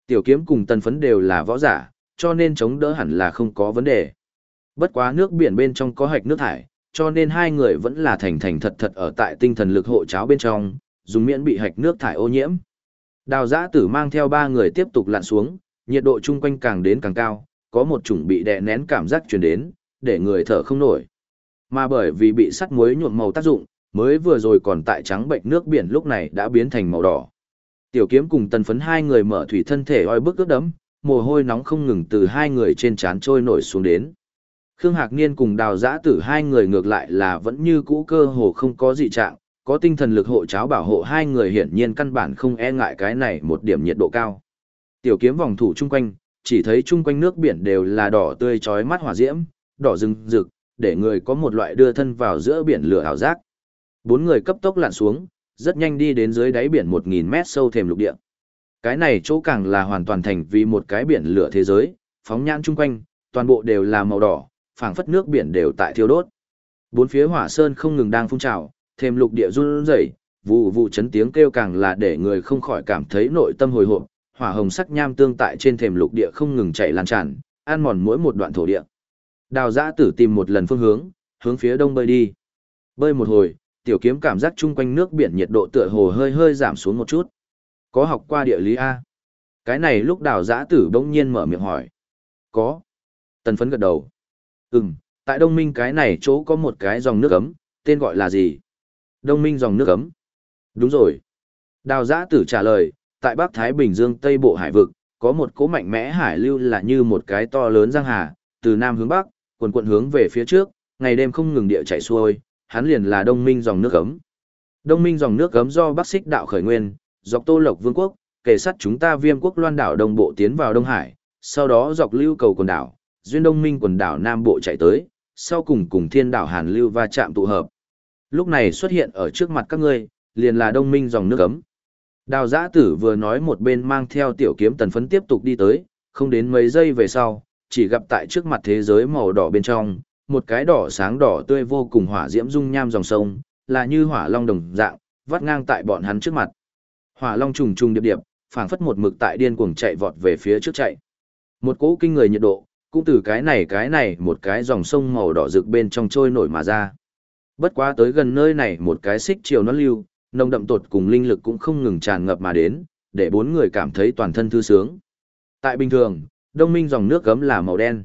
Tiểu kiếm cùng tần phấn đều là võ giả, cho nên chống đỡ hẳn là không có vấn đề. Bất quá nước biển bên trong có hạch nước thải, cho nên hai người vẫn là thành thành thật thật ở tại tinh thần lực hộ cháo bên trong, dùng miễn bị hạch nước thải ô nhiễm. Đào giã tử mang theo ba người tiếp tục lặn xuống, nhiệt độ chung quanh càng đến càng cao, có một chủng bị đè nén cảm giác truyền đến, để người thở không nổi. Mà bởi vì bị sắt muối nhuộm màu tác dụng, mới vừa rồi còn tại trắng bệnh nước biển lúc này đã biến thành màu đỏ. Tiểu kiếm cùng tần phấn hai người mở thủy thân thể oi bức ướt đấm, mồ hôi nóng không ngừng từ hai người trên trán trôi nổi xuống đến. Khương Hạc Niên cùng đào giã tử hai người ngược lại là vẫn như cũ cơ hồ không có dị trạng, có tinh thần lực hộ cháo bảo hộ hai người hiển nhiên căn bản không e ngại cái này một điểm nhiệt độ cao. Tiểu kiếm vòng thủ chung quanh, chỉ thấy chung quanh nước biển đều là đỏ tươi chói mắt hỏa diễm, đỏ rừng rực, để người có một loại đưa thân vào giữa biển lửa ảo giác. Bốn người cấp tốc lặn xuống, rất nhanh đi đến dưới đáy biển 1000 mét sâu thềm lục địa. Cái này chỗ càng là hoàn toàn thành vì một cái biển lửa thế giới, phóng nhãn chung quanh, toàn bộ đều là màu đỏ, phảng phất nước biển đều tại thiêu đốt. Bốn phía hỏa sơn không ngừng đang phun trào, thêm lục địa run rẩy, vụ vụ chấn tiếng kêu càng là để người không khỏi cảm thấy nội tâm hồi hộp, hỏa hồng sắc nham tương tại trên thềm lục địa không ngừng chạy lan tràn, ăn mòn mỗi một đoạn thổ địa. Đào Giã Tử tìm một lần phương hướng, hướng phía đông bơi đi. Bơi một hồi, tiểu kiếm cảm giác chung quanh nước biển nhiệt độ tựa hồ hơi hơi giảm xuống một chút. Có học qua địa lý a? Cái này lúc Đào Giã Tử bỗng nhiên mở miệng hỏi. Có. Tần phấn gật đầu. Ừm, tại Đông Minh cái này chỗ có một cái dòng nước ấm, tên gọi là gì? Đông Minh dòng nước ấm. Đúng rồi. Đào giã tử trả lời, tại Bắc Thái Bình Dương Tây Bộ Hải Vực, có một cỗ mạnh mẽ hải lưu là như một cái to lớn giang hà, từ Nam hướng Bắc, quần quận hướng về phía trước, ngày đêm không ngừng địa chảy xuôi, hắn liền là đông minh dòng nước ấm. Đông minh dòng nước ấm do Bắc Xích đạo khởi nguyên, dọc Tô Lộc Vương quốc, kể sát chúng ta Viêm quốc loan đảo đồng bộ tiến vào Đông Hải, sau đó dọc lưu cầu quần đảo, duyên đông minh quần đảo Nam Bộ chạy tới, sau cùng cùng thiên đảo Hàn Lưu va chạm tụ hợp. Lúc này xuất hiện ở trước mặt các ngươi, liền là đông minh dòng nước ấm. Đào giã tử vừa nói một bên mang theo tiểu kiếm tần phấn tiếp tục đi tới, không đến mấy giây về sau, chỉ gặp tại trước mặt thế giới màu đỏ bên trong, một cái đỏ sáng đỏ tươi vô cùng hỏa diễm dung nham dòng sông, là như hỏa long đồng dạng, vắt ngang tại bọn hắn trước mặt. Hỏa long trùng trùng điệp điệp, phảng phất một mực tại điên cuồng chạy vọt về phía trước chạy. Một cỗ kinh người nhiệt độ, cũng từ cái này cái này một cái dòng sông màu đỏ rực bên trong trôi nổi mà ra. Bất quá tới gần nơi này một cái xích chiều nó lưu, nồng đậm tột cùng linh lực cũng không ngừng tràn ngập mà đến, để bốn người cảm thấy toàn thân thư sướng. Tại bình thường, đông minh dòng nước gấm là màu đen.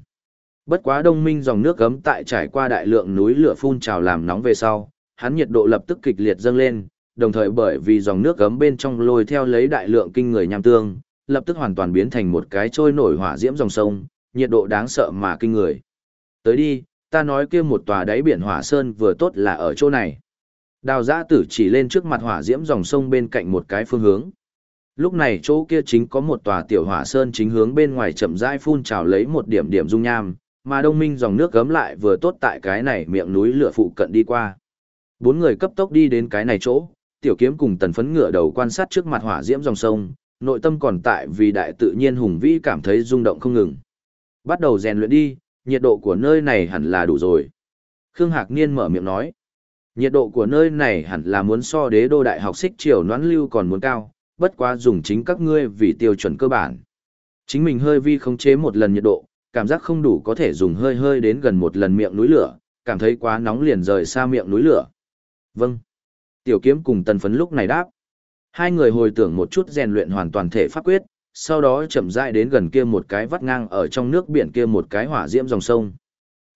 Bất quá đông minh dòng nước gấm tại trải qua đại lượng núi lửa phun trào làm nóng về sau, hắn nhiệt độ lập tức kịch liệt dâng lên, đồng thời bởi vì dòng nước gấm bên trong lôi theo lấy đại lượng kinh người nham tương, lập tức hoàn toàn biến thành một cái trôi nổi hỏa diễm dòng sông, nhiệt độ đáng sợ mà kinh người. Tới đi, ta nói kia một tòa đáy biển hỏa sơn vừa tốt là ở chỗ này. Đào giã tử chỉ lên trước mặt hỏa diễm dòng sông bên cạnh một cái phương hướng. Lúc này chỗ kia chính có một tòa tiểu hỏa sơn chính hướng bên ngoài chậm rãi phun trào lấy một điểm điểm dung nham, mà đông minh dòng nước gấm lại vừa tốt tại cái này miệng núi lửa phụ cận đi qua. Bốn người cấp tốc đi đến cái này chỗ, tiểu kiếm cùng tần phấn ngựa đầu quan sát trước mặt hỏa diễm dòng sông, nội tâm còn tại vì đại tự nhiên hùng vĩ cảm thấy rung động không ngừng. Bắt đầu rèn luyện đi, nhiệt độ của nơi này hẳn là đủ rồi. Khương Hạc Niên mở miệng nói. Nhiệt độ của nơi này hẳn là muốn so đế đô đại học xích triều noãn lưu còn muốn cao, bất quá dùng chính các ngươi vì tiêu chuẩn cơ bản. Chính mình hơi vi khống chế một lần nhiệt độ, cảm giác không đủ có thể dùng hơi hơi đến gần một lần miệng núi lửa, cảm thấy quá nóng liền rời xa miệng núi lửa. Vâng. Tiểu kiếm cùng tần phấn lúc này đáp. Hai người hồi tưởng một chút rèn luyện hoàn toàn thể pháp quyết, sau đó chậm rãi đến gần kia một cái vắt ngang ở trong nước biển kia một cái hỏa diễm dòng sông.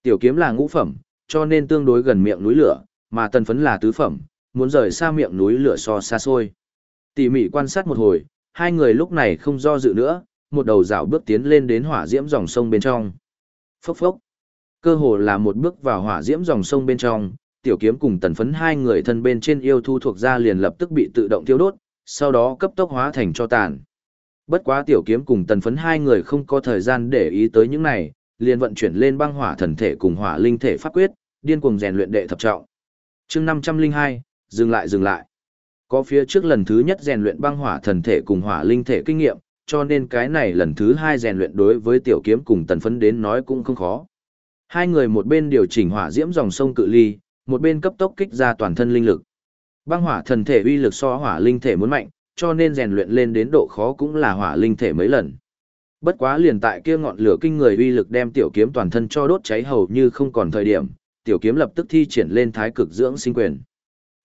Tiểu kiếm là ngũ phẩm, cho nên tương đối gần miệng núi lửa, mà tần phấn là tứ phẩm, muốn rời xa miệng núi lửa so xa xôi. Tỉ mỉ quan sát một hồi, hai người lúc này không do dự nữa, một đầu dạo bước tiến lên đến hỏa diễm dòng sông bên trong. Phốc phốc. Cơ hồ là một bước vào hỏa diễm dòng sông bên trong, tiểu kiếm cùng tần phấn hai người thân bên trên yêu thu thuộc ra liền lập tức bị tự động tiêu đốt, sau đó cấp tốc hóa thành cho tàn. Bất quá tiểu kiếm cùng tần phấn hai người không có thời gian để ý tới những này, liền vận chuyển lên băng hỏa thần thể cùng hỏa linh thể pháp quyết, điên cuồng rèn luyện đệ thập trọng. Chương 502, dừng lại dừng lại. Có phía trước lần thứ nhất rèn luyện băng hỏa thần thể cùng hỏa linh thể kinh nghiệm, cho nên cái này lần thứ hai rèn luyện đối với tiểu kiếm cùng tần phấn đến nói cũng không khó. Hai người một bên điều chỉnh hỏa diễm dòng sông cự ly, một bên cấp tốc kích ra toàn thân linh lực. Băng hỏa thần thể uy lực so hỏa linh thể muốn mạnh, cho nên rèn luyện lên đến độ khó cũng là hỏa linh thể mấy lần. Bất quá liền tại kia ngọn lửa kinh người uy lực đem tiểu kiếm toàn thân cho đốt cháy hầu như không còn thời điểm, tiểu kiếm lập tức thi triển lên thái cực dưỡng sinh quyền.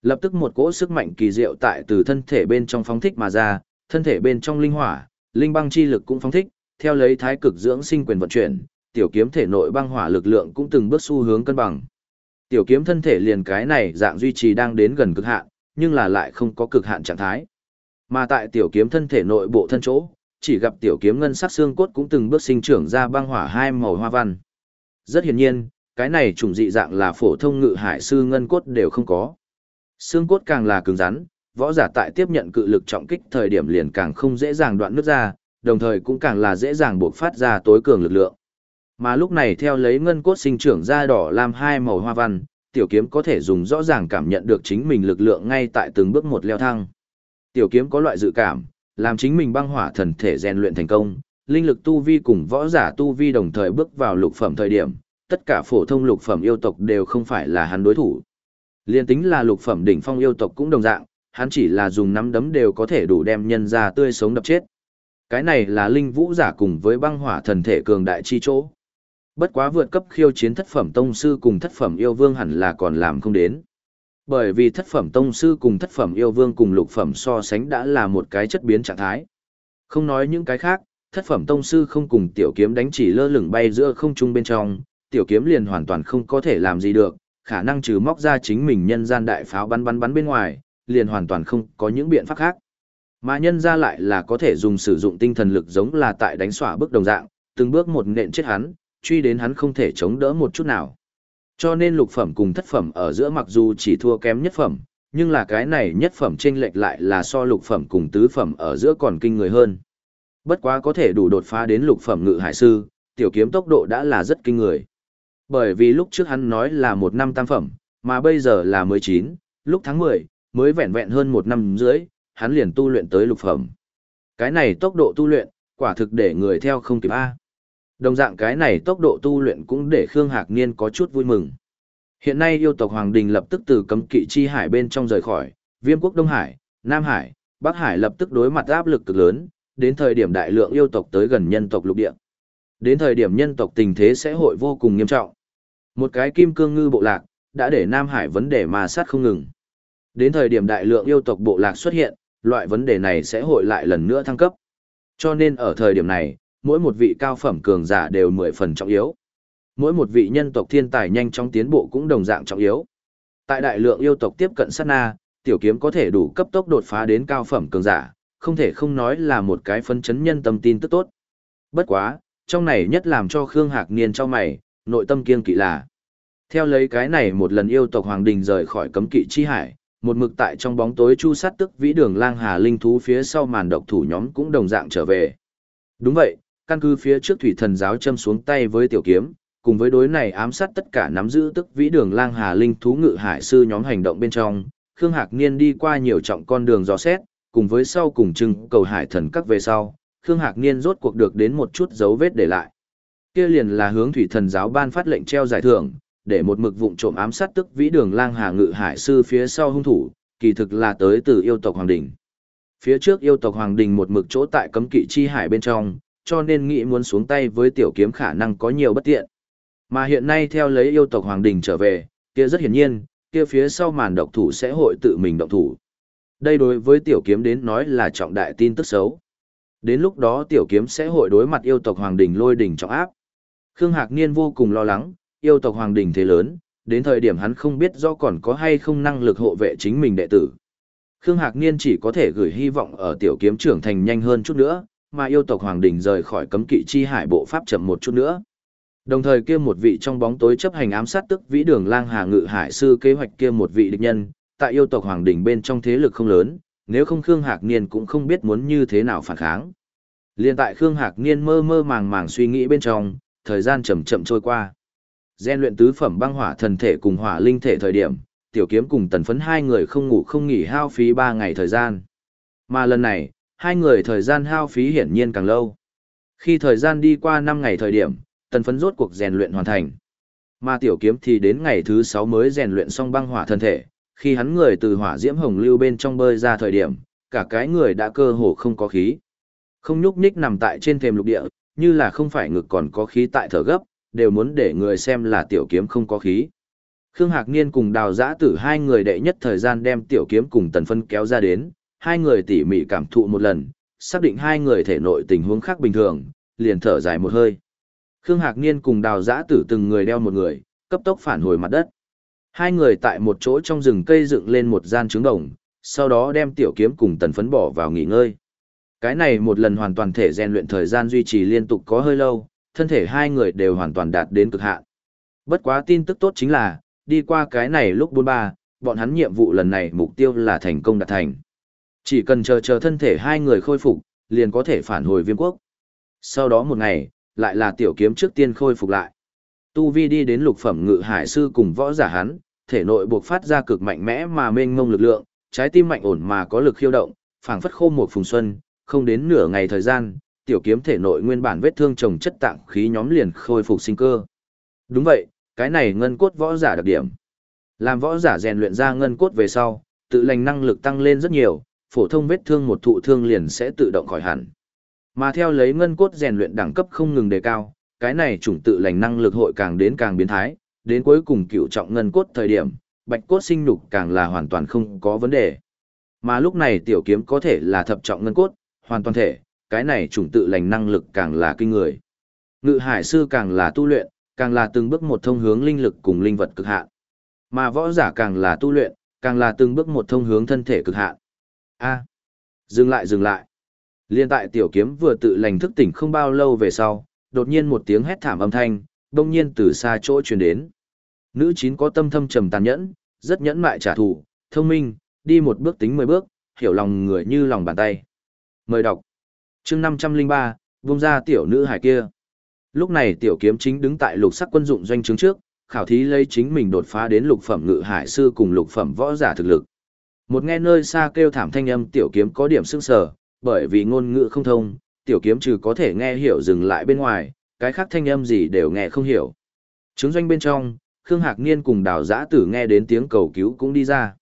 Lập tức một cỗ sức mạnh kỳ diệu tại từ thân thể bên trong phóng thích mà ra, thân thể bên trong linh hỏa, linh băng chi lực cũng phóng thích, theo lấy thái cực dưỡng sinh quyền vận chuyển, tiểu kiếm thể nội băng hỏa lực lượng cũng từng bước xu hướng cân bằng. Tiểu kiếm thân thể liền cái này dạng duy trì đang đến gần cực hạn, nhưng là lại không có cực hạn trạng thái. Mà tại tiểu kiếm thân thể nội bộ thân chỗ, chỉ gặp tiểu kiếm ngân sắc xương cốt cũng từng bước sinh trưởng ra băng hỏa hai màu hoa văn. Rất hiển nhiên, cái này trùng dị dạng là phổ thông ngự hải sư ngân cốt đều không có. Xương cốt càng là cứng rắn, võ giả tại tiếp nhận cự lực trọng kích thời điểm liền càng không dễ dàng đoạn nước ra, đồng thời cũng càng là dễ dàng buộc phát ra tối cường lực lượng. Mà lúc này theo lấy ngân cốt sinh trưởng ra đỏ làm hai màu hoa văn, tiểu kiếm có thể dùng rõ ràng cảm nhận được chính mình lực lượng ngay tại từng bước một leo thang. Tiểu kiếm có loại dự cảm, làm chính mình băng hỏa thần thể rèn luyện thành công, linh lực tu vi cùng võ giả tu vi đồng thời bước vào lục phẩm thời điểm, tất cả phổ thông lục phẩm yêu tộc đều không phải là hắn đối thủ. Liên tính là lục phẩm đỉnh phong yêu tộc cũng đồng dạng, hắn chỉ là dùng nắm đấm đều có thể đủ đem nhân ra tươi sống đập chết. Cái này là linh vũ giả cùng với băng hỏa thần thể cường đại chi chỗ. Bất quá vượt cấp khiêu chiến thất phẩm tông sư cùng thất phẩm yêu vương hẳn là còn làm không đến. Bởi vì thất phẩm tông sư cùng thất phẩm yêu vương cùng lục phẩm so sánh đã là một cái chất biến trạng thái. Không nói những cái khác, thất phẩm tông sư không cùng tiểu kiếm đánh chỉ lơ lửng bay giữa không trung bên trong, tiểu kiếm liền hoàn toàn không có thể làm gì được, khả năng trừ móc ra chính mình nhân gian đại pháo bắn bắn bắn bên ngoài, liền hoàn toàn không có những biện pháp khác. Mà nhân ra lại là có thể dùng sử dụng tinh thần lực giống là tại đánh xỏa bước đồng dạng, từng bước một nện chết hắn, truy đến hắn không thể chống đỡ một chút nào. Cho nên lục phẩm cùng thất phẩm ở giữa mặc dù chỉ thua kém nhất phẩm, nhưng là cái này nhất phẩm chênh lệch lại là so lục phẩm cùng tứ phẩm ở giữa còn kinh người hơn. Bất quá có thể đủ đột phá đến lục phẩm ngự hải sư, tiểu kiếm tốc độ đã là rất kinh người. Bởi vì lúc trước hắn nói là một năm tam phẩm, mà bây giờ là 19, lúc tháng 10, mới vẹn vẹn hơn một năm dưới, hắn liền tu luyện tới lục phẩm. Cái này tốc độ tu luyện, quả thực để người theo không kịp A. Đồng dạng cái này tốc độ tu luyện cũng để Khương Hạc Niên có chút vui mừng. Hiện nay yêu tộc Hoàng Đình lập tức từ cấm kỵ chi hải bên trong rời khỏi, viêm quốc Đông Hải, Nam Hải, Bắc Hải lập tức đối mặt áp lực cực lớn, đến thời điểm đại lượng yêu tộc tới gần nhân tộc lục địa. Đến thời điểm nhân tộc tình thế sẽ hội vô cùng nghiêm trọng. Một cái kim cương ngư bộ lạc, đã để Nam Hải vấn đề mà sát không ngừng. Đến thời điểm đại lượng yêu tộc bộ lạc xuất hiện, loại vấn đề này sẽ hội lại lần nữa thăng cấp. Cho nên ở thời điểm này, mỗi một vị cao phẩm cường giả đều mười phần trọng yếu. Mỗi một vị nhân tộc thiên tài nhanh chóng tiến bộ cũng đồng dạng trọng yếu. Tại đại lượng yêu tộc tiếp cận sát na, tiểu kiếm có thể đủ cấp tốc đột phá đến cao phẩm cường giả, không thể không nói là một cái phân chấn nhân tâm tin tức tốt. Bất quá, trong này nhất làm cho Khương Hạc Niên cho mày, nội tâm kiên kỵ là. Theo lấy cái này một lần yêu tộc Hoàng Đình rời khỏi cấm kỵ chi hải, một mực tại trong bóng tối chu sát tức vĩ đường lang hà linh thú phía sau màn độc thủ nhóm cũng đồng dạng trở về. Đúng vậy, căn cứ phía trước thủy thần giáo châm xuống tay với tiểu kiếm, cùng với đối này ám sát tất cả nắm giữ tức vĩ đường lang hà linh thú ngự hải sư nhóm hành động bên trong, Khương Hạc Niên đi qua nhiều trọng con đường dò xét, cùng với sau cùng trưng cầu hải thần các về sau, Khương Hạc Niên rốt cuộc được đến một chút dấu vết để lại. Kia liền là hướng thủy thần giáo ban phát lệnh treo giải thưởng, để một mực vụng trộm ám sát tức vĩ đường lang hà ngự hải sư phía sau hung thủ, kỳ thực là tới từ yêu tộc Hoàng Đình. Phía trước yêu tộc Hoàng Đình một mực chỗ tại cấm kỵ chi hải bên trong, cho nên nghĩ muốn xuống tay với tiểu kiếm khả năng có nhiều bất tiện. Mà hiện nay theo lấy yêu tộc Hoàng Đình trở về, kia rất hiển nhiên, kia phía sau màn độc thủ sẽ hội tự mình động thủ. Đây đối với tiểu kiếm đến nói là trọng đại tin tức xấu. Đến lúc đó tiểu kiếm sẽ hội đối mặt yêu tộc Hoàng Đình lôi đỉnh trọng áp. Khương Hạc Niên vô cùng lo lắng, yêu tộc Hoàng Đình thế lớn, đến thời điểm hắn không biết do còn có hay không năng lực hộ vệ chính mình đệ tử. Khương Hạc Niên chỉ có thể gửi hy vọng ở tiểu kiếm trưởng thành nhanh hơn chút nữa, mà yêu tộc Hoàng Đình rời khỏi cấm kỵ chi hải bộ pháp chậm một chút nữa. Đồng thời kia một vị trong bóng tối chấp hành ám sát tức vĩ đường lang hà ngự hải sư kế hoạch kia một vị địch nhân, tại yêu tộc Hoàng Đình bên trong thế lực không lớn, nếu không Khương Hạc Niên cũng không biết muốn như thế nào phản kháng. Liên tại Khương Hạc Niên mơ mơ màng màng suy nghĩ bên trong, thời gian chậm chậm trôi qua. Gen luyện tứ phẩm băng hỏa thần thể cùng hỏa linh thể thời điểm, tiểu kiếm cùng tần phấn hai người không ngủ không nghỉ hao phí ba ngày thời gian. Mà lần này, hai người thời gian hao phí hiển nhiên càng lâu. Khi thời gian đi qua năm ngày thời điểm, tần phấn rốt cuộc rèn luyện hoàn thành. Mà tiểu kiếm thì đến ngày thứ sáu mới rèn luyện xong băng hỏa thân thể, khi hắn người từ hỏa diễm hồng lưu bên trong bơi ra thời điểm, cả cái người đã cơ hồ không có khí. Không nhúc nhích nằm tại trên thềm lục địa, như là không phải ngực còn có khí tại thở gấp, đều muốn để người xem là tiểu kiếm không có khí. Khương Hạc Niên cùng đào giã tử hai người đệ nhất thời gian đem tiểu kiếm cùng tần phân kéo ra đến, hai người tỉ mỉ cảm thụ một lần, xác định hai người thể nội tình huống khác bình thường, liền thở dài một hơi. Khương Hạc Niên cùng đào giã tử từng người đeo một người, cấp tốc phản hồi mặt đất. Hai người tại một chỗ trong rừng cây dựng lên một gian trứng đồng, sau đó đem tiểu kiếm cùng tần phấn bỏ vào nghỉ ngơi. Cái này một lần hoàn toàn thể rèn luyện thời gian duy trì liên tục có hơi lâu, thân thể hai người đều hoàn toàn đạt đến cực hạn. Bất quá tin tức tốt chính là, đi qua cái này lúc 43, bọn hắn nhiệm vụ lần này mục tiêu là thành công đạt thành. Chỉ cần chờ chờ thân thể hai người khôi phục, liền có thể phản hồi viêm quốc. Sau đó một ngày, lại là tiểu kiếm trước tiên khôi phục lại. Tu Vi đi đến lục phẩm ngự hải sư cùng võ giả hắn, thể nội buộc phát ra cực mạnh mẽ mà mênh mông lực lượng, trái tim mạnh ổn mà có lực khiêu động, phảng phất khô một phùng xuân, không đến nửa ngày thời gian, tiểu kiếm thể nội nguyên bản vết thương trồng chất tạng khí nhóm liền khôi phục sinh cơ. Đúng vậy, cái này ngân cốt võ giả đặc điểm. Làm võ giả rèn luyện ra ngân cốt về sau, tự lành năng lực tăng lên rất nhiều, phổ thông vết thương một thụ thương liền sẽ tự động khỏi hẳn. Mà theo lấy ngân cốt rèn luyện đẳng cấp không ngừng đề cao, cái này chủng tự lành năng lực hội càng đến càng biến thái, đến cuối cùng cựu trọng ngân cốt thời điểm, bạch cốt sinh nhục càng là hoàn toàn không có vấn đề. Mà lúc này tiểu kiếm có thể là thập trọng ngân cốt, hoàn toàn thể, cái này chủng tự lành năng lực càng là kinh người. Ngự hải sư càng là tu luyện, càng là từng bước một thông hướng linh lực cùng linh vật cực hạn. Mà võ giả càng là tu luyện, càng là từng bước một thông hướng thân thể cực hạn. A, dừng lại dừng lại. Liên tại tiểu kiếm vừa tự lành thức tỉnh không bao lâu về sau, đột nhiên một tiếng hét thảm âm thanh, đông nhiên từ xa chỗ truyền đến. Nữ chín có tâm thâm trầm tàn nhẫn, rất nhẫn mại trả thù, thông minh, đi một bước tính mười bước, hiểu lòng người như lòng bàn tay. Mời đọc. chương 503, vung ra tiểu nữ hải kia. Lúc này tiểu kiếm chính đứng tại lục sắc quân dụng doanh trướng trước, khảo thí lấy chính mình đột phá đến lục phẩm ngự hải sư cùng lục phẩm võ giả thực lực. Một nghe nơi xa kêu thảm thanh âm tiểu kiếm có điểm sưng sở, bởi vì ngôn ngữ không thông, tiểu kiếm trừ có thể nghe hiểu dừng lại bên ngoài, cái khác thanh âm gì đều nghe không hiểu. Trứng doanh bên trong, Khương Hạc Niên cùng đào giã tử nghe đến tiếng cầu cứu cũng đi ra.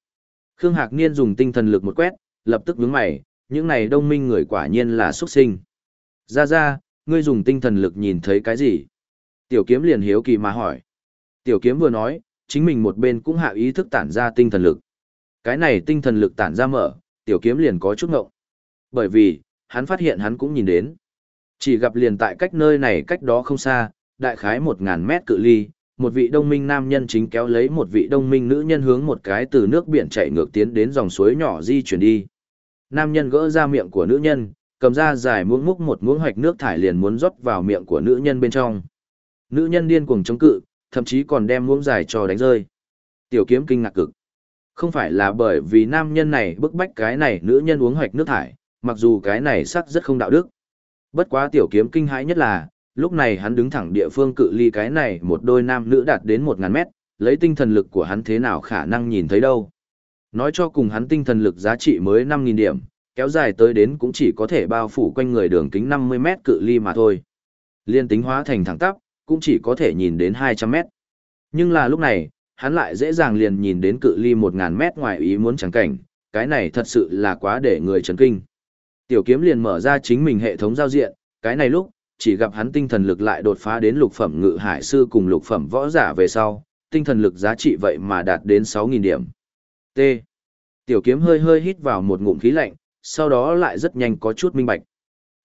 Khương Hạc Niên dùng tinh thần lực một quét, lập tức đứng mày, những này đông minh người quả nhiên là xuất sinh. Ra ra, ngươi dùng tinh thần lực nhìn thấy cái gì? Tiểu kiếm liền hiếu kỳ mà hỏi. Tiểu kiếm vừa nói, chính mình một bên cũng hạ ý thức tản ra tinh thần lực. Cái này tinh thần lực tản ra mở, tiểu kiếm liền có chút ngộng. Bởi vì, hắn phát hiện hắn cũng nhìn đến. Chỉ gặp liền tại cách nơi này cách đó không xa, đại khái một ngàn mét cự ly, một vị đông minh nam nhân chính kéo lấy một vị đông minh nữ nhân hướng một cái từ nước biển chảy ngược tiến đến dòng suối nhỏ di chuyển đi. Nam nhân gỡ ra miệng của nữ nhân, cầm ra dài muỗng múc một muỗng hoạch nước thải liền muốn rót vào miệng của nữ nhân bên trong. Nữ nhân điên cuồng chống cự, thậm chí còn đem muỗng dài cho đánh rơi. Tiểu kiếm kinh ngạc cực. Không phải là bởi vì nam nhân này bức bách cái này nữ nhân uống hoạch nước thải, mặc dù cái này sắc rất không đạo đức. Bất quá tiểu kiếm kinh hãi nhất là, lúc này hắn đứng thẳng địa phương cự ly cái này một đôi nam nữ đạt đến một ngàn mét, lấy tinh thần lực của hắn thế nào khả năng nhìn thấy đâu. Nói cho cùng hắn tinh thần lực giá trị mới 5.000 điểm, kéo dài tới đến cũng chỉ có thể bao phủ quanh người đường kính 50 mét cự ly mà thôi. Liên tính hóa thành thẳng tắp, cũng chỉ có thể nhìn đến 200 mét. Nhưng là lúc này, hắn lại dễ dàng liền nhìn đến cự ly một ngàn mét ngoài ý muốn chẳng cảnh, cái này thật sự là quá để người chấn kinh. Tiểu kiếm liền mở ra chính mình hệ thống giao diện, cái này lúc, chỉ gặp hắn tinh thần lực lại đột phá đến lục phẩm ngự hải sư cùng lục phẩm võ giả về sau, tinh thần lực giá trị vậy mà đạt đến 6.000 điểm. T. Tiểu kiếm hơi hơi hít vào một ngụm khí lạnh, sau đó lại rất nhanh có chút minh bạch.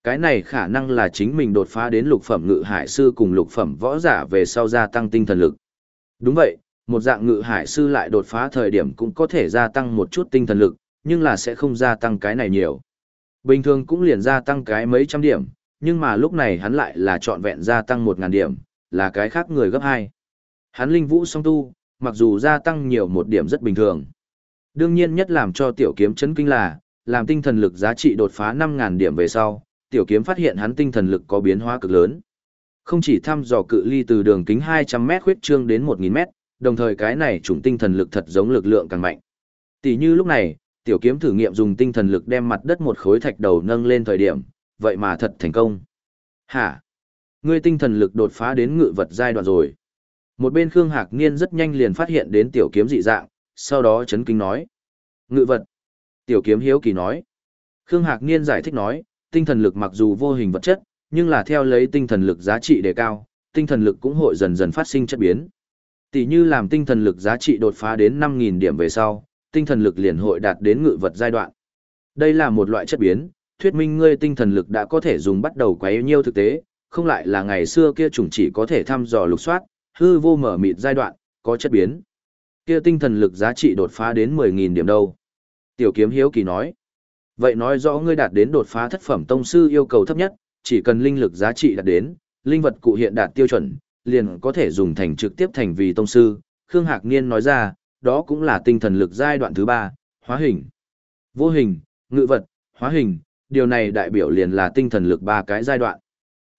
Cái này khả năng là chính mình đột phá đến lục phẩm ngự hải sư cùng lục phẩm võ giả về sau gia tăng tinh thần lực. Đúng vậy, một dạng ngự hải sư lại đột phá thời điểm cũng có thể gia tăng một chút tinh thần lực, nhưng là sẽ không gia tăng cái này nhiều. Bình thường cũng liền gia tăng cái mấy trăm điểm, nhưng mà lúc này hắn lại là trọn vẹn gia tăng một ngàn điểm, là cái khác người gấp hai. Hắn linh vũ song tu, mặc dù gia tăng nhiều một điểm rất bình thường. Đương nhiên nhất làm cho tiểu kiếm chấn kinh là, làm tinh thần lực giá trị đột phá 5.000 điểm về sau, tiểu kiếm phát hiện hắn tinh thần lực có biến hóa cực lớn. Không chỉ thăm dò cự ly từ đường kính 200m khuyết trương đến 1.000m, đồng thời cái này chủng tinh thần lực thật giống lực lượng càng mạnh. Tỷ như lúc này, tiểu kiếm thử nghiệm dùng tinh thần lực đem mặt đất một khối thạch đầu nâng lên thời điểm, vậy mà thật thành công. Hả? Ngươi tinh thần lực đột phá đến ngự vật giai đoạn rồi. Một bên Khương Hạc Niên rất nhanh liền phát hiện đến tiểu kiếm dị dạng, sau đó chấn kinh nói. Ngự vật. Tiểu kiếm hiếu kỳ nói. Khương Hạc Niên giải thích nói, tinh thần lực mặc dù vô hình vật chất, nhưng là theo lấy tinh thần lực giá trị đề cao, tinh thần lực cũng hội dần dần phát sinh chất biến. Tỷ như làm tinh thần lực giá trị đột phá đến 5.000 điểm về sau, tinh thần lực liền hội đạt đến ngự vật giai đoạn. Đây là một loại chất biến, thuyết minh ngươi tinh thần lực đã có thể dùng bắt đầu quấy nhiêu thực tế, không lại là ngày xưa kia chủng chỉ có thể thăm dò lục soát, hư vô mở mịt giai đoạn, có chất biến. Kia tinh thần lực giá trị đột phá đến 10.000 điểm đâu. Tiểu kiếm hiếu kỳ nói. Vậy nói rõ ngươi đạt đến đột phá thất phẩm tông sư yêu cầu thấp nhất, chỉ cần linh lực giá trị đạt đến, linh vật cụ hiện đạt tiêu chuẩn, liền có thể dùng thành trực tiếp thành vì tông sư. Khương Hạc Niên nói ra, đó cũng là tinh thần lực giai đoạn thứ ba, hóa hình. Vô hình, ngự vật, hóa hình, điều này đại biểu liền là tinh thần lực ba cái giai đoạn.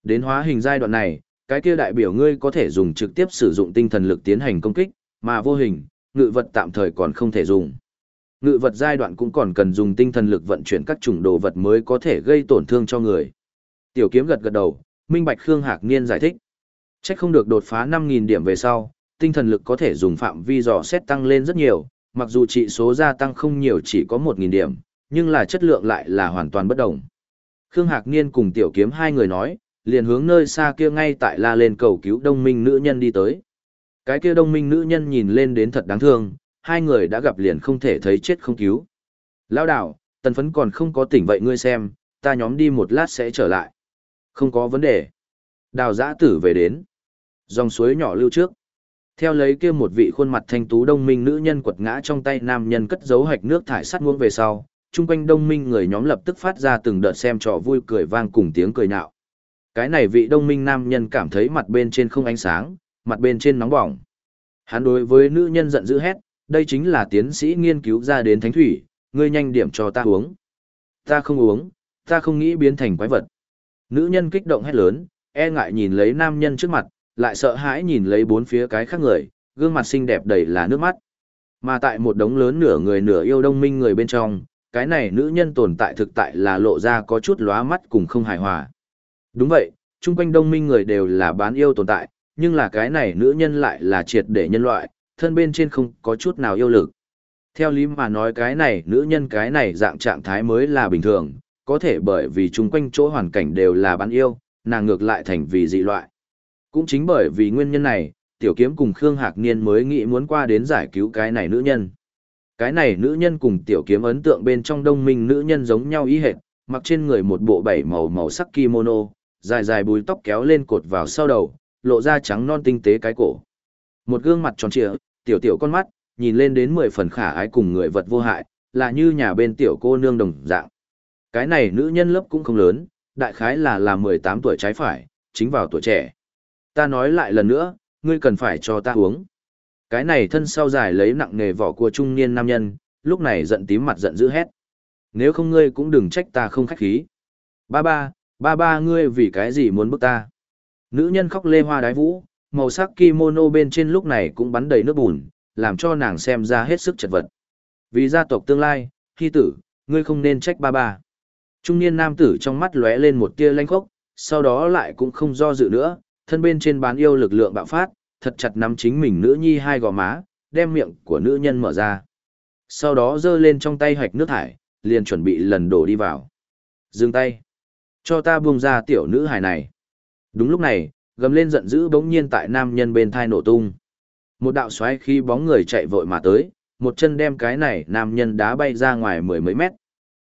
Đến hóa hình giai đoạn này, cái kia đại biểu ngươi có thể dùng trực tiếp sử dụng tinh thần lực tiến hành công kích, mà vô hình, ngự vật tạm thời còn không thể dùng. Ngự vật giai đoạn cũng còn cần dùng tinh thần lực vận chuyển các chủng đồ vật mới có thể gây tổn thương cho người. Tiểu kiếm gật gật đầu, minh bạch Khương Hạc Niên giải thích. Chắc không được đột phá 5.000 điểm về sau, tinh thần lực có thể dùng phạm vi dò xét tăng lên rất nhiều, mặc dù trị số gia tăng không nhiều chỉ có 1.000 điểm, nhưng là chất lượng lại là hoàn toàn bất đồng. Khương Hạc Niên cùng tiểu kiếm hai người nói, liền hướng nơi xa kia ngay tại la lên cầu cứu đông minh nữ nhân đi tới. Cái kia đông minh nữ nhân nhìn lên đến thật đáng thương, hai người đã gặp liền không thể thấy chết không cứu. Lão đảo, tần phấn còn không có tỉnh vậy ngươi xem, ta nhóm đi một lát sẽ trở lại. Không có vấn đề. Đào giã tử về đến. Dòng suối nhỏ lưu trước. Theo lấy kia một vị khuôn mặt thanh tú đông minh nữ nhân quật ngã trong tay nam nhân cất dấu hạch nước thải sắt muông về sau, chung quanh đông minh người nhóm lập tức phát ra từng đợt xem trò vui cười vang cùng tiếng cười nhạo. Cái này vị đông minh nam nhân cảm thấy mặt bên trên không ánh sáng, mặt bên trên nóng bỏng. Hắn đối với nữ nhân giận dữ hét, đây chính là tiến sĩ nghiên cứu ra đến thánh thủy, ngươi nhanh điểm cho ta uống. Ta không uống, ta không nghĩ biến thành quái vật. Nữ nhân kích động hét lớn, e ngại nhìn lấy nam nhân trước mặt, lại sợ hãi nhìn lấy bốn phía cái khác người, gương mặt xinh đẹp đầy là nước mắt. Mà tại một đống lớn nửa người nửa yêu đông minh người bên trong, cái này nữ nhân tồn tại thực tại là lộ ra có chút lóa mắt cùng không hài hòa. Đúng vậy, chung quanh đông minh người đều là bán yêu tồn tại, nhưng là cái này nữ nhân lại là triệt để nhân loại, thân bên trên không có chút nào yêu lực. Theo lý mà nói cái này nữ nhân cái này dạng trạng thái mới là bình thường, có thể bởi vì chung quanh chỗ hoàn cảnh đều là bán yêu, nàng ngược lại thành vì dị loại. Cũng chính bởi vì nguyên nhân này, tiểu kiếm cùng Khương Hạc Niên mới nghĩ muốn qua đến giải cứu cái này nữ nhân. Cái này nữ nhân cùng tiểu kiếm ấn tượng bên trong đông minh nữ nhân giống nhau ý hệt, mặc trên người một bộ bảy màu màu sắc kimono, dài dài bùi tóc kéo lên cột vào sau đầu, lộ ra trắng non tinh tế cái cổ. Một gương mặt tròn trịa, tiểu tiểu con mắt, nhìn lên đến mười phần khả ái cùng người vật vô hại, là như nhà bên tiểu cô nương đồng dạng. Cái này nữ nhân lớp cũng không lớn, đại khái là là 18 tuổi trái phải, chính vào tuổi trẻ. Ta nói lại lần nữa, ngươi cần phải cho ta uống. Cái này thân sau dài lấy nặng nghề vỏ của trung niên nam nhân, lúc này giận tím mặt giận dữ hét. Nếu không ngươi cũng đừng trách ta không khách khí. Ba ba, ba ba ngươi vì cái gì muốn bức ta? Nữ nhân khóc lê hoa đái vũ, màu sắc kimono bên trên lúc này cũng bắn đầy nước bùn, làm cho nàng xem ra hết sức chật vật. Vì gia tộc tương lai, khi tử, ngươi không nên trách ba ba. Trung niên nam tử trong mắt lóe lên một tia lanh khốc, sau đó lại cũng không do dự nữa, thân bên trên bán yêu lực lượng bạo phát, thật chặt nắm chính mình nữ nhi hai gò má, đem miệng của nữ nhân mở ra. Sau đó giơ lên trong tay hạch nước thải, liền chuẩn bị lần đổ đi vào. Dừng tay. Cho ta buông ra tiểu nữ hài này. Đúng lúc này, gầm lên giận dữ bỗng nhiên tại nam nhân bên thai nổ tung. Một đạo xoáy khi bóng người chạy vội mà tới, một chân đem cái này nam nhân đá bay ra ngoài mười mấy mét.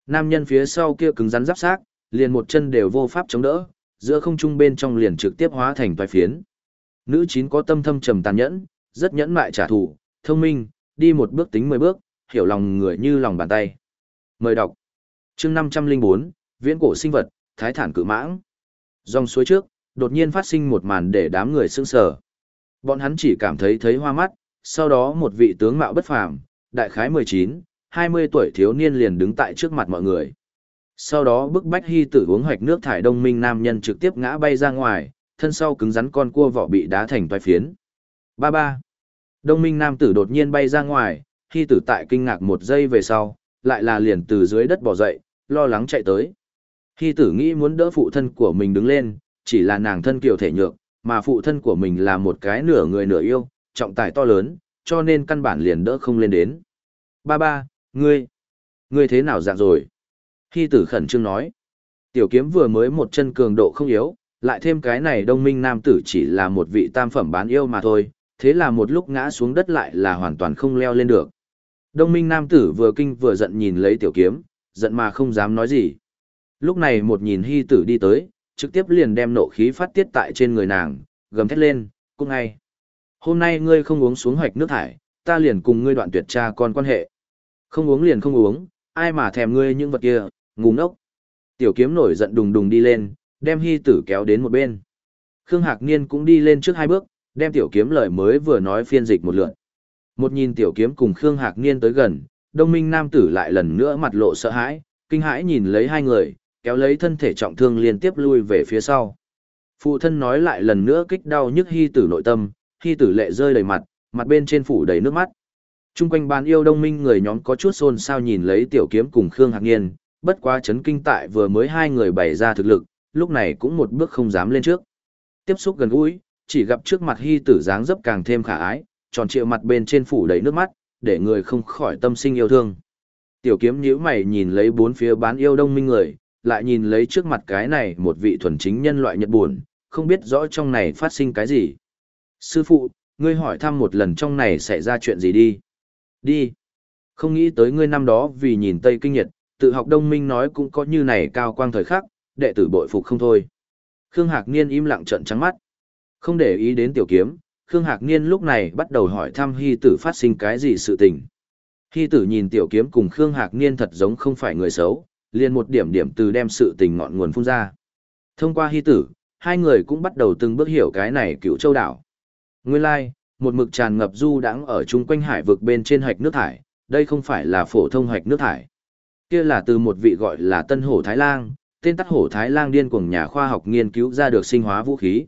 Nam nhân phía sau kia cứng rắn giáp xác, liền một chân đều vô pháp chống đỡ, giữa không trung bên trong liền trực tiếp hóa thành toái phiến. Nữ chín có tâm thâm trầm tàn nhẫn, rất nhẫn mại trả thù, thông minh, đi một bước tính mười bước, hiểu lòng người như lòng bàn tay. Mời đọc. Chương năm trăm linh bốn Viễn cổ sinh vật, Thái thản cự mãng. Dòng suối trước, đột nhiên phát sinh một màn để đám người sững sờ. Bọn hắn chỉ cảm thấy thấy hoa mắt, sau đó một vị tướng mạo bất phàm, đại khái mười chín hai mươi tuổi thiếu niên liền đứng tại trước mặt mọi người. Sau đó bức bách hy tử uống hoạch nước thải đông minh nam nhân trực tiếp ngã bay ra ngoài, thân sau cứng rắn con cua vỏ bị đá thành toái phiến. Ba ba. Đông minh nam tử đột nhiên bay ra ngoài, hy tử tại kinh ngạc một giây về sau, lại là liền từ dưới đất bỏ dậy, lo lắng chạy tới. Hy tử nghĩ muốn đỡ phụ thân của mình đứng lên, chỉ là nàng thân kiều thể nhược, mà phụ thân của mình là một cái nửa người nửa yêu, trọng tài to lớn, cho nên căn bản liền đỡ không lên đến. Ba ba, ngươi, ngươi thế nào dạng rồi? Hy tử khẩn trương nói. Tiểu kiếm vừa mới một chân cường độ không yếu, lại thêm cái này đông minh nam tử chỉ là một vị tam phẩm bán yêu mà thôi, thế là một lúc ngã xuống đất lại là hoàn toàn không leo lên được. Đông minh nam tử vừa kinh vừa giận nhìn lấy tiểu kiếm, giận mà không dám nói gì. Lúc này một nhìn hy tử đi tới, trực tiếp liền đem nộ khí phát tiết tại trên người nàng, gầm thét lên, cung ngay. Hôm nay ngươi không uống xuống hoạch nước thải, ta liền cùng ngươi đoạn tuyệt cha con quan hệ. Không uống liền không uống, ai mà thèm ngươi những vật kia, ngu ngốc. Tiểu kiếm nổi giận đùng đùng đi lên, đem hy tử kéo đến một bên. Khương Hạc Niên cũng đi lên trước hai bước, đem tiểu kiếm lời mới vừa nói phiên dịch một lượt. Một nhìn tiểu kiếm cùng Khương Hạc Niên tới gần, đông minh nam tử lại lần nữa mặt lộ sợ hãi, kinh hãi nhìn lấy hai người, kéo lấy thân thể trọng thương liên tiếp lui về phía sau. Phụ thân nói lại lần nữa kích đau nhức hy tử nội tâm, hy tử lệ rơi đầy mặt, mặt bên trên phủ đầy nước mắt. Trung quanh bàn yêu đông minh người nhóm có chút xôn xao nhìn lấy tiểu kiếm cùng Khương Hạc Niên, bất quá chấn kinh tại vừa mới hai người bày ra thực lực, lúc này cũng một bước không dám lên trước. Tiếp xúc gần gũi, chỉ gặp trước mặt hy tử dáng dấp càng thêm khả ái, tròn trịa mặt bên trên phủ đầy nước mắt, để người không khỏi tâm sinh yêu thương. Tiểu kiếm nhíu mày nhìn lấy bốn phía bán yêu đông minh người, lại nhìn lấy trước mặt cái này một vị thuần chính nhân loại nhật buồn, không biết rõ trong này phát sinh cái gì. Sư phụ, ngươi hỏi thăm một lần trong này xảy ra chuyện gì đi. Đi. Không nghĩ tới ngươi năm đó vì nhìn Tây Kinh Nhật, tự học đông minh nói cũng có như này cao quang thời khắc, đệ tử bội phục không thôi. Khương Hạc Niên im lặng trận trắng mắt. Không để ý đến tiểu kiếm, Khương Hạc Niên lúc này bắt đầu hỏi thăm Hy tử phát sinh cái gì sự tình. Hy tử nhìn tiểu kiếm cùng Khương Hạc Niên thật giống không phải người xấu, liền một điểm điểm từ đem sự tình ngọn nguồn phun ra. Thông qua Hy tử, hai người cũng bắt đầu từng bước hiểu cái này cựu châu đảo. Nguyên lai, like, một mực tràn ngập du đãng ở chung quanh hải vực bên trên hạch nước thải, đây không phải là phổ thông hạch nước thải. Kia là từ một vị gọi là Tân Hổ Thái Lang, tên tắt Hổ Thái Lang điên cuồng nhà khoa học nghiên cứu ra được sinh hóa vũ khí.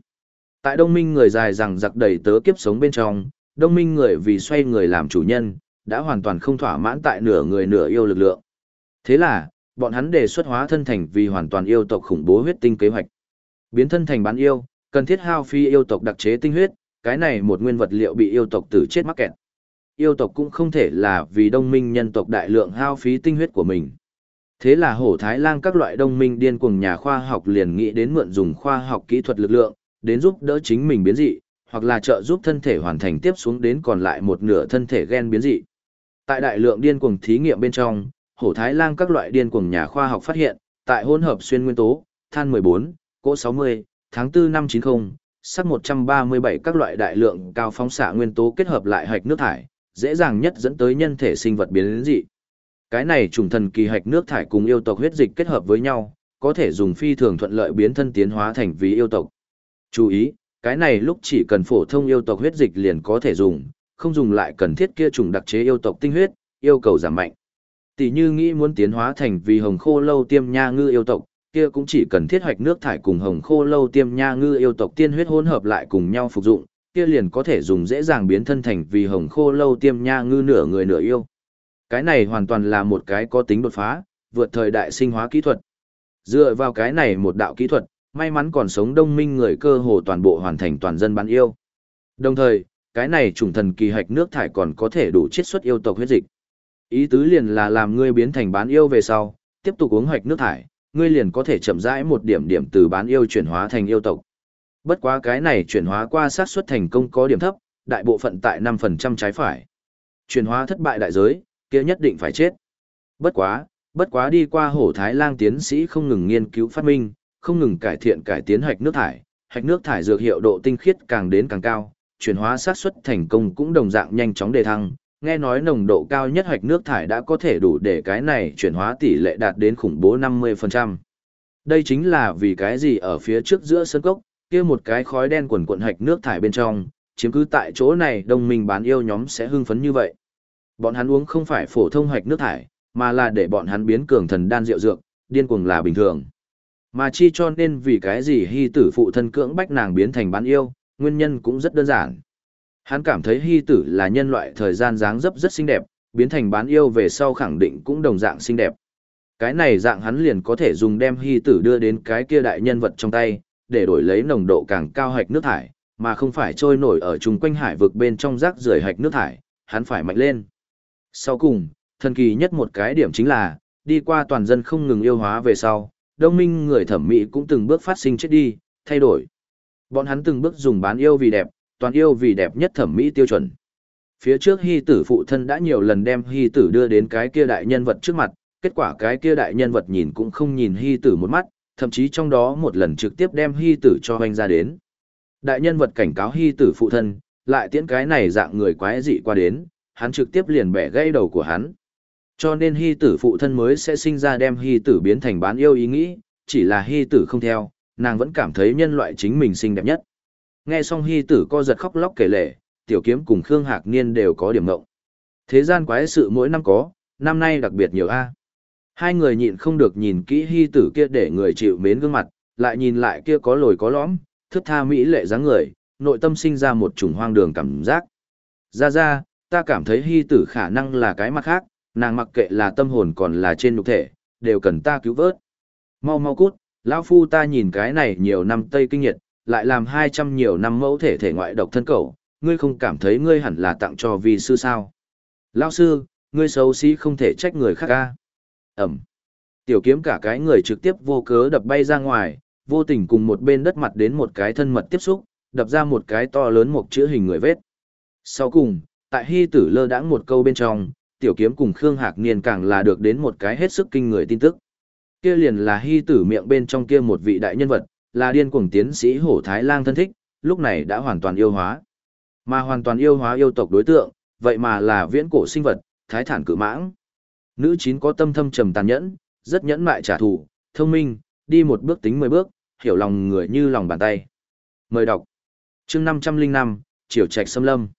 Tại Đông Minh người dài rằng giặc đầy tớ kiếp sống bên trong, Đông Minh người vì xoay người làm chủ nhân, đã hoàn toàn không thỏa mãn tại nửa người nửa yêu lực lượng. Thế là, bọn hắn đề xuất hóa thân thành vì hoàn toàn yêu tộc khủng bố huyết tinh kế hoạch. Biến thân thành bán yêu, cần thiết hao phi yêu tộc đặc chế tinh huyết, cái này một nguyên vật liệu bị yêu tộc tử chết mắc kẹt. Yêu tộc cũng không thể là vì đông minh nhân tộc đại lượng hao phí tinh huyết của mình. Thế là hổ thái lang các loại đông minh điên cuồng nhà khoa học liền nghĩ đến mượn dùng khoa học kỹ thuật lực lượng, đến giúp đỡ chính mình biến dị, hoặc là trợ giúp thân thể hoàn thành tiếp xuống đến còn lại một nửa thân thể gen biến dị. Tại đại lượng điên cuồng thí nghiệm bên trong, hổ thái lang các loại điên cuồng nhà khoa học phát hiện, tại hỗn hợp xuyên nguyên tố, than 14, cỗ 60, tháng 4 năm 90, sắc 137 các loại đại lượng cao phóng xạ nguyên tố kết hợp lại hạch nước thải, dễ dàng nhất dẫn tới nhân thể sinh vật biến dị. Cái này trùng thần kỳ hạch nước thải cùng yêu tộc huyết dịch kết hợp với nhau, có thể dùng phi thường thuận lợi biến thân tiến hóa thành vì yêu tộc. Chú ý, cái này lúc chỉ cần phổ thông yêu tộc huyết dịch liền có thể dùng, không dùng lại cần thiết kia trùng đặc chế yêu tộc tinh huyết, yêu cầu giảm mạnh. Tỷ như nghĩ muốn tiến hóa thành vì hồng khô lâu tiêm nha ngư yêu tộc, kia cũng chỉ cần thiết hoạch nước thải cùng hồng khô lâu tiêm nha ngư yêu tộc tiên huyết hỗn hợp lại cùng nhau phục dụng, kia liền có thể dùng dễ dàng biến thân thành vì hồng khô lâu tiêm nha ngư nửa người nửa yêu. Cái này hoàn toàn là một cái có tính đột phá, vượt thời đại sinh hóa kỹ thuật. Dựa vào cái này một đạo kỹ thuật, may mắn còn sống đông minh người cơ hồ toàn bộ hoàn thành toàn dân bán yêu. Đồng thời, cái này trùng thần kỳ hạch nước thải còn có thể đủ chiết xuất yêu tộc huyết dịch. Ý tứ liền là làm ngươi biến thành bán yêu về sau, tiếp tục uống hạch nước thải, ngươi liền có thể chậm rãi một điểm điểm từ bán yêu chuyển hóa thành yêu tộc. Bất quá cái này chuyển hóa qua xác suất thành công có điểm thấp, đại bộ phận tại 5% trái phải. Chuyển hóa thất bại đại giới, kia nhất định phải chết. Bất quá, bất quá đi qua hổ thái lang tiến sĩ không ngừng nghiên cứu phát minh, không ngừng cải thiện cải tiến hạch nước thải, hạch nước thải dược hiệu độ tinh khiết càng đến càng cao, chuyển hóa xác suất thành công cũng đồng dạng nhanh chóng đề thăng, nghe nói nồng độ cao nhất hạch nước thải đã có thể đủ để cái này chuyển hóa tỷ lệ đạt đến khủng bố 50%. Đây chính là vì cái gì ở phía trước giữa sân cốc, kia một cái khói đen quần quận hạch nước thải bên trong, chiếm cứ tại chỗ này đồng minh bán yêu nhóm sẽ hưng phấn như vậy. Bọn hắn uống không phải phổ thông hạch nước thải, mà là để bọn hắn biến cường thần đan rượu dược, điên cuồng là bình thường. Mà chi cho nên vì cái gì hy tử phụ thân cưỡng bách nàng biến thành bán yêu, nguyên nhân cũng rất đơn giản. Hắn cảm thấy hy tử là nhân loại thời gian dáng dấp rất xinh đẹp, biến thành bán yêu về sau khẳng định cũng đồng dạng xinh đẹp. Cái này dạng hắn liền có thể dùng đem hy tử đưa đến cái kia đại nhân vật trong tay, để đổi lấy nồng độ càng cao hạch nước thải, mà không phải trôi nổi ở chung quanh hải vực bên trong rác rưởi hạch nước thải, hắn phải mạnh lên. Sau cùng, thần kỳ nhất một cái điểm chính là, đi qua toàn dân không ngừng yêu hóa về sau, đông minh người thẩm mỹ cũng từng bước phát sinh chết đi, thay đổi. Bọn hắn từng bước dùng bán yêu vì đẹp, toàn yêu vì đẹp nhất thẩm mỹ tiêu chuẩn. Phía trước hy tử phụ thân đã nhiều lần đem hy tử đưa đến cái kia đại nhân vật trước mặt, kết quả cái kia đại nhân vật nhìn cũng không nhìn hy tử một mắt, thậm chí trong đó một lần trực tiếp đem hy tử cho hoanh ra đến. Đại nhân vật cảnh cáo hy tử phụ thân, lại tiễn cái này dạng người quái dị qua đến, hắn trực tiếp liền bẻ gãy đầu của hắn. Cho nên hy tử phụ thân mới sẽ sinh ra đem hy tử biến thành bán yêu ý nghĩ, chỉ là hy tử không theo, nàng vẫn cảm thấy nhân loại chính mình xinh đẹp nhất. Nghe xong hy tử co giật khóc lóc kể lể, tiểu kiếm cùng Khương Hạc Niên đều có điểm ngộng. Thế gian quái sự mỗi năm có, năm nay đặc biệt nhiều a. Hai người nhịn không được nhìn kỹ hy tử kia để người chịu mến gương mặt, lại nhìn lại kia có lồi có lõm, thức tha mỹ lệ dáng người, nội tâm sinh ra một chủng hoang đường cảm giác. Ra ra, ta cảm thấy hy tử khả năng là cái mặt khác, nàng mặc kệ là tâm hồn còn là trên nhục thể, đều cần ta cứu vớt. Mau mau cút, lão phu ta nhìn cái này nhiều năm tây kinh nhiệt, lại làm 200 nhiều năm mẫu thể thể ngoại độc thân cầu, ngươi không cảm thấy ngươi hẳn là tặng cho vi sư sao. Lão sư, ngươi xấu xí không thể trách người khác ca. Ẩm. Tiểu kiếm cả cái người trực tiếp vô cớ đập bay ra ngoài, vô tình cùng một bên đất mặt đến một cái thân mật tiếp xúc, đập ra một cái to lớn một chữ hình người vết. Sau cùng, tại hy tử lơ đãng một câu bên trong, tiểu kiếm cùng Khương Hạc Niên càng là được đến một cái hết sức kinh người tin tức. Kia liền là hy tử miệng bên trong kia một vị đại nhân vật, là điên cuồng tiến sĩ hổ thái lang thân thích, lúc này đã hoàn toàn yêu hóa. Mà hoàn toàn yêu hóa yêu tộc đối tượng, vậy mà là viễn cổ sinh vật, thái thản cự mãng. Nữ chín có tâm thâm trầm tàn nhẫn, rất nhẫn mại trả thù, thông minh, đi một bước tính mười bước, hiểu lòng người như lòng bàn tay. Mời đọc. Chương 505, Triều Trạch Sâm Lâm.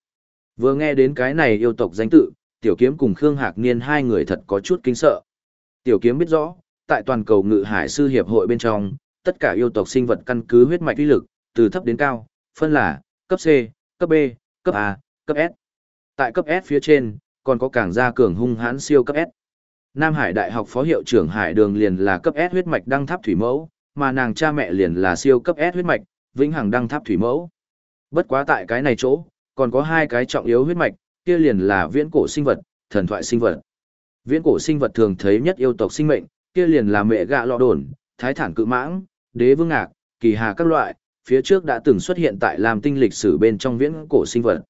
Vừa nghe đến cái này yêu tộc danh tự, Tiểu Kiếm cùng Khương Hạc Niên hai người thật có chút kinh sợ. Tiểu Kiếm biết rõ, tại toàn cầu ngự hải sư hiệp hội bên trong, tất cả yêu tộc sinh vật căn cứ huyết mạch uy lực, từ thấp đến cao, phân là cấp C, cấp B, cấp A, cấp S. Tại cấp S phía trên, còn có càng gia cường hung hãn siêu cấp S. Nam Hải Đại học Phó Hiệu trưởng Hải Đường liền là cấp S huyết mạch đăng tháp thủy mẫu, mà nàng cha mẹ liền là siêu cấp S huyết mạch, vĩnh hằng đăng tháp thủy mẫu. Bất quá tại cái này chỗ, còn có hai cái trọng yếu huyết mạch, kia liền là viễn cổ sinh vật, thần thoại sinh vật. Viễn cổ sinh vật thường thấy nhất yêu tộc sinh mệnh, kia liền là mẹ gạ lọ đồn, thái thản cự mãng, đế vương ngạc, kỳ hà các loại, phía trước đã từng xuất hiện tại làm tinh lịch sử bên trong viễn cổ sinh vật.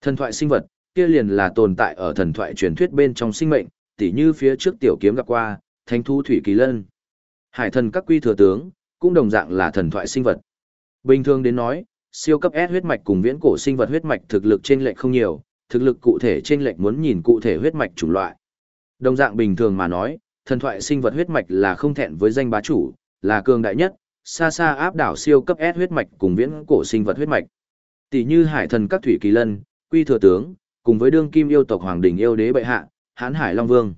Thần thoại sinh vật, kia liền là tồn tại ở thần thoại truyền thuyết bên trong sinh mệnh, tỉ như phía trước tiểu kiếm gặp qua, thánh thú thủy kỳ lân. Hải thần các quy thừa tướng, cũng đồng dạng là thần thoại sinh vật. Bình thường đến nói, siêu cấp S huyết mạch cùng viễn cổ sinh vật huyết mạch thực lực trên lệch không nhiều, thực lực cụ thể trên lệch muốn nhìn cụ thể huyết mạch chủng loại. Đồng dạng bình thường mà nói, thần thoại sinh vật huyết mạch là không thẹn với danh bá chủ, là cường đại nhất, xa xa áp đảo siêu cấp S huyết mạch cùng viễn cổ sinh vật huyết mạch. Tỷ như hải thần các thủy kỳ lân, quy thừa tướng, cùng với đương kim yêu tộc hoàng đình yêu đế bệ hạ, hán hải long vương.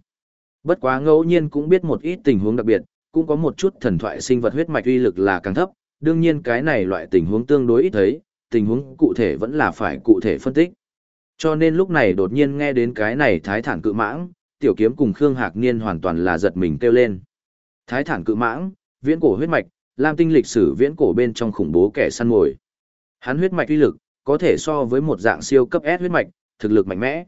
Bất quá ngẫu nhiên cũng biết một ít tình huống đặc biệt, cũng có một chút thần thoại sinh vật huyết mạch uy lực là càng thấp, đương nhiên cái này loại tình huống tương đối ít thấy, tình huống cụ thể vẫn là phải cụ thể phân tích. Cho nên lúc này đột nhiên nghe đến cái này thái thản cự mãng, tiểu kiếm cùng Khương Hạc Niên hoàn toàn là giật mình kêu lên. Thái thản cự mãng, viễn cổ huyết mạch, lam tinh lịch sử viễn cổ bên trong khủng bố kẻ săn mồi. Hắn huyết mạch uy lực, có thể so với một dạng siêu cấp S huyết mạch, thực lực mạnh mẽ.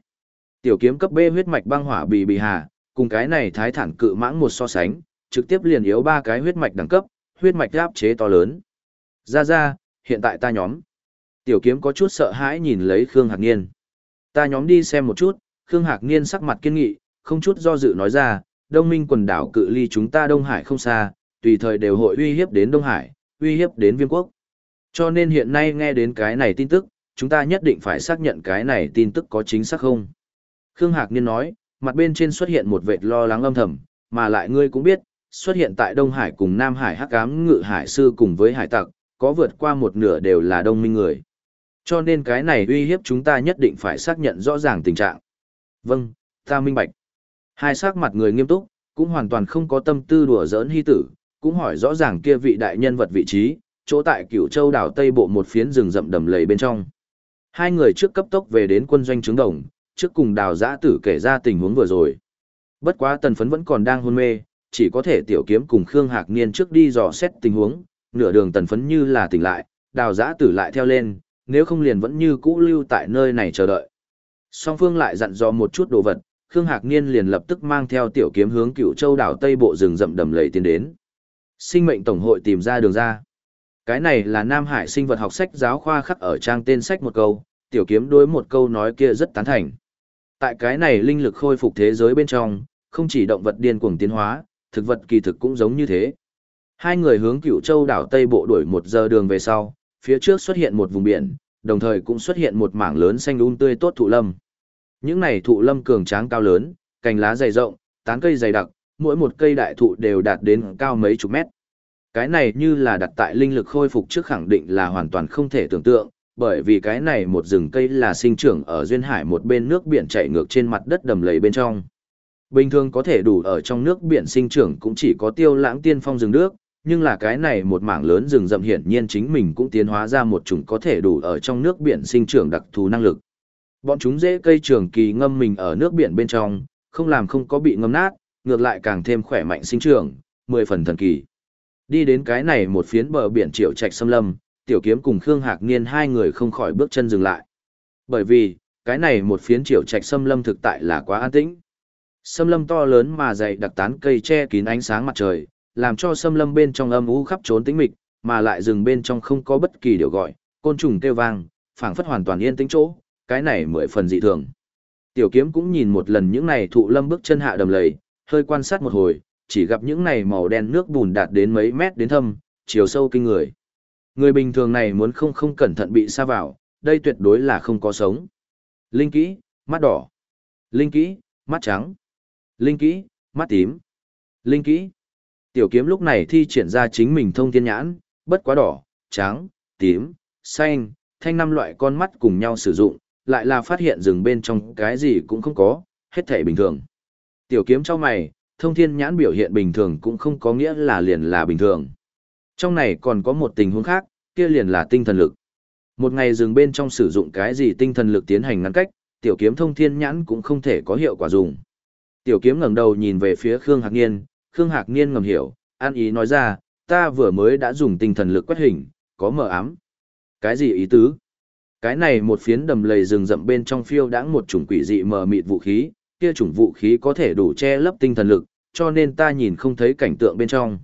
Tiểu kiếm cấp B huyết mạch băng hỏa bì bì hà, cùng cái này thái thản cự mãng một so sánh, trực tiếp liền yếu ba cái huyết mạch đẳng cấp, huyết mạch áp chế to lớn. Ra ra, hiện tại ta nhóm. Tiểu kiếm có chút sợ hãi nhìn lấy Khương Hạc Niên. Ta nhóm đi xem một chút, Khương Hạc Niên sắc mặt kiên nghị, không chút do dự nói ra, đông minh quần đảo cự ly chúng ta Đông Hải không xa, tùy thời đều hội uy hiếp đến Đông Hải, uy hiếp đến viêm quốc. Cho nên hiện nay nghe đến cái này tin tức, chúng ta nhất định phải xác nhận cái này tin tức có chính xác không. Khương Hạc Niên nói, mặt bên trên xuất hiện một vệt lo lắng âm thầm, mà lại ngươi cũng biết, xuất hiện tại Đông Hải cùng Nam Hải hắc ám ngự hải sư cùng với hải tặc, có vượt qua một nửa đều là đông minh người. Cho nên cái này uy hiếp chúng ta nhất định phải xác nhận rõ ràng tình trạng. Vâng, ta minh bạch. Hai sắc mặt người nghiêm túc, cũng hoàn toàn không có tâm tư đùa giỡn hy tử, cũng hỏi rõ ràng kia vị đại nhân vật vị trí, chỗ tại cửu châu đảo Tây Bộ một phiến rừng rậm đầm lầy bên trong. Hai người trước cấp tốc về đến quân doanh trướng đồng, trước cùng đào giã tử kể ra tình huống vừa rồi. Bất quá tần phấn vẫn còn đang hôn mê, chỉ có thể tiểu kiếm cùng Khương Hạc Niên trước đi dò xét tình huống, nửa đường tần phấn như là tỉnh lại, đào giã tử lại theo lên, nếu không liền vẫn như cũ lưu tại nơi này chờ đợi. Song phương lại dặn dò một chút đồ vật, Khương Hạc Niên liền lập tức mang theo tiểu kiếm hướng cựu châu đảo Tây Bộ rừng rậm đầm lầy tiến đến. Sinh mệnh Tổng hội tìm ra đường ra. Cái này là Nam Hải sinh vật học sách giáo khoa khắc ở trang tên sách một câu, tiểu kiếm đối một câu nói kia rất tán thành. Tại cái này linh lực khôi phục thế giới bên trong, không chỉ động vật điên cuồng tiến hóa, thực vật kỳ thực cũng giống như thế. Hai người hướng cựu châu đảo Tây Bộ đuổi một giờ đường về sau, phía trước xuất hiện một vùng biển, đồng thời cũng xuất hiện một mảng lớn xanh un um tươi tốt thụ lâm. Những này thụ lâm cường tráng cao lớn, cành lá dày rộng, tán cây dày đặc, mỗi một cây đại thụ đều đạt đến cao mấy chục mét. Cái này như là đặt tại linh lực khôi phục trước khẳng định là hoàn toàn không thể tưởng tượng, bởi vì cái này một rừng cây là sinh trưởng ở duyên hải một bên nước biển chảy ngược trên mặt đất đầm lầy bên trong. Bình thường có thể đủ ở trong nước biển sinh trưởng cũng chỉ có tiêu lãng tiên phong rừng nước, nhưng là cái này một mảng lớn rừng rậm hiển nhiên chính mình cũng tiến hóa ra một chủng có thể đủ ở trong nước biển sinh trưởng đặc thù năng lực. Bọn chúng dễ cây trường kỳ ngâm mình ở nước biển bên trong, không làm không có bị ngâm nát, ngược lại càng thêm khỏe mạnh sinh trưởng, mười phần thần kỳ. Đi đến cái này một phiến bờ biển triệu trạch xâm lâm, tiểu kiếm cùng Khương Hạc Niên hai người không khỏi bước chân dừng lại. Bởi vì, cái này một phiến triều trạch xâm lâm thực tại là quá an tĩnh. Xâm lâm to lớn mà dày đặc tán cây che kín ánh sáng mặt trời, làm cho xâm lâm bên trong âm u khắp trốn tĩnh mịch, mà lại rừng bên trong không có bất kỳ điều gọi, côn trùng kêu vang, phảng phất hoàn toàn yên tĩnh chỗ, cái này mười phần dị thường. Tiểu kiếm cũng nhìn một lần những này thụ lâm bước chân hạ đầm lầy, hơi quan sát một hồi, chỉ gặp những này màu đen nước bùn đạt đến mấy mét đến thâm, chiều sâu kinh người. Người bình thường này muốn không không cẩn thận bị xa vào, đây tuyệt đối là không có sống. Linh kỹ, mắt đỏ. Linh kỹ, mắt trắng. Linh kỹ, mắt tím. Linh kỹ. Tiểu kiếm lúc này thi triển ra chính mình thông thiên nhãn, Bất quá đỏ, trắng, tím, xanh, thanh năm loại con mắt cùng nhau sử dụng, lại là phát hiện rừng bên trong cái gì cũng không có, hết thảy bình thường. Tiểu kiếm cho mày, thông thiên nhãn biểu hiện bình thường cũng không có nghĩa là liền là bình thường. Trong này còn có một tình huống khác, kia liền là tinh thần lực. Một ngày dừng bên trong sử dụng cái gì tinh thần lực tiến hành ngăn cách, tiểu kiếm thông thiên nhãn cũng không thể có hiệu quả dùng. Tiểu kiếm ngẩng đầu nhìn về phía Khương Hạc Niên, Khương Hạc Niên ngầm hiểu, an ý nói ra, ta vừa mới đã dùng tinh thần lực quét hình, có mờ ám. Cái gì ý tứ? Cái này một phiến đầm lầy rừng rậm bên trong phiêu đãng một chủng quỷ dị mờ mịt vũ khí, kia chủng vũ khí có thể đủ che lấp tinh thần lực, cho nên ta nhìn không thấy cảnh tượng bên trong.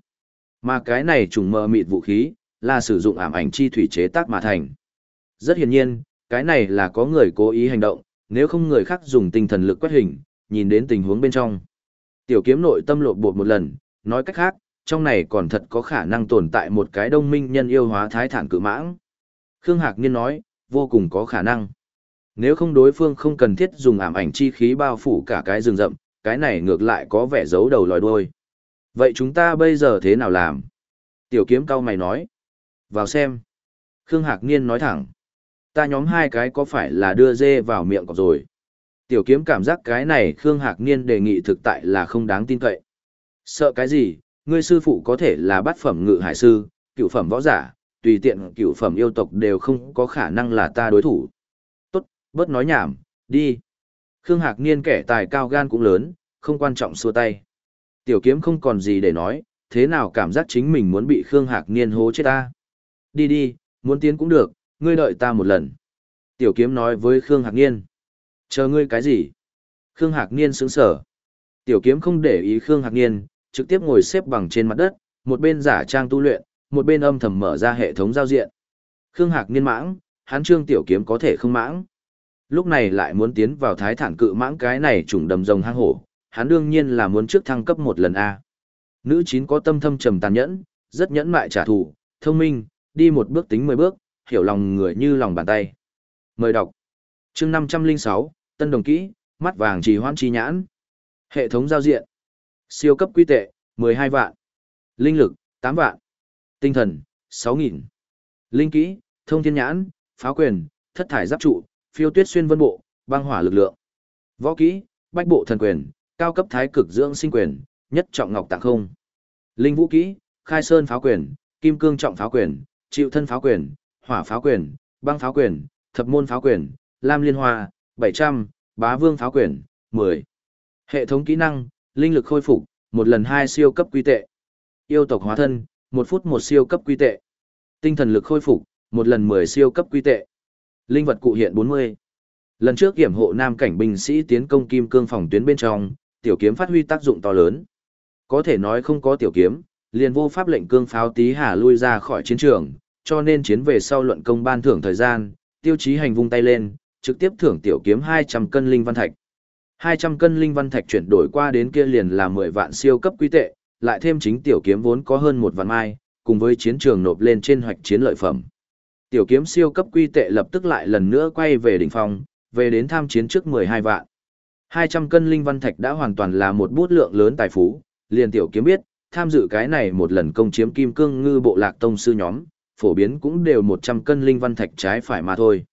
Mà cái này trùng mờ mịt vũ khí, là sử dụng ảm ảnh chi thủy chế tác mà thành. Rất hiển nhiên, cái này là có người cố ý hành động, nếu không người khác dùng tinh thần lực quét hình, nhìn đến tình huống bên trong. Tiểu kiếm nội tâm lộ bột một lần, nói cách khác, trong này còn thật có khả năng tồn tại một cái đông minh nhân yêu hóa thái thản cự mãng. Khương Hạc Niên nói, vô cùng có khả năng. Nếu không đối phương không cần thiết dùng ảm ảnh chi khí bao phủ cả cái rừng rậm, cái này ngược lại có vẻ giấu đầu lòi đuôi. Vậy chúng ta bây giờ thế nào làm? Tiểu kiếm cao mày nói. Vào xem. Khương Hạc Niên nói thẳng. Ta nhóm hai cái có phải là đưa dê vào miệng cọp rồi? Tiểu kiếm cảm giác cái này Khương Hạc Niên đề nghị thực tại là không đáng tin cậy. Sợ cái gì, ngươi sư phụ có thể là bát phẩm ngự hải sư, cựu phẩm võ giả, tùy tiện cựu phẩm yêu tộc đều không có khả năng là ta đối thủ. Tốt, bớt nói nhảm, đi. Khương Hạc Niên kẻ tài cao gan cũng lớn, không quan trọng xua tay. Tiểu kiếm không còn gì để nói, thế nào cảm giác chính mình muốn bị Khương Hạc Niên hố chết ta. Đi đi, muốn tiến cũng được, ngươi đợi ta một lần. Tiểu kiếm nói với Khương Hạc Niên. Chờ ngươi cái gì? Khương Hạc Niên sững sờ. Tiểu kiếm không để ý Khương Hạc Niên, trực tiếp ngồi xếp bằng trên mặt đất, một bên giả trang tu luyện, một bên âm thầm mở ra hệ thống giao diện. Khương Hạc Niên mãng, hắn trương tiểu kiếm có thể không mãng. Lúc này lại muốn tiến vào thái thản cự mãng cái này trùng đầm rồng hang hổ, hắn đương nhiên là muốn trước thăng cấp một lần A. Nữ chín có tâm thâm trầm tàn nhẫn, rất nhẫn mại trả thù, thông minh, đi một bước tính mười bước, hiểu lòng người như lòng bàn tay. Mời đọc. chương 506, Tân Đồng Kỹ, mắt vàng trì hoãn chi nhãn. Hệ thống giao diện. Siêu cấp quy tệ, 12 vạn. Linh lực, 8 vạn. Tinh thần, 6.000. Linh kỹ, thông thiên nhãn, pháo quyền, thất thải giáp trụ, phiêu tuyết xuyên vân bộ, băng hỏa lực lượng. Võ kỹ, bách bộ thần quyền, cao cấp thái cực dưỡng sinh quyền, nhất trọng ngọc tạng không. Linh vũ kỹ, khai sơn pháo quyền, kim cương trọng pháo quyền, chịu thân pháo quyền, hỏa pháo quyền, băng pháo quyền, thập môn pháo quyền, lam liên hoa, 700, bá vương pháo quyền, 10. Hệ thống kỹ năng, linh lực khôi phục, một lần hai siêu cấp quy tệ. Yêu tộc hóa thân, một phút một siêu cấp quy tệ. Tinh thần lực khôi phục, một lần 10 siêu cấp quy tệ. Linh vật cụ hiện 40. Lần trước kiểm hộ nam cảnh binh sĩ tiến công kim cương phòng tuyến bên trong, tiểu kiếm phát huy tác dụng to lớn. Có thể nói không có tiểu kiếm, liền vô pháp lệnh cương pháo tí hà lui ra khỏi chiến trường, cho nên chiến về sau luận công ban thưởng thời gian, tiêu chí hành vung tay lên, trực tiếp thưởng tiểu kiếm 200 cân linh văn thạch. 200 cân linh văn thạch chuyển đổi qua đến kia liền là 10 vạn siêu cấp quý tệ, lại thêm chính tiểu kiếm vốn có hơn một vạn mai, cùng với chiến trường nộp lên trên hoạch chiến lợi phẩm. Tiểu kiếm siêu cấp quy tệ lập tức lại lần nữa quay về đỉnh phong, về đến tham chiến trước 12 vạn. 200 cân linh văn thạch đã hoàn toàn là một bút lượng lớn tài phú, liền tiểu kiếm biết, tham dự cái này một lần công chiếm kim cương ngư bộ lạc tông sư nhóm, phổ biến cũng đều 100 cân linh văn thạch trái phải mà thôi.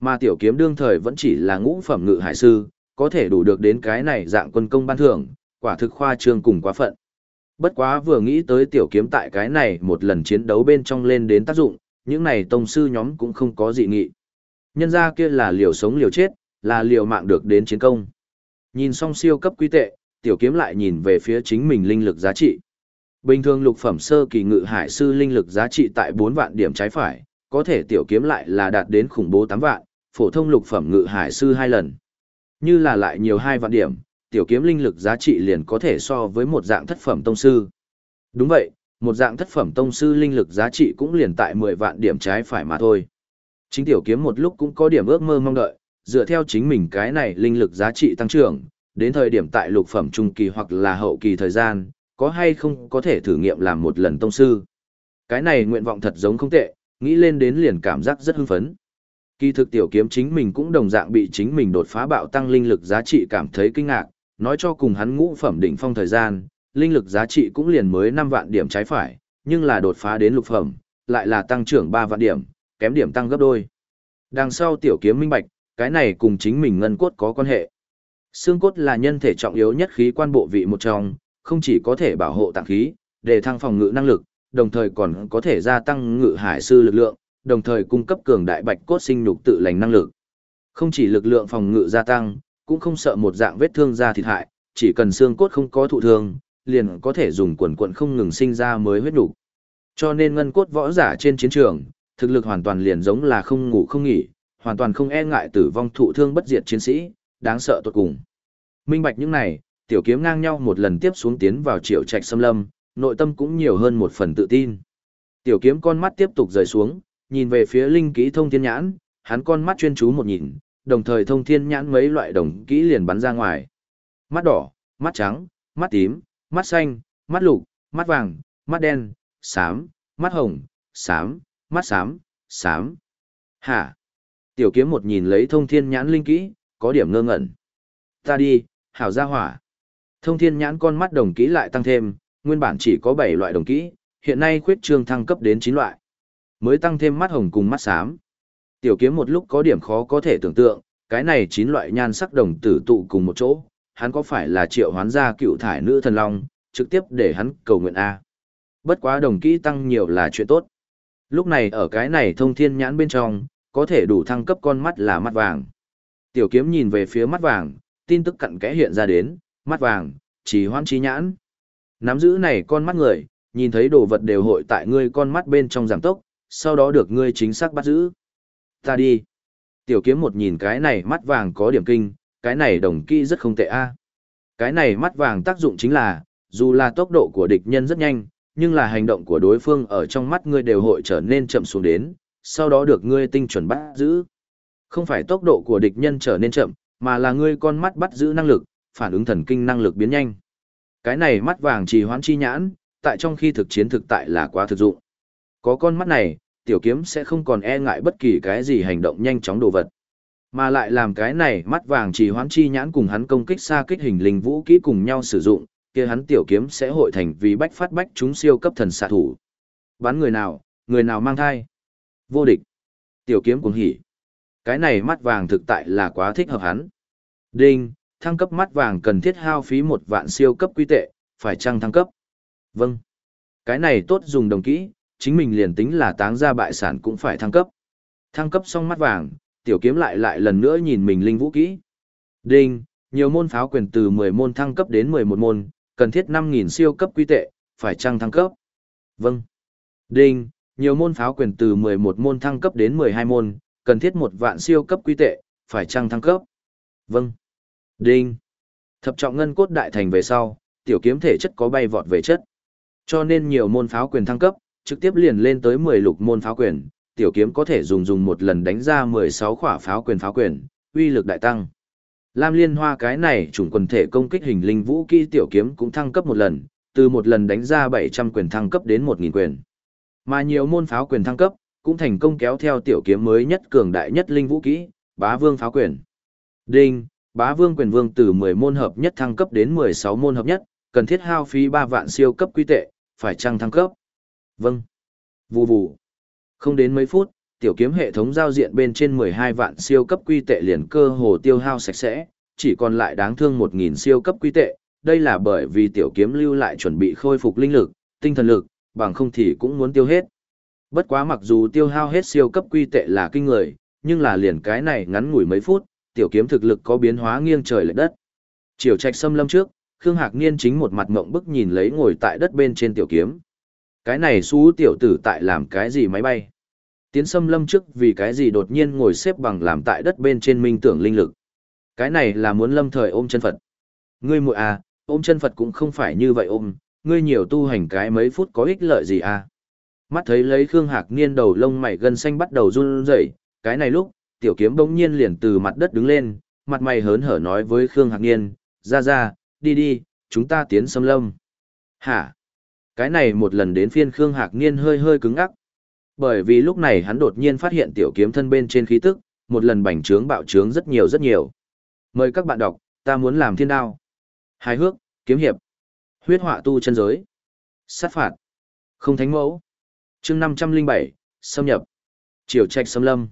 Mà tiểu kiếm đương thời vẫn chỉ là ngũ phẩm ngự hải sư, có thể đủ được đến cái này dạng quân công ban thưởng, quả thực khoa trương cùng quá phận. Bất quá vừa nghĩ tới tiểu kiếm tại cái này một lần chiến đấu bên trong lên đến tác dụng, những này tông sư nhóm cũng không có dị nghị. Nhân ra kia là liều sống liều chết, là liều mạng được đến chiến công. Nhìn xong siêu cấp quy tệ, tiểu kiếm lại nhìn về phía chính mình linh lực giá trị. Bình thường lục phẩm sơ kỳ ngự hải sư linh lực giá trị tại 4 vạn điểm trái phải, có thể tiểu kiếm lại là đạt đến khủng bố 8 vạn, phổ thông lục phẩm ngự hải sư hai lần. Như là lại nhiều hai vạn điểm, tiểu kiếm linh lực giá trị liền có thể so với một dạng thất phẩm tông sư. Đúng vậy, một dạng thất phẩm tông sư linh lực giá trị cũng liền tại 10 vạn điểm trái phải mà thôi. Chính tiểu kiếm một lúc cũng có điểm ước mơ mong đợi, dựa theo chính mình cái này linh lực giá trị tăng trưởng, đến thời điểm tại lục phẩm trung kỳ hoặc là hậu kỳ thời gian, có hay không có thể thử nghiệm làm một lần tông sư. Cái này nguyện vọng thật giống không tệ, nghĩ lên đến liền cảm giác rất hưng phấn. Kỳ thực tiểu kiếm chính mình cũng đồng dạng bị chính mình đột phá bạo tăng linh lực giá trị cảm thấy kinh ngạc, nói cho cùng hắn ngũ phẩm đỉnh phong thời gian, linh lực giá trị cũng liền mới 5 vạn điểm trái phải, nhưng là đột phá đến lục phẩm, lại là tăng trưởng 3 vạn điểm, kém điểm tăng gấp đôi. Đằng sau tiểu kiếm minh bạch, cái này cùng chính mình ngân cốt có quan hệ. Xương cốt là nhân thể trọng yếu nhất khí quan bộ vị một trong, không chỉ có thể bảo hộ tạng khí, để thăng phòng ngự năng lực, đồng thời còn có thể gia tăng ngự hải sư lực lượng, đồng thời cung cấp cường đại bạch cốt sinh nhục tự lành năng lực. Không chỉ lực lượng phòng ngự gia tăng, cũng không sợ một dạng vết thương da thịt hại, chỉ cần xương cốt không có thụ thương, liền có thể dùng quần quần không ngừng sinh ra mới huyết đủ. Cho nên ngân cốt võ giả trên chiến trường, thực lực hoàn toàn liền giống là không ngủ không nghỉ, hoàn toàn không e ngại tử vong thụ thương bất diệt chiến sĩ, đáng sợ tuyệt cùng. Minh bạch những này, tiểu kiếm ngang nhau một lần tiếp xuống tiến vào triệu trạch xâm lâm, nội tâm cũng nhiều hơn một phần tự tin. Tiểu kiếm con mắt tiếp tục rời xuống, nhìn về phía linh kỹ thông thiên nhãn, hắn con mắt chuyên chú một nhìn, đồng thời thông thiên nhãn mấy loại đồng kỹ liền bắn ra ngoài. Mắt đỏ, mắt trắng, mắt tím, mắt xanh, mắt lục, mắt vàng, mắt đen, xám, mắt hồng, xám, mắt xám, xám. Hả? Tiểu kiếm một nhìn lấy thông thiên nhãn linh kỹ, có điểm ngơ ngẩn. Ta đi, hảo gia hỏa. Thông thiên nhãn con mắt đồng kỹ lại tăng thêm, nguyên bản chỉ có 7 loại đồng kỹ, hiện nay khuyết trương thăng cấp đến 9 loại. Mới tăng thêm mắt hồng cùng mắt xám. Tiểu kiếm một lúc có điểm khó có thể tưởng tượng, cái này 9 loại nhan sắc đồng tử tụ cùng một chỗ, hắn có phải là triệu hoán gia cựu thải nữ thần long, trực tiếp để hắn cầu nguyện A. Bất quá đồng kỹ tăng nhiều là chuyện tốt. Lúc này ở cái này thông thiên nhãn bên trong, có thể đủ thăng cấp con mắt là mắt vàng. Tiểu kiếm nhìn về phía mắt vàng, tin tức cặn kẽ hiện ra đến, mắt vàng, chỉ hoan trí nhãn. Nắm giữ này con mắt người, nhìn thấy đồ vật đều hội tại ngươi con mắt bên trong giảm tốc, sau đó được ngươi chính xác bắt giữ. Ta đi. Tiểu kiếm một nhìn cái này mắt vàng có điểm kinh, cái này đồng kỹ rất không tệ a. Cái này mắt vàng tác dụng chính là, dù là tốc độ của địch nhân rất nhanh, nhưng là hành động của đối phương ở trong mắt ngươi đều hội trở nên chậm xuống đến, sau đó được ngươi tinh chuẩn bắt giữ. Không phải tốc độ của địch nhân trở nên chậm, mà là ngươi con mắt bắt giữ năng lực, phản ứng thần kinh năng lực biến nhanh. Cái này mắt vàng trì hoãn chi nhãn, tại trong khi thực chiến thực tại là quá thực dụng. Có con mắt này, tiểu kiếm sẽ không còn e ngại bất kỳ cái gì hành động nhanh chóng đồ vật. Mà lại làm cái này mắt vàng trì hoãn chi nhãn cùng hắn công kích xa kích hình linh vũ kỹ cùng nhau sử dụng, kia hắn tiểu kiếm sẽ hội thành vì bách phát bách chúng siêu cấp thần xạ thủ. bán người nào, người nào mang thai. Vô địch. Tiểu kiếm cuồng hỉ. Cái này mắt vàng thực tại là quá thích hợp hắn. Đinh, thăng cấp mắt vàng cần thiết hao phí một vạn siêu cấp quy tệ, phải chăng thăng cấp? Vâng. Cái này tốt dùng đồng kỹ, chính mình liền tính là táng ra bại sản cũng phải thăng cấp. Thăng cấp xong mắt vàng, tiểu kiếm lại lại lần nữa nhìn mình linh vũ kỹ. Đinh, nhiều môn pháo quyền từ 10 môn thăng cấp đến 11 môn, cần thiết 5.000 siêu cấp quy tệ, phải chăng thăng cấp? Vâng. Đinh, nhiều môn pháo quyền từ 11 môn thăng cấp đến 12 môn, cần thiết một vạn siêu cấp quy tệ, phải chăng thăng cấp? Vâng. Đinh. Thập trọng ngân cốt đại thành về sau, tiểu kiếm thể chất có bay vọt về chất. Cho nên nhiều môn pháo quyền thăng cấp, trực tiếp liền lên tới 10 lục môn pháo quyền, tiểu kiếm có thể dùng dùng một lần đánh ra 16 khỏa pháo quyền pháo quyền, uy lực đại tăng. Lam Liên Hoa cái này chủng quần thể công kích hình linh vũ kỹ tiểu kiếm cũng thăng cấp một lần, từ một lần đánh ra 700 quyền thăng cấp đến 1000 quyền. Mà nhiều môn pháo quyền thăng cấp, cũng thành công kéo theo tiểu kiếm mới nhất cường đại nhất linh vũ kỹ, Bá Vương pháo quyền. Đinh, Bá Vương quyền vương từ 10 môn hợp nhất thăng cấp đến 16 môn hợp nhất, cần thiết hao phí 3 vạn siêu cấp quy tệ, phải chăng thăng cấp? Vâng. Vù vù. Không đến mấy phút, tiểu kiếm hệ thống giao diện bên trên 12 vạn siêu cấp quy tệ liền cơ hồ tiêu hao sạch sẽ, chỉ còn lại đáng thương 1000 siêu cấp quy tệ, đây là bởi vì tiểu kiếm lưu lại chuẩn bị khôi phục linh lực, tinh thần lực, bằng không thì cũng muốn tiêu hết. Bất quá mặc dù tiêu hao hết siêu cấp quy tệ là kinh người, nhưng là liền cái này ngắn ngủi mấy phút, tiểu kiếm thực lực có biến hóa nghiêng trời lệch đất. Triều Trạch xâm lâm trước, Khương Hạc Niên chính một mặt ngậm bức nhìn lấy ngồi tại đất bên trên tiểu kiếm. Cái này xú tiểu tử tại làm cái gì máy bay? Tiến xâm lâm trước vì cái gì đột nhiên ngồi xếp bằng làm tại đất bên trên minh tưởng linh lực. Cái này là muốn lâm thời ôm chân Phật. Ngươi muội à, ôm chân Phật cũng không phải như vậy ôm, ngươi nhiều tu hành cái mấy phút có ích lợi gì à? Mắt thấy lấy Khương Hạc Niên đầu lông mày gân xanh bắt đầu run rẩy, cái này lúc, tiểu kiếm bỗng nhiên liền từ mặt đất đứng lên, mặt mày hớn hở nói với Khương Hạc Niên, ra ra, đi đi, chúng ta tiến xâm lâm. Hả? Cái này một lần đến phiên Khương Hạc Niên hơi hơi cứng ngắc. Bởi vì lúc này hắn đột nhiên phát hiện tiểu kiếm thân bên trên khí tức, một lần bành trướng bạo trướng rất nhiều rất nhiều. Mời các bạn đọc, ta muốn làm thiên đao. Hài hước, kiếm hiệp, huyết họa tu chân giới, sát phạt, không thánh mẫu. chương 507, xâm nhập. Triều trạch xâm lâm.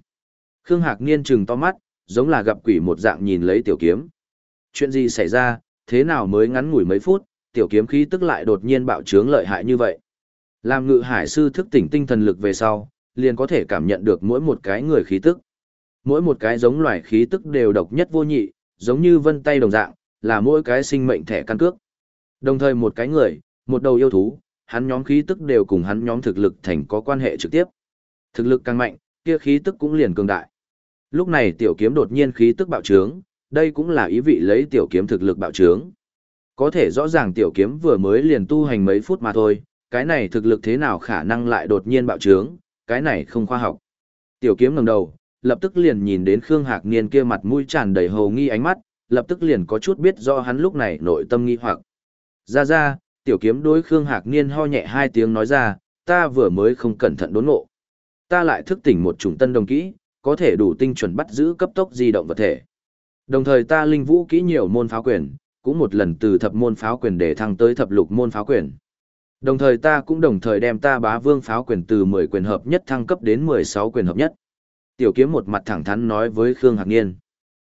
Khương Hạc Niên trừng to mắt, giống là gặp quỷ một dạng nhìn lấy tiểu kiếm. Chuyện gì xảy ra, thế nào mới ngắn ngủi mấy phút, tiểu kiếm khí tức lại đột nhiên bạo trướng lợi hại như vậy. Làm ngự hải sư thức tỉnh tinh thần lực về sau, liền có thể cảm nhận được mỗi một cái người khí tức. Mỗi một cái giống loài khí tức đều độc nhất vô nhị, giống như vân tay đồng dạng, là mỗi cái sinh mệnh thẻ căn cước. Đồng thời một cái người, một đầu yêu thú, hắn nhóm khí tức đều cùng hắn nhóm thực lực thành có quan hệ trực tiếp. Thực lực càng mạnh, kia khí tức cũng liền cường đại. Lúc này tiểu kiếm đột nhiên khí tức bạo trướng, đây cũng là ý vị lấy tiểu kiếm thực lực bạo trướng. Có thể rõ ràng tiểu kiếm vừa mới liền tu hành mấy phút mà thôi, cái này thực lực thế nào khả năng lại đột nhiên bạo trướng, cái này không khoa học. Tiểu kiếm ngẩng đầu, lập tức liền nhìn đến Khương Hạc Niên kia mặt mũi tràn đầy hồ nghi ánh mắt, lập tức liền có chút biết do hắn lúc này nội tâm nghi hoặc. Ra ra, tiểu kiếm đối Khương Hạc Niên ho nhẹ hai tiếng nói ra, ta vừa mới không cẩn thận đốn ngộ. Ta lại thức tỉnh một chủng tân đồng kỹ, có thể đủ tinh chuẩn bắt giữ cấp tốc di động vật thể. Đồng thời ta linh vũ kỹ nhiều môn pháo quyền, cũng một lần từ thập môn pháo quyền để thăng tới thập lục môn pháo quyền. Đồng thời ta cũng đồng thời đem ta bá vương pháo quyền từ 10 quyền hợp nhất thăng cấp đến 16 quyền hợp nhất. Tiểu kiếm một mặt thẳng thắn nói với Khương Hạc Niên.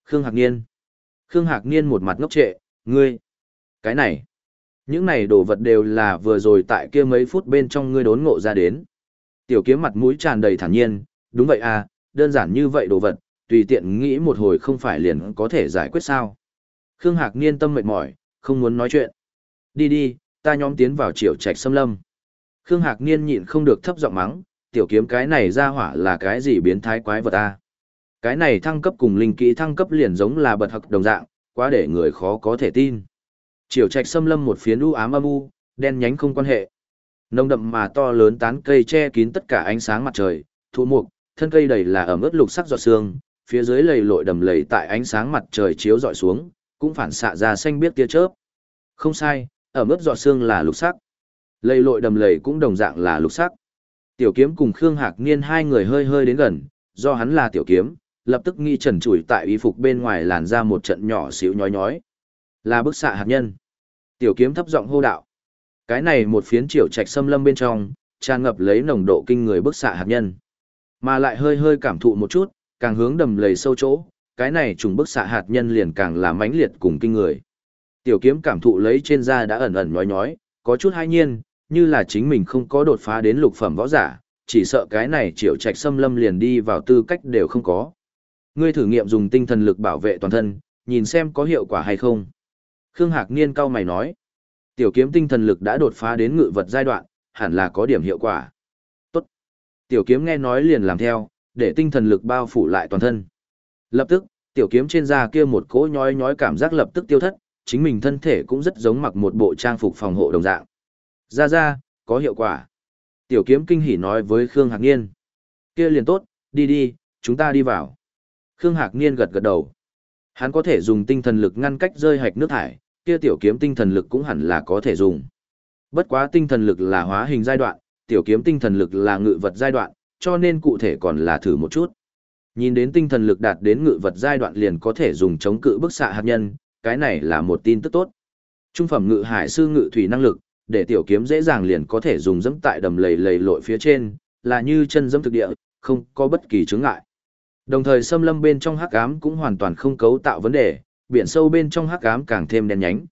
Khương Hạc Niên. Khương Hạc Niên một mặt ngốc trệ, ngươi. Cái này. Những này đồ vật đều là vừa rồi tại kia mấy phút bên trong ngươi đốn ngộ ra đến. Tiểu kiếm mặt mũi tràn đầy thản nhiên, đúng vậy à, đơn giản như vậy đồ vật, tùy tiện nghĩ một hồi không phải liền có thể giải quyết sao. Khương Hạc Niên tâm mệt mỏi, không muốn nói chuyện. Đi đi, ta nhóm tiến vào triều trạch xâm lâm. Khương Hạc Niên nhịn không được thấp giọng mắng, tiểu kiếm cái này ra hỏa là cái gì biến thái quái vật a Cái này thăng cấp cùng linh kỹ thăng cấp liền giống là bật hặc đồng dạng, quá để người khó có thể tin. Triều trạch xâm lâm một phiến u ám âm u, đen nhánh không quan hệ. Nông đậm mà to lớn tán cây che kín tất cả ánh sáng mặt trời, thụ mục, thân cây đầy là ẩm ướt lục sắc giọt sương, phía dưới lầy lội đầm lầy tại ánh sáng mặt trời chiếu dọi xuống, cũng phản xạ ra xanh biết tia chớp. Không sai, ẩm ướt giọt sương là lục sắc. Lầy lội đầm lầy cũng đồng dạng là lục sắc. Tiểu kiếm cùng Khương Hạc Niên hai người hơi hơi đến gần, do hắn là tiểu kiếm, lập tức nghi trần trụi tại y phục bên ngoài làn ra một trận nhỏ xíu nhói nhói. Là bức xạ hạt nhân. Tiểu kiếm thấp giọng hô đạo. Cái này một phiến triều trạch xâm lâm bên trong, tràn ngập lấy nồng độ kinh người bức xạ hạt nhân. Mà lại hơi hơi cảm thụ một chút, càng hướng đầm lầy sâu chỗ, cái này trùng bức xạ hạt nhân liền càng là mãnh liệt cùng kinh người. Tiểu kiếm cảm thụ lấy trên da đã ẩn ẩn nhói nhói, có chút hai nhiên, như là chính mình không có đột phá đến lục phẩm võ giả, chỉ sợ cái này triệu trạch xâm lâm liền đi vào tư cách đều không có. Ngươi thử nghiệm dùng tinh thần lực bảo vệ toàn thân, nhìn xem có hiệu quả hay không. Khương Hạc Niên cao mày nói, tiểu kiếm tinh thần lực đã đột phá đến ngự vật giai đoạn, hẳn là có điểm hiệu quả. Tốt. Tiểu kiếm nghe nói liền làm theo, để tinh thần lực bao phủ lại toàn thân. Lập tức, tiểu kiếm trên da kia một cỗ nhói nhói cảm giác lập tức tiêu thất, chính mình thân thể cũng rất giống mặc một bộ trang phục phòng hộ đồng dạng. Ra ra, có hiệu quả. Tiểu kiếm kinh hỉ nói với Khương Hạc Niên. Kia liền tốt, đi đi, chúng ta đi vào. Khương Hạc Niên gật gật đầu. Hắn có thể dùng tinh thần lực ngăn cách rơi hạch nước thải, kia tiểu kiếm tinh thần lực cũng hẳn là có thể dùng. Bất quá tinh thần lực là hóa hình giai đoạn, tiểu kiếm tinh thần lực là ngự vật giai đoạn, cho nên cụ thể còn là thử một chút. Nhìn đến tinh thần lực đạt đến ngự vật giai đoạn liền có thể dùng chống cự bức xạ hạt nhân, cái này là một tin tức tốt. Trung phẩm ngự hải sư ngự thủy năng lực, để tiểu kiếm dễ dàng liền có thể dùng dẫm tại đầm lầy lầy lội phía trên, là như chân dẫm thực địa, không có bất kỳ chướng ngại. Đồng thời xâm lâm bên trong hắc ám cũng hoàn toàn không cấu tạo vấn đề, biển sâu bên trong hắc ám càng thêm đen nhánh.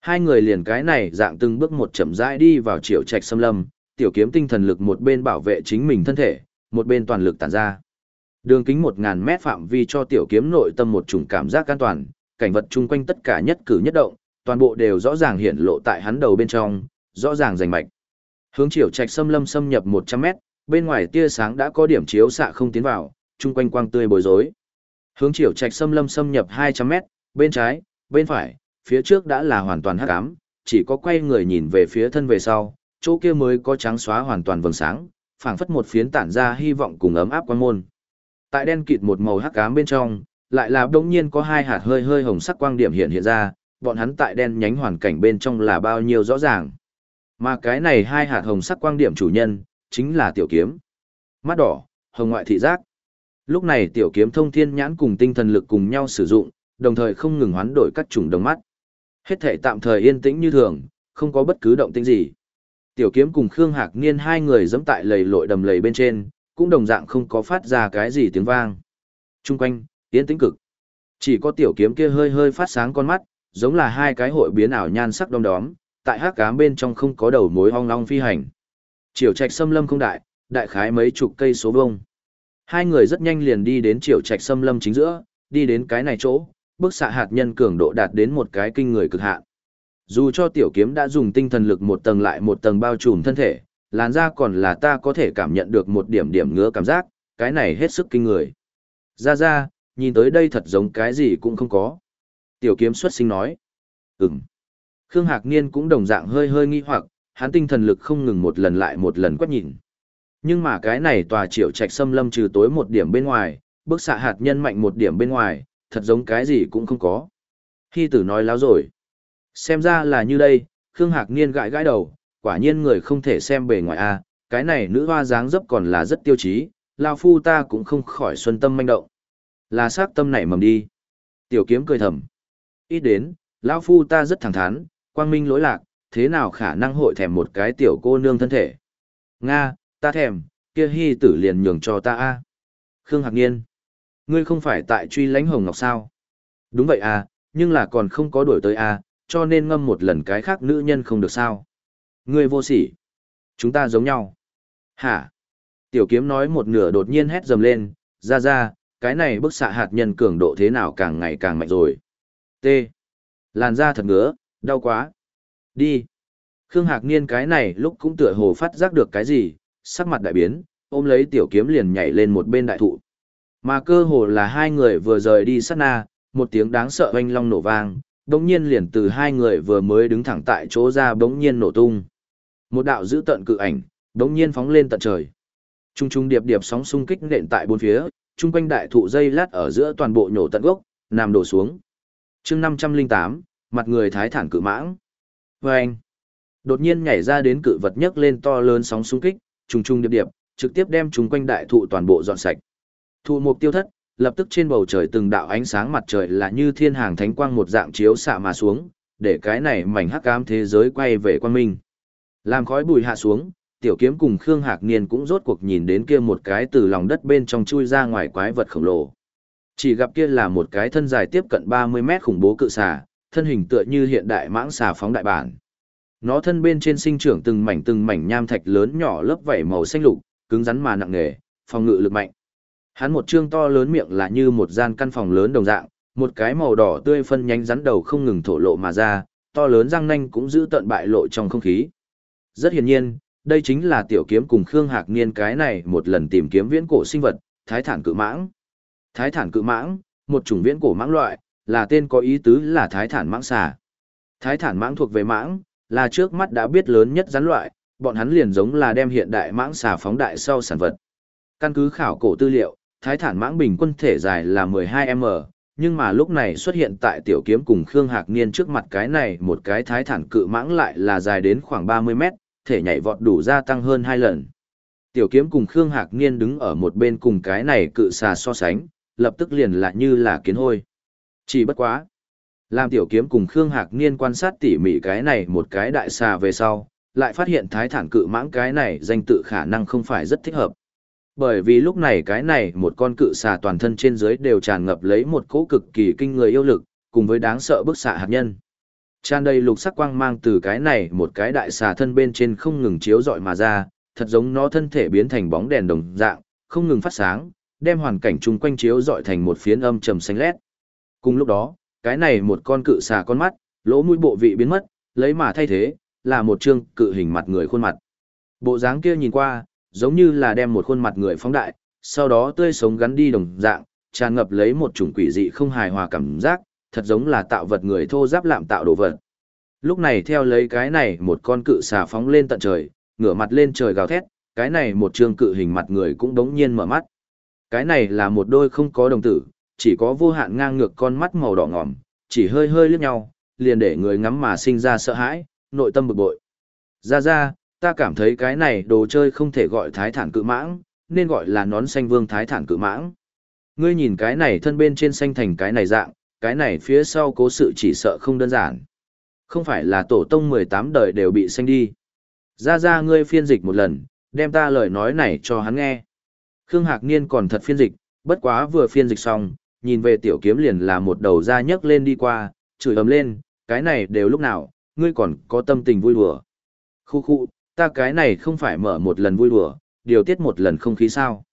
Hai người liền cái này dạng từng bước một chậm rãi đi vào triệu trạch xâm lâm, tiểu kiếm tinh thần lực một bên bảo vệ chính mình thân thể, một bên toàn lực tản ra. Đường kính 1000 mét phạm vi cho tiểu kiếm nội tâm một chủng cảm giác an toàn, cảnh vật chung quanh tất cả nhất cử nhất động, toàn bộ đều rõ ràng hiện lộ tại hắn đầu bên trong, rõ ràng rành mạch. Hướng chiều trạch xâm lâm xâm nhập 100 mét, bên ngoài tia sáng đã có điểm chiếu xạ không tiến vào, chung quanh quang tươi bối rối. Hướng chiều trạch xâm lâm xâm nhập 200 mét, bên trái, bên phải, phía trước đã là hoàn toàn hắc ám, chỉ có quay người nhìn về phía thân về sau, chỗ kia mới có trắng xóa hoàn toàn vầng sáng, phảng phất một phiến tản ra hy vọng cùng ấm áp quan môn. Tại đen kịt một màu hắc ám bên trong, lại là đột nhiên có hai hạt hơi hơi hồng sắc quang điểm hiện hiện ra, bọn hắn tại đen nhánh hoàn cảnh bên trong là bao nhiêu rõ ràng. Mà cái này hai hạt hồng sắc quang điểm chủ nhân, chính là tiểu kiếm. Mắt đỏ, hồng ngoại thị giác. Lúc này tiểu kiếm thông thiên nhãn cùng tinh thần lực cùng nhau sử dụng, đồng thời không ngừng hoán đổi các chủng đồng mắt. Hết thể tạm thời yên tĩnh như thường, không có bất cứ động tĩnh gì. Tiểu kiếm cùng Khương Hạc Niên hai người dẫm tại lầy lội đầm lầy bên trên, cũng đồng dạng không có phát ra cái gì tiếng vang. Trung quanh, yên tĩnh cực. Chỉ có tiểu kiếm kia hơi hơi phát sáng con mắt, giống là hai cái hội biến ảo nhan sắc đom đóm, tại hắc ám bên trong không có đầu mối ong long phi hành. Triều trạch xâm lâm không đại, đại khái mấy chục cây số vuông. Hai người rất nhanh liền đi đến triều trạch xâm lâm chính giữa, đi đến cái này chỗ, bức xạ hạt nhân cường độ đạt đến một cái kinh người cực hạn. Dù cho tiểu kiếm đã dùng tinh thần lực một tầng lại một tầng bao trùm thân thể, làn da còn là ta có thể cảm nhận được một điểm điểm ngứa cảm giác, cái này hết sức kinh người. Ra ra, nhìn tới đây thật giống cái gì cũng không có. Tiểu kiếm xuất sinh nói. Ừm. Khương Hạc Niên cũng đồng dạng hơi hơi nghi hoặc, hắn tinh thần lực không ngừng một lần lại một lần quét nhìn. Nhưng mà cái này tòa triệu trạch xâm lâm trừ tối một điểm bên ngoài, bức xạ hạt nhân mạnh một điểm bên ngoài, thật giống cái gì cũng không có. Hy tử nói láo rồi. Xem ra là như đây, Khương Hạc Niên gãi gãi đầu, quả nhiên người không thể xem bề ngoài a, cái này nữ hoa dáng dấp còn là rất tiêu chí, lao phu ta cũng không khỏi xuân tâm manh động. Là sát tâm này mầm đi. Tiểu kiếm cười thầm. Ít đến, lão phu ta rất thẳng thắn, quang minh lỗi lạc, thế nào khả năng hội thèm một cái tiểu cô nương thân thể. Nga, ta thèm, kia hy tử liền nhường cho ta a. Khương Hạc Niên. Ngươi không phải tại truy lãnh hồng ngọc sao? Đúng vậy à, nhưng là còn không có đuổi tới à, cho nên ngâm một lần cái khác nữ nhân không được sao. Ngươi vô sỉ. Chúng ta giống nhau. Hả? Tiểu kiếm nói một nửa đột nhiên hét dầm lên, ra ra, cái này bức xạ hạt nhân cường độ thế nào càng ngày càng mạnh rồi. T. Làn da thật ngứa, đau quá. Đi. Khương Hạc Niên cái này lúc cũng tựa hồ phát giác được cái gì, sắc mặt đại biến, ôm lấy tiểu kiếm liền nhảy lên một bên đại thụ. Mà cơ hồ là hai người vừa rời đi sát na, một tiếng đáng sợ oanh long nổ vang, bỗng nhiên liền từ hai người vừa mới đứng thẳng tại chỗ ra bỗng nhiên nổ tung. Một đạo dữ tận cự ảnh, bỗng nhiên phóng lên tận trời. Trung trung điệp điệp sóng xung kích nện tại bốn phía, trung quanh đại thụ dây lát ở giữa toàn bộ nhổ tận gốc, nằm đổ xuống. chương 508, mặt người thái thản cự mãng. Vâng! Đột nhiên nhảy ra đến cự vật nhấc lên to lớn sóng xung kích, trung trung điệp điệp, trực tiếp đem chúng quanh đại thụ toàn bộ dọn sạch. Thụ mục tiêu thất, lập tức trên bầu trời từng đạo ánh sáng mặt trời là như thiên hàng thánh quang một dạng chiếu xạ mà xuống, để cái này mảnh hắc ám thế giới quay về quang minh. Làm khói bụi hạ xuống, tiểu kiếm cùng Khương Hạc Niên cũng rốt cuộc nhìn đến kia một cái từ lòng đất bên trong chui ra ngoài quái vật khổng lồ. Chỉ gặp kia là một cái thân dài tiếp cận 30 mét khủng bố cự xà, thân hình tựa như hiện đại mãng xà phóng đại bản. Nó thân bên trên sinh trưởng từng mảnh từng mảnh nham thạch lớn nhỏ lớp vảy màu xanh lục, cứng rắn mà nặng nề, phòng ngự lực mạnh. Hắn một trương to lớn miệng là như một gian căn phòng lớn đồng dạng, một cái màu đỏ tươi phân nhánh rắn đầu không ngừng thổ lộ mà ra, to lớn răng nanh cũng giữ tận bại lộ trong không khí. Rất hiển nhiên, đây chính là tiểu kiếm cùng Khương Hạc Niên cái này một lần tìm kiếm viễn cổ sinh vật, thái thản cự mãng. Thái thản cự mãng, một chủng viễn cổ mãng loại, là tên có ý tứ là thái thản mãng xà. Thái thản mãng thuộc về mãng, là trước mắt đã biết lớn nhất rắn loại, bọn hắn liền giống là đem hiện đại mãng xà phóng đại sau sản vật. Căn cứ khảo cổ tư liệu, thái thản mãng bình quân thể dài là 12m, nhưng mà lúc này xuất hiện tại tiểu kiếm cùng Khương Hạc Niên trước mặt cái này một cái thái thản cự mãng lại là dài đến khoảng 30 mét, thể nhảy vọt đủ gia tăng hơn hai lần. Tiểu kiếm cùng Khương Hạc Niên đứng ở một bên cùng cái này cự xà so sánh, lập tức liền lại như là kiến hôi. Chỉ bất quá. Làm tiểu kiếm cùng Khương Hạc Niên quan sát tỉ mỉ cái này một cái đại xà về sau, lại phát hiện thái thản cự mãng cái này danh tự khả năng không phải rất thích hợp. Bởi vì lúc này cái này một con cự xà toàn thân trên dưới đều tràn ngập lấy một cỗ cực kỳ kinh người yêu lực, cùng với đáng sợ bức xạ hạt nhân. Tràn đầy lục sắc quang mang từ cái này một cái đại xà thân bên trên không ngừng chiếu rọi mà ra, thật giống nó thân thể biến thành bóng đèn đồng dạng, không ngừng phát sáng, đem hoàn cảnh chung quanh chiếu rọi thành một phiến âm trầm xanh lét. Cùng lúc đó, cái này một con cự xà con mắt, lỗ mũi bộ vị biến mất, lấy mà thay thế, là một trương cự hình mặt người khuôn mặt. Bộ dáng kia nhìn qua, giống như là đem một khuôn mặt người phóng đại, sau đó tươi sống gắn đi đồng dạng, tràn ngập lấy một chủng quỷ dị không hài hòa cảm giác, thật giống là tạo vật người thô giáp lạm tạo đồ vật. Lúc này theo lấy cái này một con cự xà phóng lên tận trời, ngửa mặt lên trời gào thét, cái này một trương cự hình mặt người cũng đống nhiên mở mắt. Cái này là một đôi không có đồng tử, chỉ có vô hạn ngang ngược con mắt màu đỏ ngòm, chỉ hơi hơi liếc nhau, liền để người ngắm mà sinh ra sợ hãi, nội tâm bực bội. Ra ra, ta cảm thấy cái này đồ chơi không thể gọi thái thản cự mãng, nên gọi là nón xanh vương thái thản cự mãng. Ngươi nhìn cái này thân bên trên xanh thành cái này dạng, cái này phía sau cố sự chỉ sợ không đơn giản. Không phải là tổ tông 18 đời đều bị xanh đi. Ra ra ngươi phiên dịch một lần, đem ta lời nói này cho hắn nghe. Khương Hạc Niên còn thật phiên dịch, bất quá vừa phiên dịch xong, nhìn về tiểu kiếm liền là một đầu da nhấc lên đi qua, chửi ầm lên, cái này đều lúc nào, ngươi còn có tâm tình vui đùa. Khu khu, ta cái này không phải mở một lần vui đùa, điều tiết một lần không khí sao.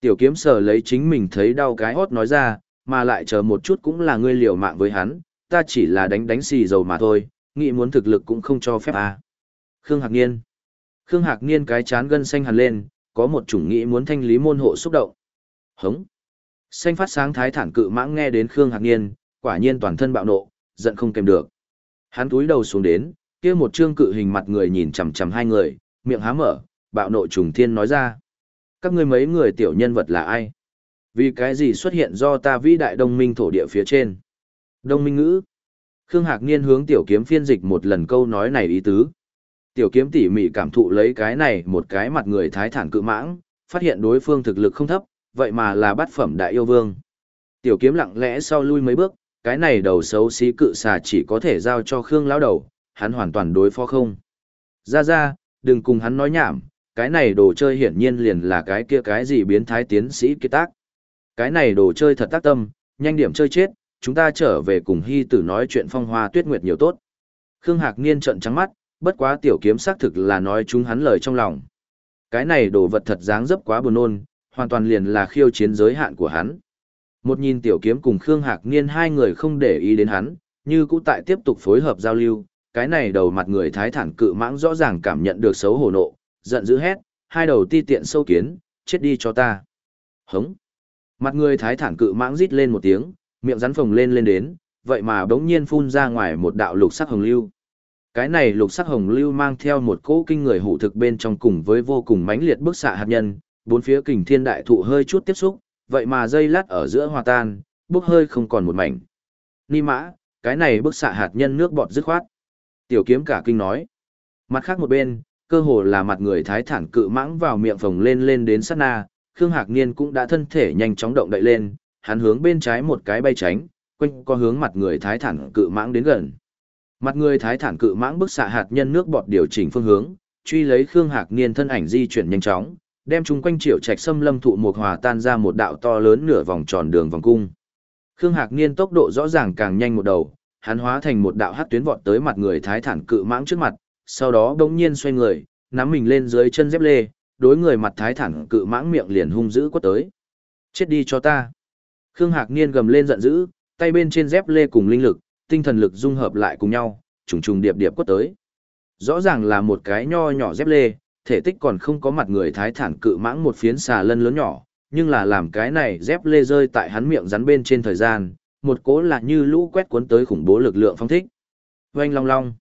Tiểu kiếm sờ lấy chính mình thấy đau cái hót nói ra, mà lại chờ một chút cũng là ngươi liều mạng với hắn, ta chỉ là đánh đánh xì dầu mà thôi, nghĩ muốn thực lực cũng không cho phép à. Khương Hạc Niên Khương Hạc Niên cái chán gân xanh hẳn lên, có một chủng nghĩ muốn thanh lý môn hộ xúc động. Hống! Xanh phát sáng thái thản cự mãng nghe đến Khương Hạc Niên, quả nhiên toàn thân bạo nộ, giận không kèm được. Hắn túi đầu xuống đến, kia một trương cự hình mặt người nhìn chằm chằm hai người, miệng há mở, bạo nộ trùng thiên nói ra. Các ngươi mấy người tiểu nhân vật là ai? Vì cái gì xuất hiện do ta vĩ đại đông minh thổ địa phía trên? Đông minh ngữ. Khương Hạc Niên hướng tiểu kiếm phiên dịch một lần câu nói này ý tứ. Tiểu kiếm tỉ mỉ cảm thụ lấy cái này một cái mặt người thái thản cự mãng, phát hiện đối phương thực lực không thấp, vậy mà là bát phẩm đại yêu vương. Tiểu kiếm lặng lẽ sau lui mấy bước, cái này đầu xấu xí cự xà chỉ có thể giao cho Khương lão đầu, hắn hoàn toàn đối phó không. Ra ra, đừng cùng hắn nói nhảm, cái này đồ chơi hiển nhiên liền là cái kia cái gì biến thái tiến sĩ kia tác. Cái này đồ chơi thật tác tâm, nhanh điểm chơi chết, chúng ta trở về cùng hy tử nói chuyện phong hoa tuyết nguyệt nhiều tốt. Khương Hạc Niên trợn trắng mắt, bất quá tiểu kiếm xác thực là nói chúng hắn lời trong lòng. Cái này đồ vật thật dáng dấp quá buồn nôn, hoàn toàn liền là khiêu chiến giới hạn của hắn. Một nhìn tiểu kiếm cùng Khương Hạc Niên hai người không để ý đến hắn, như cũ tại tiếp tục phối hợp giao lưu, cái này đầu mặt người thái thản cự mãng rõ ràng cảm nhận được xấu hổ nộ, giận dữ hét, hai đầu ti tiện sâu kiến, chết đi cho ta. Hống. Mặt người thái thản cự mãng rít lên một tiếng, miệng rắn phồng lên lên đến, vậy mà bỗng nhiên phun ra ngoài một đạo lục sắc hồng lưu. Cái này lục sắc hồng lưu mang theo một cỗ kinh người hủ thực bên trong cùng với vô cùng mãnh liệt bức xạ hạt nhân, bốn phía kình thiên đại thụ hơi chút tiếp xúc, vậy mà dây lát ở giữa hòa tan, bốc hơi không còn một mảnh. Ni mã, cái này bức xạ hạt nhân nước bọt dứt khoát. Tiểu kiếm cả kinh nói. Mặt khác một bên, cơ hồ là mặt người thái thản cự mãng vào miệng phồng lên lên đến sát na, Khương Hạc Niên cũng đã thân thể nhanh chóng động đậy lên, hắn hướng bên trái một cái bay tránh, quanh co hướng mặt người thái thản cự mãng đến gần. Mặt người thái thản cự mãng bức xạ hạt nhân nước bọt điều chỉnh phương hướng, truy lấy Khương Hạc Niên thân ảnh di chuyển nhanh chóng, đem chúng quanh triệu trạch xâm lâm thụ một hòa tan ra một đạo to lớn nửa vòng tròn đường vòng cung. Khương Hạc Niên tốc độ rõ ràng càng nhanh một đầu, hắn hóa thành một đạo hắc tuyến vọt tới mặt người thái thản cự mãng trước mặt, sau đó đống nhiên xoay người, nắm mình lên dưới chân dép lê, đối người mặt thái thản cự mãng miệng liền hung dữ quất tới. Chết đi cho ta. Khương Hạc Niên gầm lên giận dữ, tay bên trên dép lê cùng linh lực, tinh thần lực dung hợp lại cùng nhau, trùng trùng điệp điệp quất tới. Rõ ràng là một cái nho nhỏ dép lê, thể tích còn không có mặt người thái thản cự mãng một phiến xà lân lớn nhỏ, nhưng là làm cái này dép lê rơi tại hắn miệng rắn bên trên thời gian, một cố là như lũ quét cuốn tới khủng bố lực lượng phong thích. Oanh long long.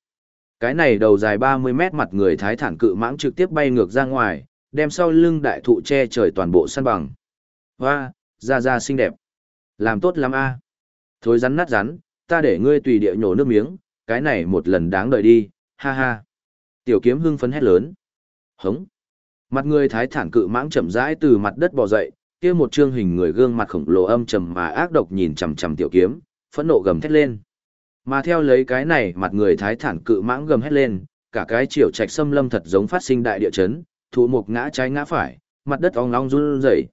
Cái này đầu dài 30 mét mặt người thái thản cự mãng trực tiếp bay ngược ra ngoài, đem sau lưng đại thụ che trời toàn bộ săn bằng. Hoa, ra ra xinh đẹp. Làm tốt lắm a. Thối rắn nát rắn, ta để ngươi tùy địa nhổ nước miếng, cái này một lần đáng đợi đi, ha ha. Tiểu kiếm hưng phấn hét lớn. Hống. Mặt người thái thản cự mãng chậm rãi từ mặt đất bò dậy, kia một trương hình người gương mặt khổng lồ âm trầm mà ác độc nhìn chằm chằm tiểu kiếm, phẫn nộ gầm thét lên. Mà theo lấy cái này, mặt người thái thản cự mãng gầm hét lên, cả cái triều trạch xâm lâm thật giống phát sinh đại địa chấn, thụ mục ngã trái ngã phải, mặt đất ong long run rẩy.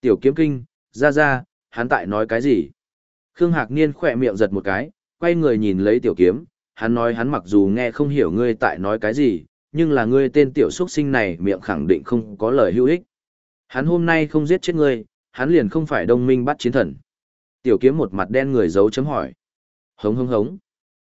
Tiểu kiếm kinh, ra ra, hắn tại nói cái gì? Khương Hạc Niên khỏe miệng giật một cái, quay người nhìn lấy tiểu kiếm, hắn nói hắn mặc dù nghe không hiểu ngươi tại nói cái gì, nhưng là ngươi tên tiểu xuất sinh này miệng khẳng định không có lời hữu ích. Hắn hôm nay không giết chết ngươi, hắn liền không phải đông minh bắt chiến thần. Tiểu kiếm một mặt đen người giấu chấm hỏi. Hống hống hống.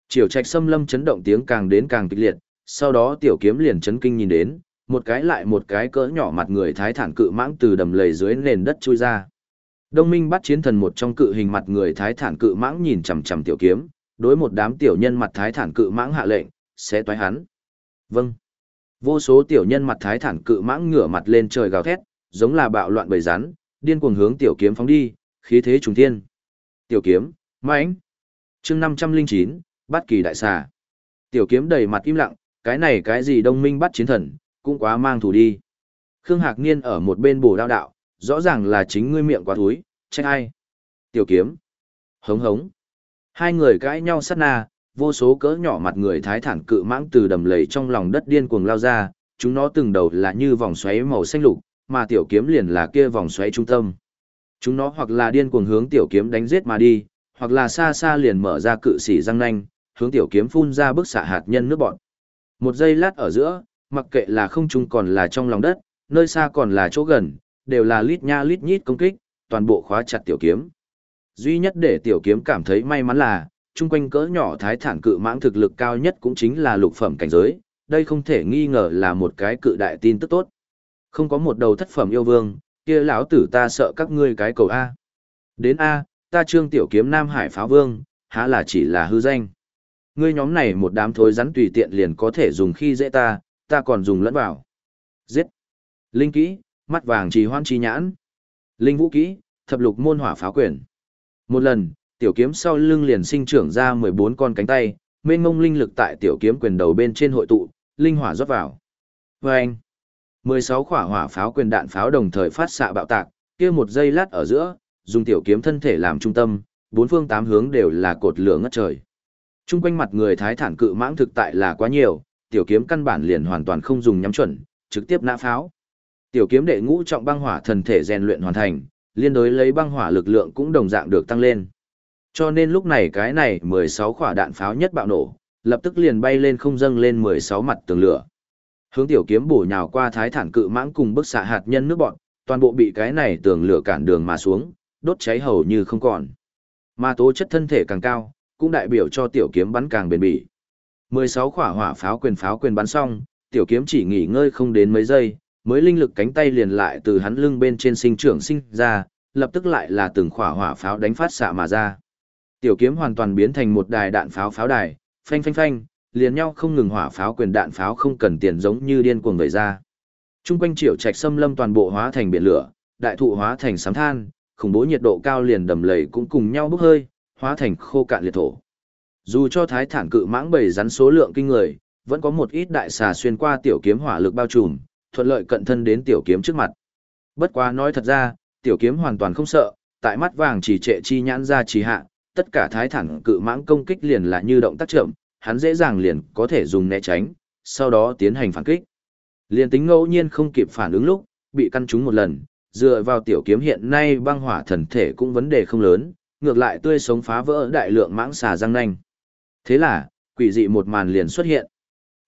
Triều trạch xâm lâm chấn động tiếng càng đến càng kịch liệt, sau đó tiểu kiếm liền chấn kinh nhìn đến, một cái lại một cái cỡ nhỏ mặt người thái thản cự mãng từ đầm lầy dưới nền đất chui ra. Đông minh bắt chiến thần một trong cự hình mặt người thái thản cự mãng nhìn chằm chằm tiểu kiếm, đối một đám tiểu nhân mặt thái thản cự mãng hạ lệnh, sẽ toái hắn. Vâng. Vô số tiểu nhân mặt thái thản cự mãng ngửa mặt lên trời gào thét, giống là bạo loạn bầy rắn, điên cuồng hướng tiểu kiếm phóng đi, khí thế trùng thiên. Tiểu kiếm, mãnh. Chương 509, bắt kỳ đại xà. Tiểu kiếm đầy mặt im lặng, cái này cái gì đông minh bắt chiến thần, cũng quá mang thủ đi. Khương Hạc Niên ở một bên bổ đao đạo, rõ ràng là chính ngươi miệng quá thối, trách ai. Tiểu kiếm. Hống hống. Hai người cãi nhau sát na, vô số cỡ nhỏ mặt người thái thản cự mãng từ đầm lầy trong lòng đất điên cuồng lao ra, chúng nó từng đầu là như vòng xoáy màu xanh lục, mà tiểu kiếm liền là kia vòng xoáy trung tâm. Chúng nó hoặc là điên cuồng hướng tiểu kiếm đánh giết mà đi, hoặc là xa xa liền mở ra cự sĩ răng nanh, hướng tiểu kiếm phun ra bức xạ hạt nhân nước bọn. Một giây lát ở giữa, mặc kệ là không trung còn là trong lòng đất, nơi xa còn là chỗ gần, đều là lít nha lít nhít công kích, toàn bộ khóa chặt tiểu kiếm. Duy nhất để tiểu kiếm cảm thấy may mắn là, chung quanh cỡ nhỏ thái thản cự mãng thực lực cao nhất cũng chính là lục phẩm cảnh giới, đây không thể nghi ngờ là một cái cự đại tin tức tốt. Không có một đầu thất phẩm yêu vương, kia lão tử ta sợ các ngươi cái cầu A. Đến A, ta trương tiểu kiếm Nam Hải pháo vương, há là chỉ là hư danh. Ngươi nhóm này một đám thối rắn tùy tiện liền có thể dùng khi dễ ta, ta còn dùng lẫn vào. Giết. Linh kỹ, mắt vàng trì hoan trì nhãn. Linh vũ kỹ, thập lục môn hỏa pháo quyền. Một lần, tiểu kiếm sau lưng liền sinh trưởng ra 14 con cánh tay, mênh mông linh lực tại tiểu kiếm quyền đầu bên trên hội tụ, linh hỏa rót vào. Và anh, 16 quả hỏa pháo quyền đạn pháo đồng thời phát xạ bạo tạc, kia một giây lát ở giữa, dùng tiểu kiếm thân thể làm trung tâm, bốn phương tám hướng đều là cột lửa ngất trời. Trung quanh mặt người thái thản cự mãng thực tại là quá nhiều, tiểu kiếm căn bản liền hoàn toàn không dùng nhắm chuẩn, trực tiếp nã pháo. Tiểu kiếm đệ ngũ trọng băng hỏa thần thể rèn luyện hoàn thành, liên đối lấy băng hỏa lực lượng cũng đồng dạng được tăng lên. Cho nên lúc này cái này 16 quả đạn pháo nhất bạo nổ, lập tức liền bay lên không dâng lên 16 mặt tường lửa. Hướng tiểu kiếm bổ nhào qua thái thản cự mãng cùng bức xạ hạt nhân nước bọn, toàn bộ bị cái này tường lửa cản đường mà xuống, đốt cháy hầu như không còn. Mà tố chất thân thể càng cao, cũng đại biểu cho tiểu kiếm bắn càng bền bỉ. 16 quả hỏa pháo quyền pháo quyền bắn xong, tiểu kiếm chỉ nghỉ ngơi không đến mấy giây, mới linh lực cánh tay liền lại từ hắn lưng bên trên sinh trưởng sinh ra, lập tức lại là từng quả hỏa pháo đánh phát xạ mà ra. Tiểu kiếm hoàn toàn biến thành một đài đạn pháo pháo đài, phanh phanh phanh, liền nhau không ngừng hỏa pháo quyền đạn pháo không cần tiền giống như điên cuồng vẩy ra. Trung quanh triệu trạch xâm lâm toàn bộ hóa thành biển lửa, đại thụ hóa thành sấm than, khủng bố nhiệt độ cao liền đầm lầy cũng cùng nhau bốc hơi, hóa thành khô cạn liệt thổ. Dù cho thái thản cự mãng bầy rắn số lượng kinh người, vẫn có một ít đại xà xuyên qua tiểu kiếm hỏa lực bao trùm, thuận lợi cận thân đến tiểu kiếm trước mặt. Bất quá nói thật ra, tiểu kiếm hoàn toàn không sợ, tại mắt vàng chỉ trệ chi nhãn ra chỉ hạ, tất cả thái thản cự mãng công kích liền là như động tác chậm, hắn dễ dàng liền có thể dùng né tránh, sau đó tiến hành phản kích. Liền tính ngẫu nhiên không kịp phản ứng lúc, bị căn trúng một lần, dựa vào tiểu kiếm hiện nay băng hỏa thần thể cũng vấn đề không lớn, ngược lại tươi sống phá vỡ đại lượng mãng xà răng nanh. Thế là, quỷ dị một màn liền xuất hiện.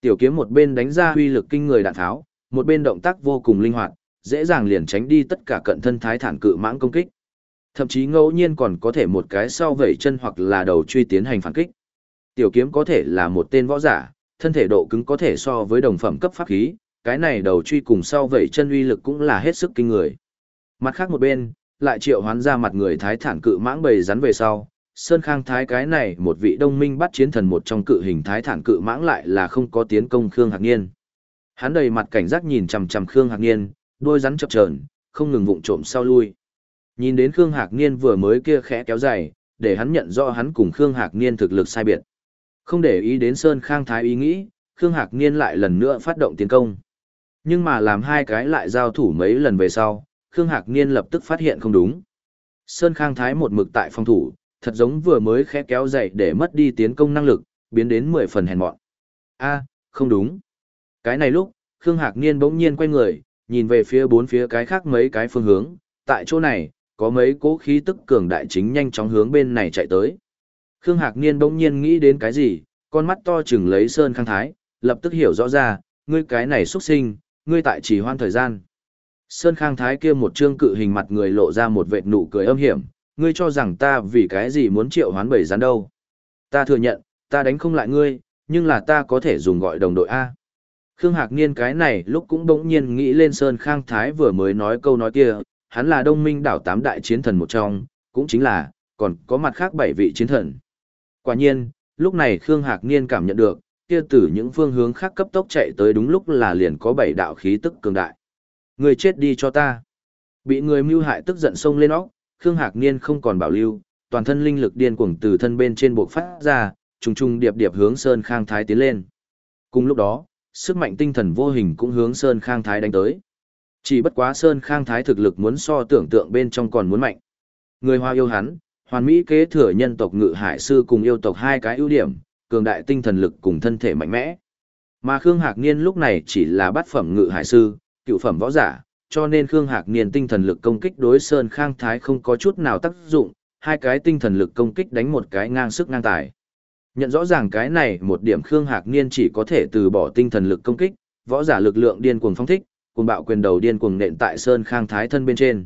Tiểu kiếm một bên đánh ra huy lực kinh người đạn tháo, một bên động tác vô cùng linh hoạt, dễ dàng liền tránh đi tất cả cận thân thái thản cự mãng công kích. Thậm chí ngẫu nhiên còn có thể một cái sau vẩy chân hoặc là đầu truy tiến hành phản kích. Tiểu kiếm có thể là một tên võ giả, thân thể độ cứng có thể so với đồng phẩm cấp pháp khí, cái này đầu truy cùng sau vậy chân uy lực cũng là hết sức kinh người. Mặt khác một bên, lại triệu hoán ra mặt người thái thản cự mãng bầy rắn về sau, Sơn Khang Thái cái này một vị đông minh bắt chiến thần một trong cự hình thái thản cự mãng lại là không có tiến công Khương Hạc Niên. Hắn đầy mặt cảnh giác nhìn chằm chằm Khương Hạc Niên, đôi rắn chập chờn, không ngừng vụng trộm sau lui. Nhìn đến Khương Hạc Niên vừa mới kia khẽ kéo dài, để hắn nhận rõ hắn cùng Khương Hạc Niên thực lực sai biệt. Không để ý đến Sơn Khang Thái ý nghĩ, Khương Hạc Niên lại lần nữa phát động tiến công. Nhưng mà làm hai cái lại giao thủ mấy lần về sau, Khương Hạc Niên lập tức phát hiện không đúng. Sơn Khang Thái một mực tại phòng thủ, thật giống vừa mới khẽ kéo dậy để mất đi tiến công năng lực, biến đến mười phần hèn mọn. A, không đúng. Cái này lúc, Khương Hạc Niên bỗng nhiên quay người, nhìn về phía bốn phía cái khác mấy cái phương hướng, tại chỗ này, có mấy cố khí tức cường đại chính nhanh chóng hướng bên này chạy tới. Khương Hạc Niên bỗng nhiên nghĩ đến cái gì, con mắt to chừng lấy Sơn Khang Thái, lập tức hiểu rõ ra, ngươi cái này xuất sinh, ngươi tại chỉ hoan thời gian. Sơn Khang Thái kia một trương cự hình mặt người lộ ra một vệt nụ cười âm hiểm, ngươi cho rằng ta vì cái gì muốn triệu hoán bảy rắn đâu. Ta thừa nhận, ta đánh không lại ngươi, nhưng là ta có thể dùng gọi đồng đội A. Khương Hạc Niên cái này lúc cũng bỗng nhiên nghĩ lên Sơn Khang Thái vừa mới nói câu nói kia, hắn là đông minh đảo tám đại chiến thần một trong, cũng chính là, còn có mặt khác bảy vị chiến thần. Quả nhiên, lúc này Khương Hạc Niên cảm nhận được, kia từ những phương hướng khác cấp tốc chạy tới đúng lúc là liền có bảy đạo khí tức cường đại. Người chết đi cho ta. Bị người mưu hại tức giận xông lên óc, Khương Hạc Niên không còn bảo lưu, toàn thân linh lực điên cuồng từ thân bên trên buộc phát ra, trùng trùng điệp điệp hướng Sơn Khang Thái tiến lên. Cùng lúc đó, sức mạnh tinh thần vô hình cũng hướng Sơn Khang Thái đánh tới. Chỉ bất quá Sơn Khang Thái thực lực muốn so tưởng tượng bên trong còn muốn mạnh. Người Hoa yêu hắn, hoàn mỹ kế thừa nhân tộc ngự hải sư cùng yêu tộc hai cái ưu điểm, cường đại tinh thần lực cùng thân thể mạnh mẽ. Mà Khương Hạc Niên lúc này chỉ là bát phẩm ngự hải sư, cựu phẩm võ giả, cho nên Khương Hạc Niên tinh thần lực công kích đối Sơn Khang Thái không có chút nào tác dụng, hai cái tinh thần lực công kích đánh một cái ngang sức ngang tài. Nhận rõ ràng cái này một điểm Khương Hạc Niên chỉ có thể từ bỏ tinh thần lực công kích, võ giả lực lượng điên cuồng phong thích, cuồng bạo quyền đầu điên cuồng nện tại Sơn Khang Thái thân bên trên.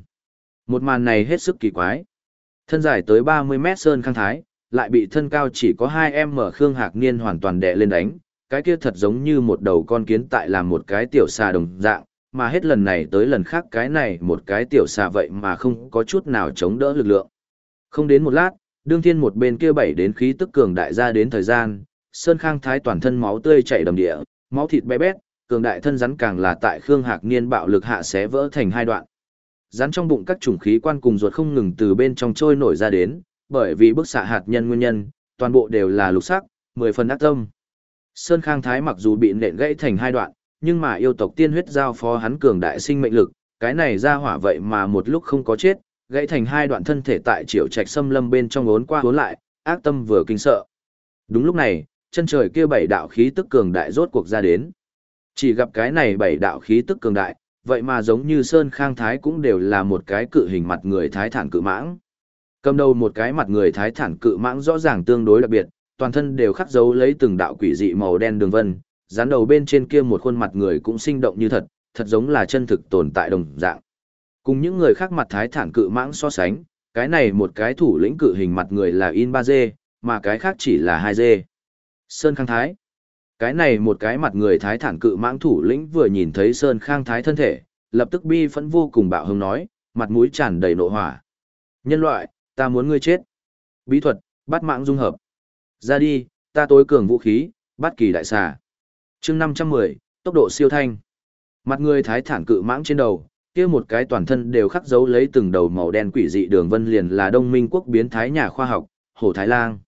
Một màn này hết sức kỳ quái. Thân dài tới 30 mét Sơn Khang Thái, lại bị thân cao chỉ có 2 em mở Khương Hạc Niên hoàn toàn đè lên đánh, cái kia thật giống như một đầu con kiến tại làm một cái tiểu xà đồng dạng, mà hết lần này tới lần khác cái này một cái tiểu xà vậy mà không có chút nào chống đỡ lực lượng. Không đến một lát, đương thiên một bên kia bảy đến khí tức cường đại ra đến thời gian, Sơn Khang Thái toàn thân máu tươi chảy đầm địa, máu thịt bé bét, cường đại thân rắn càng là tại Khương Hạc Niên bạo lực hạ xé vỡ thành hai đoạn. Rắn trong bụng các chủng khí quan cùng ruột không ngừng từ bên trong trôi nổi ra đến, bởi vì bức xạ hạt nhân nguyên nhân, toàn bộ đều là lục sắc, mười phần ác tâm. Sơn Khang Thái mặc dù bị nện gãy thành hai đoạn, nhưng mà yêu tộc tiên huyết giao phó hắn cường đại sinh mệnh lực, cái này ra hỏa vậy mà một lúc không có chết, gãy thành hai đoạn thân thể tại triệu trạch xâm lâm bên trong ốn qua ốn lại, ác tâm vừa kinh sợ. Đúng lúc này, chân trời kia bảy đạo khí tức cường đại rốt cuộc ra đến. Chỉ gặp cái này bảy đạo khí tức cường đại, vậy mà giống như Sơn Khang Thái cũng đều là một cái cự hình mặt người thái thản cự mãng. Cầm đầu một cái mặt người thái thản cự mãng rõ ràng tương đối đặc biệt, toàn thân đều khắc dấu lấy từng đạo quỷ dị màu đen đường vân, dán đầu bên trên kia một khuôn mặt người cũng sinh động như thật, thật giống là chân thực tồn tại đồng dạng. Cùng những người khác mặt thái thản cự mãng so sánh, cái này một cái thủ lĩnh cự hình mặt người là in 3D, mà cái khác chỉ là 2D. Sơn Khang Thái cái này một cái mặt người thái thản cự mãng thủ lĩnh vừa nhìn thấy Sơn Khang Thái thân thể, lập tức bi phẫn vô cùng bạo hứng nói, mặt mũi tràn đầy nộ hỏa. Nhân loại, ta muốn ngươi chết. Bí thuật, bắt mạng dung hợp. Ra đi, ta tối cường vũ khí, bắt kỳ đại xà. chương 510, tốc độ siêu thanh. Mặt người thái thản cự mãng trên đầu, kia một cái toàn thân đều khắc dấu lấy từng đầu màu đen quỷ dị đường vân liền là đông minh quốc biến thái nhà khoa học, hổ thái lang.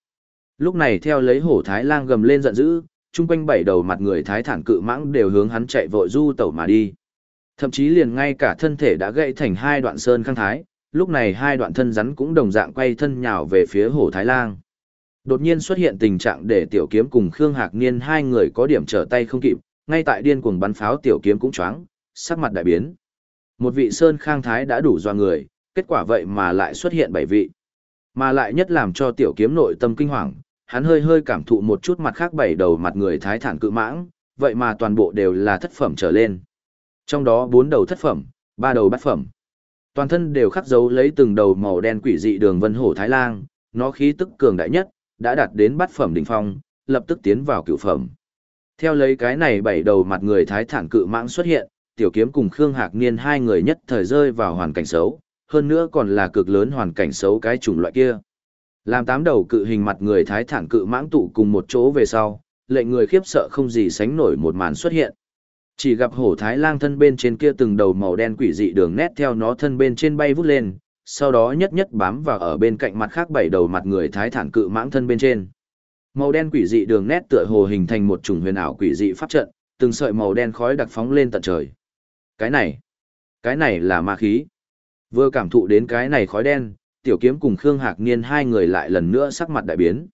Lúc này theo lấy hổ thái lang gầm lên giận dữ, chung quanh bảy đầu mặt người thái thản cự mãng đều hướng hắn chạy vội du tẩu mà đi. Thậm chí liền ngay cả thân thể đã gãy thành hai đoạn sơn khang thái, lúc này hai đoạn thân rắn cũng đồng dạng quay thân nhào về phía hổ thái lang. Đột nhiên xuất hiện tình trạng để tiểu kiếm cùng Khương Hạc Niên hai người có điểm trở tay không kịp, ngay tại điên cuồng bắn pháo tiểu kiếm cũng choáng, sắc mặt đại biến. Một vị sơn khang thái đã đủ doa người, kết quả vậy mà lại xuất hiện bảy vị. Mà lại nhất làm cho tiểu kiếm nội tâm kinh hoàng, hắn hơi hơi cảm thụ một chút mặt khác bảy đầu mặt người thái thản cự mãng, vậy mà toàn bộ đều là thất phẩm trở lên. Trong đó bốn đầu thất phẩm, ba đầu bát phẩm. Toàn thân đều khắc dấu lấy từng đầu màu đen quỷ dị đường vân hổ thái lang, nó khí tức cường đại nhất, đã đạt đến bát phẩm đỉnh phong, lập tức tiến vào cửu phẩm. Theo lấy cái này bảy đầu mặt người thái thản cự mãng xuất hiện, tiểu kiếm cùng Khương Hạc Niên hai người nhất thời rơi vào hoàn cảnh xấu, hơn nữa còn là cực lớn hoàn cảnh xấu cái chủng loại kia. Làm tám đầu cự hình mặt người thái thản cự mãng tụ cùng một chỗ về sau, lệnh người khiếp sợ không gì sánh nổi một màn xuất hiện. Chỉ gặp hổ thái lang thân bên trên kia từng đầu màu đen quỷ dị đường nét theo nó thân bên trên bay vút lên, sau đó nhất nhất bám vào ở bên cạnh mặt khác bảy đầu mặt người thái thản cự mãng thân bên trên. Màu đen quỷ dị đường nét tựa hồ hình thành một chủng huyền ảo quỷ dị pháp trận, từng sợi màu đen khói đặc phóng lên tận trời. Cái này, cái này là ma khí. Vừa cảm thụ đến cái này khói đen, tiểu kiếm cùng Khương Hạc Niên hai người lại lần nữa sắc mặt đại biến.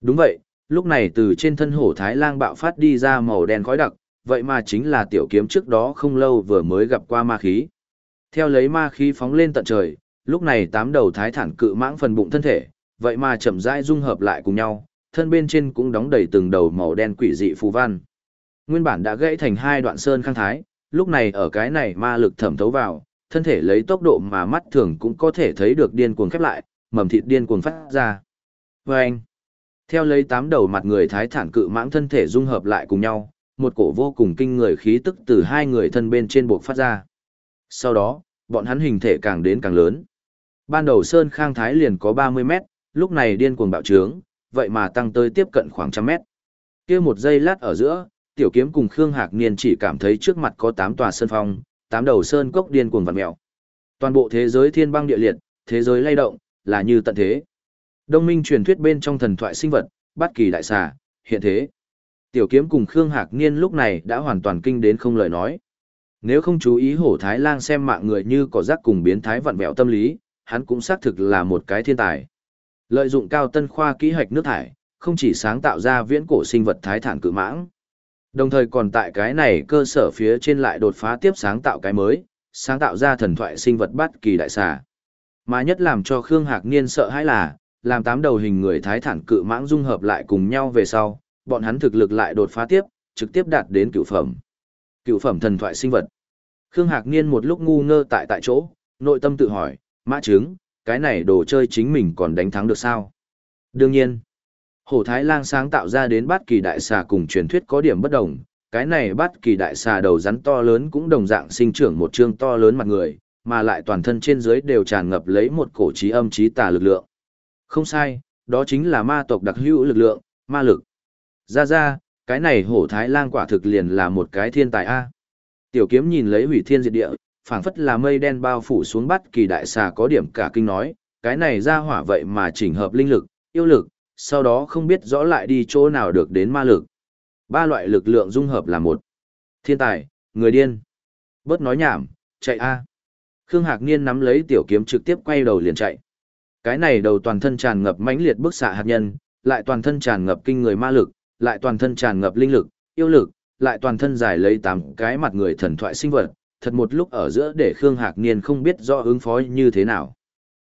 Đúng vậy, lúc này từ trên thân hổ thái lang bạo phát đi ra màu đen khói đặc, vậy mà chính là tiểu kiếm trước đó không lâu vừa mới gặp qua ma khí. Theo lấy ma khí phóng lên tận trời, lúc này tám đầu thái thản cự mãng phần bụng thân thể, vậy mà chậm rãi dung hợp lại cùng nhau, thân bên trên cũng đóng đầy từng đầu màu đen quỷ dị phù văn. Nguyên bản đã gãy thành hai đoạn sơn khang thái, lúc này ở cái này ma lực thẩm thấu vào, thân thể lấy tốc độ mà mắt thường cũng có thể thấy được điên cuồng khép lại, mầm thịt điên cuồng phát ra. Và anh, theo lấy tám đầu mặt người thái thản cự mãng thân thể dung hợp lại cùng nhau, một cổ vô cùng kinh người khí tức từ hai người thân bên trên buộc phát ra. Sau đó, bọn hắn hình thể càng đến càng lớn. Ban đầu Sơn Khang Thái liền có 30 mét, lúc này điên cuồng bạo trướng, vậy mà tăng tới tiếp cận khoảng trăm mét. kia một giây lát ở giữa, tiểu kiếm cùng Khương Hạc Niên chỉ cảm thấy trước mặt có tám tòa sơn phong, tám đầu sơn cốc điên cuồng vặn mèo. Toàn bộ thế giới thiên băng địa liệt, thế giới lay động, là như tận thế. Đông minh truyền thuyết bên trong thần thoại sinh vật, bất kỳ đại xà, hiện thế. Tiểu kiếm cùng Khương Hạc Niên lúc này đã hoàn toàn kinh đến không lời nói. Nếu không chú ý hổ thái lang xem mạng người như có rác cùng biến thái vặn vẹo tâm lý, hắn cũng xác thực là một cái thiên tài. Lợi dụng cao tân khoa kỹ hạch nước thải, không chỉ sáng tạo ra viễn cổ sinh vật thái thản cự mãng, Đồng thời còn tại cái này cơ sở phía trên lại đột phá tiếp sáng tạo cái mới, sáng tạo ra thần thoại sinh vật bát kỳ đại xà. Mà nhất làm cho Khương Hạc Niên sợ hãi là, làm tám đầu hình người thái thản cự mãng dung hợp lại cùng nhau về sau, bọn hắn thực lực lại đột phá tiếp, trực tiếp đạt đến cựu phẩm. Cựu phẩm thần thoại sinh vật. Khương Hạc Niên một lúc ngu ngơ tại tại chỗ, nội tâm tự hỏi, mã trứng, cái này đồ chơi chính mình còn đánh thắng được sao? Đương nhiên, Hổ Thái Lang sáng tạo ra đến bát kỳ đại xà cùng truyền thuyết có điểm bất đồng, cái này bát kỳ đại xà đầu rắn to lớn cũng đồng dạng sinh trưởng một trương to lớn mặt người, mà lại toàn thân trên dưới đều tràn ngập lấy một cổ trí âm trí tà lực lượng. Không sai, đó chính là ma tộc đặc hữu lực lượng, ma lực. Ra ra, cái này hổ thái lang quả thực liền là một cái thiên tài A. Tiểu kiếm nhìn lấy hủy thiên diệt địa, phảng phất là mây đen bao phủ xuống bát kỳ đại xà có điểm cả kinh nói, cái này ra hỏa vậy mà chỉnh hợp linh lực, yêu lực, sau đó không biết rõ lại đi chỗ nào được đến ma lực. Ba loại lực lượng dung hợp là một. Thiên tài, người điên. Bớt nói nhảm, chạy A. Khương Hạc Niên nắm lấy tiểu kiếm trực tiếp quay đầu liền chạy. Cái này đầu toàn thân tràn ngập mãnh liệt bức xạ hạt nhân, lại toàn thân tràn ngập kinh người ma lực, lại toàn thân tràn ngập linh lực, yêu lực, lại toàn thân dài lấy tám cái mặt người thần thoại sinh vật, thật một lúc ở giữa để Khương Hạc Niên không biết rõ ứng phó như thế nào.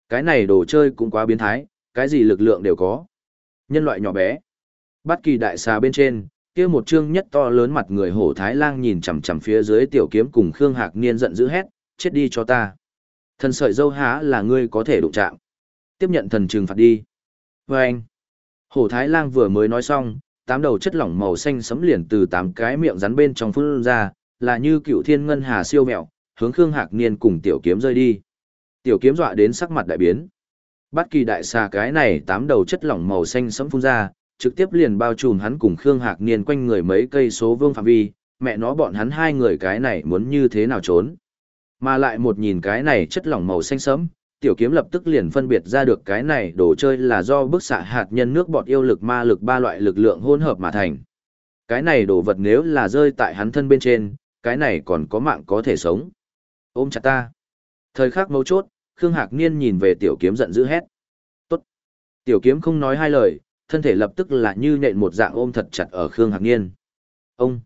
Cái này đồ chơi cũng quá biến thái, cái gì lực lượng đều có. Nhân loại nhỏ bé. Bất kỳ đại xà bên trên, kia một trương nhất to lớn mặt người hổ thái lang nhìn chằm chằm phía dưới tiểu kiếm cùng Khương Hạc Niên giận dữ hét, chết đi cho ta. Thần sợi dâu há là ngươi có thể đụng chạm. Tiếp nhận thần trừng phạt đi. Và anh. Hổ thái lang vừa mới nói xong, tám đầu chất lỏng màu xanh sấm liền từ tám cái miệng rắn bên trong phun ra, là như cựu thiên ngân hà siêu mẹo, hướng Khương Hạc Niên cùng tiểu kiếm rơi đi. Tiểu kiếm dọa đến sắc mặt đại biến. Bất kỳ đại xà cái này tám đầu chất lỏng màu xanh sẫm phun ra, trực tiếp liền bao trùm hắn cùng Khương Hạc Niên quanh người mấy cây số vương phạm vi, mẹ nó bọn hắn hai người cái này muốn như thế nào trốn. Mà lại một nhìn cái này chất lỏng màu xanh sẫm, tiểu kiếm lập tức liền phân biệt ra được cái này đồ chơi là do bức xạ hạt nhân nước bọt yêu lực ma lực ba loại lực lượng hỗn hợp mà thành. Cái này đồ vật nếu là rơi tại hắn thân bên trên, cái này còn có mạng có thể sống. Ôm chặt ta. Thời khắc mấu chốt, Khương Hạc Niên nhìn về tiểu kiếm giận dữ hét. Tốt. Tiểu kiếm không nói hai lời, thân thể lập tức là như nện một dạng ôm thật chặt ở Khương Hạc Niên. Ông.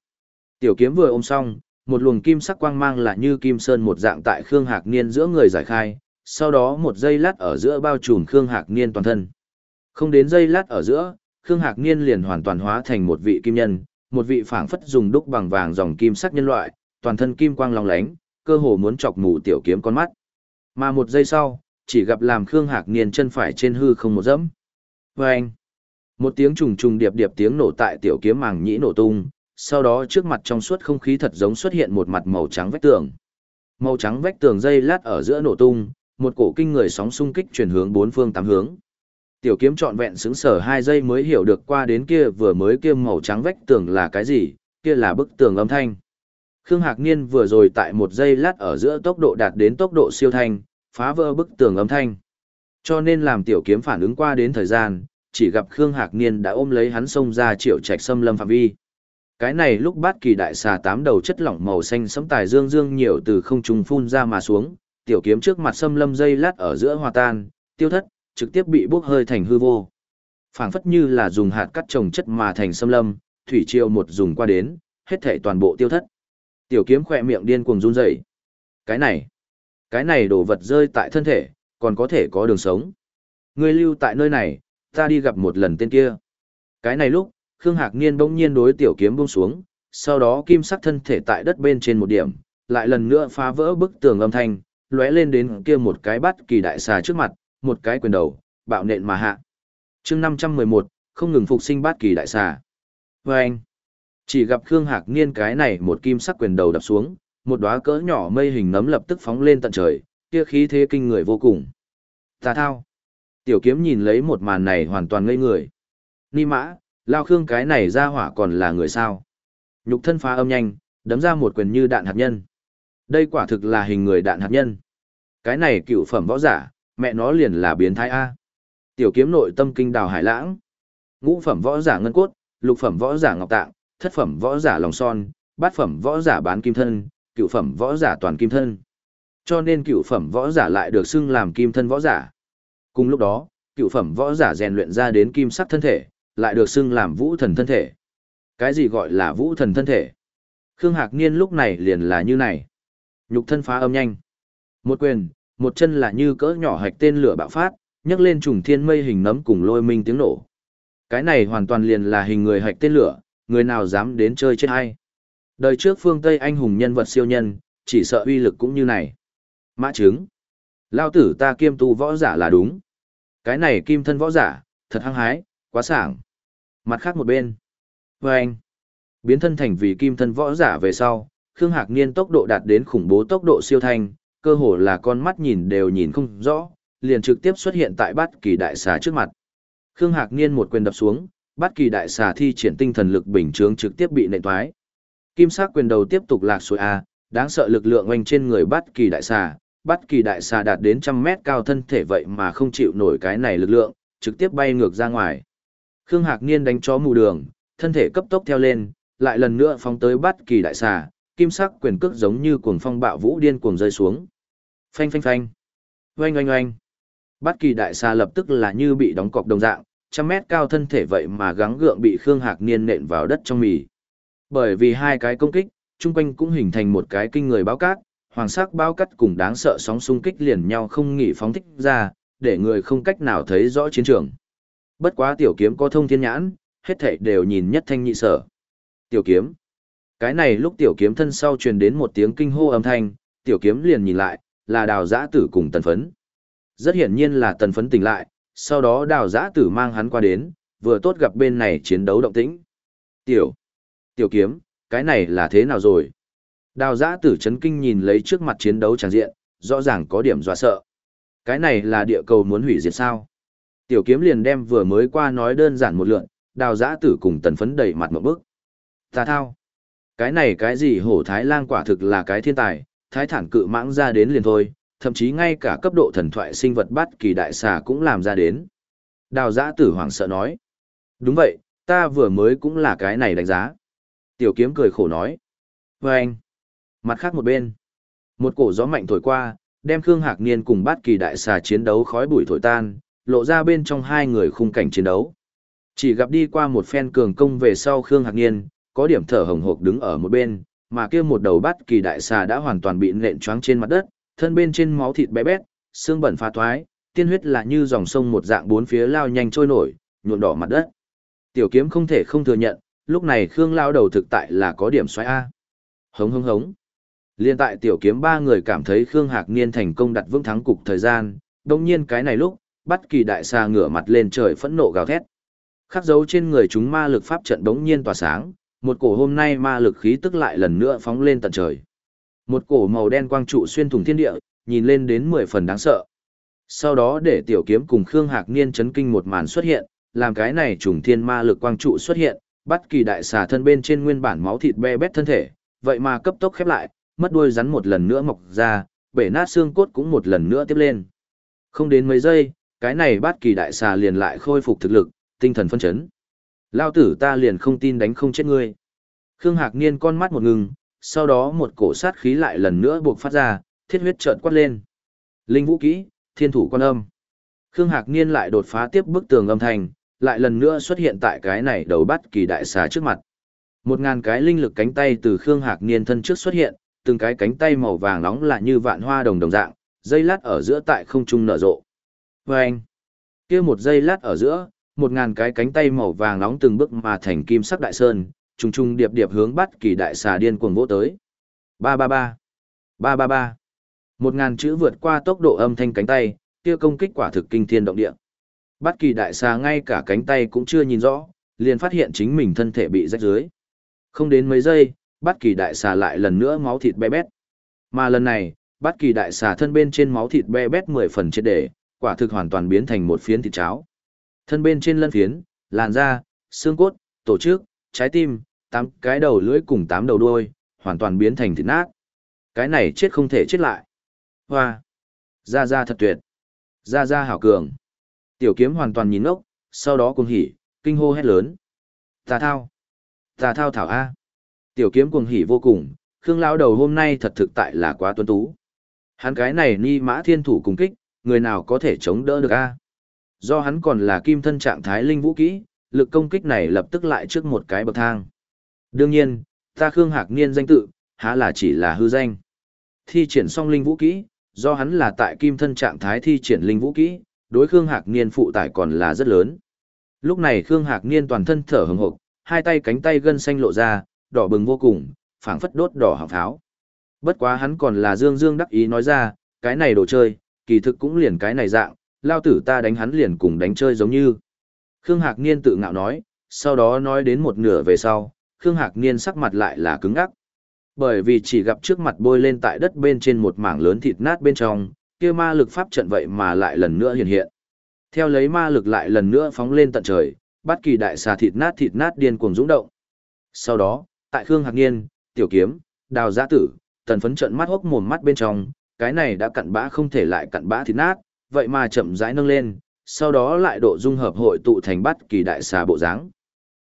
Tiểu kiếm vừa ôm xong, một luồng kim sắc quang mang là như kim sơn một dạng tại Khương Hạc Niên giữa người giải khai, sau đó một giây lát ở giữa bao trùm Khương Hạc Niên toàn thân. Không đến giây lát ở giữa, Khương Hạc Niên liền hoàn toàn hóa thành một vị kim nhân, một vị phảng phất dùng đúc bằng vàng dòng kim sắc nhân loại, toàn thân kim quang long lánh, cơ hồ muốn chọc mù tiểu kiếm con mắt. Mà một giây sau, chỉ gặp làm Khương Hạc Niên chân phải trên hư không một dẫm. Vâng! Một tiếng trùng trùng điệp điệp tiếng nổ tại tiểu kiếm màng nhĩ nổ tung, sau đó trước mặt trong suốt không khí thật giống xuất hiện một mặt màu trắng vách tường. Màu trắng vách tường dây lát ở giữa nổ tung, một cổ kinh người sóng xung kích chuyển hướng bốn phương tám hướng. Tiểu kiếm trọn vẹn xứng sở hai giây mới hiểu được qua đến kia vừa mới kia màu trắng vách tường là cái gì, kia là bức tường âm thanh. Khương Hạc Niên vừa rồi tại một giây lát ở giữa tốc độ đạt đến tốc độ siêu thanh, phá vỡ bức tường âm thanh. Cho nên làm tiểu kiếm phản ứng qua đến thời gian, chỉ gặp Khương Hạc Niên đã ôm lấy hắn xông ra triệu trạch xâm lâm phạm vi. Cái này lúc bát kỳ đại xà tám đầu chất lỏng màu xanh sẫm tài dương dương nhiều từ không trung phun ra mà xuống, tiểu kiếm trước mặt xâm lâm dây lát ở giữa hòa tan, tiêu thất, trực tiếp bị bốc hơi thành hư vô. phảng phất như là dùng hạt cắt trồng chất mà thành xâm lâm, thủy triều một dùng qua đến, hết thảy toàn bộ tiêu thất. Tiểu kiếm khỏe miệng điên cuồng run rẩy. Cái này, cái này đồ vật rơi tại thân thể, còn có thể có đường sống. Ngươi lưu tại nơi này, ta đi gặp một lần tên kia. Cái này lúc, Khương Hạc Niên bỗng nhiên đối tiểu kiếm buông xuống, sau đó kim sắc thân thể tại đất bên trên một điểm, lại lần nữa phá vỡ bức tường âm thanh, lóe lên đến kia một cái bắt kỳ đại xà trước mặt, một cái quyền đầu, bạo nện mà hạ. chương 511, không ngừng phục sinh bát kỳ đại xà. Và anh, chỉ gặp Khương Hạc Niên cái này một kim sắc quyền đầu đập xuống, một đóa cỡ nhỏ mây hình nấm lập tức phóng lên tận trời, kia khí thế kinh người vô cùng. Tà thao. Tiểu kiếm nhìn lấy một màn này hoàn toàn ngây người. Ni mã, Lao Khương cái này ra hỏa còn là người sao. Nhục thân phá âm nhanh, đấm ra một quyền như đạn hạt nhân. Đây quả thực là hình người đạn hạt nhân. Cái này cựu phẩm võ giả, mẹ nó liền là biến thái A. Tiểu kiếm nội tâm kinh đào hải lãng. Ngũ phẩm võ giả ngân cốt, lục phẩm võ giả ngọc tạng, thất phẩm võ giả lòng son, bát phẩm võ giả bán kim thân, cựu phẩm võ giả toàn kim thân. Cho nên cựu phẩm võ giả lại được xưng làm kim thân võ giả. Cùng lúc đó, cựu phẩm võ giả rèn luyện ra đến kim sắc thân thể, lại được xưng làm vũ thần thân thể. Cái gì gọi là vũ thần thân thể? Khương Hạc Niên lúc này liền là như này. Nhục thân phá âm nhanh. Một quyền, một chân là như cỡ nhỏ hạch tên lửa bạo phát, nhấc lên trùng thiên mây hình nấm cùng lôi minh tiếng nổ. Cái này hoàn toàn liền là hình người hạch tên lửa, người nào dám đến chơi chết hay. Đời trước phương Tây anh hùng nhân vật siêu nhân, chỉ sợ uy lực cũng như này. Mã trứng. Lao tử ta kiêm tu võ giả là đúng. Cái này kim thân võ giả, thật hăng hái, quá sảng. Mặt khác một bên. Và anh. Biến thân thành vì kim thân võ giả về sau, Khương Hạc Niên tốc độ đạt đến khủng bố tốc độ siêu thanh, cơ hồ là con mắt nhìn đều nhìn không rõ, liền trực tiếp xuất hiện tại bát kỳ đại xà trước mặt. Khương Hạc Niên một quyền đập xuống, Bất kỳ đại xà thi triển tinh thần lực bình chướng trực tiếp bị nện thoái. Kim sắc quyền đầu tiếp tục lạc xuôi A, đáng sợ lực lượng oanh trên người bất kỳ đại xà, bất kỳ đại xà đạt đến trăm mét cao thân thể vậy mà không chịu nổi cái này lực lượng, trực tiếp bay ngược ra ngoài. Khương Hạc Niên đánh chó mù đường, thân thể cấp tốc theo lên, lại lần nữa phóng tới bất kỳ đại xà, kim sắc quyền cước giống như cuồng phong bạo vũ điên cuồng rơi xuống. Phanh phanh phanh. Oanh oanh oanh. bất kỳ đại xà lập tức là như bị đóng cọc đồng dạng, trăm mét cao thân thể vậy mà gắng gượng bị Khương Hạc Niên nện vào đất trong mì. Bởi vì hai cái công kích, chung quanh cũng hình thành một cái kinh người báo cát, hoàng sắc báo cát cùng đáng sợ sóng xung kích liền nhau không nghỉ phóng thích ra, để người không cách nào thấy rõ chiến trường. Bất quá tiểu kiếm có thông thiên nhãn, hết thảy đều nhìn nhất thanh nhị sở. Tiểu kiếm. Cái này lúc tiểu kiếm thân sau truyền đến một tiếng kinh hô âm thanh, tiểu kiếm liền nhìn lại, là đào giã tử cùng tần phấn. Rất hiển nhiên là tần phấn tỉnh lại, sau đó đào giã tử mang hắn qua đến, vừa tốt gặp bên này chiến đấu động tĩnh. Tiểu, tiểu kiếm, cái này là thế nào rồi? Đào giã tử chấn kinh nhìn lấy trước mặt chiến đấu tràng diện, rõ ràng có điểm dọa sợ. Cái này là địa cầu muốn hủy diệt sao? Tiểu kiếm liền đem vừa mới qua nói đơn giản một lượn, đào giã tử cùng tần phấn đẩy mặt một bước. Ta thao. Cái này cái gì hổ thái lang quả thực là cái thiên tài, thái thản cự mãng ra đến liền thôi, thậm chí ngay cả cấp độ thần thoại sinh vật bát kỳ đại xà cũng làm ra đến. Đào giã tử hoàng sợ nói. Đúng vậy, ta vừa mới cũng là cái này đánh giá. Tiểu kiếm cười khổ nói. Và anh. Mặt khác một bên. Một cổ gió mạnh thổi qua, đem Khương Hạc Niên cùng bát kỳ đại xà chiến đấu khói bụi thổi tan, lộ ra bên trong hai người khung cảnh chiến đấu. Chỉ gặp đi qua một phen cường công về sau Khương Hạc Niên, có điểm thở hồng hộc đứng ở một bên, mà kia một đầu bát kỳ đại xà đã hoàn toàn bị nện choáng trên mặt đất, thân bên trên máu thịt bé bét, xương bẩn phá thoái, tiên huyết là như dòng sông một dạng bốn phía lao nhanh trôi nổi, nhuộm đỏ mặt đất. Tiểu kiếm không thể không thừa nhận, lúc này Khương lao đầu thực tại là có điểm xoáy A. Hống hống hống. Liên tại tiểu kiếm ba người cảm thấy Khương Hạc Niên thành công đặt vững thắng cục thời gian, đồng nhiên cái này lúc, bắt kỳ đại xà ngửa mặt lên trời phẫn nộ gào thét. Khắc dấu trên người chúng ma lực pháp trận đống nhiên tỏa sáng, một cổ hôm nay ma lực khí tức lại lần nữa phóng lên tận trời. Một cổ màu đen quang trụ xuyên thủng thiên địa, nhìn lên đến mười phần đáng sợ. Sau đó để tiểu kiếm cùng Khương Hạc Niên chấn kinh một màn xuất hiện, làm cái này trùng thiên ma lực quang trụ xuất hiện, bắt kỳ đại xà thân bên trên nguyên bản máu thịt be bét thân thể, vậy mà cấp tốc khép lại, mất đuôi rắn một lần nữa mọc ra, bể nát xương cốt cũng một lần nữa tiếp lên. Không đến mấy giây, cái này bắt kỳ đại xà liền lại khôi phục thực lực, tinh thần phân chấn. Lao tử ta liền không tin đánh không chết ngươi. Khương Hạc Niên con mắt một ngừng, sau đó một cổ sát khí lại lần nữa buộc phát ra, thiết huyết trợn quát lên. Linh vũ kỹ, thiên thủ quan âm. Khương Hạc Niên lại đột phá tiếp bức tường âm thanh, lại lần nữa xuất hiện tại cái này đầu bắt kỳ đại xà trước mặt. Một ngàn cái linh lực cánh tay từ Khương Hạc Niên thân trước xuất hiện, từng cái cánh tay màu vàng nóng là như vạn hoa đồng đồng dạng, dây lát ở giữa tại không trung nở rộ. Vâng! kia một dây lát ở giữa, một ngàn cái cánh tay màu vàng nóng từng bước mà thành kim sắc đại sơn, trùng trùng điệp điệp hướng bắt kỳ đại xà điên cuồng vỗ tới. Ba ba ba, ba ba ba. Một ngàn chữ vượt qua tốc độ âm thanh cánh tay, kia công kích quả thực kinh thiên động địa. Bắt kỳ đại xà ngay cả cánh tay cũng chưa nhìn rõ, liền phát hiện chính mình thân thể bị rách dưới. Không đến mấy giây, bắt kỳ đại xà lại lần nữa máu thịt bé bét. Mà lần này, bắt kỳ đại xà thân bên trên máu thịt bé bét mười phần chết để, quả thực hoàn toàn biến thành một phiến thịt cháo. Thân bên trên lân phiến, làn da, xương cốt, tổ chức, trái tim, tám cái đầu lưỡi cùng tám đầu đuôi, hoàn toàn biến thành thịt nát. Cái này chết không thể chết lại. Hoa! Ra ra thật tuyệt! Ra ra hảo cường! Tiểu kiếm hoàn toàn nhìn ốc, sau đó cuồng hỉ, kinh hô hét lớn. Tà thao! Tà thao thảo A! Tiểu kiếm cuồng hỉ vô cùng, Khương lão đầu hôm nay thật thực tại là quá tuấn tú. Hắn cái này ni mã thiên thủ cùng kích, người nào có thể chống đỡ được A. Do hắn còn là kim thân trạng thái linh vũ kỹ, lực công kích này lập tức lại trước một cái bậc thang. Đương nhiên, ta Khương Hạc Niên danh tự, há là chỉ là hư danh. Thi triển song linh vũ kỹ, do hắn là tại kim thân trạng thái thi triển linh vũ kỹ, đối Khương Hạc Niên phụ tải còn là rất lớn. Lúc này Khương Hạc Niên toàn thân thở hừng hực, hai tay cánh tay gân xanh lộ ra, đỏ bừng vô cùng, phảng phất đốt đỏ họng pháo. Bất quá hắn còn là dương dương đắc ý nói ra, cái này đồ chơi, kỳ thực cũng liền cái này dạng, lao tử ta đánh hắn liền cùng đánh chơi giống như. Khương Hạc Niên tự ngạo nói, sau đó nói đến một nửa về sau, Khương Hạc Niên sắc mặt lại là cứng ngắc. Bởi vì chỉ gặp trước mặt bôi lên tại đất bên trên một mảng lớn thịt nát bên trong, kia ma lực pháp trận vậy mà lại lần nữa hiện hiện. Theo lấy ma lực lại lần nữa phóng lên tận trời, bắt kỳ đại xà thịt nát thịt nát điên cuồng dũng động. Sau đó, tại Khương Hạc Niên, Tiểu Kiếm, Đào Gia Tử, tần phấn trận mắt hốc mồm mắt bên trong, cái này đã cặn bã không thể lại cặn bã thịt nát, vậy mà chậm rãi nâng lên, sau đó lại độ dung hợp hội tụ thành bắt kỳ đại xà bộ dáng.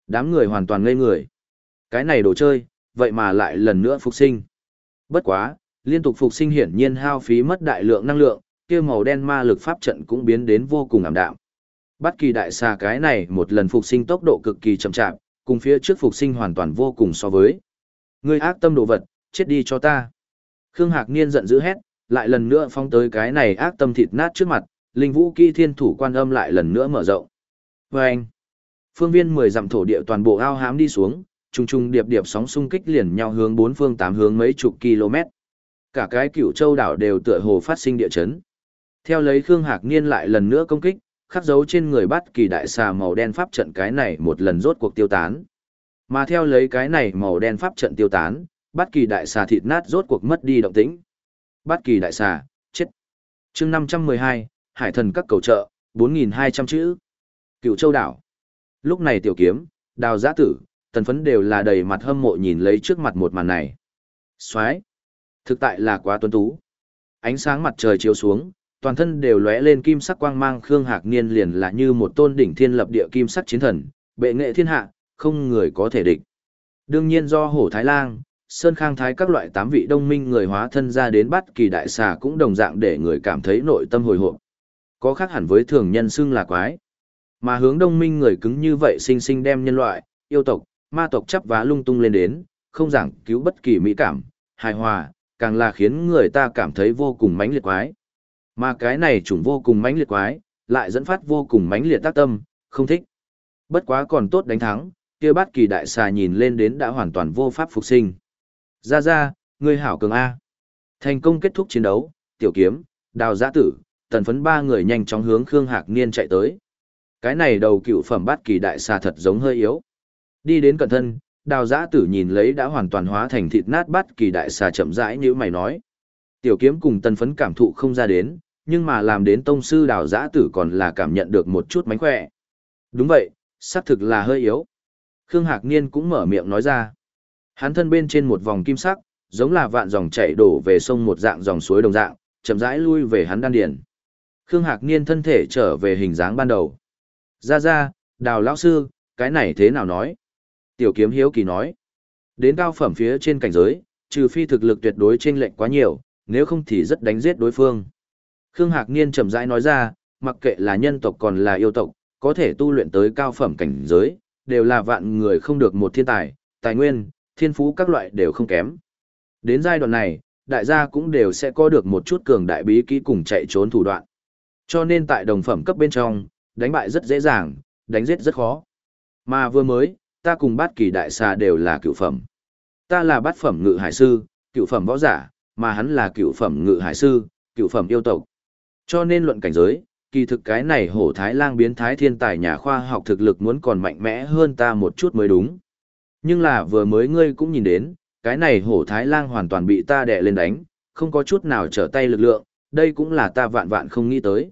Đám người hoàn toàn ngây người. Cái này đồ chơi, vậy mà lại lần nữa phục sinh. Bất quá, liên tục phục sinh hiển nhiên hao phí mất đại lượng năng lượng, kia màu đen ma lực pháp trận cũng biến đến vô cùng ảm đạm. Bất kỳ đại xà cái này một lần phục sinh tốc độ cực kỳ chậm chạp, cùng phía trước phục sinh hoàn toàn vô cùng so với. Ngươi ác tâm đồ vật, chết đi cho ta. Khương Hạc Niên giận dữ hét, lại lần nữa phong tới cái này ác tâm thịt nát trước mặt, linh vũ kỳ thiên thủ quan âm lại lần nữa mở rộng. Vâng! anh, phương viên 10 dặm thổ địa toàn bộ ao hám đi xuống, trùng trùng điệp điệp sóng xung kích liền nhau hướng bốn phương tám hướng mấy chục km. Cả cái cửu châu đảo đều tựa hồ phát sinh địa chấn. Theo lấy Khương Hạc Niên lại lần nữa công kích, khắc dấu trên người bắt kỳ đại xà màu đen pháp trận cái này một lần rốt cuộc tiêu tán. Mà theo lấy cái này màu đen pháp trận tiêu tán, bắt kỳ đại xà thịt nát rốt cuộc mất đi động tĩnh. Bắt kỳ đại xà, chết. chương 512, Hải thần các cầu trợ, 4.200 chữ. Cựu châu đảo. Lúc này tiểu kiếm, đào giã tử, tần phấn đều là đầy mặt hâm mộ nhìn lấy trước mặt một màn này. Xoái. Thực tại là quá tuấn tú. Ánh sáng mặt trời chiếu xuống, toàn thân đều lóe lên kim sắc quang mang Khương Hạc Niên liền là như một tôn đỉnh thiên lập địa kim sắc chiến thần, bệ nghệ thiên hạ, không người có thể địch. Đương nhiên do Hổ Thái Lang, Sơn Khang Thái các loại tám vị đông minh người hóa thân ra đến bắt kỳ đại xà cũng đồng dạng để người cảm thấy nội tâm hồi hộp. Có khác hẳn với thường nhân xưng là quái. Mà hướng đông minh người cứng như vậy sinh sinh đem nhân loại, yêu tộc, ma tộc chắp vá lung tung lên đến, không giảng cứu bất kỳ mỹ cảm, hài hòa, càng là khiến người ta cảm thấy vô cùng mãnh liệt quái. Mà cái này chủng vô cùng mãnh liệt quái, lại dẫn phát vô cùng mãnh liệt tác tâm, không thích. Bất quá còn tốt đánh thắng, kia bát kỳ đại xà nhìn lên đến đã hoàn toàn vô pháp phục sinh. Ra ra, ngươi hảo cường A. Thành công kết thúc chiến đấu, tiểu kiếm, đào giã tử, tần phấn ba người nhanh chóng hướng Khương Hạc Niên chạy tới. Cái này đầu cựu phẩm bát kỳ đại xà thật giống hơi yếu. Đi đến cận thân, đào giã tử nhìn lấy đã hoàn toàn hóa thành thịt nát bát kỳ đại xà chậm rãi như mày nói. Tiểu kiếm cùng tân phấn cảm thụ không ra đến, nhưng mà làm đến tông sư đào giã tử còn là cảm nhận được một chút mánh khỏe. Đúng vậy, xác thực là hơi yếu. Khương Hạc Niên cũng mở miệng nói ra. Hắn thân bên trên một vòng kim sắc, giống là vạn dòng chảy đổ về sông một dạng dòng suối đồng dạng, chậm rãi lui về hắn đan điền. Khương Hạc Niên thân thể trở về hình dáng ban đầu. Ra ra, đào lão sư, cái này thế nào nói? Tiểu kiếm hiếu kỳ nói. Đến cao phẩm phía trên cảnh giới, trừ phi thực lực tuyệt đối trên lệnh quá nhiều, nếu không thì rất đánh giết đối phương. Khương Hạc Niên chậm rãi nói ra, mặc kệ là nhân tộc còn là yêu tộc, có thể tu luyện tới cao phẩm cảnh giới, đều là vạn người không được một thiên tài, tài nguyên, thiên phú các loại đều không kém. Đến giai đoạn này, đại gia cũng đều sẽ có được một chút cường đại bí kỹ cùng chạy trốn thủ đoạn. Cho nên tại đồng phẩm cấp bên trong, đánh bại rất dễ dàng, đánh giết rất khó. Mà vừa mới, ta cùng bát kỳ đại xà đều là cựu phẩm. Ta là bát phẩm ngự hải sư, cựu phẩm võ giả, mà hắn là cựu phẩm ngự hải sư, cựu phẩm yêu tộc. Cho nên luận cảnh giới, kỳ thực cái này hổ thái lang biến thái thiên tài nhà khoa học thực lực muốn còn mạnh mẽ hơn ta một chút mới đúng. Nhưng là vừa mới ngươi cũng nhìn đến, cái này hổ thái lang hoàn toàn bị ta đè lên đánh, không có chút nào trở tay lực lượng, đây cũng là ta vạn vạn không nghĩ tới.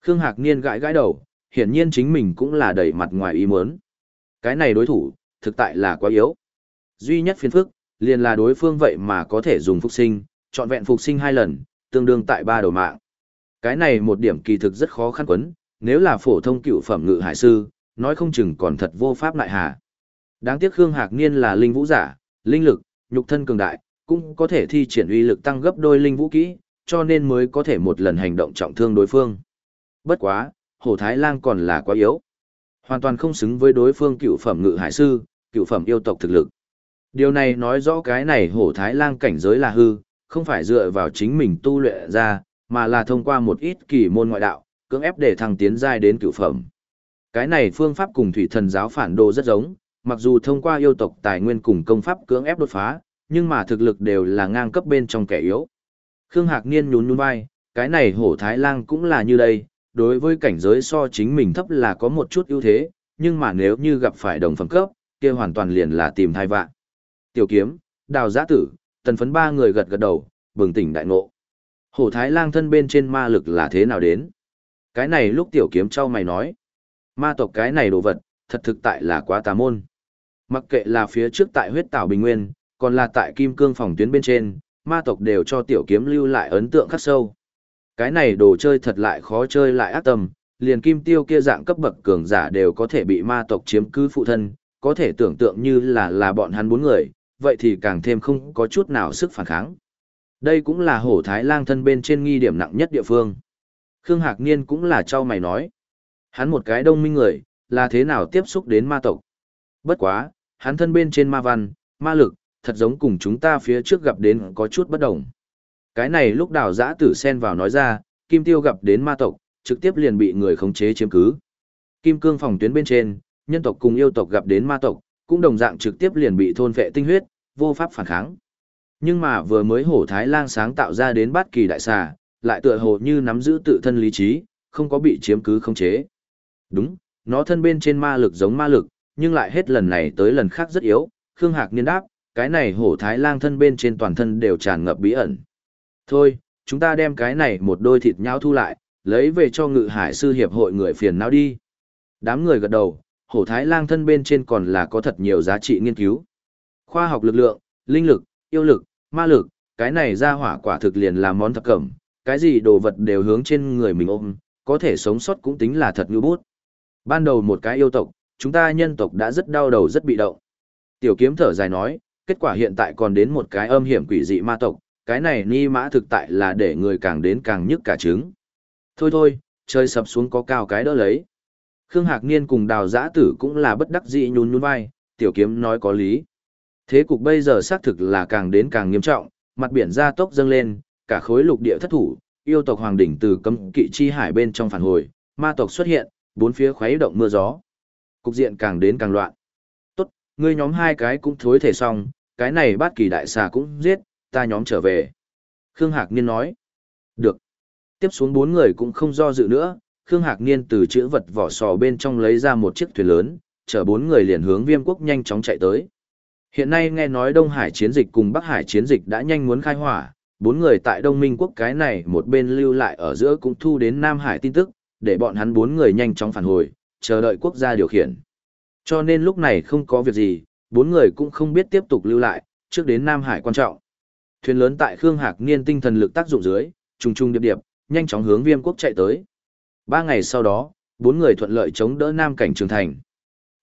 Khương Hạc Niên gãi gãi đầu, hiển nhiên chính mình cũng là đầy mặt ngoài ý muốn. Cái này đối thủ, thực tại là quá yếu. Duy nhất phiền phức, liền là đối phương vậy mà có thể dùng phục sinh, chọn vẹn phục sinh hai lần, tương đương tại ba đầu mạng. Cái này một điểm kỳ thực rất khó khăn quấn, nếu là phổ thông cựu phẩm ngự hải sư, nói không chừng còn thật vô pháp lại hà. Đáng tiếc Khương Hạc Niên là linh vũ giả, linh lực, nhục thân cường đại, cũng có thể thi triển uy lực tăng gấp đôi linh vũ kỹ, cho nên mới có thể một lần hành động trọng thương đối phương. Bất quá, hồ Thái Lang còn là quá yếu. Hoàn toàn không xứng với đối phương cựu phẩm ngự hải sư, cựu phẩm yêu tộc thực lực. Điều này nói rõ cái này hổ thái lang cảnh giới là hư, không phải dựa vào chính mình tu luyện ra, mà là thông qua một ít kỳ môn ngoại đạo, cưỡng ép để thăng tiến giai đến cựu phẩm. Cái này phương pháp cùng thủy thần giáo phản đồ rất giống, mặc dù thông qua yêu tộc tài nguyên cùng công pháp cưỡng ép đột phá, nhưng mà thực lực đều là ngang cấp bên trong kẻ yếu. Khương Hạc Niên nhún nhún vai, cái này hổ thái lang cũng là như đây, đối với cảnh giới so chính mình thấp là có một chút ưu thế, nhưng mà nếu như gặp phải đồng phẩm cấp, kia hoàn toàn liền là tìm thai vạn. Tiểu kiếm, đào giã tử, tần phấn ba người gật gật đầu, bừng tỉnh đại ngộ. Hổ thái lang thân bên trên ma lực là thế nào đến? Cái này lúc tiểu kiếm trao mày nói. Ma tộc cái này đồ vật, thật thực tại là quá tà môn. Mặc kệ là phía trước tại huyết tảo bình nguyên, còn là tại kim cương phòng tuyến bên trên, ma tộc đều cho tiểu kiếm lưu lại ấn tượng khắc sâu. Cái này đồ chơi thật lại khó chơi lại ác tâm, liền kim tiêu kia dạng cấp bậc cường giả đều có thể bị ma tộc chiếm cứ phụ thân, có thể tưởng tượng như là là bọn hắn bốn người, vậy thì càng thêm không có chút nào sức phản kháng. Đây cũng là hổ thái lang thân bên trên nghi điểm nặng nhất địa phương. Khương Hạc Niên cũng là trao mày nói. Hắn một cái đông minh người, là thế nào tiếp xúc đến ma tộc. Bất quá, hắn thân bên trên ma văn, ma lực, thật giống cùng chúng ta phía trước gặp đến có chút bất đồng. Cái này lúc đào giã tử sen vào nói ra, Kim Tiêu gặp đến ma tộc, trực tiếp liền bị người khống chế chiếm cứ. Kim cương phòng tuyến bên trên, nhân tộc cùng yêu tộc gặp đến ma tộc, cũng đồng dạng trực tiếp liền bị thôn vệ tinh huyết, vô pháp phản kháng. Nhưng mà vừa mới hổ thái lang sáng tạo ra đến bát kỳ đại xà, lại tựa hồ như nắm giữ tự thân lý trí, không có bị chiếm cứ khống chế. Đúng, nó thân bên trên ma lực giống ma lực, nhưng lại hết lần này tới lần khác rất yếu, Khương Hạc niên đáp, cái này hổ thái lang thân bên trên toàn thân đều tràn ngập bí ẩn. Thôi, chúng ta đem cái này một đôi thịt nhau thu lại, lấy về cho ngự hải sư hiệp hội người phiền não đi. Đám người gật đầu, hổ thái lang thân bên trên còn là có thật nhiều giá trị nghiên cứu. Khoa học lực lượng, linh lực, yêu lực, ma lực, cái này ra hỏa quả thực liền là món thập cẩm, cái gì đồ vật đều hướng trên người mình ôm, có thể sống sót cũng tính là thật như bút. Ban đầu một cái yêu tộc, chúng ta nhân tộc đã rất đau đầu rất bị động. Tiểu kiếm thở dài nói, kết quả hiện tại còn đến một cái âm hiểm quỷ dị ma tộc, cái này ni mã thực tại là để người càng đến càng nhức cả trứng. Thôi thôi, trời sập xuống có cao cái đỡ lấy. Khương Hạc Niên cùng đào giã tử cũng là bất đắc dĩ nhún nhún vai, tiểu kiếm nói có lý. Thế cục bây giờ xác thực là càng đến càng nghiêm trọng, mặt biển ra tốc dâng lên, cả khối lục địa thất thủ, yêu tộc hoàng đỉnh từ cấm kỵ chi hải bên trong phản hồi, ma tộc xuất hiện, bốn phía khuấy động mưa gió. Cục diện càng đến càng loạn. Tốt, ngươi nhóm hai cái cũng thối thể xong, cái này bát kỳ đại xà cũng giết, ta nhóm trở về. Khương Hạc Niên nói. Được. Tiếp xuống bốn người cũng không do dự nữa, Khương Hạc Niên từ chữ vật vỏ sò bên trong lấy ra một chiếc thuyền lớn, chở bốn người liền hướng viêm quốc nhanh chóng chạy tới. Hiện nay nghe nói Đông Hải chiến dịch cùng Bắc Hải chiến dịch đã nhanh muốn khai hỏa, bốn người tại Đông Minh quốc cái này một bên lưu lại ở giữa cũng thu đến Nam Hải tin tức, để bọn hắn bốn người nhanh chóng phản hồi, chờ đợi quốc gia điều khiển. Cho nên lúc này không có việc gì, bốn người cũng không biết tiếp tục lưu lại, trước đến Nam Hải quan trọng. Thuyền lớn tại Khương Hạc Niên tinh thần lực tác dụng dưới, trùng trùng điệp điệp, nhanh chóng hướng Viêm quốc chạy tới. Ba ngày sau đó, bốn người thuận lợi chống đỡ Nam cảnh Trường Thành.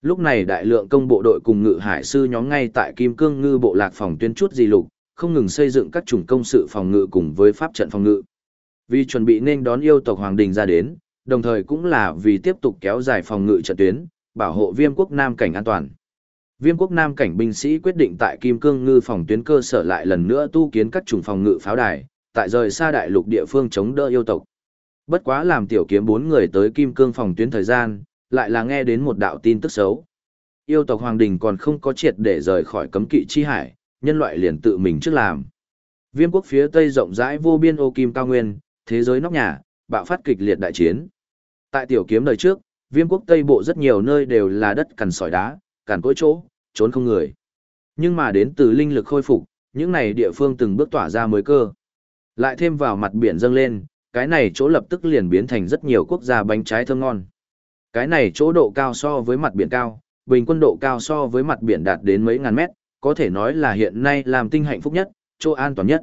Lúc này đại lượng công bộ đội cùng ngự hải sư nhóm ngay tại Kim Cương Ngư bộ lạc phòng tuyến chút di lục, không ngừng xây dựng các chủng công sự phòng ngự cùng với pháp trận phòng ngự. Vì chuẩn bị nên đón yêu tộc Hoàng Đình ra đến, đồng thời cũng là vì tiếp tục kéo dài phòng ngự trận tuyến, bảo hộ viêm quốc Nam cảnh an toàn. Viêm quốc Nam cảnh binh sĩ quyết định tại Kim Cương Ngư phòng tuyến cơ sở lại lần nữa tu kiến các chủng phòng ngự pháo đài, tại rời xa đại lục địa phương chống đỡ yêu tộc. Bất quá làm tiểu kiếm bốn người tới Kim Cương phòng tuyến thời gian, lại là nghe đến một đạo tin tức xấu. Yêu tộc Hoàng Đình còn không có triệt để rời khỏi cấm kỵ chi hải, nhân loại liền tự mình trước làm. Viêm quốc phía Tây rộng rãi vô biên ô kim cao nguyên, thế giới nóc nhà, bạo phát kịch liệt đại chiến. Tại tiểu kiếm đời trước, viêm quốc Tây Bộ rất nhiều nơi đều là đất cằn sỏi đá, cản cỗi chỗ, trốn không người. Nhưng mà đến từ linh lực khôi phục, những này địa phương từng bước tỏa ra mới cơ. Lại thêm vào mặt biển dâng lên, cái này chỗ lập tức liền biến thành rất nhiều quốc gia bánh trái thơm ngon. Cái này chỗ độ cao so với mặt biển cao, bình quân độ cao so với mặt biển đạt đến mấy ngàn mét, có thể nói là hiện nay làm tinh hạnh phúc nhất, chỗ an toàn nhất.